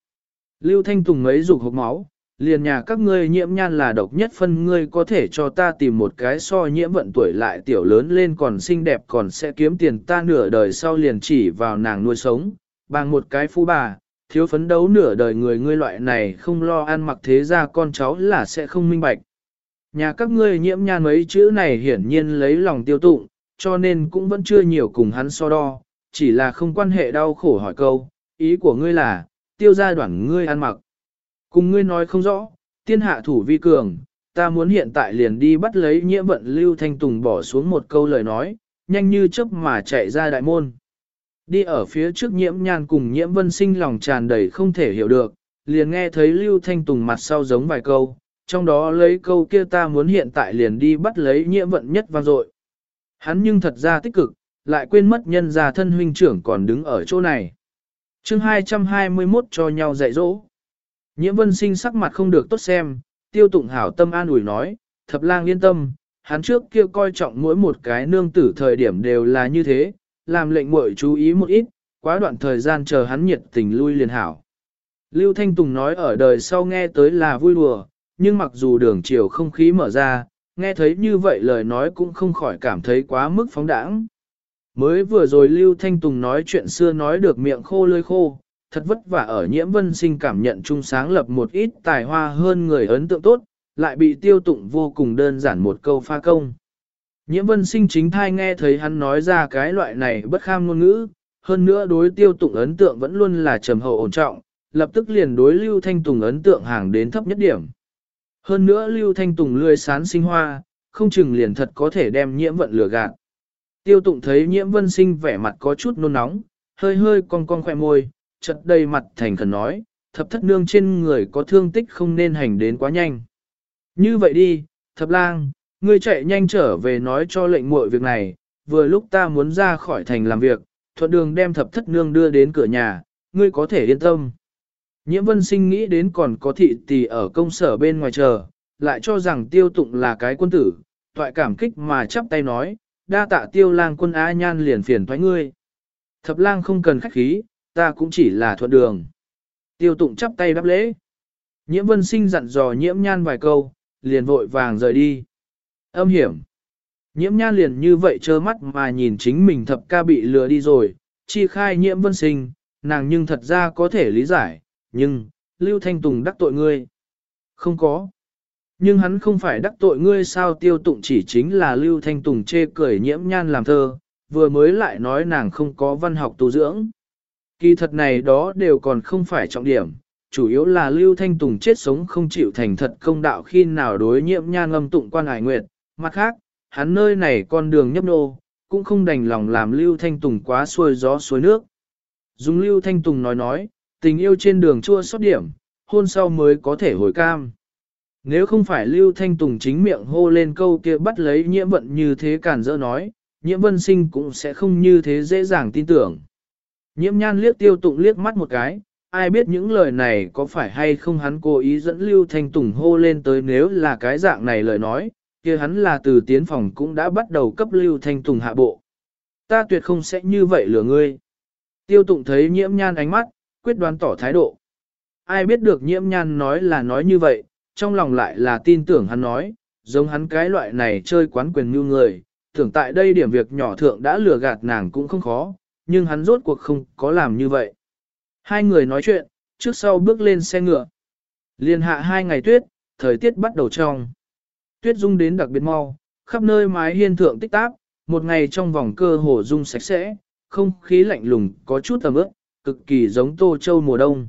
Lưu Thanh Tùng ấy dục hộp máu, liền nhà các ngươi nhiễm nhan là độc nhất phân ngươi có thể cho ta tìm một cái so nhiễm vận tuổi lại tiểu lớn lên còn xinh đẹp còn sẽ kiếm tiền ta nửa đời sau liền chỉ vào nàng nuôi sống, bằng một cái phu bà, thiếu phấn đấu nửa đời người ngươi loại này không lo ăn mặc thế ra con cháu là sẽ không minh bạch. Nhà các ngươi nhiễm nhan mấy chữ này hiển nhiên lấy lòng tiêu tụng, cho nên cũng vẫn chưa nhiều cùng hắn so đo, chỉ là không quan hệ đau khổ hỏi câu, ý của ngươi là, tiêu gia đoạn ngươi ăn mặc. Cùng ngươi nói không rõ, tiên hạ thủ vi cường, ta muốn hiện tại liền đi bắt lấy nhiễm vận lưu thanh tùng bỏ xuống một câu lời nói, nhanh như chớp mà chạy ra đại môn. Đi ở phía trước nhiễm nhan cùng nhiễm vân sinh lòng tràn đầy không thể hiểu được, liền nghe thấy lưu thanh tùng mặt sau giống vài câu, trong đó lấy câu kia ta muốn hiện tại liền đi bắt lấy nhiễm vận nhất vang dội. Hắn nhưng thật ra tích cực, lại quên mất nhân gia thân huynh trưởng còn đứng ở chỗ này. chương 221 cho nhau dạy dỗ. Nhiễm vân sinh sắc mặt không được tốt xem, tiêu tụng hảo tâm an ủi nói, thập lang yên tâm, hắn trước kia coi trọng mỗi một cái nương tử thời điểm đều là như thế, làm lệnh muội chú ý một ít, quá đoạn thời gian chờ hắn nhiệt tình lui liền hảo. Lưu Thanh Tùng nói ở đời sau nghe tới là vui đùa, nhưng mặc dù đường chiều không khí mở ra, nghe thấy như vậy lời nói cũng không khỏi cảm thấy quá mức phóng đãng. Mới vừa rồi Lưu Thanh Tùng nói chuyện xưa nói được miệng khô lơi khô, thật vất vả ở nhiễm vân sinh cảm nhận trung sáng lập một ít tài hoa hơn người ấn tượng tốt, lại bị tiêu tụng vô cùng đơn giản một câu pha công. Nhiễm vân sinh chính thai nghe thấy hắn nói ra cái loại này bất kham ngôn ngữ, hơn nữa đối tiêu tụng ấn tượng vẫn luôn là trầm hậu ổn trọng, lập tức liền đối Lưu Thanh Tùng ấn tượng hàng đến thấp nhất điểm. Hơn nữa Lưu Thanh Tùng lươi sán sinh hoa, không chừng liền thật có thể đem nhiễm vận lừa gạt. Tiêu tụng thấy nhiễm vân sinh vẻ mặt có chút nôn nóng, hơi hơi cong cong khỏe môi, chật đầy mặt thành khẩn nói, thập thất nương trên người có thương tích không nên hành đến quá nhanh. Như vậy đi, thập lang, ngươi chạy nhanh trở về nói cho lệnh muội việc này, vừa lúc ta muốn ra khỏi thành làm việc, thuận đường đem thập thất nương đưa đến cửa nhà, ngươi có thể yên tâm. Nhiễm vân sinh nghĩ đến còn có thị tỷ ở công sở bên ngoài chờ, lại cho rằng tiêu tụng là cái quân tử, toại cảm kích mà chắp tay nói, đa tạ tiêu lang quân á nhan liền phiền thoái ngươi. Thập lang không cần khách khí, ta cũng chỉ là thuận đường. Tiêu tụng chắp tay đáp lễ. Nhiễm vân sinh dặn dò nhiễm nhan vài câu, liền vội vàng rời đi. Âm hiểm. Nhiễm nhan liền như vậy trơ mắt mà nhìn chính mình thập ca bị lừa đi rồi, chi khai nhiễm vân sinh, nàng nhưng thật ra có thể lý giải, nhưng, Lưu Thanh Tùng đắc tội ngươi. Không có. Nhưng hắn không phải đắc tội ngươi sao tiêu tụng chỉ chính là Lưu Thanh Tùng chê cười nhiễm nhan làm thơ, vừa mới lại nói nàng không có văn học tu dưỡng. Kỳ thật này đó đều còn không phải trọng điểm, chủ yếu là Lưu Thanh Tùng chết sống không chịu thành thật công đạo khi nào đối nhiễm nhan âm tụng quan hải nguyệt. Mặt khác, hắn nơi này con đường nhấp nô, cũng không đành lòng làm Lưu Thanh Tùng quá xuôi gió suối nước. Dùng Lưu Thanh Tùng nói nói, tình yêu trên đường chua xót điểm, hôn sau mới có thể hồi cam. Nếu không phải Lưu Thanh Tùng chính miệng hô lên câu kia bắt lấy nhiễm vận như thế cản dỡ nói, nhiễm vân sinh cũng sẽ không như thế dễ dàng tin tưởng. Nhiễm nhan liếc tiêu tụng liếc mắt một cái, ai biết những lời này có phải hay không hắn cố ý dẫn Lưu Thanh Tùng hô lên tới nếu là cái dạng này lời nói, kia hắn là từ tiến phòng cũng đã bắt đầu cấp Lưu Thanh Tùng hạ bộ. Ta tuyệt không sẽ như vậy lừa ngươi. Tiêu tụng thấy nhiễm nhan ánh mắt, quyết đoán tỏ thái độ. Ai biết được nhiễm nhan nói là nói như vậy, trong lòng lại là tin tưởng hắn nói, giống hắn cái loại này chơi quán quyền như người, tưởng tại đây điểm việc nhỏ thượng đã lừa gạt nàng cũng không khó, nhưng hắn rốt cuộc không có làm như vậy. Hai người nói chuyện, trước sau bước lên xe ngựa. Liên hạ hai ngày tuyết, thời tiết bắt đầu trong. Tuyết dung đến đặc biệt mau, khắp nơi mái hiên thượng tích táp, một ngày trong vòng cơ hồ dung sạch sẽ, không khí lạnh lùng có chút tầm ướp, cực kỳ giống tô châu mùa đông.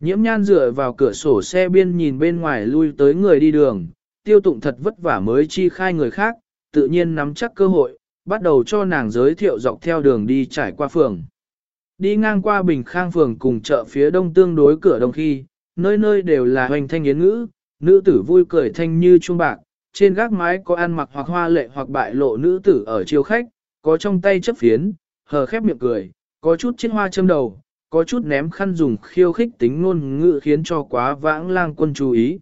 Nhiễm nhan dựa vào cửa sổ xe biên nhìn bên ngoài lui tới người đi đường, tiêu tụng thật vất vả mới chi khai người khác, tự nhiên nắm chắc cơ hội, bắt đầu cho nàng giới thiệu dọc theo đường đi trải qua phường. Đi ngang qua Bình Khang phường cùng chợ phía đông tương đối cửa đông khi, nơi nơi đều là hoành thanh yến ngữ, nữ tử vui cười thanh như chuông bạc, trên gác mái có ăn mặc hoặc hoa lệ hoặc bại lộ nữ tử ở chiêu khách, có trong tay chấp phiến, hờ khép miệng cười, có chút chiếc hoa châm đầu, có chút ném khăn dùng khiêu khích tính ngôn ngữ khiến cho quá vãng lang quân chú ý.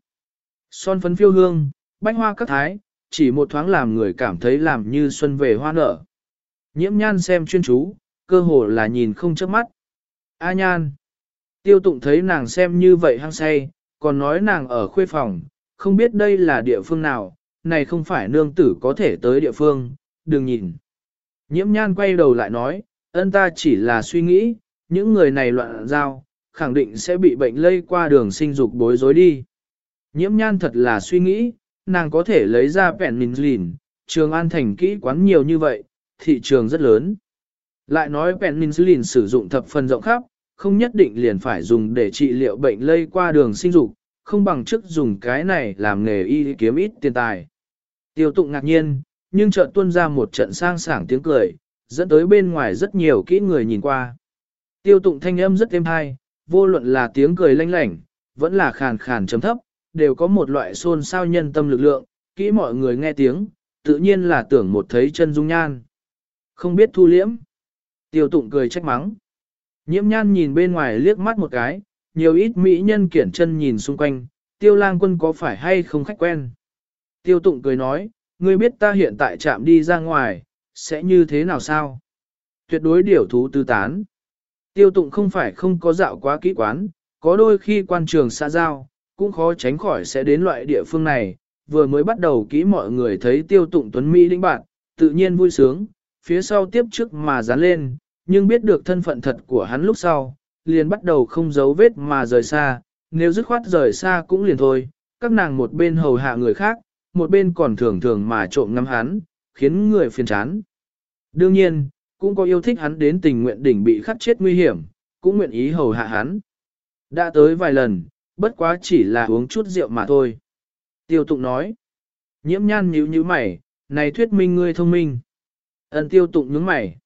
Son phấn phiêu hương, bách hoa các thái, chỉ một thoáng làm người cảm thấy làm như xuân về hoa nở. Nhiễm nhan xem chuyên chú, cơ hồ là nhìn không chớp mắt. A nhan. Tiêu tụng thấy nàng xem như vậy hăng say, còn nói nàng ở khuê phòng, không biết đây là địa phương nào, này không phải nương tử có thể tới địa phương, đừng nhìn. Nhiễm nhan quay đầu lại nói, ân ta chỉ là suy nghĩ, những người này loạn giao, khẳng định sẽ bị bệnh lây qua đường sinh dục bối rối đi. Nhiễm nhan thật là suy nghĩ, nàng có thể lấy ra vẹn mình lìn, trường an thành kỹ quán nhiều như vậy, thị trường rất lớn. Lại nói penicillin sử dụng thập phần rộng khắp, không nhất định liền phải dùng để trị liệu bệnh lây qua đường sinh dục, không bằng chức dùng cái này làm nghề y kiếm ít tiền tài. Tiêu tụng ngạc nhiên, nhưng chợt tuôn ra một trận sang sảng tiếng cười, dẫn tới bên ngoài rất nhiều kỹ người nhìn qua. Tiêu tụng thanh âm rất êm hay, vô luận là tiếng cười lanh lảnh, vẫn là khàn khàn chấm thấp, đều có một loại xôn xao nhân tâm lực lượng, kỹ mọi người nghe tiếng, tự nhiên là tưởng một thấy chân dung nhan. Không biết thu liễm. Tiêu tụng cười trách mắng. Nhiễm nhan nhìn bên ngoài liếc mắt một cái, nhiều ít mỹ nhân kiển chân nhìn xung quanh, tiêu lang quân có phải hay không khách quen. Tiêu tụng cười nói, ngươi biết ta hiện tại chạm đi ra ngoài, sẽ như thế nào sao? Tuyệt đối điểu thú tư tán. Tiêu tụng không phải không có dạo quá kỹ quán, có đôi khi quan trường xa giao, cũng khó tránh khỏi sẽ đến loại địa phương này, vừa mới bắt đầu kỹ mọi người thấy tiêu tụng tuấn Mỹ đĩnh bạn, tự nhiên vui sướng, phía sau tiếp trước mà dán lên, nhưng biết được thân phận thật của hắn lúc sau, liền bắt đầu không giấu vết mà rời xa, nếu dứt khoát rời xa cũng liền thôi, các nàng một bên hầu hạ người khác, một bên còn thường thường mà trộm ngắm hắn, khiến người phiền chán. Đương nhiên, cũng có yêu thích hắn đến tình nguyện đỉnh bị khắc chết nguy hiểm, cũng nguyện ý hầu hạ hắn. Đã tới vài lần, bất quá chỉ là uống chút rượu mà thôi. Tiêu tụng nói, nhiễm nhan nhíu nhíu mày, này thuyết minh ngươi thông minh. Ấn tiêu tụng nhướng mày.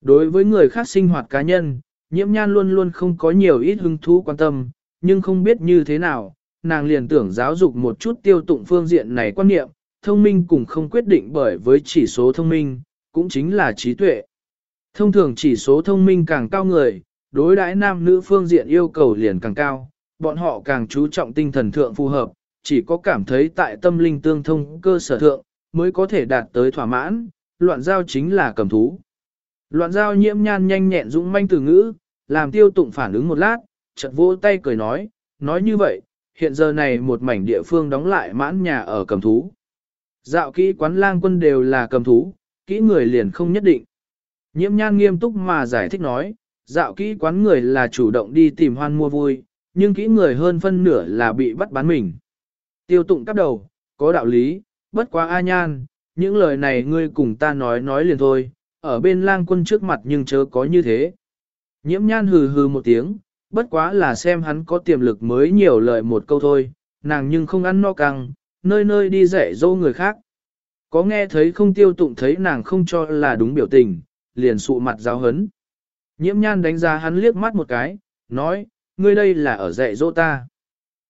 Đối với người khác sinh hoạt cá nhân, nhiễm nhan luôn luôn không có nhiều ít hứng thú quan tâm, nhưng không biết như thế nào, nàng liền tưởng giáo dục một chút tiêu tụng phương diện này quan niệm, thông minh cũng không quyết định bởi với chỉ số thông minh, cũng chính là trí tuệ. Thông thường chỉ số thông minh càng cao người, đối đãi nam nữ phương diện yêu cầu liền càng cao, bọn họ càng chú trọng tinh thần thượng phù hợp, chỉ có cảm thấy tại tâm linh tương thông cơ sở thượng, mới có thể đạt tới thỏa mãn, loạn giao chính là cầm thú. Loạn giao nhiễm nhan nhanh nhẹn dũng manh từ ngữ, làm tiêu tụng phản ứng một lát, chợt vỗ tay cười nói, nói như vậy, hiện giờ này một mảnh địa phương đóng lại mãn nhà ở cầm thú. Dạo kỹ quán lang quân đều là cầm thú, kỹ người liền không nhất định. Nhiễm nhan nghiêm túc mà giải thích nói, dạo kỹ quán người là chủ động đi tìm hoan mua vui, nhưng kỹ người hơn phân nửa là bị bắt bán mình. Tiêu tụng cắp đầu, có đạo lý, bất quá a nhan, những lời này ngươi cùng ta nói nói liền thôi, ở bên lang quân trước mặt nhưng chớ có như thế. Nhiễm nhan hừ hừ một tiếng, bất quá là xem hắn có tiềm lực mới nhiều lời một câu thôi, nàng nhưng không ăn no căng, nơi nơi đi dạy dỗ người khác. Có nghe thấy không tiêu tụng thấy nàng không cho là đúng biểu tình, liền sụ mặt giáo hấn. Nhiễm nhan đánh giá hắn liếc mắt một cái, nói, ngươi đây là ở dạy dỗ ta.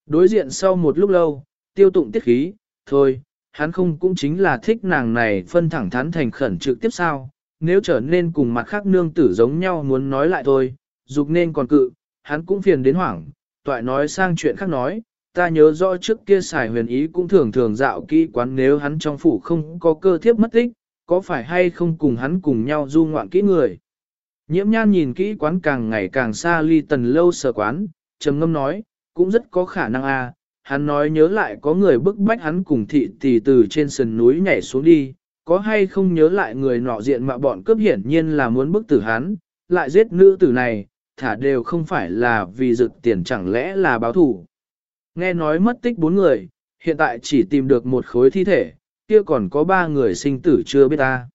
Đối diện sau một lúc lâu, tiêu tụng tiết khí, thôi, hắn không cũng chính là thích nàng này phân thẳng thắn thành khẩn trực tiếp sao, nếu trở nên cùng mặt khác nương tử giống nhau muốn nói lại thôi, dục nên còn cự, hắn cũng phiền đến hoảng, toại nói sang chuyện khác nói, ta nhớ rõ trước kia xài huyền ý cũng thường thường dạo kỹ quán nếu hắn trong phủ không có cơ thiếp mất tích, có phải hay không cùng hắn cùng nhau du ngoạn kỹ người. Nhiễm nhan nhìn kỹ quán càng ngày càng xa ly tần lâu sở quán, trầm ngâm nói, cũng rất có khả năng a. À. hắn nói nhớ lại có người bức bách hắn cùng thị tỷ từ trên sườn núi nhảy xuống đi, có hay không nhớ lại người nọ diện mà bọn cướp hiển nhiên là muốn bức tử hắn, lại giết nữ tử này, thả đều không phải là vì rực tiền chẳng lẽ là báo thủ. Nghe nói mất tích bốn người, hiện tại chỉ tìm được một khối thi thể, kia còn có ba người sinh tử chưa biết ta.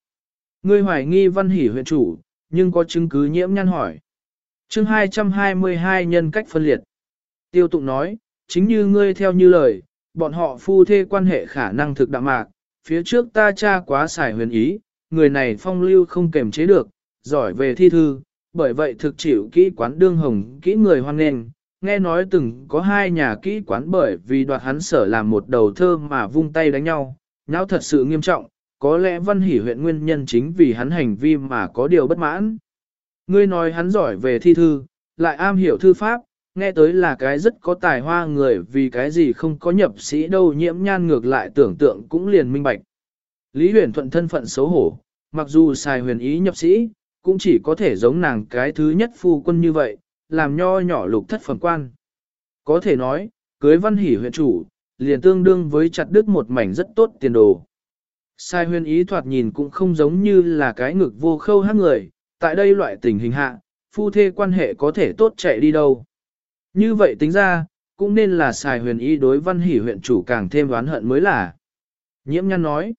Ngươi hoài nghi văn hỉ huyện chủ, nhưng có chứng cứ nhiễm nhăn hỏi. chương 222 nhân cách phân liệt. Tiêu tụng nói, chính như ngươi theo như lời, bọn họ phu thê quan hệ khả năng thực đạm mạc, phía trước ta cha quá xài huyền ý, người này phong lưu không kềm chế được, giỏi về thi thư, bởi vậy thực chịu kỹ quán đương hồng kỹ người hoan nghênh. Nghe nói từng có hai nhà kỹ quán bởi vì đoạt hắn sở làm một đầu thơ mà vung tay đánh nhau, nháo thật sự nghiêm trọng, có lẽ văn hỷ huyện nguyên nhân chính vì hắn hành vi mà có điều bất mãn. Ngươi nói hắn giỏi về thi thư, lại am hiểu thư pháp, nghe tới là cái rất có tài hoa người vì cái gì không có nhập sĩ đâu nhiễm nhan ngược lại tưởng tượng cũng liền minh bạch. Lý huyền thuận thân phận xấu hổ, mặc dù xài huyền ý nhập sĩ, cũng chỉ có thể giống nàng cái thứ nhất phu quân như vậy, làm nho nhỏ lục thất phẩm quan. Có thể nói, cưới văn hỷ huyện chủ, liền tương đương với chặt đứt một mảnh rất tốt tiền đồ. Sai huyền ý thoạt nhìn cũng không giống như là cái ngực vô khâu hát người, tại đây loại tình hình hạ, phu thê quan hệ có thể tốt chạy đi đâu. Như vậy tính ra, cũng nên là xài huyền ý đối văn hỷ huyện chủ càng thêm oán hận mới là. Nhiễm nhăn nói,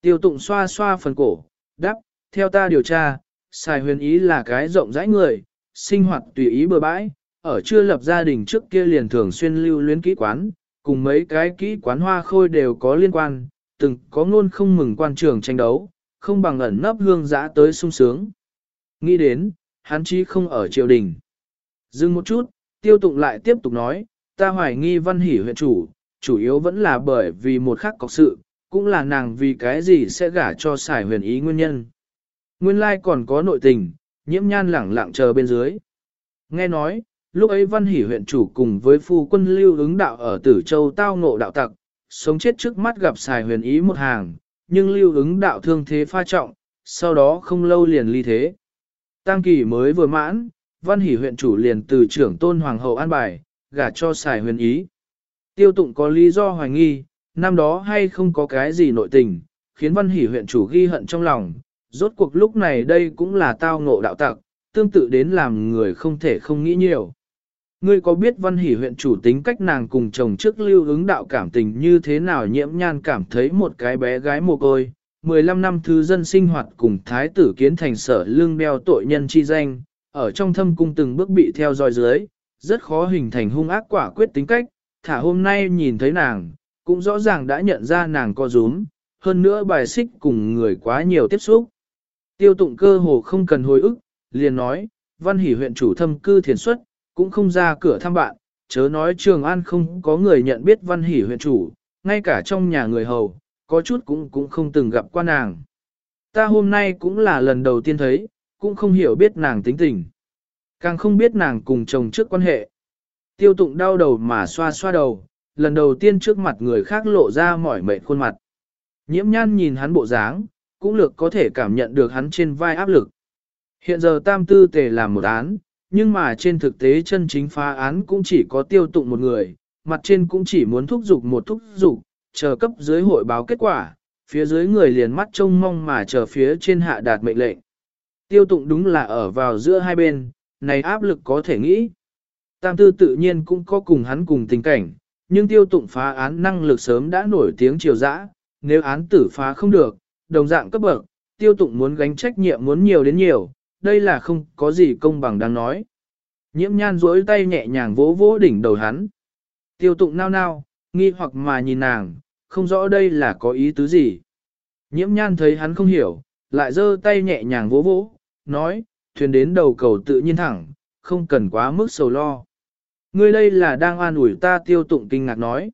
tiêu tụng xoa xoa phần cổ, đắp, theo ta điều tra, xài huyền ý là cái rộng rãi người, sinh hoạt tùy ý bừa bãi, ở chưa lập gia đình trước kia liền thường xuyên lưu luyến kỹ quán, cùng mấy cái kỹ quán hoa khôi đều có liên quan, từng có ngôn không mừng quan trường tranh đấu, không bằng ẩn nấp hương giã tới sung sướng. Nghĩ đến, hắn chí không ở triều đình. Dừng một chút, tiêu tụng lại tiếp tục nói, ta hoài nghi văn hỷ huyện chủ, chủ yếu vẫn là bởi vì một khắc cọc sự, cũng là nàng vì cái gì sẽ gả cho xài huyền ý nguyên nhân. Nguyên lai còn có nội tình, nhiễm nhan lẳng lặng chờ bên dưới. Nghe nói, lúc ấy văn hỷ huyện chủ cùng với phu quân lưu ứng đạo ở Tử Châu tao ngộ đạo tặc, sống chết trước mắt gặp xài huyền ý một hàng, nhưng lưu ứng đạo thương thế pha trọng, sau đó không lâu liền ly thế. Tăng kỳ mới vừa mãn, văn hỷ huyện chủ liền từ trưởng tôn hoàng hậu an bài, gả cho xài huyền ý. Tiêu tụng có lý do hoài nghi, năm đó hay không có cái gì nội tình, khiến văn hỷ huyện chủ ghi hận trong lòng, rốt cuộc lúc này đây cũng là tao ngộ đạo tặc, tương tự đến làm người không thể không nghĩ nhiều. Ngươi có biết văn hỷ huyện chủ tính cách nàng cùng chồng trước lưu ứng đạo cảm tình như thế nào nhiễm nhan cảm thấy một cái bé gái mồ côi, 15 năm thứ dân sinh hoạt cùng thái tử kiến thành sở lương đeo tội nhân chi danh, ở trong thâm cung từng bước bị theo dõi dưới, rất khó hình thành hung ác quả quyết tính cách, thả hôm nay nhìn thấy nàng, cũng rõ ràng đã nhận ra nàng co rúm, hơn nữa bài xích cùng người quá nhiều tiếp xúc. Tiêu tụng cơ hồ không cần hồi ức, liền nói, văn hỷ huyện chủ thâm cư thiền xuất, cũng không ra cửa thăm bạn, chớ nói Trường An không có người nhận biết văn hỷ huyện chủ, ngay cả trong nhà người hầu, có chút cũng cũng không từng gặp qua nàng. Ta hôm nay cũng là lần đầu tiên thấy, cũng không hiểu biết nàng tính tình. Càng không biết nàng cùng chồng trước quan hệ. Tiêu tụng đau đầu mà xoa xoa đầu, lần đầu tiên trước mặt người khác lộ ra mỏi mệt khuôn mặt. Nhiễm nhan nhìn hắn bộ dáng, cũng lược có thể cảm nhận được hắn trên vai áp lực. Hiện giờ tam tư tề làm một án, nhưng mà trên thực tế chân chính phá án cũng chỉ có tiêu tụng một người, mặt trên cũng chỉ muốn thúc giục một thúc giục, chờ cấp dưới hội báo kết quả, phía dưới người liền mắt trông mong mà chờ phía trên hạ đạt mệnh lệnh. Tiêu tụng đúng là ở vào giữa hai bên, này áp lực có thể nghĩ. Tam tư tự nhiên cũng có cùng hắn cùng tình cảnh, nhưng tiêu tụng phá án năng lực sớm đã nổi tiếng triều dã, nếu án tử phá không được, đồng dạng cấp bậc, tiêu tụng muốn gánh trách nhiệm muốn nhiều đến nhiều, đây là không có gì công bằng đang nói. Nhiễm nhan duỗi tay nhẹ nhàng vỗ vỗ đỉnh đầu hắn. Tiêu tụng nao nao, nghi hoặc mà nhìn nàng, không rõ đây là có ý tứ gì. Nhiễm nhan thấy hắn không hiểu, lại giơ tay nhẹ nhàng vỗ vỗ, nói, thuyền đến đầu cầu tự nhiên thẳng, không cần quá mức sầu lo. Ngươi đây là đang an ủi ta tiêu tụng kinh ngạc nói.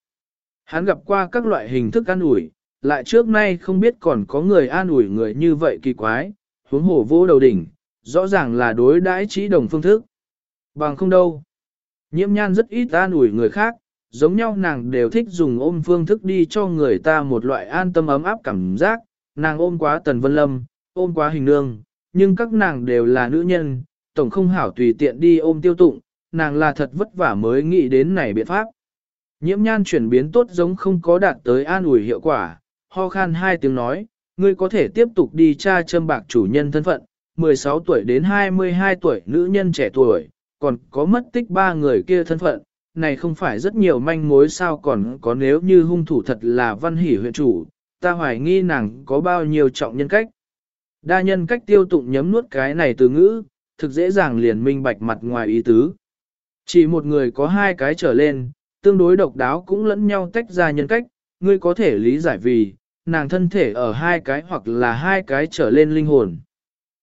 Hắn gặp qua các loại hình thức an ủi, lại trước nay không biết còn có người an ủi người như vậy kỳ quái, huống hổ vô đầu đỉnh, rõ ràng là đối đãi trí đồng phương thức. Bằng không đâu. Nhiễm nhan rất ít an ủi người khác, giống nhau nàng đều thích dùng ôm phương thức đi cho người ta một loại an tâm ấm áp cảm giác, nàng ôm quá tần vân lâm, ôm quá hình nương, nhưng các nàng đều là nữ nhân, tổng không hảo tùy tiện đi ôm tiêu tụng, nàng là thật vất vả mới nghĩ đến này biện pháp. Nhiễm nhan chuyển biến tốt giống không có đạt tới an ủi hiệu quả, ho khan hai tiếng nói, ngươi có thể tiếp tục đi tra châm bạc chủ nhân thân phận, 16 tuổi đến 22 tuổi nữ nhân trẻ tuổi, còn có mất tích ba người kia thân phận, này không phải rất nhiều manh mối sao còn có nếu như hung thủ thật là văn hỷ huyện chủ, ta hoài nghi nàng có bao nhiêu trọng nhân cách. Đa nhân cách tiêu tụng nhấm nuốt cái này từ ngữ, thực dễ dàng liền minh bạch mặt ngoài ý tứ. Chỉ một người có hai cái trở lên, tương đối độc đáo cũng lẫn nhau tách ra nhân cách, ngươi có thể lý giải vì, nàng thân thể ở hai cái hoặc là hai cái trở lên linh hồn.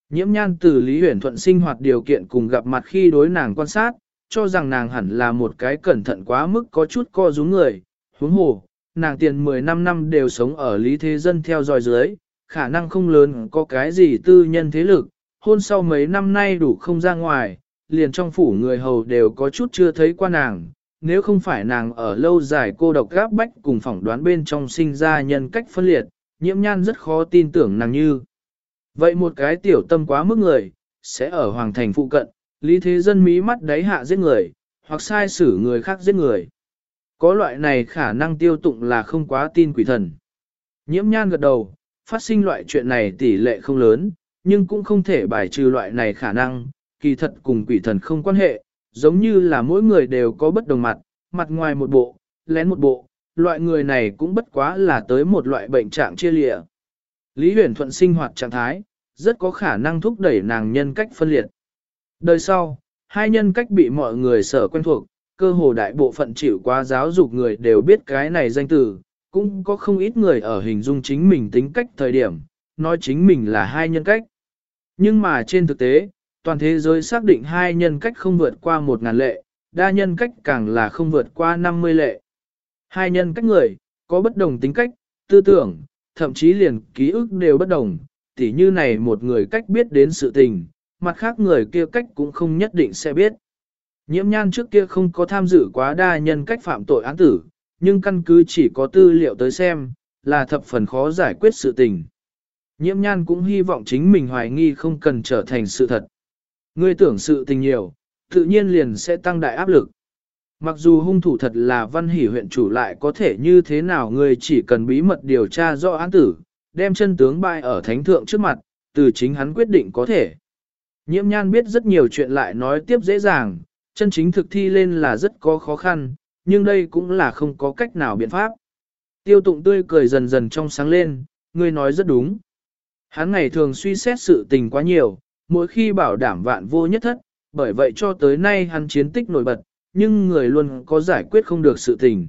Nhiễm nhan từ Lý Huyền Thuận sinh hoạt điều kiện cùng gặp mặt khi đối nàng quan sát, cho rằng nàng hẳn là một cái cẩn thận quá mức có chút co rúm người, huống hồ, nàng tiền 15 năm đều sống ở Lý Thế Dân theo dõi dưới, khả năng không lớn có cái gì tư nhân thế lực, hôn sau mấy năm nay đủ không ra ngoài, liền trong phủ người hầu đều có chút chưa thấy qua nàng, nếu không phải nàng ở lâu dài cô độc gáp bách cùng phỏng đoán bên trong sinh ra nhân cách phân liệt, nhiễm nhan rất khó tin tưởng nàng như. Vậy một cái tiểu tâm quá mức người, sẽ ở hoàng thành phụ cận, lý thế dân mí mắt đáy hạ giết người, hoặc sai xử người khác giết người. Có loại này khả năng tiêu tụng là không quá tin quỷ thần. Nhiễm nhan gật đầu, phát sinh loại chuyện này tỷ lệ không lớn, nhưng cũng không thể bài trừ loại này khả năng, kỳ thật cùng quỷ thần không quan hệ, giống như là mỗi người đều có bất đồng mặt, mặt ngoài một bộ, lén một bộ, loại người này cũng bất quá là tới một loại bệnh trạng chia lịa. Lý huyền thuận sinh hoạt trạng thái, rất có khả năng thúc đẩy nàng nhân cách phân liệt. Đời sau, hai nhân cách bị mọi người sở quen thuộc, cơ hồ đại bộ phận chịu quá giáo dục người đều biết cái này danh từ, cũng có không ít người ở hình dung chính mình tính cách thời điểm, nói chính mình là hai nhân cách. Nhưng mà trên thực tế, toàn thế giới xác định hai nhân cách không vượt qua một ngàn lệ, đa nhân cách càng là không vượt qua 50 lệ. Hai nhân cách người, có bất đồng tính cách, tư tưởng, thậm chí liền ký ức đều bất đồng, tỉ như này một người cách biết đến sự tình, mặt khác người kia cách cũng không nhất định sẽ biết. Nhiễm nhan trước kia không có tham dự quá đa nhân cách phạm tội án tử, nhưng căn cứ chỉ có tư liệu tới xem, là thập phần khó giải quyết sự tình. Nhiễm nhan cũng hy vọng chính mình hoài nghi không cần trở thành sự thật. Ngươi tưởng sự tình nhiều, tự nhiên liền sẽ tăng đại áp lực. Mặc dù hung thủ thật là văn hỷ huyện chủ lại có thể như thế nào ngươi chỉ cần bí mật điều tra rõ án tử, đem chân tướng bại ở thánh thượng trước mặt, từ chính hắn quyết định có thể. Nhiễm nhan biết rất nhiều chuyện lại nói tiếp dễ dàng, chân chính thực thi lên là rất có khó khăn, nhưng đây cũng là không có cách nào biện pháp. Tiêu tụng tươi cười dần dần trong sáng lên, ngươi nói rất đúng. Hắn ngày thường suy xét sự tình quá nhiều, mỗi khi bảo đảm vạn vô nhất thất, bởi vậy cho tới nay hắn chiến tích nổi bật, nhưng người luôn có giải quyết không được sự tình.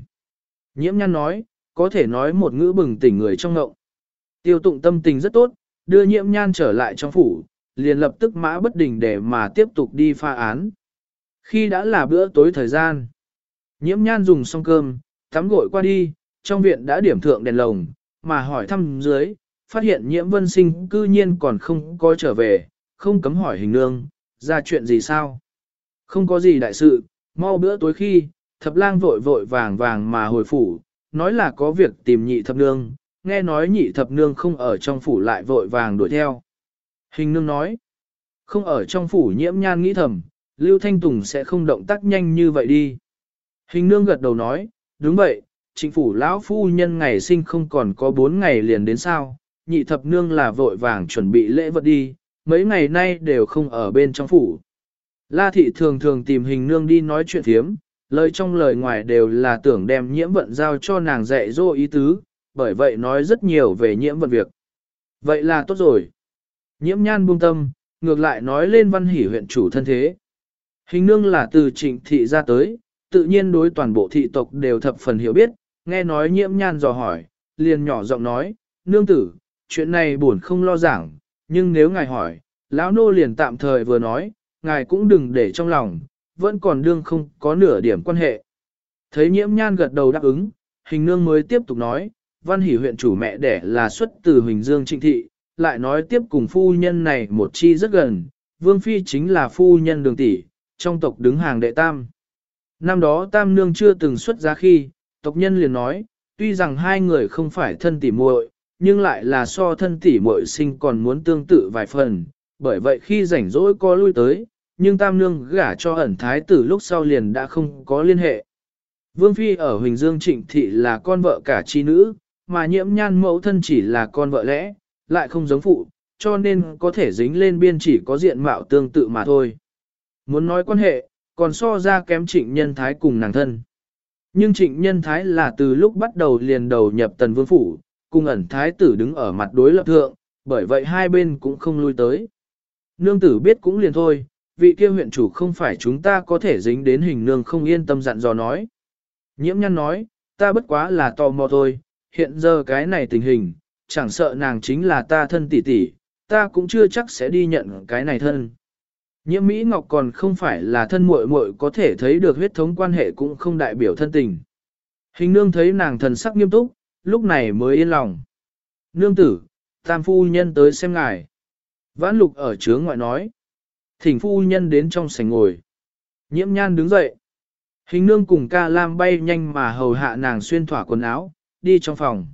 Nhiễm nhăn nói, có thể nói một ngữ bừng tỉnh người trong ngộng. Tiêu tụng tâm tình rất tốt, đưa nhiễm nhan trở lại trong phủ, liền lập tức mã bất đình để mà tiếp tục đi pha án. Khi đã là bữa tối thời gian, nhiễm nhan dùng xong cơm, tắm gội qua đi, trong viện đã điểm thượng đèn lồng, mà hỏi thăm dưới, phát hiện nhiễm vân sinh cư nhiên còn không có trở về, không cấm hỏi hình nương, ra chuyện gì sao? Không có gì đại sự, mau bữa tối khi, thập lang vội vội vàng vàng mà hồi phủ, nói là có việc tìm nhị thập nương, nghe nói nhị thập nương không ở trong phủ lại vội vàng đuổi theo. Hình nương nói, không ở trong phủ nhiễm nhan nghĩ thầm, Lưu Thanh Tùng sẽ không động tác nhanh như vậy đi. Hình nương gật đầu nói, đúng vậy, chính phủ lão phu nhân ngày sinh không còn có bốn ngày liền đến sao, nhị thập nương là vội vàng chuẩn bị lễ vật đi, mấy ngày nay đều không ở bên trong phủ. La thị thường thường tìm hình nương đi nói chuyện thiếm, lời trong lời ngoài đều là tưởng đem nhiễm vận giao cho nàng dạy dỗ ý tứ, bởi vậy nói rất nhiều về nhiễm vận việc. Vậy là tốt rồi. Nhiễm nhan buông tâm, ngược lại nói lên văn hỷ huyện chủ thân thế. Hình nương là từ trịnh thị ra tới, tự nhiên đối toàn bộ thị tộc đều thập phần hiểu biết, nghe nói nhiễm nhan dò hỏi, liền nhỏ giọng nói, nương tử, chuyện này buồn không lo giảng, nhưng nếu ngài hỏi, lão nô liền tạm thời vừa nói, ngài cũng đừng để trong lòng, vẫn còn đương không có nửa điểm quan hệ. Thấy nhiễm nhan gật đầu đáp ứng, hình nương mới tiếp tục nói, văn hỷ huyện chủ mẹ đẻ là xuất từ Huỳnh Dương Trịnh Thị, lại nói tiếp cùng phu nhân này một chi rất gần, Vương Phi chính là phu nhân đường tỷ, trong tộc đứng hàng đệ tam. Năm đó tam nương chưa từng xuất giá khi, tộc nhân liền nói, tuy rằng hai người không phải thân tỷ muội, nhưng lại là so thân tỷ muội sinh còn muốn tương tự vài phần, bởi vậy khi rảnh rỗi có lui tới, nhưng tam nương gả cho ẩn thái tử lúc sau liền đã không có liên hệ. Vương Phi ở Huỳnh Dương Trịnh Thị là con vợ cả chi nữ, mà nhiễm nhan mẫu thân chỉ là con vợ lẽ, lại không giống phụ, cho nên có thể dính lên biên chỉ có diện mạo tương tự mà thôi. Muốn nói quan hệ, còn so ra kém trịnh nhân thái cùng nàng thân. Nhưng trịnh nhân thái là từ lúc bắt đầu liền đầu nhập tần vương phủ, cùng ẩn thái tử đứng ở mặt đối lập thượng, bởi vậy hai bên cũng không lui tới. Nương tử biết cũng liền thôi, vị kia huyện chủ không phải chúng ta có thể dính đến hình nương không yên tâm dặn dò nói. Nhiễm nhăn nói, ta bất quá là tò mò thôi, hiện giờ cái này tình hình, chẳng sợ nàng chính là ta thân tỷ tỷ, ta cũng chưa chắc sẽ đi nhận cái này thân. Nhiễm Mỹ Ngọc còn không phải là thân muội muội có thể thấy được huyết thống quan hệ cũng không đại biểu thân tình. Hình nương thấy nàng thần sắc nghiêm túc, lúc này mới yên lòng. Nương tử, tam phu nhân tới xem ngài. Vãn lục ở chướng ngoại nói. Thỉnh phu nhân đến trong sảnh ngồi. Nhiễm nhan đứng dậy. Hình nương cùng ca lam bay nhanh mà hầu hạ nàng xuyên thỏa quần áo, đi trong phòng.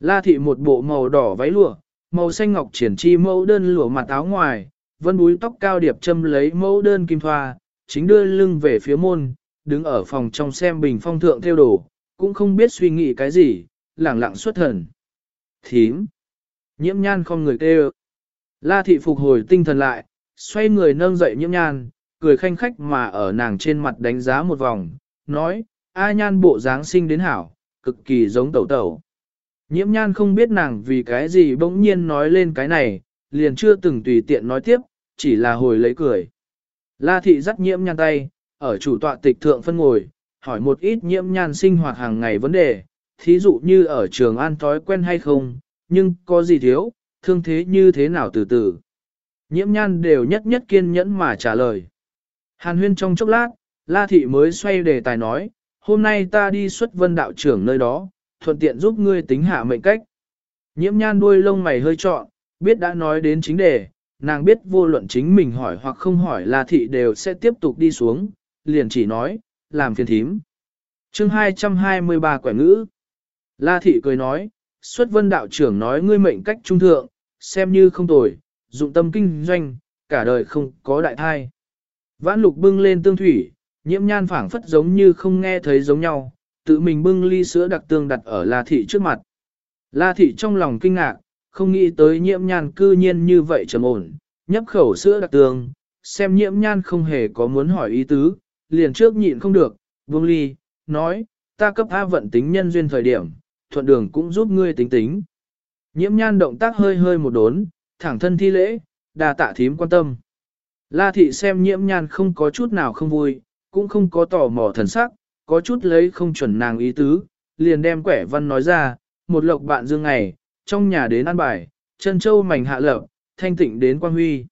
La thị một bộ màu đỏ váy lụa, màu xanh ngọc triển chi mẫu đơn lụa mặt áo ngoài, vân búi tóc cao điệp châm lấy mẫu đơn kim thoa, chính đưa lưng về phía môn, đứng ở phòng trong xem bình phong thượng theo đồ, cũng không biết suy nghĩ cái gì, lẳng lặng xuất thần. Thím! Nhiễm nhan không người kêu. La thị phục hồi tinh thần lại, xoay người nâng dậy nhiễm nhan, cười khanh khách mà ở nàng trên mặt đánh giá một vòng, nói, A nhan bộ dáng sinh đến hảo, cực kỳ giống tẩu tẩu. Nhiễm nhan không biết nàng vì cái gì bỗng nhiên nói lên cái này, liền chưa từng tùy tiện nói tiếp, chỉ là hồi lấy cười. La thị dắt nhiễm nhan tay, ở chủ tọa tịch thượng phân ngồi, hỏi một ít nhiễm nhan sinh hoạt hàng ngày vấn đề, thí dụ như ở trường an thói quen hay không, nhưng có gì thiếu, thương thế như thế nào từ từ. Nhiễm nhan đều nhất nhất kiên nhẫn mà trả lời. Hàn huyên trong chốc lát, La Thị mới xoay đề tài nói, hôm nay ta đi xuất vân đạo trưởng nơi đó, thuận tiện giúp ngươi tính hạ mệnh cách. Nhiễm nhan đuôi lông mày hơi trọn, biết đã nói đến chính đề, nàng biết vô luận chính mình hỏi hoặc không hỏi La Thị đều sẽ tiếp tục đi xuống, liền chỉ nói, làm phiền thím. chương 223 quẻ ngữ. La Thị cười nói, xuất vân đạo trưởng nói ngươi mệnh cách trung thượng, xem như không tồi, dụng tâm kinh doanh, cả đời không có đại thai. Vãn lục bưng lên tương thủy, nhiễm nhan phảng phất giống như không nghe thấy giống nhau, tự mình bưng ly sữa đặc tương đặt ở La Thị trước mặt. La Thị trong lòng kinh ngạc, không nghĩ tới nhiễm nhan cư nhiên như vậy trầm ổn, nhấp khẩu sữa đặc tường, xem nhiễm nhan không hề có muốn hỏi ý tứ, liền trước nhịn không được, buông ly, nói, ta cấp A vận tính nhân duyên thời điểm, thuận đường cũng giúp ngươi tính tính. Nhiễm nhan động tác hơi hơi một đốn, thẳng thân thi lễ, đà tạ thím quan tâm. La thị xem nhiễm nhan không có chút nào không vui, cũng không có tỏ mò thần sắc, có chút lấy không chuẩn nàng ý tứ, liền đem quẻ văn nói ra, một lộc bạn dương ngày, trong nhà đến ăn bài, chân châu mảnh hạ lợp, thanh tịnh đến quan huy.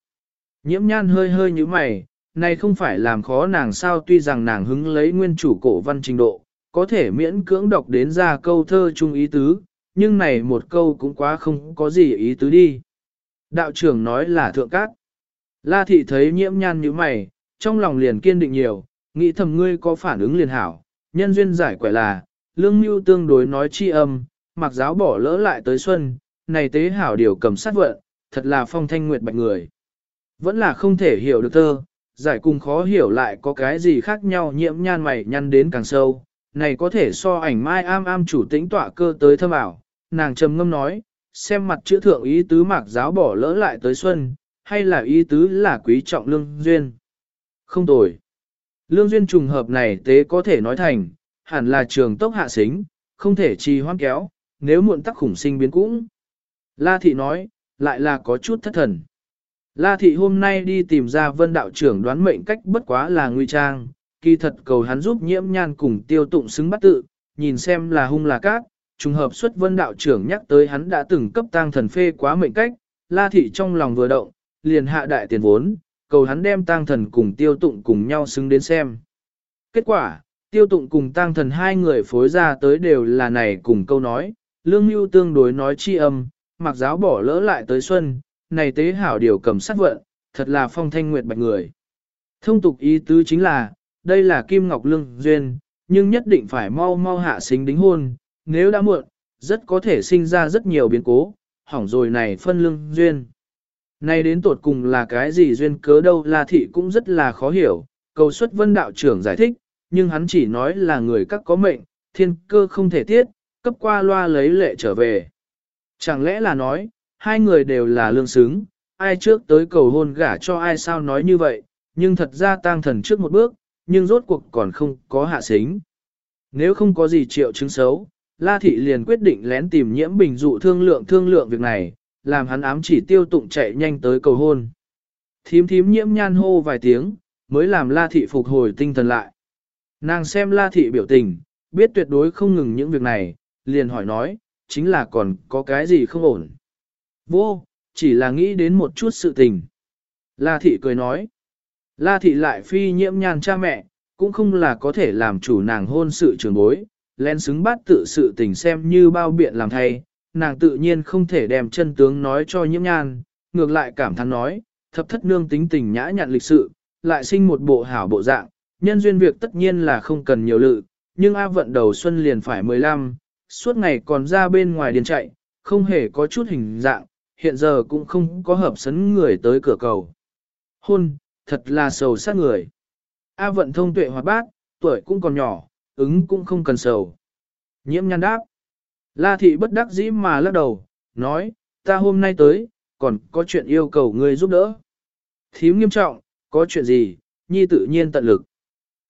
Nhiễm nhan hơi hơi như mày, này không phải làm khó nàng sao tuy rằng nàng hứng lấy nguyên chủ cổ văn trình độ, có thể miễn cưỡng đọc đến ra câu thơ chung ý tứ, nhưng này một câu cũng quá không có gì ý tứ đi. Đạo trưởng nói là thượng cát. La thị thấy nhiễm nhan như mày, trong lòng liền kiên định nhiều, nghĩ thầm ngươi có phản ứng liền hảo, nhân duyên giải quẻ là, lương mưu tương đối nói chi âm, mặc giáo bỏ lỡ lại tới xuân, này tế hảo điều cầm sát vận, thật là phong thanh nguyệt bạch người. Vẫn là không thể hiểu được thơ, giải cùng khó hiểu lại có cái gì khác nhau nhiễm nhan mày nhăn đến càng sâu, này có thể so ảnh mai am am chủ tĩnh tọa cơ tới thâm ảo, nàng trầm ngâm nói, xem mặt chữ thượng ý tứ mạc giáo bỏ lỡ lại tới xuân, hay là ý tứ là quý trọng lương duyên. Không tồi. Lương duyên trùng hợp này tế có thể nói thành, hẳn là trường tốc hạ xính, không thể trì hoãn kéo, nếu muộn tắc khủng sinh biến cũng. La thị nói, lại là có chút thất thần. La thị hôm nay đi tìm ra vân đạo trưởng đoán mệnh cách bất quá là nguy trang, kỳ thật cầu hắn giúp nhiễm nhan cùng tiêu tụng xứng bắt tự, nhìn xem là hung là cát, trùng hợp xuất vân đạo trưởng nhắc tới hắn đã từng cấp tang thần phê quá mệnh cách, la thị trong lòng vừa động, liền hạ đại tiền vốn, cầu hắn đem tang thần cùng tiêu tụng cùng nhau xứng đến xem. Kết quả, tiêu tụng cùng tang thần hai người phối ra tới đều là này cùng câu nói, lương mưu tương đối nói chi âm, mặc giáo bỏ lỡ lại tới xuân, này tế hảo điều cầm sát vận, thật là phong thanh nguyệt bạch người. Thông tục ý tứ chính là, đây là Kim Ngọc Lương duyên, nhưng nhất định phải mau mau hạ xính đính hôn, nếu đã muộn, rất có thể sinh ra rất nhiều biến cố, hỏng rồi này phân lương duyên. Này đến tột cùng là cái gì duyên cớ đâu là Thị cũng rất là khó hiểu, cầu xuất vân đạo trưởng giải thích, nhưng hắn chỉ nói là người các có mệnh, thiên cơ không thể tiết, cấp qua loa lấy lệ trở về. Chẳng lẽ là nói, hai người đều là lương xứng, ai trước tới cầu hôn gả cho ai sao nói như vậy, nhưng thật ra tang thần trước một bước, nhưng rốt cuộc còn không có hạ xính. Nếu không có gì triệu chứng xấu, La Thị liền quyết định lén tìm nhiễm bình dụ thương lượng thương lượng việc này, làm hắn ám chỉ tiêu tụng chạy nhanh tới cầu hôn. Thím thím nhiễm nhan hô vài tiếng, mới làm La Thị phục hồi tinh thần lại. Nàng xem La Thị biểu tình, biết tuyệt đối không ngừng những việc này, liền hỏi nói, chính là còn có cái gì không ổn. Vô, chỉ là nghĩ đến một chút sự tình. La Thị cười nói, La Thị lại phi nhiễm nhan cha mẹ, cũng không là có thể làm chủ nàng hôn sự trường bối, lén xứng bát tự sự tình xem như bao biện làm thay, nàng tự nhiên không thể đem chân tướng nói cho nhiễm nhan, ngược lại cảm thán nói, thập thất nương tính tình nhã nhặn lịch sự, lại sinh một bộ hảo bộ dạng, nhân duyên việc tất nhiên là không cần nhiều lự, nhưng A vận đầu xuân liền phải 15, suốt ngày còn ra bên ngoài điền chạy, không hề có chút hình dạng, hiện giờ cũng không có hợp sấn người tới cửa cầu. Hôn, thật là sầu sát người. A vận thông tuệ hoạt bát, tuổi cũng còn nhỏ, ứng cũng không cần sầu. Nhiễm nhăn đáp. La thị bất đắc dĩ mà lắc đầu, nói, ta hôm nay tới, còn có chuyện yêu cầu ngươi giúp đỡ. Thím nghiêm trọng, có chuyện gì, nhi tự nhiên tận lực.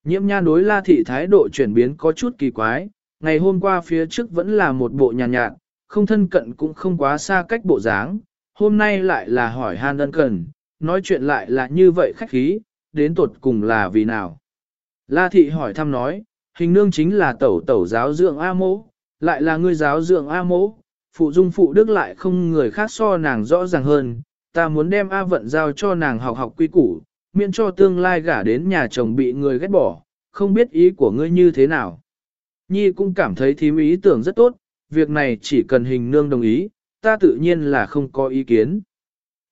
Nhiễm nhan đối la thị thái độ chuyển biến có chút kỳ quái, ngày hôm qua phía trước vẫn là một bộ nhàn nhạt, nhạt, không thân cận cũng không quá xa cách bộ dáng, hôm nay lại là hỏi han đơn cần, nói chuyện lại là như vậy khách khí, đến tột cùng là vì nào. La thị hỏi thăm nói, hình nương chính là tẩu tẩu giáo dưỡng A mỗ, lại là người giáo dưỡng A mỗ, phụ dung phụ đức lại không người khác so nàng rõ ràng hơn, ta muốn đem A vận giao cho nàng học học quy củ, miễn cho tương lai gả đến nhà chồng bị người ghét bỏ, không biết ý của ngươi như thế nào. Nhi cũng cảm thấy thím ý tưởng rất tốt, việc này chỉ cần hình nương đồng ý, ta tự nhiên là không có ý kiến.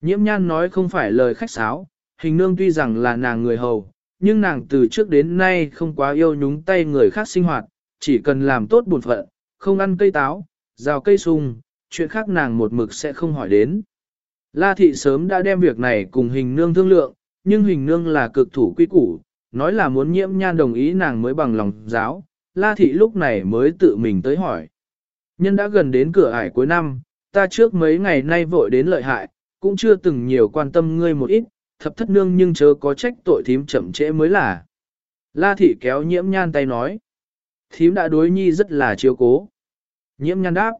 Nhiễm nhan nói không phải lời khách sáo, hình nương tuy rằng là nàng người hầu, nhưng nàng từ trước đến nay không quá yêu nhúng tay người khác sinh hoạt, chỉ cần làm tốt bổn phận, không ăn cây táo, rào cây sung, chuyện khác nàng một mực sẽ không hỏi đến. La thị sớm đã đem việc này cùng hình nương thương lượng, nhưng hình nương là cực thủ quy củ, nói là muốn nhiễm nhan đồng ý nàng mới bằng lòng giáo, La thị lúc này mới tự mình tới hỏi. Nhân đã gần đến cửa ải cuối năm, ta trước mấy ngày nay vội đến lợi hại, cũng chưa từng nhiều quan tâm ngươi một ít, thập thất nương nhưng chớ có trách tội thím chậm trễ mới là. La thị kéo nhiễm nhan tay nói. Thím đã đối nhi rất là chiếu cố. Nhiễm nhan đáp.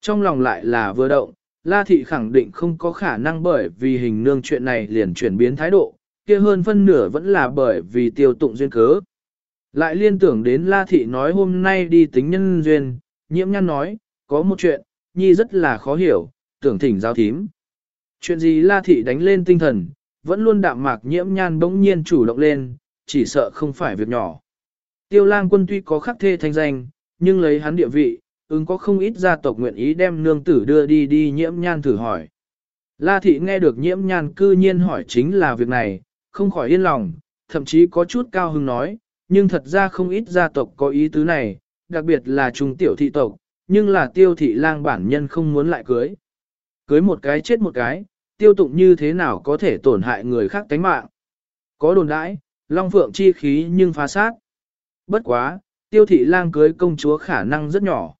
Trong lòng lại là vừa động, La thị khẳng định không có khả năng bởi vì hình nương chuyện này liền chuyển biến thái độ, kia hơn phân nửa vẫn là bởi vì tiêu tụng duyên cớ. Lại liên tưởng đến La thị nói hôm nay đi tính nhân duyên, nhiễm nhan nói, có một chuyện, nhi rất là khó hiểu, tưởng thỉnh giao thím. Chuyện gì La thị đánh lên tinh thần, vẫn luôn đạm mạc nhiễm nhan bỗng nhiên chủ động lên, chỉ sợ không phải việc nhỏ. Tiêu lang quân tuy có khắc thê thanh danh, nhưng lấy hắn địa vị, ứng có không ít gia tộc nguyện ý đem nương tử đưa đi đi nhiễm nhan thử hỏi. La thị nghe được nhiễm nhan cư nhiên hỏi chính là việc này, không khỏi yên lòng, thậm chí có chút cao hứng nói, nhưng thật ra không ít gia tộc có ý tứ này, đặc biệt là trung tiểu thị tộc, nhưng là tiêu thị lang bản nhân không muốn lại cưới. Cưới một cái chết một cái, tiêu tụng như thế nào có thể tổn hại người khác tánh mạng. Có đồn đãi, long phượng chi khí nhưng phá sát. Bất quá, tiêu thị lang cưới công chúa khả năng rất nhỏ.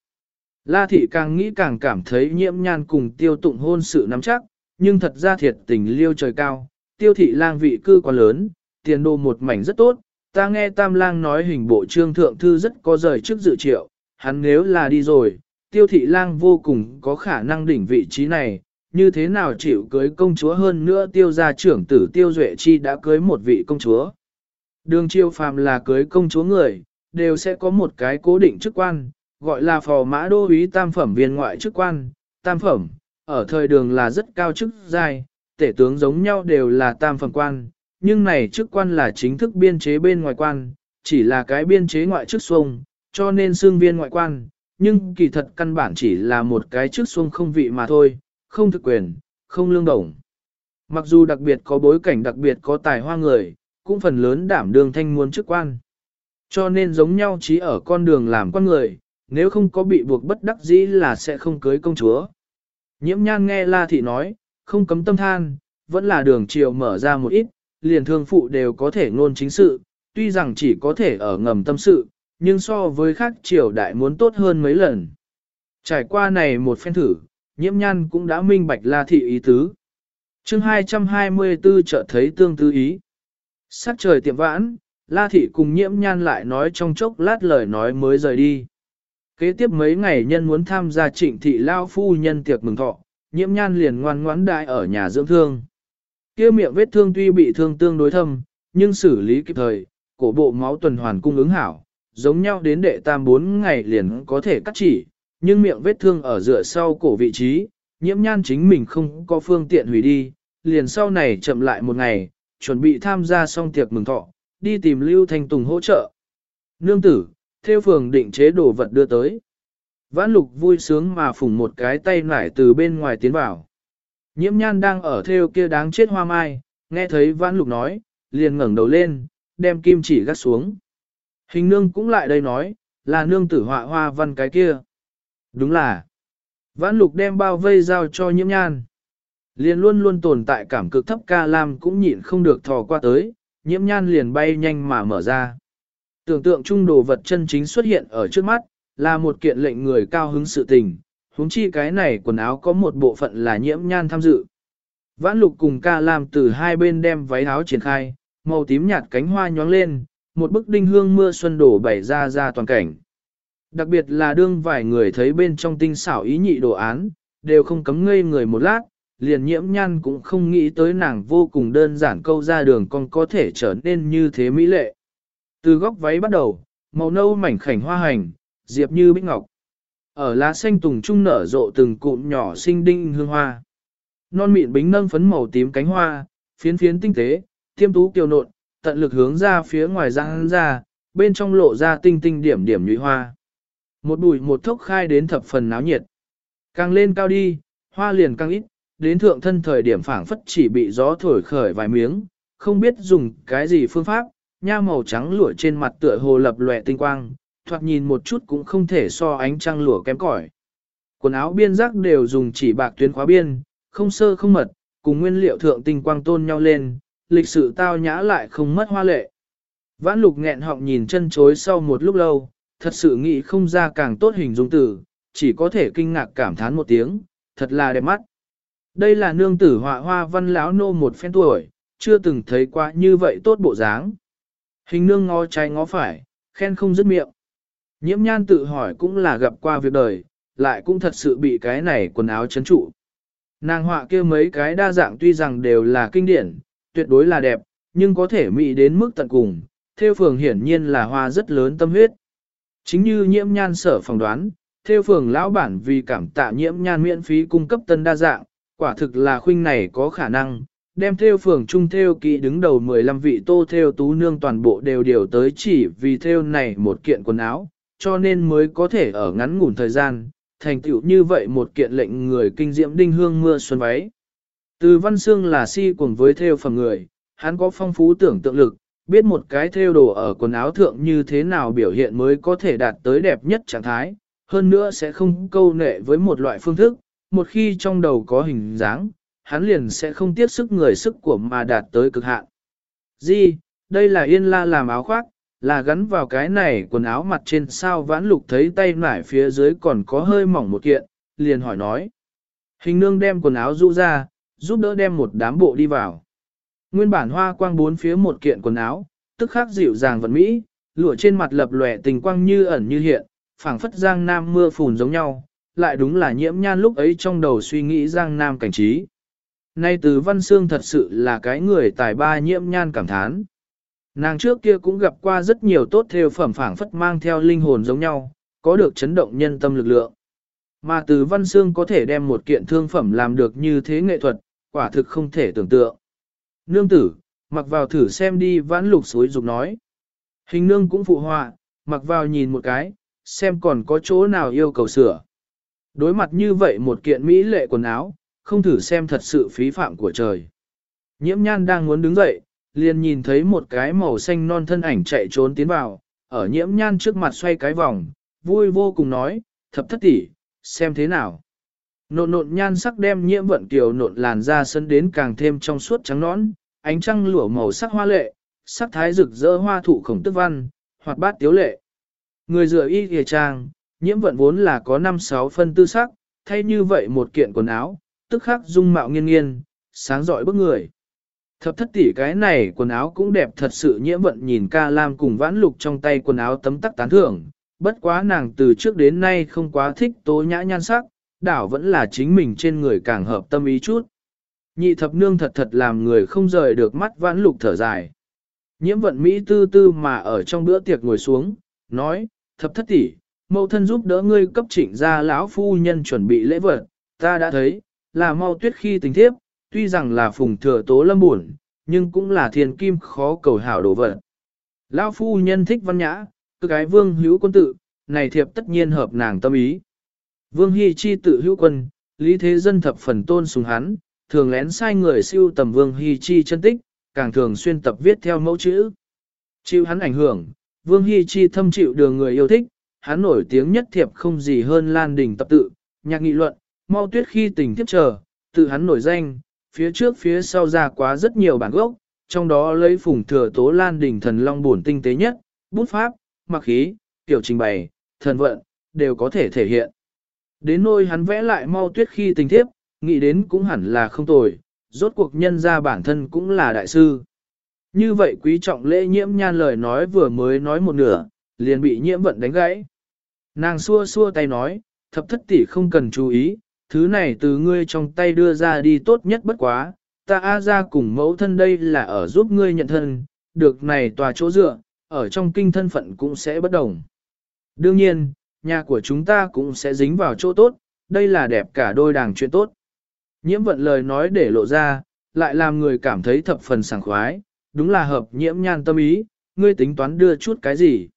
La thị càng nghĩ càng cảm thấy nhiễm nhan cùng tiêu tụng hôn sự nắm chắc, nhưng thật ra thiệt tình liêu trời cao, tiêu thị lang vị cư quá lớn, tiền đồ một mảnh rất tốt, ta nghe tam lang nói hình bộ trương thượng thư rất có rời trước dự triệu, hắn nếu là đi rồi, tiêu thị lang vô cùng có khả năng đỉnh vị trí này, như thế nào chịu cưới công chúa hơn nữa tiêu gia trưởng tử tiêu duệ chi đã cưới một vị công chúa. Đường chiêu phàm là cưới công chúa người, đều sẽ có một cái cố định chức quan, gọi là phò mã đô úy tam phẩm viên ngoại chức quan, tam phẩm, ở thời đường là rất cao chức giai, tể tướng giống nhau đều là tam phẩm quan, nhưng này chức quan là chính thức biên chế bên ngoài quan, chỉ là cái biên chế ngoại chức xuông, cho nên xương viên ngoại quan, nhưng kỳ thật căn bản chỉ là một cái chức xuông không vị mà thôi, không thực quyền, không lương đồng. Mặc dù đặc biệt có bối cảnh đặc biệt có tài hoa người, cũng phần lớn đảm đương thanh muốn chức quan. Cho nên giống nhau chỉ ở con đường làm con người, nếu không có bị buộc bất đắc dĩ là sẽ không cưới công chúa. Nhiễm nhan nghe La Thị nói, không cấm tâm than, vẫn là đường chiều mở ra một ít, liền thương phụ đều có thể ngôn chính sự, tuy rằng chỉ có thể ở ngầm tâm sự, nhưng so với khác triều đại muốn tốt hơn mấy lần. Trải qua này một phen thử, nhiễm nhan cũng đã minh bạch La Thị ý tứ. chương 224 chợt thấy tương tư ý. Sắc trời tiệm vãn, La Thị cùng nhiễm nhan lại nói trong chốc lát lời nói mới rời đi. Kế tiếp mấy ngày nhân muốn tham gia trịnh thị lao phu nhân tiệc mừng thọ, nhiễm nhan liền ngoan ngoãn đại ở nhà dưỡng thương kia miệng vết thương tuy bị thương tương đối thâm, nhưng xử lý kịp thời, cổ bộ máu tuần hoàn cung ứng hảo, giống nhau đến đệ tam bốn ngày liền có thể cắt chỉ, nhưng miệng vết thương ở dựa sau cổ vị trí, nhiễm nhan chính mình không có phương tiện hủy đi, liền sau này chậm lại một ngày, chuẩn bị tham gia xong tiệc mừng thọ, đi tìm Lưu Thanh Tùng hỗ trợ. Nương tử, theo phường định chế đồ vật đưa tới. Vãn lục vui sướng mà phủng một cái tay nải từ bên ngoài tiến vào. Nhiễm nhan đang ở theo kia đáng chết hoa mai, nghe thấy vãn lục nói, liền ngẩng đầu lên, đem kim chỉ gắt xuống. Hình nương cũng lại đây nói, là nương tử họa hoa văn cái kia. Đúng là. Vãn lục đem bao vây giao cho nhiễm nhan. Liền luôn luôn tồn tại cảm cực thấp ca lam cũng nhịn không được thò qua tới, nhiễm nhan liền bay nhanh mà mở ra. Tưởng tượng trung đồ vật chân chính xuất hiện ở trước mắt, là một kiện lệnh người cao hứng sự tình, huống chi cái này quần áo có một bộ phận là nhiễm nhan tham dự. Vãn lục cùng ca lam từ hai bên đem váy áo triển khai, màu tím nhạt cánh hoa nhóng lên, một bức đinh hương mưa xuân đổ bảy ra ra toàn cảnh. Đặc biệt là đương vài người thấy bên trong tinh xảo ý nhị đồ án, đều không cấm ngây người một lát, liền nhiễm nhan cũng không nghĩ tới nàng vô cùng đơn giản câu ra đường còn có thể trở nên như thế mỹ lệ. Từ góc váy bắt đầu, màu nâu mảnh khảnh hoa hành, diệp như bích ngọc. Ở lá xanh tùng trung nở rộ từng cụm nhỏ xinh đinh hương hoa. Non mịn bính nâng phấn màu tím cánh hoa, phiến phiến tinh tế, tiêm tú kiều nộn, tận lực hướng ra phía ngoài răng ra, bên trong lộ ra tinh tinh điểm điểm nhụy hoa. Một bụi một thốc khai đến thập phần náo nhiệt. Càng lên cao đi, hoa liền càng ít, đến thượng thân thời điểm phảng phất chỉ bị gió thổi khởi vài miếng, không biết dùng cái gì phương pháp, nha màu trắng lụa trên mặt tựa hồ lập lòe tinh quang, thoạt nhìn một chút cũng không thể so ánh trăng lụa kém cỏi. Quần áo biên giác đều dùng chỉ bạc tuyến khóa biên, không sơ không mật, cùng nguyên liệu thượng tinh quang tôn nhau lên, lịch sự tao nhã lại không mất hoa lệ. Vãn lục nghẹn họng nhìn chân chối sau một lúc lâu, thật sự nghĩ không ra càng tốt hình dung tử, chỉ có thể kinh ngạc cảm thán một tiếng, thật là đẹp mắt. Đây là nương tử họa hoa văn lão nô một phen tuổi, chưa từng thấy qua như vậy tốt bộ dáng. Hình nương ngó trái ngó phải, khen không dứt miệng. Nhiễm nhan tự hỏi cũng là gặp qua việc đời, lại cũng thật sự bị cái này quần áo chấn trụ. Nàng họa kia mấy cái đa dạng tuy rằng đều là kinh điển, tuyệt đối là đẹp, nhưng có thể mỹ đến mức tận cùng, theo phường hiển nhiên là hoa rất lớn tâm huyết. Chính như nhiễm nhan sở phỏng đoán, theo phường lão bản vì cảm tạ nhiễm nhan miễn phí cung cấp tân đa dạng, quả thực là khuynh này có khả năng, đem theo phường trung theo kỵ đứng đầu 15 vị tô theo tú nương toàn bộ đều điều tới chỉ vì theo này một kiện quần áo, cho nên mới có thể ở ngắn ngủn thời gian, thành tựu như vậy một kiện lệnh người kinh diễm đinh hương mưa xuân váy. Từ văn xương là si cùng với theo phần người, hắn có phong phú tưởng tượng lực, biết một cái theo đồ ở quần áo thượng như thế nào biểu hiện mới có thể đạt tới đẹp nhất trạng thái, hơn nữa sẽ không câu nệ với một loại phương thức, một khi trong đầu có hình dáng, hắn liền sẽ không tiếc sức người sức của mà đạt tới cực hạn. Di, đây là yên la làm áo khoác, là gắn vào cái này quần áo mặt trên sao vãn lục thấy tay nải phía dưới còn có hơi mỏng một kiện, liền hỏi nói. Hình nương đem quần áo rũ ra, giúp đỡ đem một đám bộ đi vào. Nguyên bản hoa quang bốn phía một kiện quần áo, tức khắc dịu dàng vận mỹ, lụa trên mặt lập lòe tình quang như ẩn như hiện, phảng phất giang nam mưa phùn giống nhau, lại đúng là nhiễm nhan lúc ấy trong đầu suy nghĩ giang nam cảnh trí. Nay từ văn xương thật sự là cái người tài ba nhiễm nhan cảm thán. Nàng trước kia cũng gặp qua rất nhiều tốt theo phẩm phảng phất mang theo linh hồn giống nhau, có được chấn động nhân tâm lực lượng. Mà từ văn xương có thể đem một kiện thương phẩm làm được như thế nghệ thuật, quả thực không thể tưởng tượng. Nương tử, mặc vào thử xem đi vãn lục suối dục nói. Hình nương cũng phụ họa, mặc vào nhìn một cái, xem còn có chỗ nào yêu cầu sửa. Đối mặt như vậy một kiện mỹ lệ quần áo, không thử xem thật sự phí phạm của trời. Nhiễm nhan đang muốn đứng dậy, liền nhìn thấy một cái màu xanh non thân ảnh chạy trốn tiến vào, ở nhiễm nhan trước mặt xoay cái vòng, vui vô cùng nói, thập thất tỷ, xem thế nào. Nộn nộn nhan sắc đem nhiễm vận kiều nộn làn ra sân đến càng thêm trong suốt trắng nõn, ánh trăng lửa màu sắc hoa lệ, sắc thái rực rỡ hoa thụ khổng tức văn, hoạt bát tiếu lệ. Người rửa y kìa trang, nhiễm vận vốn là có 5-6 phân tư sắc, thay như vậy một kiện quần áo, tức khắc dung mạo nghiên nghiên, sáng giỏi bức người. Thập thất tỷ cái này quần áo cũng đẹp thật sự nhiễm vận nhìn ca lam cùng vãn lục trong tay quần áo tấm tắc tán thưởng, bất quá nàng từ trước đến nay không quá thích tố nhã nhan sắc, đảo vẫn là chính mình trên người càng hợp tâm ý chút. Nhị thập nương thật thật làm người không rời được mắt vãn lục thở dài. Nhiễm vận Mỹ tư tư mà ở trong bữa tiệc ngồi xuống, nói, thập thất tỷ, mẫu thân giúp đỡ ngươi cấp chỉnh ra lão phu nhân chuẩn bị lễ vật, ta đã thấy, là mau tuyết khi tình thiếp, tuy rằng là phùng thừa tố lâm buồn, nhưng cũng là thiên kim khó cầu hảo đồ vật. Lão phu nhân thích văn nhã, cứ cái vương hữu quân tự, này thiệp tất nhiên hợp nàng tâm ý. Vương Hy Chi tự hữu quân, lý thế dân thập phần tôn sùng hắn, thường lén sai người siêu tầm Vương Hy Chi chân tích, càng thường xuyên tập viết theo mẫu chữ. Chịu hắn ảnh hưởng, Vương Hy Chi thâm chịu đường người yêu thích, hắn nổi tiếng nhất thiệp không gì hơn Lan Đình tập tự, nhạc nghị luận, mau tuyết khi tình tiếp chờ, tự hắn nổi danh, phía trước phía sau ra quá rất nhiều bản gốc, trong đó lấy phùng thừa tố Lan đỉnh thần long buồn tinh tế nhất, bút pháp, mặc khí, tiểu trình bày, thần vận, đều có thể thể hiện. Đến nôi hắn vẽ lại mau tuyết khi tình thiếp, nghĩ đến cũng hẳn là không tồi, rốt cuộc nhân ra bản thân cũng là đại sư. Như vậy quý trọng lễ nhiễm nhan lời nói vừa mới nói một nửa, liền bị nhiễm vận đánh gãy. Nàng xua xua tay nói, thập thất tỷ không cần chú ý, thứ này từ ngươi trong tay đưa ra đi tốt nhất bất quá, ta A ra cùng mẫu thân đây là ở giúp ngươi nhận thân, được này tòa chỗ dựa, ở trong kinh thân phận cũng sẽ bất đồng. Đương nhiên, nhà của chúng ta cũng sẽ dính vào chỗ tốt, đây là đẹp cả đôi đảng chuyện tốt. Nhiễm vận lời nói để lộ ra, lại làm người cảm thấy thập phần sảng khoái, đúng là hợp nhiễm nhan tâm ý, ngươi tính toán đưa chút cái gì.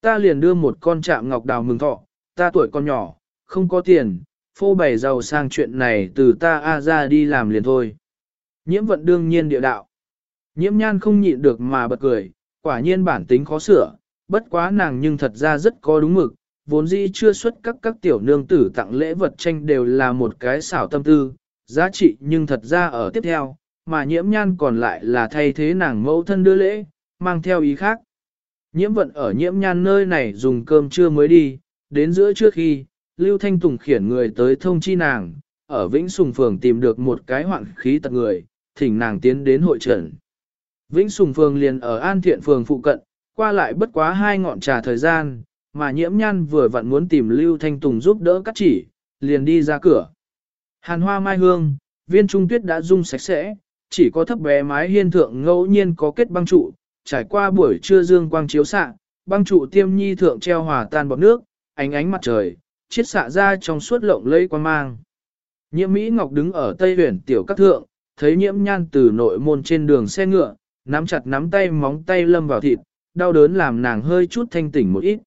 Ta liền đưa một con chạm ngọc đào mừng thọ, ta tuổi con nhỏ, không có tiền, phô bày giàu sang chuyện này từ ta A ra đi làm liền thôi. Nhiễm vận đương nhiên địa đạo. Nhiễm nhan không nhịn được mà bật cười, quả nhiên bản tính khó sửa, bất quá nàng nhưng thật ra rất có đúng mực, vốn dĩ chưa xuất các các tiểu nương tử tặng lễ vật tranh đều là một cái xảo tâm tư, giá trị nhưng thật ra ở tiếp theo, mà nhiễm nhan còn lại là thay thế nàng mẫu thân đưa lễ, mang theo ý khác. Nhiễm vận ở nhiễm nhan nơi này dùng cơm trưa mới đi, đến giữa trước khi, Lưu Thanh Tùng khiển người tới thông chi nàng, ở Vĩnh Sùng Phường tìm được một cái hoạn khí tật người, thỉnh nàng tiến đến hội trận. Vĩnh Sùng Phường liền ở An Thiện Phường phụ cận, qua lại bất quá hai ngọn trà thời gian, mà nhiễm nhan vừa vặn muốn tìm Lưu Thanh Tùng giúp đỡ cắt chỉ, liền đi ra cửa. Hàn hoa mai hương, viên trung tuyết đã rung sạch sẽ, chỉ có thấp bé mái hiên thượng ngẫu nhiên có kết băng trụ, trải qua buổi trưa dương quang chiếu xạ, băng trụ tiêm nhi thượng treo hòa tan bọt nước, ánh ánh mặt trời, chiết xạ ra trong suốt lộng lẫy quan mang. Nhiễm Mỹ Ngọc đứng ở tây huyền tiểu các thượng, thấy nhiễm nhan từ nội môn trên đường xe ngựa, nắm chặt nắm tay móng tay lâm vào thịt, đau đớn làm nàng hơi chút thanh tỉnh một ít.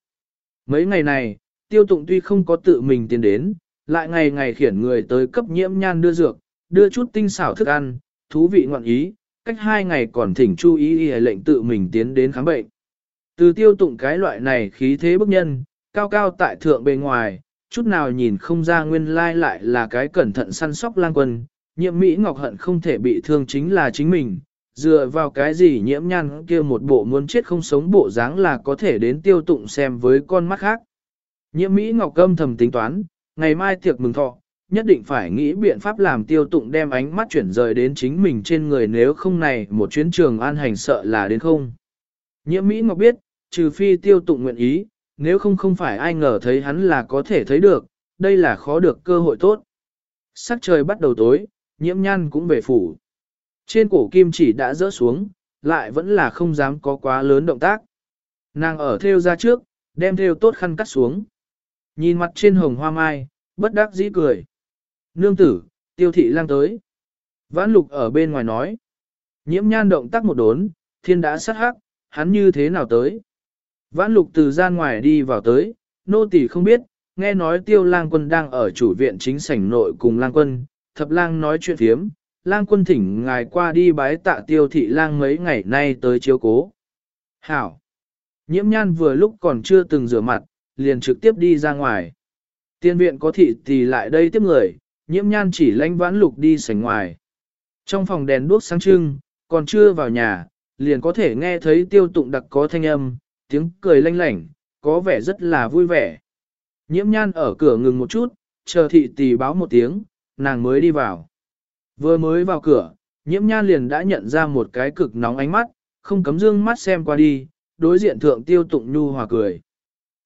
Mấy ngày này, tiêu tụng tuy không có tự mình tiến đến, lại ngày ngày khiển người tới cấp nhiễm nhan đưa dược, đưa chút tinh xảo thức ăn, thú vị ngoạn ý, cách hai ngày còn thỉnh chu ý y lệnh tự mình tiến đến khám bệnh. Từ tiêu tụng cái loại này khí thế bức nhân, cao cao tại thượng bề ngoài, chút nào nhìn không ra nguyên lai lại là cái cẩn thận săn sóc lang quân, nhiễm Mỹ Ngọc Hận không thể bị thương chính là chính mình, dựa vào cái gì nhiễm nhan kia một bộ muốn chết không sống bộ dáng là có thể đến tiêu tụng xem với con mắt khác. Nhiễm Mỹ Ngọc âm thầm tính toán, ngày mai tiệc mừng thọ, nhất định phải nghĩ biện pháp làm tiêu tụng đem ánh mắt chuyển rời đến chính mình trên người nếu không này một chuyến trường an hành sợ là đến không. Nhiễm Mỹ Ngọc biết, trừ phi tiêu tụng nguyện ý, nếu không không phải ai ngờ thấy hắn là có thể thấy được, đây là khó được cơ hội tốt. Sắc trời bắt đầu tối, nhiễm nhan cũng về phủ. Trên cổ kim chỉ đã rỡ xuống, lại vẫn là không dám có quá lớn động tác. Nàng ở theo ra trước, đem theo tốt khăn cắt xuống. Nhìn mặt trên hồng hoa mai, bất đắc dĩ cười. Nương tử, tiêu thị lang tới. Vãn lục ở bên ngoài nói. Nhiễm nhan động tác một đốn, thiên đã sát hắc, hắn như thế nào tới. Vãn lục từ gian ngoài đi vào tới, nô tỳ không biết, nghe nói tiêu lang quân đang ở chủ viện chính sảnh nội cùng lang quân, thập lang nói chuyện thiếm, lang quân thỉnh ngài qua đi bái tạ tiêu thị lang mấy ngày nay tới chiếu cố. Hảo! Nhiễm nhan vừa lúc còn chưa từng rửa mặt, liền trực tiếp đi ra ngoài. Tiên viện có thị thì lại đây tiếp người, nhiễm nhan chỉ lanh vãn lục đi sảnh ngoài. Trong phòng đèn đuốc sáng trưng, còn chưa vào nhà, liền có thể nghe thấy tiêu tụng đặc có thanh âm, tiếng cười lanh lảnh, có vẻ rất là vui vẻ. Nhiễm nhan ở cửa ngừng một chút, chờ thị tỷ báo một tiếng, nàng mới đi vào. Vừa mới vào cửa, nhiễm nhan liền đã nhận ra một cái cực nóng ánh mắt, không cấm dương mắt xem qua đi, đối diện thượng tiêu tụng nhu hòa cười.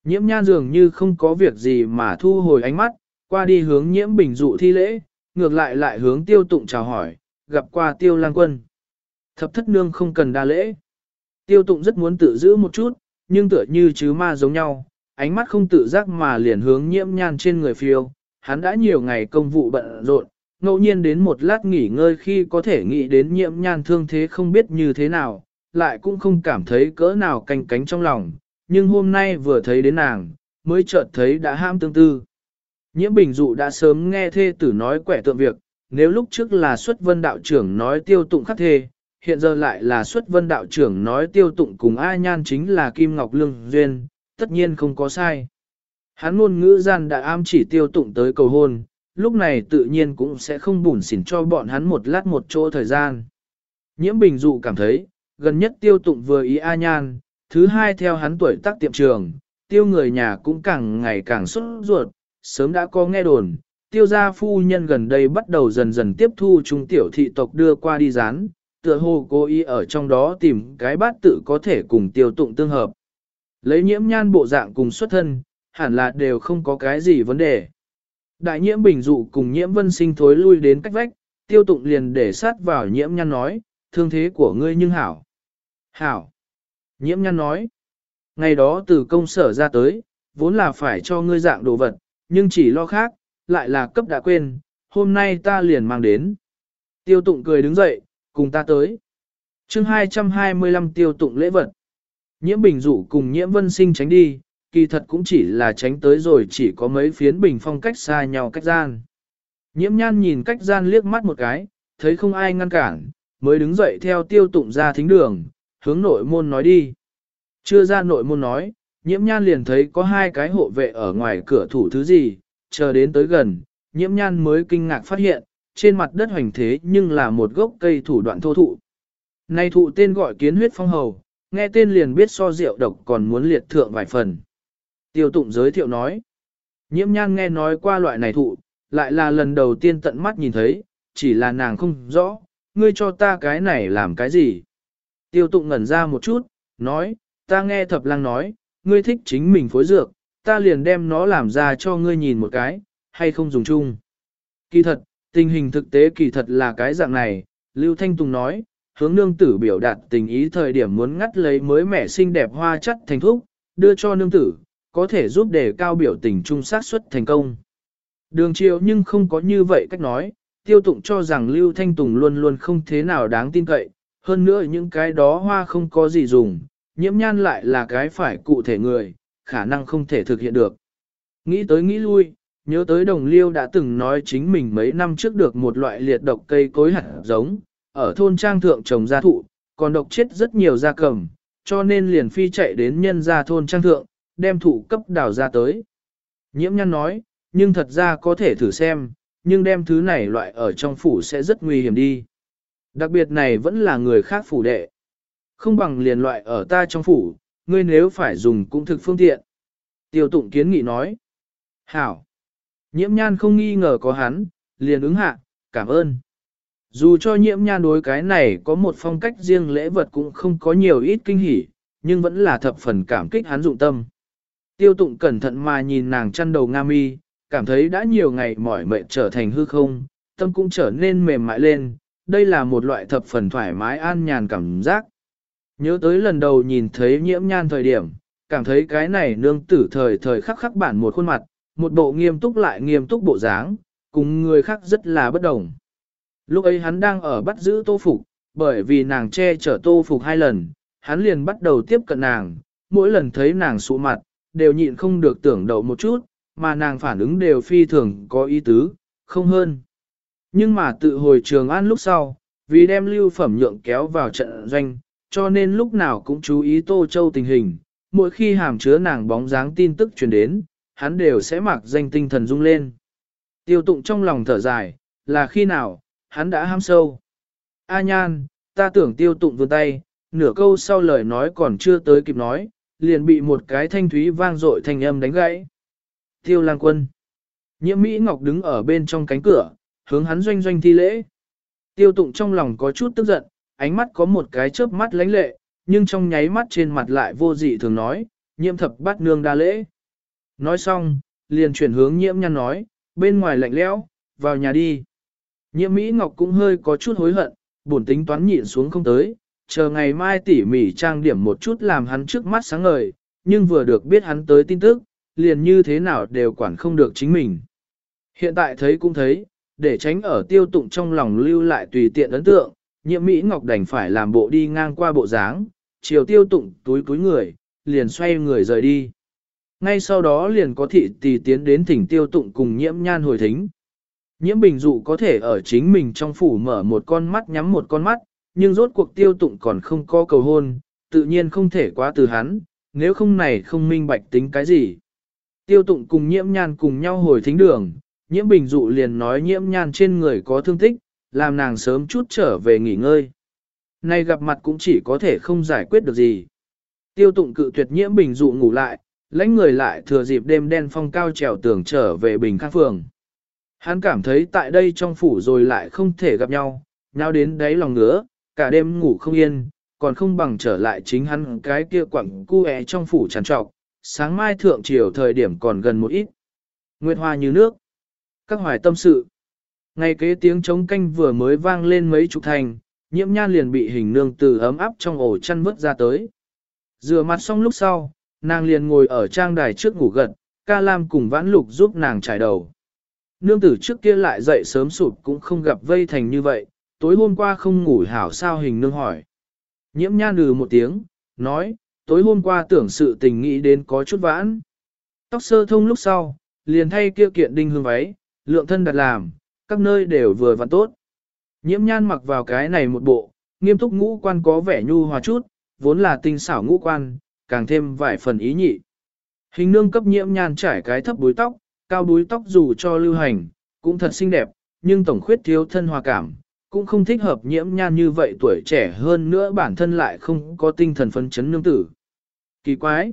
Nhiễm nhan dường như không có việc gì mà thu hồi ánh mắt, qua đi hướng nhiễm bình dụ thi lễ, ngược lại lại hướng tiêu tụng chào hỏi, gặp qua tiêu lang quân. Thập thất nương không cần đa lễ. Tiêu tụng rất muốn tự giữ một chút, nhưng tựa như chứ ma giống nhau, ánh mắt không tự giác mà liền hướng nhiễm nhan trên người phiêu. Hắn đã nhiều ngày công vụ bận rộn, ngẫu nhiên đến một lát nghỉ ngơi khi có thể nghĩ đến nhiễm nhan thương thế không biết như thế nào, lại cũng không cảm thấy cỡ nào canh cánh trong lòng, nhưng hôm nay vừa thấy đến nàng, mới chợt thấy đã ham tương tư. Nhiễm bình dụ đã sớm nghe thê tử nói quẻ tượng việc, nếu lúc trước là xuất vân đạo trưởng nói tiêu tụng khắc thê, hiện giờ lại là xuất vân đạo trưởng nói tiêu tụng cùng A Nhan chính là Kim Ngọc Lương Duyên, tất nhiên không có sai. Hắn ngôn ngữ gian đã am chỉ tiêu tụng tới cầu hôn, lúc này tự nhiên cũng sẽ không bùn xỉn cho bọn hắn một lát một chỗ thời gian. Nhiễm bình dụ cảm thấy, gần nhất tiêu tụng vừa ý A Nhan, thứ hai theo hắn tuổi tác tiệm trường, tiêu người nhà cũng càng ngày càng xuất ruột, sớm đã có nghe đồn, tiêu gia phu nhân gần đây bắt đầu dần dần tiếp thu trung tiểu thị tộc đưa qua đi dán, tựa hồ cố ý ở trong đó tìm cái bát tự có thể cùng tiêu tụng tương hợp. Lấy nhiễm nhan bộ dạng cùng xuất thân, hẳn là đều không có cái gì vấn đề. Đại nhiễm bình dụ cùng nhiễm vân sinh thối lui đến cách vách, tiêu tụng liền để sát vào nhiễm nhan nói, thương thế của ngươi nhưng hảo. Hảo. Nhiễm nhan nói, ngày đó từ công sở ra tới, vốn là phải cho ngươi dạng đồ vật, nhưng chỉ lo khác, lại là cấp đã quên, hôm nay ta liền mang đến. Tiêu tụng cười đứng dậy, cùng ta tới. chương 225 tiêu tụng lễ vật. Nhiễm bình dụ cùng nhiễm vân sinh tránh đi, kỳ thật cũng chỉ là tránh tới rồi chỉ có mấy phiến bình phong cách xa nhau cách gian. Nhiễm nhan nhìn cách gian liếc mắt một cái, thấy không ai ngăn cản, mới đứng dậy theo tiêu tụng ra thính đường, hướng nội môn nói đi. Chưa ra nội môn nói, nhiễm nhan liền thấy có hai cái hộ vệ ở ngoài cửa thủ thứ gì, chờ đến tới gần, nhiễm nhan mới kinh ngạc phát hiện, trên mặt đất hoành thế nhưng là một gốc cây thủ đoạn thô thụ. Nay thụ tên gọi kiến huyết phong hầu, nghe tên liền biết so rượu độc còn muốn liệt thượng vài phần. Tiêu tụng giới thiệu nói, nhiễm nhan nghe nói qua loại này thụ, lại là lần đầu tiên tận mắt nhìn thấy, chỉ là nàng không rõ, ngươi cho ta cái này làm cái gì. Tiêu tụng ngẩn ra một chút, nói, ta nghe thập lăng nói, ngươi thích chính mình phối dược, ta liền đem nó làm ra cho ngươi nhìn một cái, hay không dùng chung. Kỳ thật, tình hình thực tế kỳ thật là cái dạng này, Lưu Thanh Tùng nói, hướng nương tử biểu đạt tình ý thời điểm muốn ngắt lấy mới mẻ xinh đẹp hoa chất thành thúc, đưa cho nương tử, có thể giúp đề cao biểu tình trung sát xuất thành công. Đường chiều nhưng không có như vậy cách nói, tiêu tụng cho rằng Lưu Thanh Tùng luôn luôn không thế nào đáng tin cậy, hơn nữa những cái đó hoa không có gì dùng, nhiễm nhan lại là cái phải cụ thể người, khả năng không thể thực hiện được. Nghĩ tới nghĩ lui, nhớ tới đồng liêu đã từng nói chính mình mấy năm trước được một loại liệt độc cây cối hạt giống, ở thôn trang thượng trồng gia thụ, còn độc chết rất nhiều gia cầm, cho nên liền phi chạy đến nhân gia thôn trang thượng, đem thụ cấp đào ra tới. Nhiễm nhăn nói, nhưng thật ra có thể thử xem, nhưng đem thứ này loại ở trong phủ sẽ rất nguy hiểm đi. Đặc biệt này vẫn là người khác phủ đệ. Không bằng liền loại ở ta trong phủ, ngươi nếu phải dùng cũng thực phương tiện. Tiêu tụng kiến nghị nói. Hảo. Nhiễm nhan không nghi ngờ có hắn, liền ứng hạ, cảm ơn. Dù cho nhiễm nhan đối cái này có một phong cách riêng lễ vật cũng không có nhiều ít kinh hỉ, nhưng vẫn là thập phần cảm kích hắn dụng tâm. Tiêu tụng cẩn thận mà nhìn nàng chăn đầu nga mi, cảm thấy đã nhiều ngày mỏi mệt trở thành hư không, tâm cũng trở nên mềm mại lên, đây là một loại thập phần thoải mái an nhàn cảm giác. Nhớ tới lần đầu nhìn thấy nhiễm nhan thời điểm, cảm thấy cái này nương tử thời thời khắc khắc bản một khuôn mặt, một bộ nghiêm túc lại nghiêm túc bộ dáng, cùng người khác rất là bất đồng. Lúc ấy hắn đang ở bắt giữ tô phục, bởi vì nàng che chở tô phục hai lần, hắn liền bắt đầu tiếp cận nàng, mỗi lần thấy nàng sụ mặt, đều nhịn không được tưởng đậu một chút, mà nàng phản ứng đều phi thường có ý tứ, không hơn. Nhưng mà tự hồi trường an lúc sau, vì đem lưu phẩm nhượng kéo vào trận doanh, cho nên lúc nào cũng chú ý Tô Châu tình hình, mỗi khi hàm chứa nàng bóng dáng tin tức truyền đến, hắn đều sẽ mặc danh tinh thần rung lên. Tiêu tụng trong lòng thở dài, là khi nào, hắn đã ham sâu. A nhan, ta tưởng tiêu tụng vươn tay, nửa câu sau lời nói còn chưa tới kịp nói, liền bị một cái thanh thúy vang dội thanh âm đánh gãy. Tiêu lang quân. Nhiễm Mỹ Ngọc đứng ở bên trong cánh cửa, hướng hắn doanh doanh thi lễ. Tiêu tụng trong lòng có chút tức giận, ánh mắt có một cái chớp mắt lánh lệ, nhưng trong nháy mắt trên mặt lại vô dị thường nói, nhiễm thập bát nương đa lễ. Nói xong, liền chuyển hướng nhiễm nhăn nói, bên ngoài lạnh lẽo, vào nhà đi. Nhiễm Mỹ Ngọc cũng hơi có chút hối hận, buồn tính toán nhịn xuống không tới, chờ ngày mai tỉ mỉ trang điểm một chút làm hắn trước mắt sáng ngời, nhưng vừa được biết hắn tới tin tức, liền như thế nào đều quản không được chính mình. Hiện tại thấy cũng thấy, để tránh ở tiêu tụng trong lòng lưu lại tùy tiện ấn tượng, nhiễm Mỹ Ngọc đành phải làm bộ đi ngang qua bộ dáng, chiều tiêu tụng túi túi người, liền xoay người rời đi. Ngay sau đó liền có thị tỷ tiến đến thỉnh tiêu tụng cùng nhiễm nhan hồi thính. Nhiễm bình dụ có thể ở chính mình trong phủ mở một con mắt nhắm một con mắt, nhưng rốt cuộc tiêu tụng còn không có cầu hôn, tự nhiên không thể quá từ hắn, nếu không này không minh bạch tính cái gì. Tiêu tụng cùng nhiễm nhan cùng nhau hồi thính đường, nhiễm bình dụ liền nói nhiễm nhan trên người có thương tích, làm nàng sớm chút trở về nghỉ ngơi. Nay gặp mặt cũng chỉ có thể không giải quyết được gì. Tiêu tụng cự tuyệt nhiễm bình dụ ngủ lại, lãnh người lại thừa dịp đêm đen phong cao trèo tường trở về bình khang phường. Hắn cảm thấy tại đây trong phủ rồi lại không thể gặp nhau, nhau đến đáy lòng ngứa, cả đêm ngủ không yên, còn không bằng trở lại chính hắn cái kia quặng cu ẹ trong phủ tràn trọc, sáng mai thượng chiều thời điểm còn gần một ít. Nguyệt hoa như nước. Các hoài tâm sự. Ngay kế tiếng trống canh vừa mới vang lên mấy chục thành, nhiễm nhan liền bị hình nương từ ấm áp trong ổ chăn vớt ra tới. Rửa mặt xong lúc sau, nàng liền ngồi ở trang đài trước ngủ gật, ca lam cùng vãn lục giúp nàng trải đầu. Nương tử trước kia lại dậy sớm sụp cũng không gặp vây thành như vậy, tối hôm qua không ngủ hảo sao hình nương hỏi. Nhiễm nhan lừ một tiếng, nói, tối hôm qua tưởng sự tình nghĩ đến có chút vãn. Tóc sơ thông lúc sau, liền thay kia kiện đinh hương váy, lượng thân đặt làm, các nơi đều vừa vặn tốt. Nhiễm nhan mặc vào cái này một bộ, nghiêm túc ngũ quan có vẻ nhu hòa chút, vốn là tinh xảo ngũ quan, càng thêm vài phần ý nhị. Hình nương cấp nhiễm nhan trải cái thấp búi tóc, cao búi tóc dù cho lưu hành, cũng thật xinh đẹp, nhưng tổng khuyết thiếu thân hòa cảm, cũng không thích hợp nhiễm nhan như vậy tuổi trẻ hơn nữa bản thân lại không có tinh thần phấn chấn nương tử. Kỳ quái!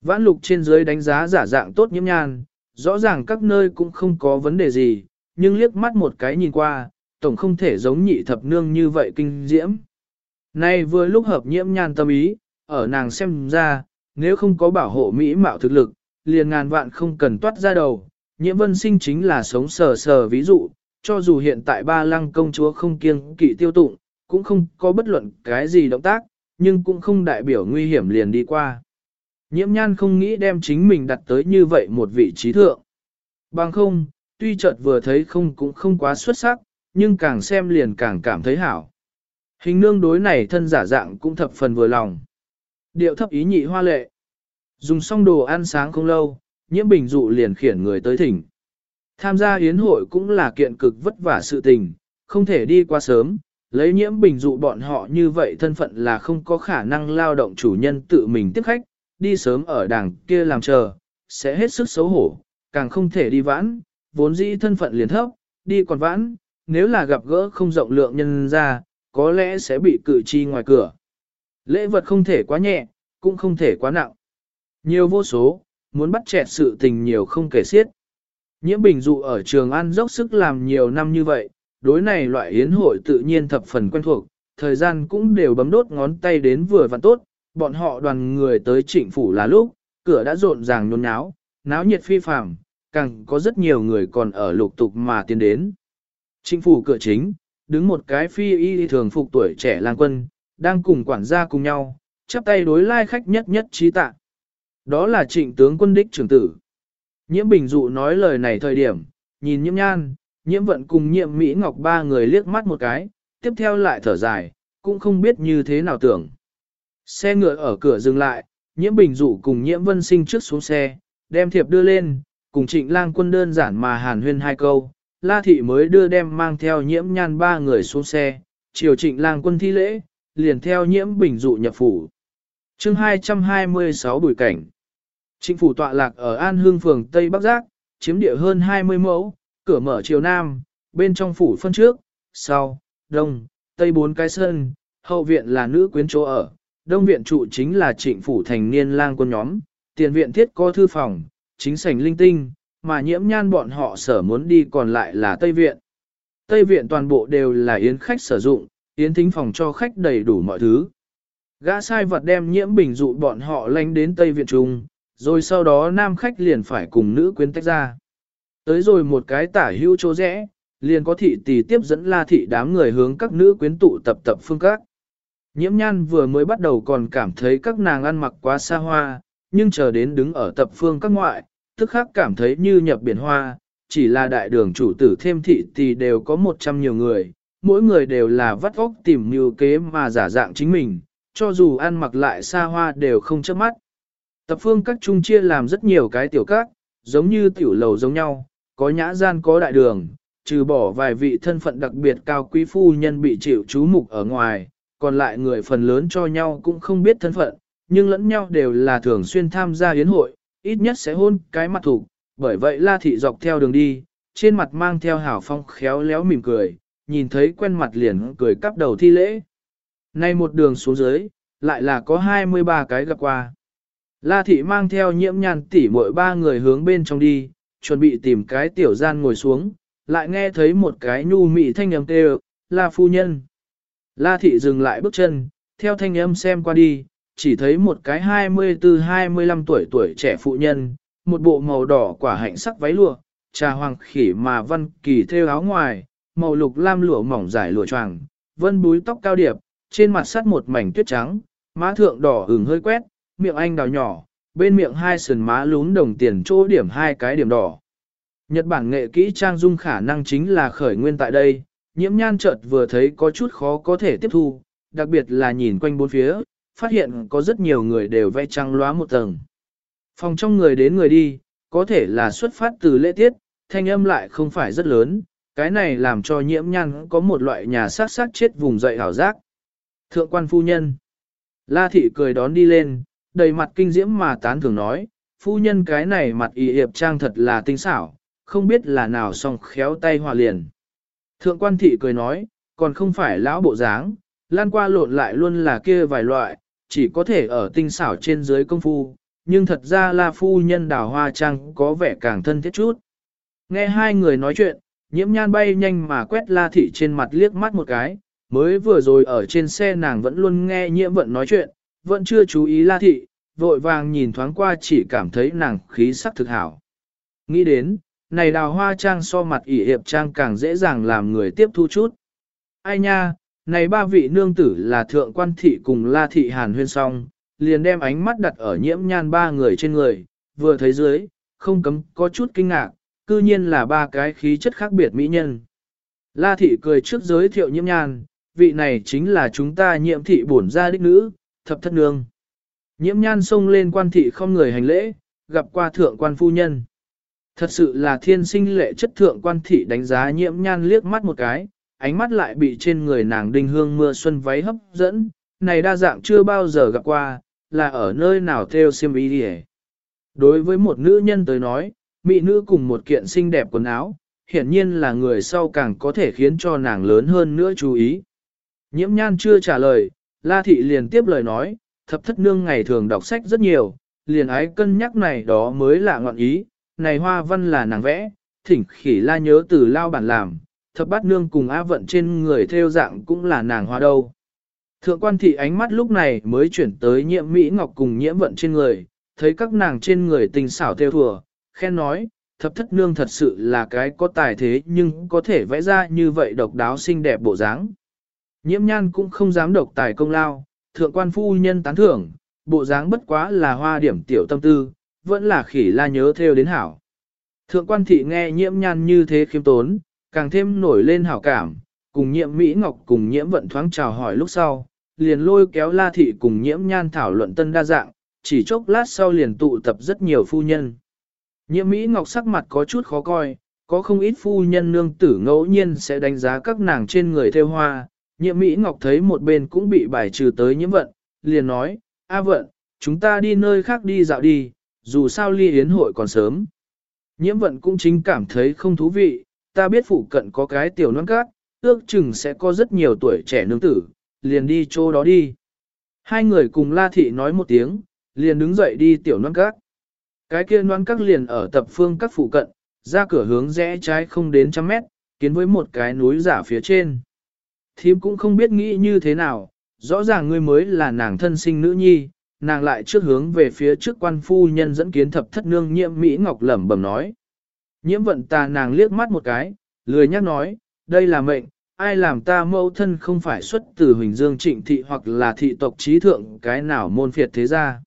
Vãn lục trên dưới đánh giá giả dạng tốt nhiễm nhan, rõ ràng các nơi cũng không có vấn đề gì, nhưng liếc mắt một cái nhìn qua, tổng không thể giống nhị thập nương như vậy kinh diễm. Nay vừa lúc hợp nhiễm nhan tâm ý, ở nàng xem ra, nếu không có bảo hộ mỹ mạo thực lực, liền ngàn vạn không cần toát ra đầu, nhiễm vân sinh chính là sống sờ sờ ví dụ, cho dù hiện tại ba lăng công chúa không kiêng kỵ tiêu tụng, cũng không có bất luận cái gì động tác, nhưng cũng không đại biểu nguy hiểm liền đi qua. Nhiễm nhan không nghĩ đem chính mình đặt tới như vậy một vị trí thượng. Bằng không, tuy chợt vừa thấy không cũng không quá xuất sắc, nhưng càng xem liền càng cảm thấy hảo. Hình nương đối này thân giả dạng cũng thập phần vừa lòng. Điệu thấp ý nhị hoa lệ. Dùng xong đồ ăn sáng không lâu, nhiễm bình dụ liền khiển người tới thỉnh. Tham gia yến hội cũng là kiện cực vất vả sự tình, không thể đi quá sớm, lấy nhiễm bình dụ bọn họ như vậy thân phận là không có khả năng lao động chủ nhân tự mình tiếp khách, đi sớm ở đằng kia làm chờ, sẽ hết sức xấu hổ, càng không thể đi vãn, vốn dĩ thân phận liền thấp, đi còn vãn, nếu là gặp gỡ không rộng lượng nhân ra, có lẽ sẽ bị cử chi ngoài cửa. Lễ vật không thể quá nhẹ, cũng không thể quá nặng. Nhiều vô số, muốn bắt chẹt sự tình nhiều không kể xiết. Nhiễm Bình dụ ở trường An dốc sức làm nhiều năm như vậy, đối này loại yến hội tự nhiên thập phần quen thuộc, thời gian cũng đều bấm đốt ngón tay đến vừa và tốt, bọn họ đoàn người tới trịnh phủ là lúc, cửa đã rộn ràng nhốn nháo, náo nhiệt phi phàm, càng có rất nhiều người còn ở lục tục mà tiến đến. Trịnh phủ cửa chính, đứng một cái phi y thường phục tuổi trẻ lang quân, đang cùng quản gia cùng nhau, chắp tay đối lai khách nhất nhất trí tạ. Đó là trịnh tướng quân đích trưởng tử. Nhiễm Bình Dụ nói lời này thời điểm, nhìn nhiễm nhan, nhiễm vận cùng nhiễm Mỹ Ngọc ba người liếc mắt một cái, tiếp theo lại thở dài, cũng không biết như thế nào tưởng. Xe ngựa ở cửa dừng lại, nhiễm Bình Dụ cùng nhiễm vân sinh trước xuống xe, đem thiệp đưa lên, cùng trịnh lang quân đơn giản mà hàn huyên hai câu, La Thị mới đưa đem mang theo nhiễm nhan ba người xuống xe, chiều trịnh lang quân thi lễ, liền theo nhiễm Bình Dụ nhập phủ. chương 226 bùi cảnh Trịnh phủ tọa lạc ở An Hương phường Tây Bắc Giác, chiếm địa hơn 20 mẫu, cửa mở chiều nam, bên trong phủ phân trước, sau, đông, tây bốn cái sân, hậu viện là nữ quyến chỗ ở, đông viện trụ chính là trịnh phủ thành niên lang quân nhóm, tiền viện thiết có thư phòng, chính sảnh linh tinh, mà nhiễm nhan bọn họ sở muốn đi còn lại là tây viện. Tây viện toàn bộ đều là yến khách sử dụng, yến thính phòng cho khách đầy đủ mọi thứ. Gã sai vật đem nhiễm bình dụ bọn họ lánh đến Tây viện trung, rồi sau đó nam khách liền phải cùng nữ quyến tách ra. Tới rồi một cái tả hữu chỗ rẽ, liền có thị tỷ tiếp dẫn la thị đám người hướng các nữ quyến tụ tập tập phương các. Nhiễm nhan vừa mới bắt đầu còn cảm thấy các nàng ăn mặc quá xa hoa, nhưng chờ đến đứng ở tập phương các ngoại, tức khắc cảm thấy như nhập biển hoa, chỉ là đại đường chủ tử thêm thị tỷ đều có một trăm nhiều người, mỗi người đều là vắt óc tìm mưu kế mà giả dạng chính mình, cho dù ăn mặc lại xa hoa đều không chớp mắt. Tập phương các trung chia làm rất nhiều cái tiểu các, giống như tiểu lầu giống nhau, có nhã gian có đại đường, trừ bỏ vài vị thân phận đặc biệt cao quý phu nhân bị chịu chú mục ở ngoài, còn lại người phần lớn cho nhau cũng không biết thân phận, nhưng lẫn nhau đều là thường xuyên tham gia yến hội, ít nhất sẽ hôn cái mặt thủ, bởi vậy La Thị dọc theo đường đi, trên mặt mang theo hảo phong khéo léo mỉm cười, nhìn thấy quen mặt liền cười cắp đầu thi lễ. Nay một đường xuống dưới, lại là có 23 cái gặp qua. La Thị mang theo nhiễm nhàn tỉ mỗi ba người hướng bên trong đi, chuẩn bị tìm cái tiểu gian ngồi xuống, lại nghe thấy một cái nhu mị thanh âm kêu, là Phu Nhân. La Thị dừng lại bước chân, theo thanh âm xem qua đi, chỉ thấy một cái 24-25 tuổi tuổi trẻ phụ nhân, một bộ màu đỏ quả hạnh sắc váy lụa, trà hoàng khỉ mà văn kỳ theo áo ngoài, màu lục lam lụa mỏng dài lụa choàng, vân búi tóc cao điệp, trên mặt sắt một mảnh tuyết trắng, má thượng đỏ ửng hơi quét, miệng anh đào nhỏ, bên miệng hai sườn má lún đồng tiền chỗ điểm hai cái điểm đỏ. Nhật Bản nghệ kỹ trang dung khả năng chính là khởi nguyên tại đây, nhiễm nhan chợt vừa thấy có chút khó có thể tiếp thu, đặc biệt là nhìn quanh bốn phía, phát hiện có rất nhiều người đều vẽ trăng lóa một tầng. Phòng trong người đến người đi, có thể là xuất phát từ lễ tiết, thanh âm lại không phải rất lớn, cái này làm cho nhiễm nhan có một loại nhà sát sát chết vùng dậy hảo giác. Thượng quan phu nhân. La thị cười đón đi lên, đầy mặt kinh diễm mà tán thường nói, phu nhân cái này mặt y hiệp trang thật là tinh xảo, không biết là nào song khéo tay hòa liền. Thượng quan thị cười nói, còn không phải lão bộ dáng, lan qua lộn lại luôn là kia vài loại, chỉ có thể ở tinh xảo trên dưới công phu, nhưng thật ra là phu nhân đào hoa trang có vẻ càng thân thiết chút. Nghe hai người nói chuyện, nhiễm nhan bay nhanh mà quét la thị trên mặt liếc mắt một cái, mới vừa rồi ở trên xe nàng vẫn luôn nghe nhiễm vận nói chuyện, vẫn chưa chú ý la thị, vội vàng nhìn thoáng qua chỉ cảm thấy nàng khí sắc thực hảo. Nghĩ đến, này đào hoa trang so mặt ỉ hiệp trang càng dễ dàng làm người tiếp thu chút. Ai nha, này ba vị nương tử là thượng quan thị cùng la thị hàn huyên song, liền đem ánh mắt đặt ở nhiễm nhan ba người trên người, vừa thấy dưới, không cấm có chút kinh ngạc, cư nhiên là ba cái khí chất khác biệt mỹ nhân. La thị cười trước giới thiệu nhiễm nhan, vị này chính là chúng ta nhiễm thị bổn gia đích nữ, thập thất nương. Nhiễm nhan xông lên quan thị không người hành lễ, gặp qua thượng quan phu nhân. Thật sự là thiên sinh lệ chất thượng quan thị đánh giá nhiễm nhan liếc mắt một cái, ánh mắt lại bị trên người nàng đinh hương mưa xuân váy hấp dẫn, này đa dạng chưa bao giờ gặp qua, là ở nơi nào theo xiêm ý đi Đối với một nữ nhân tới nói, mỹ nữ cùng một kiện xinh đẹp quần áo, hiển nhiên là người sau càng có thể khiến cho nàng lớn hơn nữa chú ý. Nhiễm nhan chưa trả lời, La Thị liền tiếp lời nói, thập thất nương ngày thường đọc sách rất nhiều, liền ái cân nhắc này đó mới là ngọn ý, này hoa văn là nàng vẽ, thỉnh khỉ la nhớ từ lao bản làm, thập bát nương cùng á vận trên người theo dạng cũng là nàng hoa đâu. Thượng quan thị ánh mắt lúc này mới chuyển tới nhiễm Mỹ Ngọc cùng nhiễm vận trên người, thấy các nàng trên người tình xảo theo thừa khen nói, thập thất nương thật sự là cái có tài thế nhưng có thể vẽ ra như vậy độc đáo xinh đẹp bộ dáng. Nhiễm nhan cũng không dám độc tài công lao, thượng quan phu nhân tán thưởng, bộ dáng bất quá là hoa điểm tiểu tâm tư, vẫn là khỉ la nhớ theo đến hảo. Thượng quan thị nghe nhiễm nhan như thế khiêm tốn, càng thêm nổi lên hảo cảm, cùng nhiễm Mỹ Ngọc cùng nhiễm vận thoáng chào hỏi lúc sau, liền lôi kéo la thị cùng nhiễm nhan thảo luận tân đa dạng, chỉ chốc lát sau liền tụ tập rất nhiều phu nhân. Nhiễm Mỹ Ngọc sắc mặt có chút khó coi, có không ít phu nhân nương tử ngẫu nhiên sẽ đánh giá các nàng trên người theo hoa, nhiễm Mỹ Ngọc thấy một bên cũng bị bài trừ tới nhiễm vận, liền nói, A vận, chúng ta đi nơi khác đi dạo đi, dù sao ly yến hội còn sớm. Nhiễm vận cũng chính cảm thấy không thú vị, ta biết phụ cận có cái tiểu non cát, ước chừng sẽ có rất nhiều tuổi trẻ nương tử, liền đi chỗ đó đi. Hai người cùng La Thị nói một tiếng, liền đứng dậy đi tiểu non cát. Cái kia noan các liền ở tập phương các phụ cận, ra cửa hướng rẽ trái không đến trăm mét, kiến với một cái núi giả phía trên. Thím cũng không biết nghĩ như thế nào, rõ ràng ngươi mới là nàng thân sinh nữ nhi, nàng lại trước hướng về phía trước quan phu nhân dẫn kiến thập thất nương nhiễm Mỹ Ngọc lẩm bẩm nói. Nhiễm vận ta nàng liếc mắt một cái, lười nhắc nói, đây là mệnh, ai làm ta mẫu thân không phải xuất từ Huỳnh Dương trịnh thị hoặc là thị tộc trí thượng cái nào môn phiệt thế gia.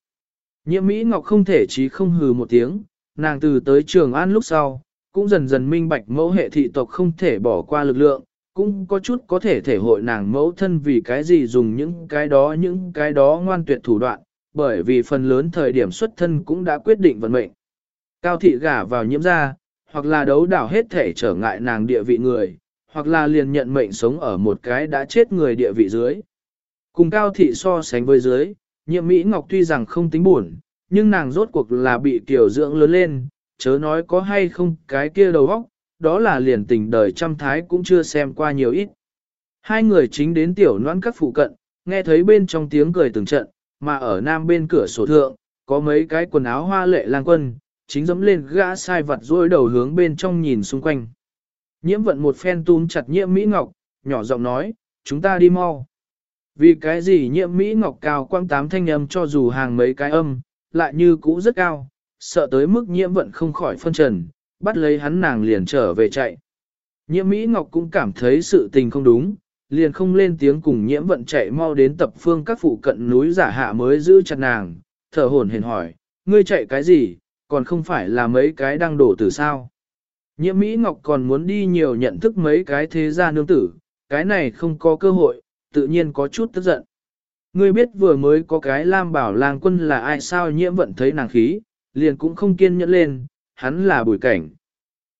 Nhiễm Mỹ Ngọc không thể chí không hừ một tiếng, nàng từ tới trường an lúc sau, cũng dần dần minh bạch mẫu hệ thị tộc không thể bỏ qua lực lượng, cũng có chút có thể thể hội nàng mẫu thân vì cái gì dùng những cái đó những cái đó ngoan tuyệt thủ đoạn, bởi vì phần lớn thời điểm xuất thân cũng đã quyết định vận mệnh. Cao thị gả vào nhiễm gia, hoặc là đấu đảo hết thể trở ngại nàng địa vị người, hoặc là liền nhận mệnh sống ở một cái đã chết người địa vị dưới. Cùng cao thị so sánh với dưới, nhiệm Mỹ Ngọc tuy rằng không tính buồn, nhưng nàng rốt cuộc là bị tiểu dưỡng lớn lên, chớ nói có hay không cái kia đầu óc, đó là liền tình đời trăm thái cũng chưa xem qua nhiều ít. Hai người chính đến tiểu noãn các phụ cận, nghe thấy bên trong tiếng cười từng trận, mà ở nam bên cửa sổ thượng, có mấy cái quần áo hoa lệ lang quân, chính dẫm lên gã sai vật rôi đầu hướng bên trong nhìn xung quanh. Nhiễm vận một phen túm chặt nhiễm Mỹ Ngọc, nhỏ giọng nói, chúng ta đi mau. Vì cái gì nhiễm Mỹ Ngọc cao quang tám thanh âm cho dù hàng mấy cái âm, lại như cũ rất cao, sợ tới mức nhiễm vận không khỏi phân trần, bắt lấy hắn nàng liền trở về chạy. Nhiễm Mỹ Ngọc cũng cảm thấy sự tình không đúng, liền không lên tiếng cùng nhiễm vận chạy mau đến tập phương các phụ cận núi giả hạ mới giữ chặt nàng, thở hồn hển hỏi, ngươi chạy cái gì, còn không phải là mấy cái đang đổ từ sao. Nhiễm Mỹ Ngọc còn muốn đi nhiều nhận thức mấy cái thế gia nương tử, cái này không có cơ hội, tự nhiên có chút tức giận. Ngươi biết vừa mới có cái Lam Bảo Lang quân là ai sao nhiễm vận thấy nàng khí, liền cũng không kiên nhẫn lên, hắn là bùi cảnh.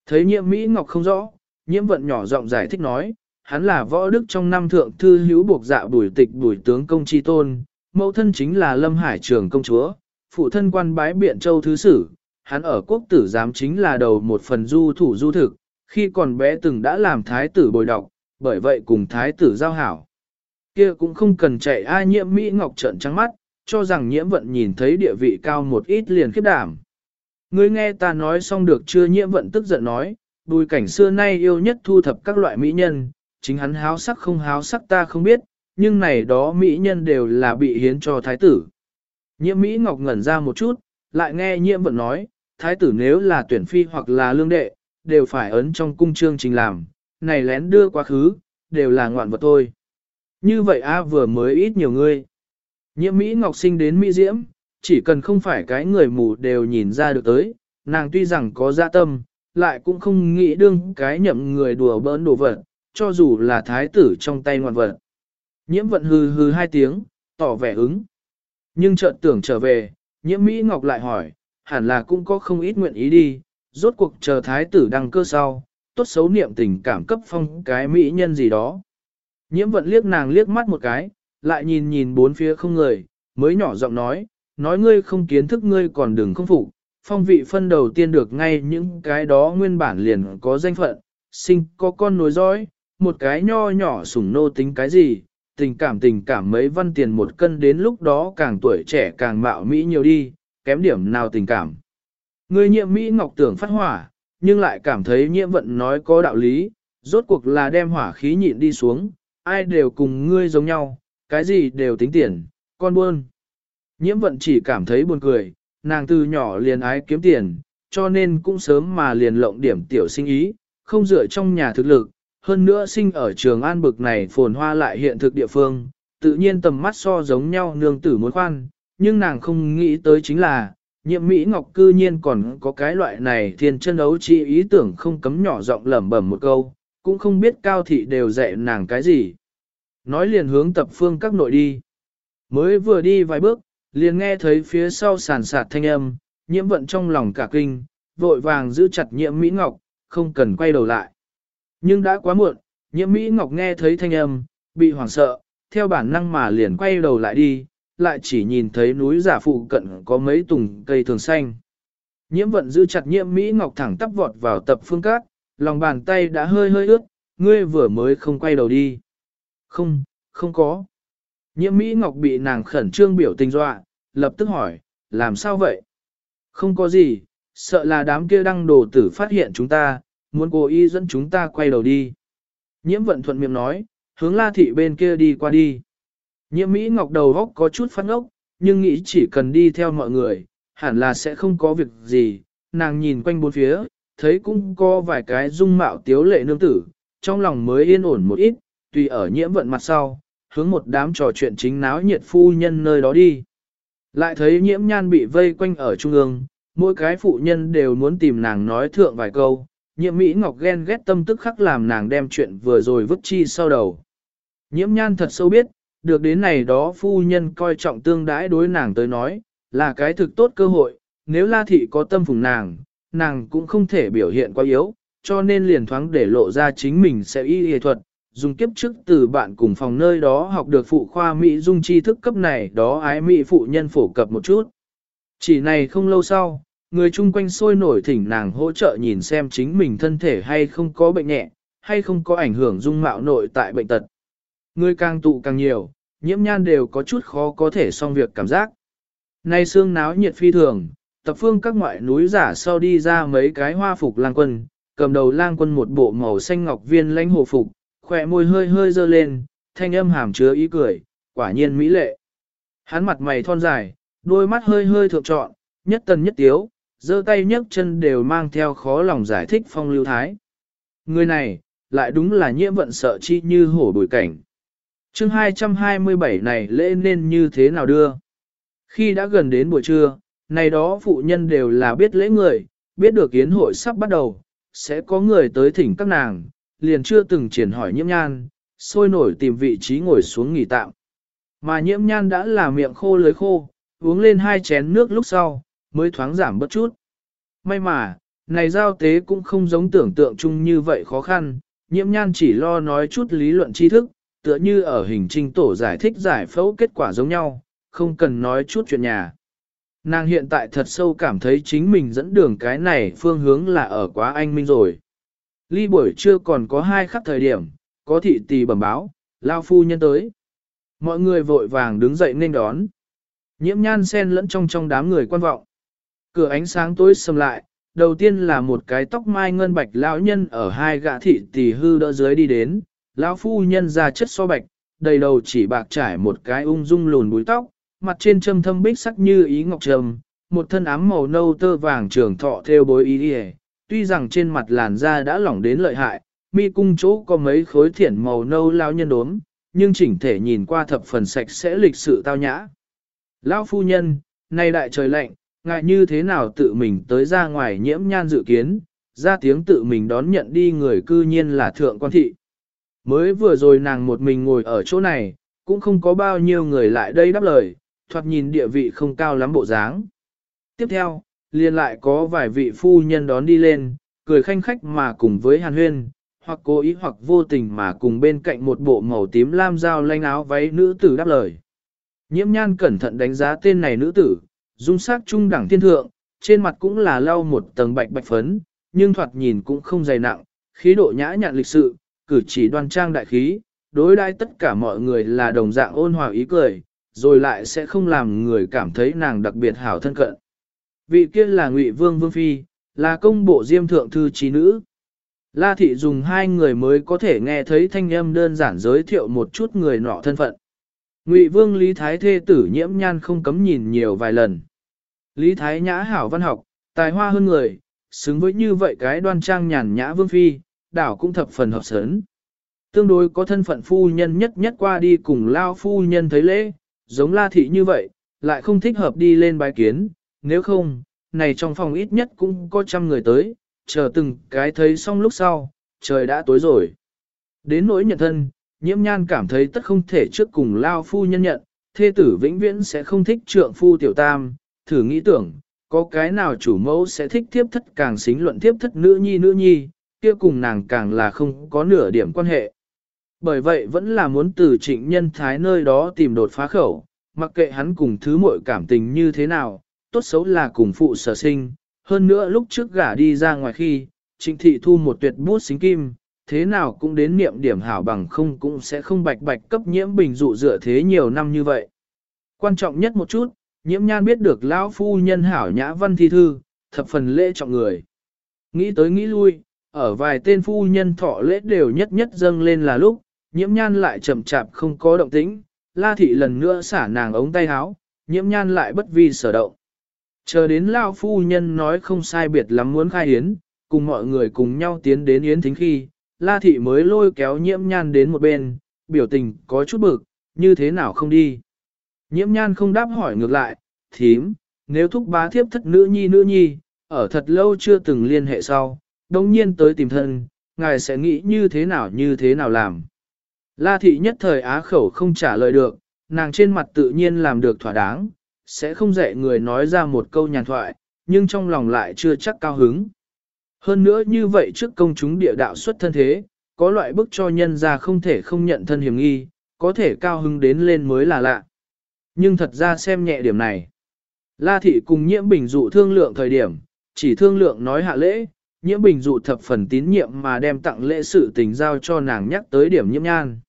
Thấy nhiễm Mỹ Ngọc không rõ, nhiễm vận nhỏ giọng giải thích nói, hắn là võ đức trong năm thượng thư hữu buộc dạ bùi tịch bùi tướng công chi tôn, mẫu thân chính là Lâm Hải trường công chúa, phụ thân quan bái biện châu thứ sử, hắn ở quốc tử giám chính là đầu một phần du thủ du thực, khi còn bé từng đã làm thái tử bồi đọc, bởi vậy cùng thái tử giao hảo. Kia cũng không cần chạy ai nhiễm Mỹ Ngọc trợn trắng mắt, cho rằng nhiễm vận nhìn thấy địa vị cao một ít liền khiếp đảm. Ngươi nghe ta nói xong được chưa nhiễm vận tức giận nói, bùi cảnh xưa nay yêu nhất thu thập các loại mỹ nhân, chính hắn háo sắc không háo sắc ta không biết, nhưng này đó mỹ nhân đều là bị hiến cho thái tử. Nhiễm Mỹ Ngọc ngẩn ra một chút, lại nghe nhiễm vận nói, thái tử nếu là tuyển phi hoặc là lương đệ, đều phải ấn trong cung trương trình làm, này lén đưa quá khứ, đều là ngoạn vật thôi. Như vậy a vừa mới ít nhiều ngươi. Nhiễm Mỹ Ngọc sinh đến Mỹ Diễm, chỉ cần không phải cái người mù đều nhìn ra được tới, nàng tuy rằng có dạ tâm, lại cũng không nghĩ đương cái nhậm người đùa bỡn đồ vật, cho dù là thái tử trong tay ngoạn vật. Nhiễm vận hừ hừ hai tiếng, tỏ vẻ ứng. Nhưng chợt tưởng trở về, nhiễm Mỹ Ngọc lại hỏi, hẳn là cũng có không ít nguyện ý đi, rốt cuộc chờ thái tử đăng cơ sau, tốt xấu niệm tình cảm cấp phong cái mỹ nhân gì đó. Nhiễm vận liếc nàng liếc mắt một cái, lại nhìn nhìn bốn phía không người, mới nhỏ giọng nói, nói ngươi không kiến thức ngươi còn đừng không phục, phong vị phân đầu tiên được ngay những cái đó nguyên bản liền có danh phận, sinh có con nối dõi, một cái nho nhỏ sủng nô tính cái gì, tình cảm tình cảm mấy văn tiền một cân đến lúc đó càng tuổi trẻ càng mạo mỹ nhiều đi, kém điểm nào tình cảm. Người nhiệm Mỹ Ngọc tưởng phát hỏa, nhưng lại cảm thấy nhiễm vận nói có đạo lý, rốt cuộc là đem hỏa khí nhịn đi xuống, ai đều cùng ngươi giống nhau, cái gì đều tính tiền, con buôn. Nhiễm vận chỉ cảm thấy buồn cười, nàng từ nhỏ liền ái kiếm tiền, cho nên cũng sớm mà liền lộng điểm tiểu sinh ý, không dựa trong nhà thực lực, hơn nữa sinh ở trường an bực này phồn hoa lại hiện thực địa phương, tự nhiên tầm mắt so giống nhau nương tử muốn khoan, nhưng nàng không nghĩ tới chính là, nhiệm Mỹ Ngọc cư nhiên còn có cái loại này thiên chân ấu chi ý tưởng không cấm nhỏ giọng lẩm bẩm một câu, cũng không biết cao thị đều dạy nàng cái gì. Nói liền hướng tập phương các nội đi. Mới vừa đi vài bước, liền nghe thấy phía sau sàn sạt thanh âm, nhiễm vận trong lòng cả kinh, vội vàng giữ chặt nhiễm Mỹ Ngọc, không cần quay đầu lại. Nhưng đã quá muộn, nhiễm Mỹ Ngọc nghe thấy thanh âm, bị hoảng sợ, theo bản năng mà liền quay đầu lại đi, lại chỉ nhìn thấy núi giả phụ cận có mấy tùng cây thường xanh. Nhiễm vận giữ chặt nhiễm Mỹ Ngọc thẳng tắp vọt vào tập phương cát, lòng bàn tay đã hơi hơi ướt, ngươi vừa mới không quay đầu đi. Không, không có. Nhiễm Mỹ Ngọc bị nàng khẩn trương biểu tình dọa, lập tức hỏi, làm sao vậy? Không có gì, sợ là đám kia đăng đồ tử phát hiện chúng ta, muốn cố ý dẫn chúng ta quay đầu đi. Nhiễm vận thuận miệng nói, hướng la thị bên kia đi qua đi. Nhiễm Mỹ Ngọc đầu góc có chút phát ngốc, nhưng nghĩ chỉ cần đi theo mọi người, hẳn là sẽ không có việc gì. Nàng nhìn quanh bốn phía, thấy cũng có vài cái dung mạo tiếu lệ nương tử, trong lòng mới yên ổn một ít, tùy ở nhiễm vận mặt sau, hướng một đám trò chuyện chính náo nhiệt phu nhân nơi đó đi. Lại thấy nhiễm nhan bị vây quanh ở trung ương, mỗi cái phụ nhân đều muốn tìm nàng nói thượng vài câu, nhiễm Mỹ Ngọc ghen ghét tâm tức khắc làm nàng đem chuyện vừa rồi vứt chi sau đầu. Nhiễm nhan thật sâu biết, được đến này đó phu nhân coi trọng tương đãi đối nàng tới nói, là cái thực tốt cơ hội, nếu La Thị có tâm phùng nàng, nàng cũng không thể biểu hiện quá yếu, cho nên liền thoáng để lộ ra chính mình sẽ y y thuật, dùng kiếp trước từ bạn cùng phòng nơi đó học được phụ khoa Mỹ dung tri thức cấp này đó ái Mỹ phụ nhân phổ cập một chút. Chỉ này không lâu sau, người chung quanh sôi nổi thỉnh nàng hỗ trợ nhìn xem chính mình thân thể hay không có bệnh nhẹ, hay không có ảnh hưởng dung mạo nội tại bệnh tật. Người càng tụ càng nhiều, nhiễm nhan đều có chút khó có thể xong việc cảm giác. Nay xương náo nhiệt phi thường, tập phương các ngoại núi giả sau đi ra mấy cái hoa phục lang quân, cầm đầu lang quân một bộ màu xanh ngọc viên lãnh hồ phục, khỏe môi hơi hơi dơ lên, thanh âm hàm chứa ý cười, quả nhiên mỹ lệ. Hắn mặt mày thon dài, đôi mắt hơi hơi thượng trọn, nhất tần nhất tiếu, giơ tay nhấc chân đều mang theo khó lòng giải thích phong lưu thái. Người này, lại đúng là nhiễm vận sợ chi như hổ bùi cảnh. chương 227 này lễ nên như thế nào đưa? Khi đã gần đến buổi trưa, này đó phụ nhân đều là biết lễ người, biết được yến hội sắp bắt đầu, sẽ có người tới thỉnh các nàng, liền chưa từng triển hỏi nhiễm nhan, sôi nổi tìm vị trí ngồi xuống nghỉ tạm. Mà nhiễm nhan đã là miệng khô lưới khô, uống lên hai chén nước lúc sau, mới thoáng giảm bớt chút. May mà, này giao tế cũng không giống tưởng tượng chung như vậy khó khăn, nhiễm nhan chỉ lo nói chút lý luận tri thức, tựa như ở hình trình tổ giải thích giải phẫu kết quả giống nhau, không cần nói chút chuyện nhà. Nàng hiện tại thật sâu cảm thấy chính mình dẫn đường cái này phương hướng là ở quá anh minh rồi. Ly buổi trưa còn có hai khắc thời điểm, có thị tỳ bẩm báo, lao phu nhân tới. Mọi người vội vàng đứng dậy nên đón. Nhiễm nhan sen lẫn trong trong đám người quan vọng. Cửa ánh sáng tối sầm lại, đầu tiên là một cái tóc mai ngân bạch lão nhân ở hai gã thị tỳ hư đỡ dưới đi đến, lão phu nhân ra chất so bạch, đầy đầu chỉ bạc trải một cái ung dung lùn búi tóc, mặt trên châm thâm bích sắc như ý ngọc trầm, một thân ám màu nâu tơ vàng trường thọ theo bối ý đi tuy rằng trên mặt làn da đã lỏng đến lợi hại, mi cung chỗ có mấy khối thiển màu nâu lao nhân đốm, nhưng chỉnh thể nhìn qua thập phần sạch sẽ lịch sự tao nhã. Lão phu nhân, nay đại trời lạnh, ngại như thế nào tự mình tới ra ngoài nhiễm nhan dự kiến, ra tiếng tự mình đón nhận đi người cư nhiên là thượng quan thị. Mới vừa rồi nàng một mình ngồi ở chỗ này, cũng không có bao nhiêu người lại đây đáp lời, thoạt nhìn địa vị không cao lắm bộ dáng. Tiếp theo, liền lại có vài vị phu nhân đón đi lên, cười khanh khách mà cùng với hàn huyên, hoặc cố ý hoặc vô tình mà cùng bên cạnh một bộ màu tím lam dao lanh áo váy nữ tử đáp lời. Nhiễm nhan cẩn thận đánh giá tên này nữ tử, dung sắc trung đẳng thiên thượng, trên mặt cũng là lau một tầng bạch bạch phấn, nhưng thoạt nhìn cũng không dày nặng, khí độ nhã nhặn lịch sự, cử chỉ đoan trang đại khí, đối đãi tất cả mọi người là đồng dạng ôn hòa ý cười, rồi lại sẽ không làm người cảm thấy nàng đặc biệt hảo thân cận. Vị kia là Ngụy Vương Vương Phi, là công bộ diêm thượng thư trí nữ. La thị dùng hai người mới có thể nghe thấy thanh âm đơn giản giới thiệu một chút người nọ thân phận. Ngụy Vương Lý Thái thê tử nhiễm nhan không cấm nhìn nhiều vài lần. Lý Thái nhã hảo văn học, tài hoa hơn người, xứng với như vậy cái đoan trang nhàn nhã Vương Phi, đảo cũng thập phần hợp sớn. Tương đối có thân phận phu nhân nhất nhất qua đi cùng lao phu nhân thấy lễ, giống la thị như vậy, lại không thích hợp đi lên bài kiến, nếu không, này trong phòng ít nhất cũng có trăm người tới, chờ từng cái thấy xong lúc sau, trời đã tối rồi. Đến nỗi nhận thân, nhiễm nhan cảm thấy tất không thể trước cùng lao phu nhân nhận, thê tử vĩnh viễn sẽ không thích trượng phu tiểu tam, thử nghĩ tưởng, có cái nào chủ mẫu sẽ thích tiếp thất càng xính luận tiếp thất nữ nhi nữ nhi, kia cùng nàng càng là không có nửa điểm quan hệ. Bởi vậy vẫn là muốn từ trịnh nhân thái nơi đó tìm đột phá khẩu, mặc kệ hắn cùng thứ muội cảm tình như thế nào, tốt xấu là cùng phụ sở sinh. Hơn nữa lúc trước gả đi ra ngoài khi, trịnh thị thu một tuyệt bút xính kim, thế nào cũng đến niệm điểm hảo bằng không cũng sẽ không bạch bạch cấp nhiễm bình dụ dựa thế nhiều năm như vậy. Quan trọng nhất một chút, nhiễm nhan biết được lão phu nhân hảo nhã văn thi thư, thập phần lễ trọng người. Nghĩ tới nghĩ lui, ở vài tên phu nhân thọ lễ đều nhất nhất dâng lên là lúc, nhiễm nhan lại chậm chạp không có động tĩnh, la thị lần nữa xả nàng ống tay áo, nhiễm nhan lại bất vi sở động. Chờ đến lao phu nhân nói không sai biệt lắm muốn khai yến, cùng mọi người cùng nhau tiến đến yến thính khi, la thị mới lôi kéo nhiễm nhan đến một bên, biểu tình có chút bực, như thế nào không đi. Nhiễm nhan không đáp hỏi ngược lại, thím, nếu thúc bá thiếp thất nữ nhi nữ nhi, ở thật lâu chưa từng liên hệ sau, đồng nhiên tới tìm thân, ngài sẽ nghĩ như thế nào như thế nào làm. La thị nhất thời á khẩu không trả lời được, nàng trên mặt tự nhiên làm được thỏa đáng, sẽ không dạy người nói ra một câu nhàn thoại, nhưng trong lòng lại chưa chắc cao hứng. Hơn nữa như vậy trước công chúng địa đạo xuất thân thế, có loại bức cho nhân ra không thể không nhận thân hiểm nghi, có thể cao hứng đến lên mới là lạ. Nhưng thật ra xem nhẹ điểm này. La thị cùng nhiễm bình dụ thương lượng thời điểm, chỉ thương lượng nói hạ lễ, nhiễm bình dụ thập phần tín nhiệm mà đem tặng lễ sự tình giao cho nàng nhắc tới điểm nhiễm nhan.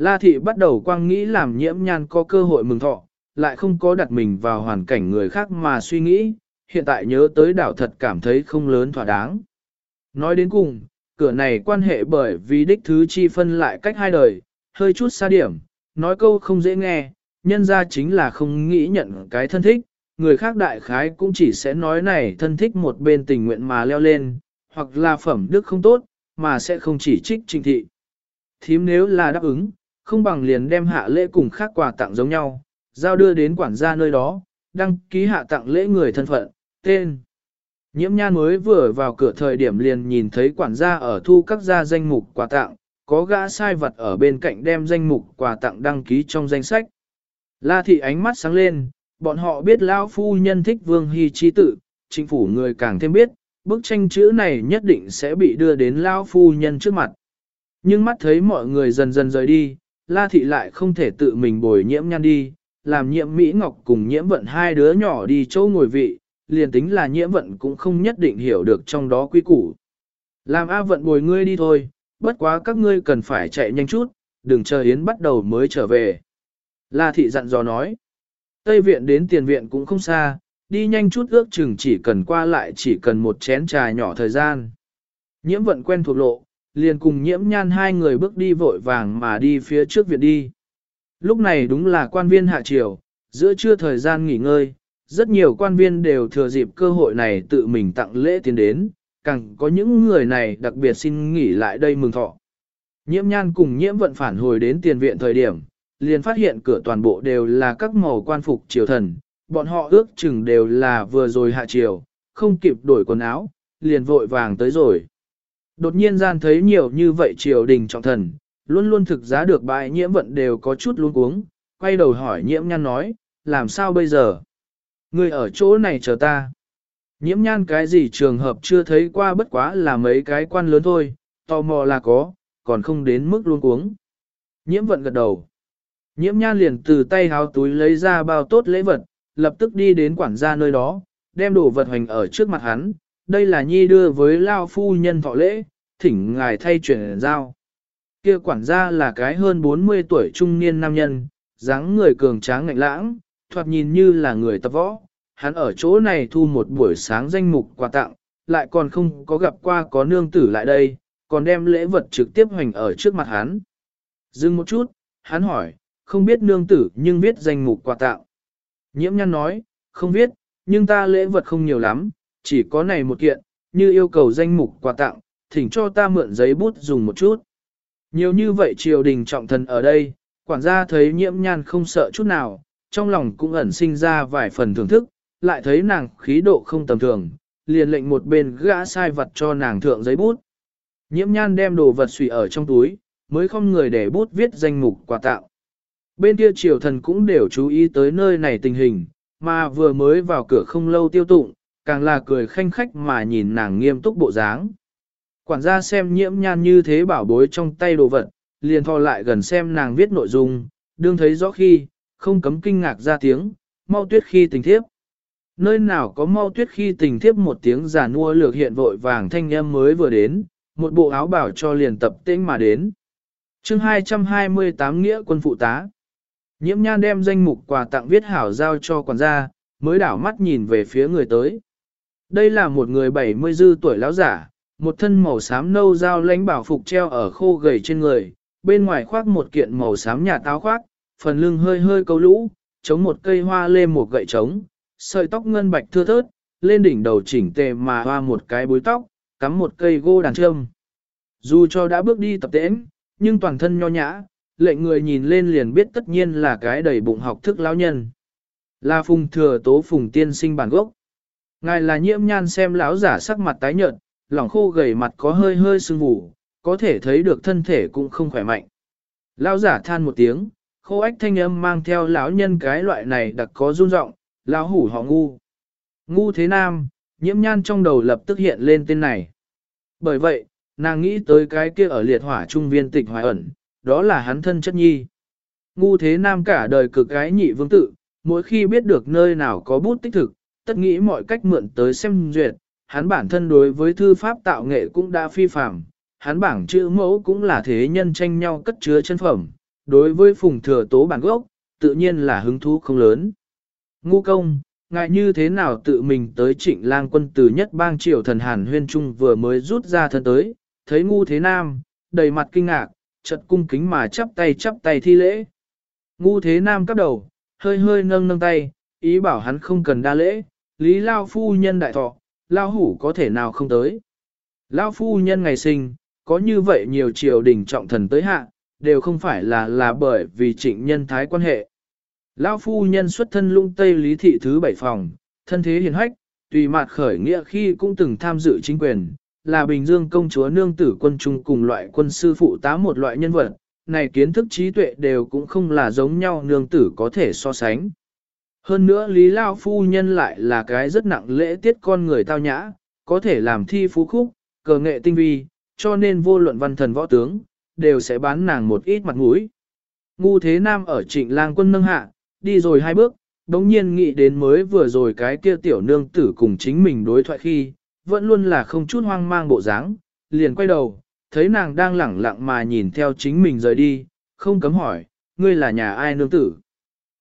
La thị bắt đầu quang nghĩ làm nhiễm nhan có cơ hội mừng thọ, lại không có đặt mình vào hoàn cảnh người khác mà suy nghĩ, hiện tại nhớ tới đảo thật cảm thấy không lớn thỏa đáng. Nói đến cùng, cửa này quan hệ bởi vì đích thứ chi phân lại cách hai đời, hơi chút xa điểm, nói câu không dễ nghe, nhân ra chính là không nghĩ nhận cái thân thích, người khác đại khái cũng chỉ sẽ nói này thân thích một bên tình nguyện mà leo lên, hoặc là phẩm đức không tốt, mà sẽ không chỉ trích trình thị. Thím nếu là đáp ứng, không bằng liền đem hạ lễ cùng khác quà tặng giống nhau, giao đưa đến quản gia nơi đó, đăng ký hạ tặng lễ người thân phận, tên. Nhiễm nhan mới vừa vào cửa thời điểm liền nhìn thấy quản gia ở thu các gia danh mục quà tặng, có gã sai vật ở bên cạnh đem danh mục quà tặng đăng ký trong danh sách. La thị ánh mắt sáng lên, bọn họ biết lão phu nhân thích vương hy chi tự, chính phủ người càng thêm biết, bức tranh chữ này nhất định sẽ bị đưa đến lão phu nhân trước mặt. Nhưng mắt thấy mọi người dần dần rời đi, La thị lại không thể tự mình bồi nhiễm nhan đi, làm nhiễm Mỹ Ngọc cùng nhiễm vận hai đứa nhỏ đi chỗ ngồi vị, liền tính là nhiễm vận cũng không nhất định hiểu được trong đó quy củ. Làm A vận bồi ngươi đi thôi, bất quá các ngươi cần phải chạy nhanh chút, đừng chờ Yến bắt đầu mới trở về. La thị dặn dò nói, Tây viện đến tiền viện cũng không xa, đi nhanh chút ước chừng chỉ cần qua lại chỉ cần một chén trà nhỏ thời gian. Nhiễm vận quen thuộc lộ, liền cùng nhiễm nhan hai người bước đi vội vàng mà đi phía trước viện đi. Lúc này đúng là quan viên hạ triều, giữa trưa thời gian nghỉ ngơi, rất nhiều quan viên đều thừa dịp cơ hội này tự mình tặng lễ tiến đến, càng có những người này đặc biệt xin nghỉ lại đây mừng thọ. Nhiễm nhan cùng nhiễm vận phản hồi đến tiền viện thời điểm, liền phát hiện cửa toàn bộ đều là các màu quan phục triều thần, bọn họ ước chừng đều là vừa rồi hạ triều, không kịp đổi quần áo, liền vội vàng tới rồi. Đột nhiên gian thấy nhiều như vậy triều đình trọng thần, luôn luôn thực giá được bại nhiễm vận đều có chút luống cuống, quay đầu hỏi nhiễm nhan nói, làm sao bây giờ? Người ở chỗ này chờ ta. Nhiễm nhan cái gì trường hợp chưa thấy qua bất quá là mấy cái quan lớn thôi, tò mò là có, còn không đến mức luống cuống. Nhiễm vận gật đầu. Nhiễm nhan liền từ tay háo túi lấy ra bao tốt lễ vật, lập tức đi đến quản gia nơi đó, đem đồ vật hoành ở trước mặt hắn. Đây là nhi đưa với lao phu nhân thọ lễ, thỉnh ngài thay chuyển giao. Kia quản gia là cái hơn 40 tuổi trung niên nam nhân, dáng người cường tráng ngạnh lãng, thoạt nhìn như là người tập võ. Hắn ở chỗ này thu một buổi sáng danh mục quà tặng, lại còn không có gặp qua có nương tử lại đây, còn đem lễ vật trực tiếp hoành ở trước mặt hắn. Dừng một chút, hắn hỏi, không biết nương tử nhưng viết danh mục quà tặng. Nhiễm nhăn nói, không viết, nhưng ta lễ vật không nhiều lắm, chỉ có này một kiện, như yêu cầu danh mục quà tặng, thỉnh cho ta mượn giấy bút dùng một chút. Nhiều như vậy triều đình trọng thần ở đây, quản gia thấy nhiễm nhan không sợ chút nào, trong lòng cũng ẩn sinh ra vài phần thưởng thức, lại thấy nàng khí độ không tầm thường, liền lệnh một bên gã sai vật cho nàng thượng giấy bút. Nhiễm nhan đem đồ vật xùy ở trong túi, mới không người để bút viết danh mục quà tặng. Bên kia triều thần cũng đều chú ý tới nơi này tình hình, mà vừa mới vào cửa không lâu tiêu tụng, càng là cười khanh khách mà nhìn nàng nghiêm túc bộ dáng. Quản gia xem nhiễm nhan như thế bảo bối trong tay đồ vật, liền thò lại gần xem nàng viết nội dung, đương thấy rõ khi, không cấm kinh ngạc ra tiếng, mau tuyết khi tình thiếp. Nơi nào có mau tuyết khi tình thiếp một tiếng giả nua lược hiện vội vàng thanh âm mới vừa đến, một bộ áo bảo cho liền tập tĩnh mà đến. chương 228 Nghĩa quân phụ tá. Nhiễm nhan đem danh mục quà tặng viết hảo giao cho quản gia, mới đảo mắt nhìn về phía người tới. Đây là một người 70 dư tuổi lão giả, một thân màu xám nâu dao lãnh bảo phục treo ở khô gầy trên người, bên ngoài khoác một kiện màu xám nhà táo khoác, phần lưng hơi hơi câu lũ, chống một cây hoa lê một gậy trống, sợi tóc ngân bạch thưa thớt, lên đỉnh đầu chỉnh tề mà hoa một cái búi tóc, cắm một cây gô đàn trâm. Dù cho đã bước đi tập tễnh, nhưng toàn thân nho nhã, lệnh người nhìn lên liền biết tất nhiên là cái đầy bụng học thức lão nhân. Là phùng thừa tố phùng tiên sinh bản gốc. Ngài là nhiễm nhan xem lão giả sắc mặt tái nhợt, lỏng khô gầy mặt có hơi hơi sưng vù, có thể thấy được thân thể cũng không khỏe mạnh. Lão giả than một tiếng, khô ách thanh âm mang theo lão nhân cái loại này đặc có run rộng, lão hủ họ ngu. Ngu thế nam, nhiễm nhan trong đầu lập tức hiện lên tên này. Bởi vậy, nàng nghĩ tới cái kia ở liệt hỏa trung viên tịch hoài ẩn, đó là hắn thân chất nhi. Ngu thế nam cả đời cực gái nhị vương tự, mỗi khi biết được nơi nào có bút tích thực, tất nghĩ mọi cách mượn tới xem duyệt, hắn bản thân đối với thư pháp tạo nghệ cũng đã phi phạm, hắn bảng chữ mẫu cũng là thế nhân tranh nhau cất chứa chân phẩm, đối với phùng thừa tố bản gốc, tự nhiên là hứng thú không lớn. Ngu công, ngại như thế nào tự mình tới trịnh lang quân từ nhất bang triều thần hàn huyên trung vừa mới rút ra thân tới, thấy ngu thế nam, đầy mặt kinh ngạc, chật cung kính mà chắp tay chắp tay thi lễ. Ngu thế nam cắp đầu, hơi hơi nâng nâng tay, ý bảo hắn không cần đa lễ, lý lao phu nhân đại thọ, lao hủ có thể nào không tới. Lao phu nhân ngày sinh, có như vậy nhiều triều đình trọng thần tới hạ, đều không phải là là bởi vì trịnh nhân thái quan hệ. Lao phu nhân xuất thân lung tây lý thị thứ bảy phòng, thân thế hiền hách, tùy mặt khởi nghĩa khi cũng từng tham dự chính quyền, là Bình Dương công chúa nương tử quân trung cùng loại quân sư phụ tá một loại nhân vật, này kiến thức trí tuệ đều cũng không là giống nhau nương tử có thể so sánh. Hơn nữa Lý Lao Phu Nhân lại là cái rất nặng lễ tiết con người tao nhã, có thể làm thi phú khúc, cờ nghệ tinh vi, cho nên vô luận văn thần võ tướng, đều sẽ bán nàng một ít mặt mũi. Ngu Thế Nam ở trịnh lang quân nâng hạ, đi rồi hai bước, đống nhiên nghĩ đến mới vừa rồi cái kia tiểu nương tử cùng chính mình đối thoại khi, vẫn luôn là không chút hoang mang bộ dáng, liền quay đầu, thấy nàng đang lẳng lặng mà nhìn theo chính mình rời đi, không cấm hỏi, ngươi là nhà ai nương tử.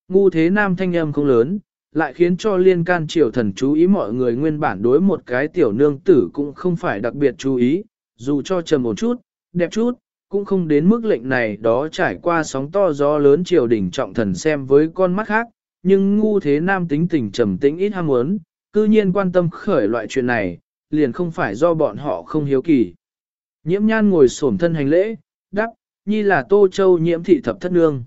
Ngu thế nam thanh âm không lớn, lại khiến cho liên can triều thần chú ý mọi người nguyên bản đối một cái tiểu nương tử cũng không phải đặc biệt chú ý, dù cho trầm một chút, đẹp chút, cũng không đến mức lệnh này đó trải qua sóng to gió lớn triều đình trọng thần xem với con mắt khác, nhưng ngu thế nam tính tình trầm tĩnh ít ham muốn, cư nhiên quan tâm khởi loại chuyện này, liền không phải do bọn họ không hiếu kỳ. Nhiễm nhan ngồi xổm thân hành lễ, đáp, nhi là tô châu nhiễm thị thập thất nương.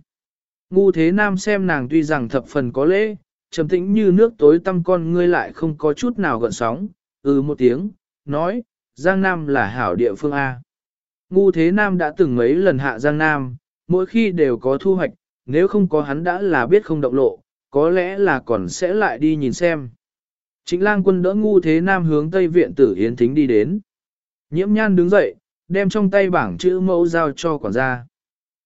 Ngu thế nam xem nàng tuy rằng thập phần có lễ, trầm tĩnh như nước tối tăm con ngươi lại không có chút nào gợn sóng, ừ một tiếng, nói, Giang Nam là hảo địa phương A. Ngu thế nam đã từng mấy lần hạ Giang Nam, mỗi khi đều có thu hoạch, nếu không có hắn đã là biết không động lộ, có lẽ là còn sẽ lại đi nhìn xem. Trịnh lang quân đỡ ngu thế nam hướng Tây Viện tử Yến Thính đi đến. Nhiễm nhan đứng dậy, đem trong tay bảng chữ mẫu giao cho quản gia.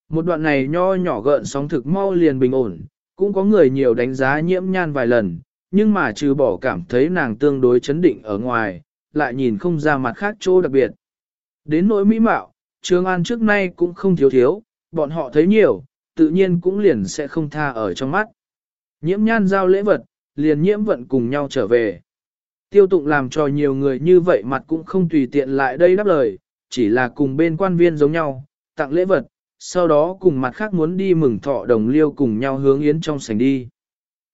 Một đoạn này nho nhỏ gợn sóng thực mau liền bình ổn, cũng có người nhiều đánh giá nhiễm nhan vài lần, nhưng mà trừ bỏ cảm thấy nàng tương đối chấn định ở ngoài, lại nhìn không ra mặt khác chỗ đặc biệt. Đến nỗi mỹ mạo, Trương An trước nay cũng không thiếu thiếu, bọn họ thấy nhiều, tự nhiên cũng liền sẽ không tha ở trong mắt. Nhiễm nhan giao lễ vật, liền nhiễm vận cùng nhau trở về. Tiêu tụng làm cho nhiều người như vậy mặt cũng không tùy tiện lại đây đáp lời, chỉ là cùng bên quan viên giống nhau, tặng lễ vật, sau đó cùng mặt khác muốn đi mừng thọ đồng liêu cùng nhau hướng yến trong sảnh đi.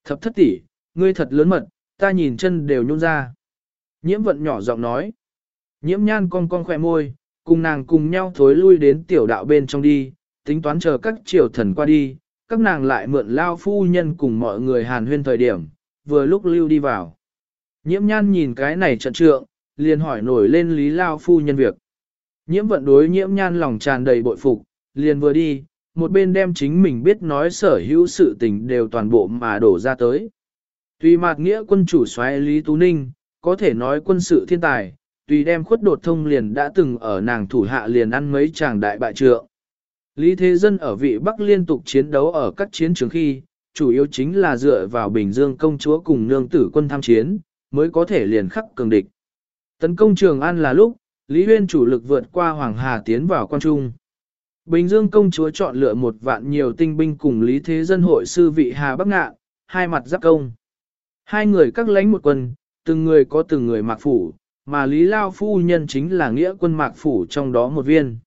Thập thất tỷ, ngươi thật lớn mật, ta nhìn chân đều nhún ra. Nhiễm vận nhỏ giọng nói. Nhiễm nhan con con khỏe môi, cùng nàng cùng nhau thối lui đến tiểu đạo bên trong đi, tính toán chờ các triều thần qua đi, các nàng lại mượn lao phu nhân cùng mọi người hàn huyên thời điểm, vừa lúc lưu đi vào. Nhiễm nhan nhìn cái này trận trượng, liền hỏi nổi lên lý lao phu nhân việc. Nhiễm vận đối nhiễm nhan lòng tràn đầy bội phục, liền vừa đi, một bên đem chính mình biết nói sở hữu sự tình đều toàn bộ mà đổ ra tới. Tùy mạc nghĩa quân chủ soái Lý Tú Ninh, có thể nói quân sự thiên tài, tùy đem khuất đột thông liền đã từng ở nàng thủ hạ liền ăn mấy chàng đại bại trượng. Lý Thế Dân ở vị Bắc liên tục chiến đấu ở các chiến trường khi, chủ yếu chính là dựa vào Bình Dương công chúa cùng nương tử quân tham chiến, mới có thể liền khắc cường địch. Tấn công Trường An là lúc, Lý Huyên chủ lực vượt qua Hoàng Hà tiến vào quan trung. Bình Dương công chúa chọn lựa một vạn nhiều tinh binh cùng Lý Thế Dân hội sư vị Hà Bắc Ngạ, hai mặt giáp công. Hai người các lãnh một quân, từng người có từng người mặc phủ, mà Lý Lao Phu Nhân chính là nghĩa quân mạc phủ trong đó một viên.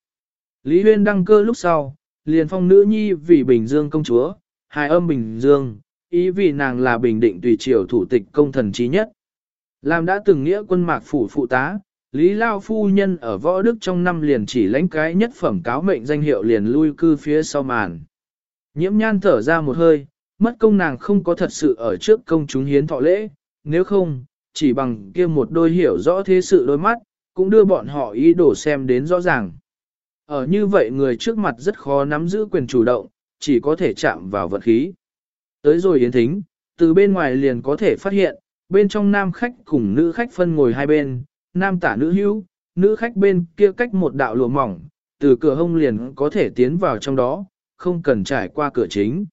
Lý Huyên đăng cơ lúc sau, liền phong nữ nhi vì Bình Dương công chúa, hài âm Bình Dương, ý vì nàng là bình định tùy triều thủ tịch công thần trí nhất. Làm đã từng nghĩa quân mạc phủ phụ tá, Lý Lao Phu Nhân ở võ đức trong năm liền chỉ lãnh cái nhất phẩm cáo mệnh danh hiệu liền lui cư phía sau màn. Nhiễm nhan thở ra một hơi, mất công nàng không có thật sự ở trước công chúng hiến thọ lễ, nếu không, chỉ bằng kia một đôi hiểu rõ thế sự đôi mắt, cũng đưa bọn họ ý đồ xem đến rõ ràng. Ở như vậy người trước mặt rất khó nắm giữ quyền chủ động, chỉ có thể chạm vào vật khí. Tới rồi yến thính, từ bên ngoài liền có thể phát hiện, bên trong nam khách cùng nữ khách phân ngồi hai bên, nam tả nữ hữu, nữ khách bên kia cách một đạo lụa mỏng, từ cửa hông liền có thể tiến vào trong đó, không cần trải qua cửa chính.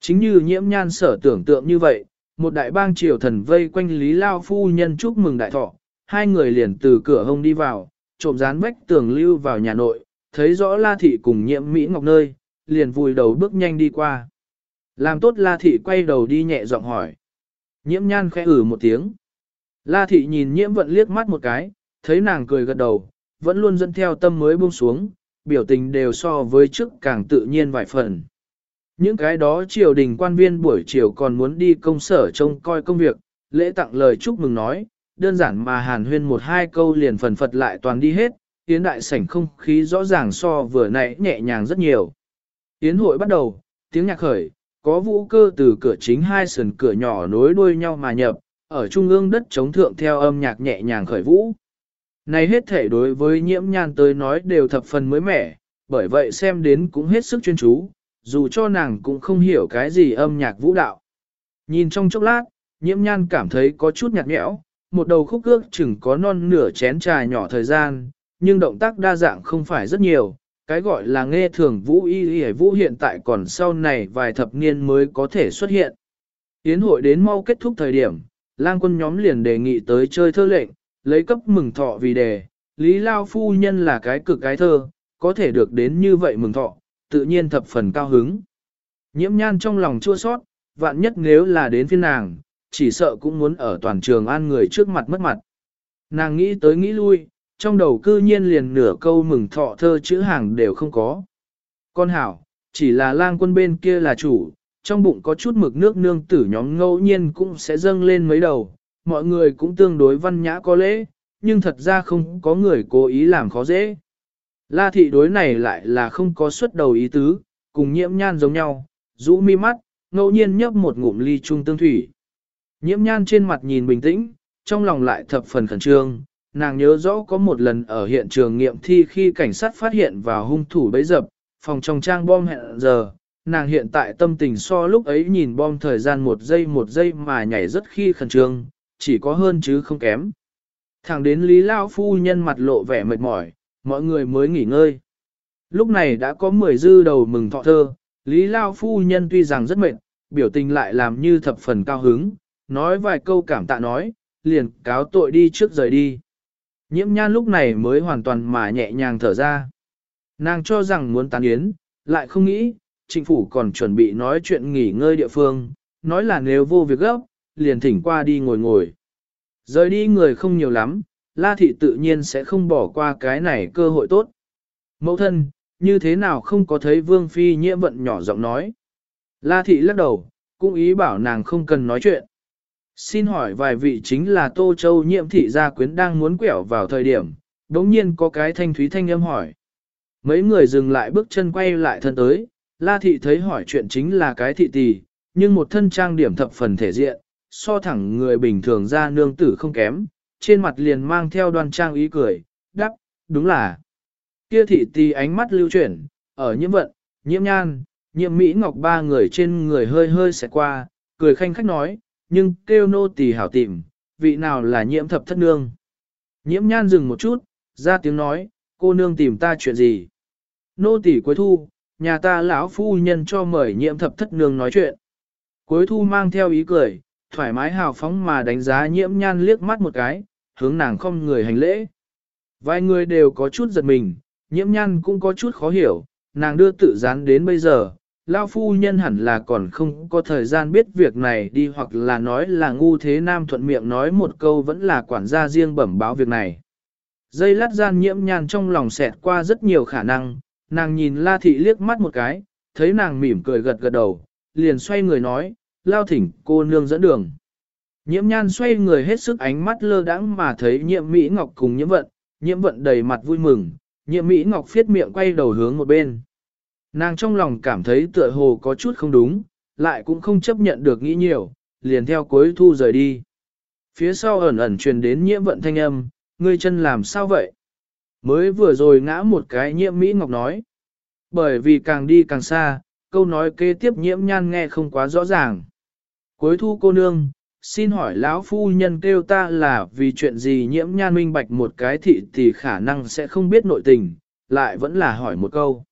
Chính như nhiễm nhan sở tưởng tượng như vậy, một đại bang triều thần vây quanh Lý Lao Phu nhân chúc mừng đại thọ, hai người liền từ cửa hông đi vào, trộm dán vách tường lưu vào nhà nội, thấy rõ La Thị cùng nhiễm Mỹ Ngọc nơi, liền vùi đầu bước nhanh đi qua. Làm tốt La Thị quay đầu đi nhẹ giọng hỏi. Nhiễm nhan khẽ ử một tiếng. La Thị nhìn nhiễm vận liếc mắt một cái, thấy nàng cười gật đầu, vẫn luôn dẫn theo tâm mới buông xuống, biểu tình đều so với trước càng tự nhiên vài phần. Những cái đó triều đình quan viên buổi chiều còn muốn đi công sở trông coi công việc, lễ tặng lời chúc mừng nói, đơn giản mà hàn huyên một hai câu liền phần phật lại toàn đi hết, yến đại sảnh không khí rõ ràng so vừa nãy nhẹ nhàng rất nhiều. Yến hội bắt đầu, tiếng nhạc khởi, có vũ cơ từ cửa chính hai sườn cửa nhỏ nối đuôi nhau mà nhập, ở trung ương đất chống thượng theo âm nhạc nhẹ nhàng khởi vũ. Này hết thể đối với nhiễm nhan tới nói đều thập phần mới mẻ, bởi vậy xem đến cũng hết sức chuyên chú, dù cho nàng cũng không hiểu cái gì âm nhạc vũ đạo. Nhìn trong chốc lát, nhiễm nhan cảm thấy có chút nhạt nhẽo, một đầu khúc ước chừng có non nửa chén trà nhỏ thời gian, nhưng động tác đa dạng không phải rất nhiều, cái gọi là nghe thường vũ y y vũ hiện tại còn sau này vài thập niên mới có thể xuất hiện. Yến hội đến mau kết thúc thời điểm, lang quân nhóm liền đề nghị tới chơi thơ lệnh, lấy cấp mừng thọ vì đề, Lý Lao Phu Nhân là cái cực cái thơ, có thể được đến như vậy mừng thọ, tự nhiên thập phần cao hứng. Nhiễm nhan trong lòng chua sót, vạn nhất nếu là đến phiên nàng, chỉ sợ cũng muốn ở toàn trường an người trước mặt mất mặt. Nàng nghĩ tới nghĩ lui, trong đầu cư nhiên liền nửa câu mừng thọ thơ chữ hàng đều không có. Con hảo, chỉ là lang quân bên kia là chủ, trong bụng có chút mực nước nương tử nhóm ngẫu nhiên cũng sẽ dâng lên mấy đầu, mọi người cũng tương đối văn nhã có lễ, nhưng thật ra không có người cố ý làm khó dễ. La thị đối này lại là không có xuất đầu ý tứ, cùng nhiễm nhan giống nhau, rũ mi mắt, ngẫu nhiên nhấp một ngụm ly trung tương thủy. Nhiễm nhan trên mặt nhìn bình tĩnh, trong lòng lại thập phần khẩn trương, nàng nhớ rõ có một lần ở hiện trường nghiệm thi khi cảnh sát phát hiện và hung thủ bấy dập, phòng trong trang bom hẹn giờ, nàng hiện tại tâm tình so lúc ấy nhìn bom thời gian một giây một giây mà nhảy rất khi khẩn trương, chỉ có hơn chứ không kém. Thẳng đến Lý Lao Phu nhân mặt lộ vẻ mệt mỏi, mọi người mới nghỉ ngơi. Lúc này đã có 10 dư đầu mừng thọ thơ, Lý Lao Phu nhân tuy rằng rất mệt, biểu tình lại làm như thập phần cao hứng, nói vài câu cảm tạ nói, liền cáo tội đi trước rời đi. Nhiễm nhan lúc này mới hoàn toàn mà nhẹ nhàng thở ra. Nàng cho rằng muốn tán yến, lại không nghĩ, chính phủ còn chuẩn bị nói chuyện nghỉ ngơi địa phương, nói là nếu vô việc gấp, liền thỉnh qua đi ngồi ngồi. Rời đi người không nhiều lắm, La Thị tự nhiên sẽ không bỏ qua cái này cơ hội tốt. Mẫu thân, như thế nào không có thấy Vương Phi nhiễm vận nhỏ giọng nói. La Thị lắc đầu, cũng ý bảo nàng không cần nói chuyện. Xin hỏi vài vị chính là Tô Châu nhiễm thị gia quyến đang muốn quẹo vào thời điểm, đống nhiên có cái thanh thúy thanh âm hỏi. Mấy người dừng lại bước chân quay lại thân tới, La Thị thấy hỏi chuyện chính là cái thị tỷ, nhưng một thân trang điểm thập phần thể diện, so thẳng người bình thường ra nương tử không kém, trên mặt liền mang theo đoan trang ý cười, đáp, đúng là. Kia thị tỷ ánh mắt lưu chuyển, ở nhiễm vận, nhiễm nhan, nhiễm Mỹ Ngọc ba người trên người hơi hơi sẽ qua, cười khanh khách nói, nhưng kêu nô tỳ hảo tìm, vị nào là nhiễm thập thất nương. Nhiễm nhan dừng một chút, ra tiếng nói, cô nương tìm ta chuyện gì. Nô tỳ cuối thu, nhà ta lão phu nhân cho mời nhiễm thập thất nương nói chuyện. Cuối thu mang theo ý cười, thoải mái hào phóng mà đánh giá nhiễm nhan liếc mắt một cái, hướng nàng không người hành lễ. Vài người đều có chút giật mình, nhiễm nhan cũng có chút khó hiểu, nàng đưa tự dán đến bây giờ, Lao phu nhân hẳn là còn không có thời gian biết việc này đi hoặc là nói là ngu thế nam thuận miệng nói một câu vẫn là quản gia riêng bẩm báo việc này. Dây lát gian nhiễm nhan trong lòng xẹt qua rất nhiều khả năng, nàng nhìn La Thị liếc mắt một cái, thấy nàng mỉm cười gật gật đầu, liền xoay người nói, lao thỉnh cô nương dẫn đường. Nhiễm nhan xoay người hết sức ánh mắt lơ đãng mà thấy nhiễm Mỹ Ngọc cùng nhiễm vận, nhiễm vận đầy mặt vui mừng, nhiễm Mỹ Ngọc phiết miệng quay đầu hướng một bên. Nàng trong lòng cảm thấy tựa hồ có chút không đúng, lại cũng không chấp nhận được nghĩ nhiều, liền theo cuối thu rời đi. Phía sau ẩn ẩn truyền đến nhiễm vận thanh âm, ngươi chân làm sao vậy? Mới vừa rồi ngã một cái nhiễm Mỹ Ngọc nói. Bởi vì càng đi càng xa, câu nói kế tiếp nhiễm nhan nghe không quá rõ ràng. Cuối thu cô nương, xin hỏi lão phu nhân kêu ta là vì chuyện gì nhiễm nhan minh bạch một cái thị thì khả năng sẽ không biết nội tình, lại vẫn là hỏi một câu.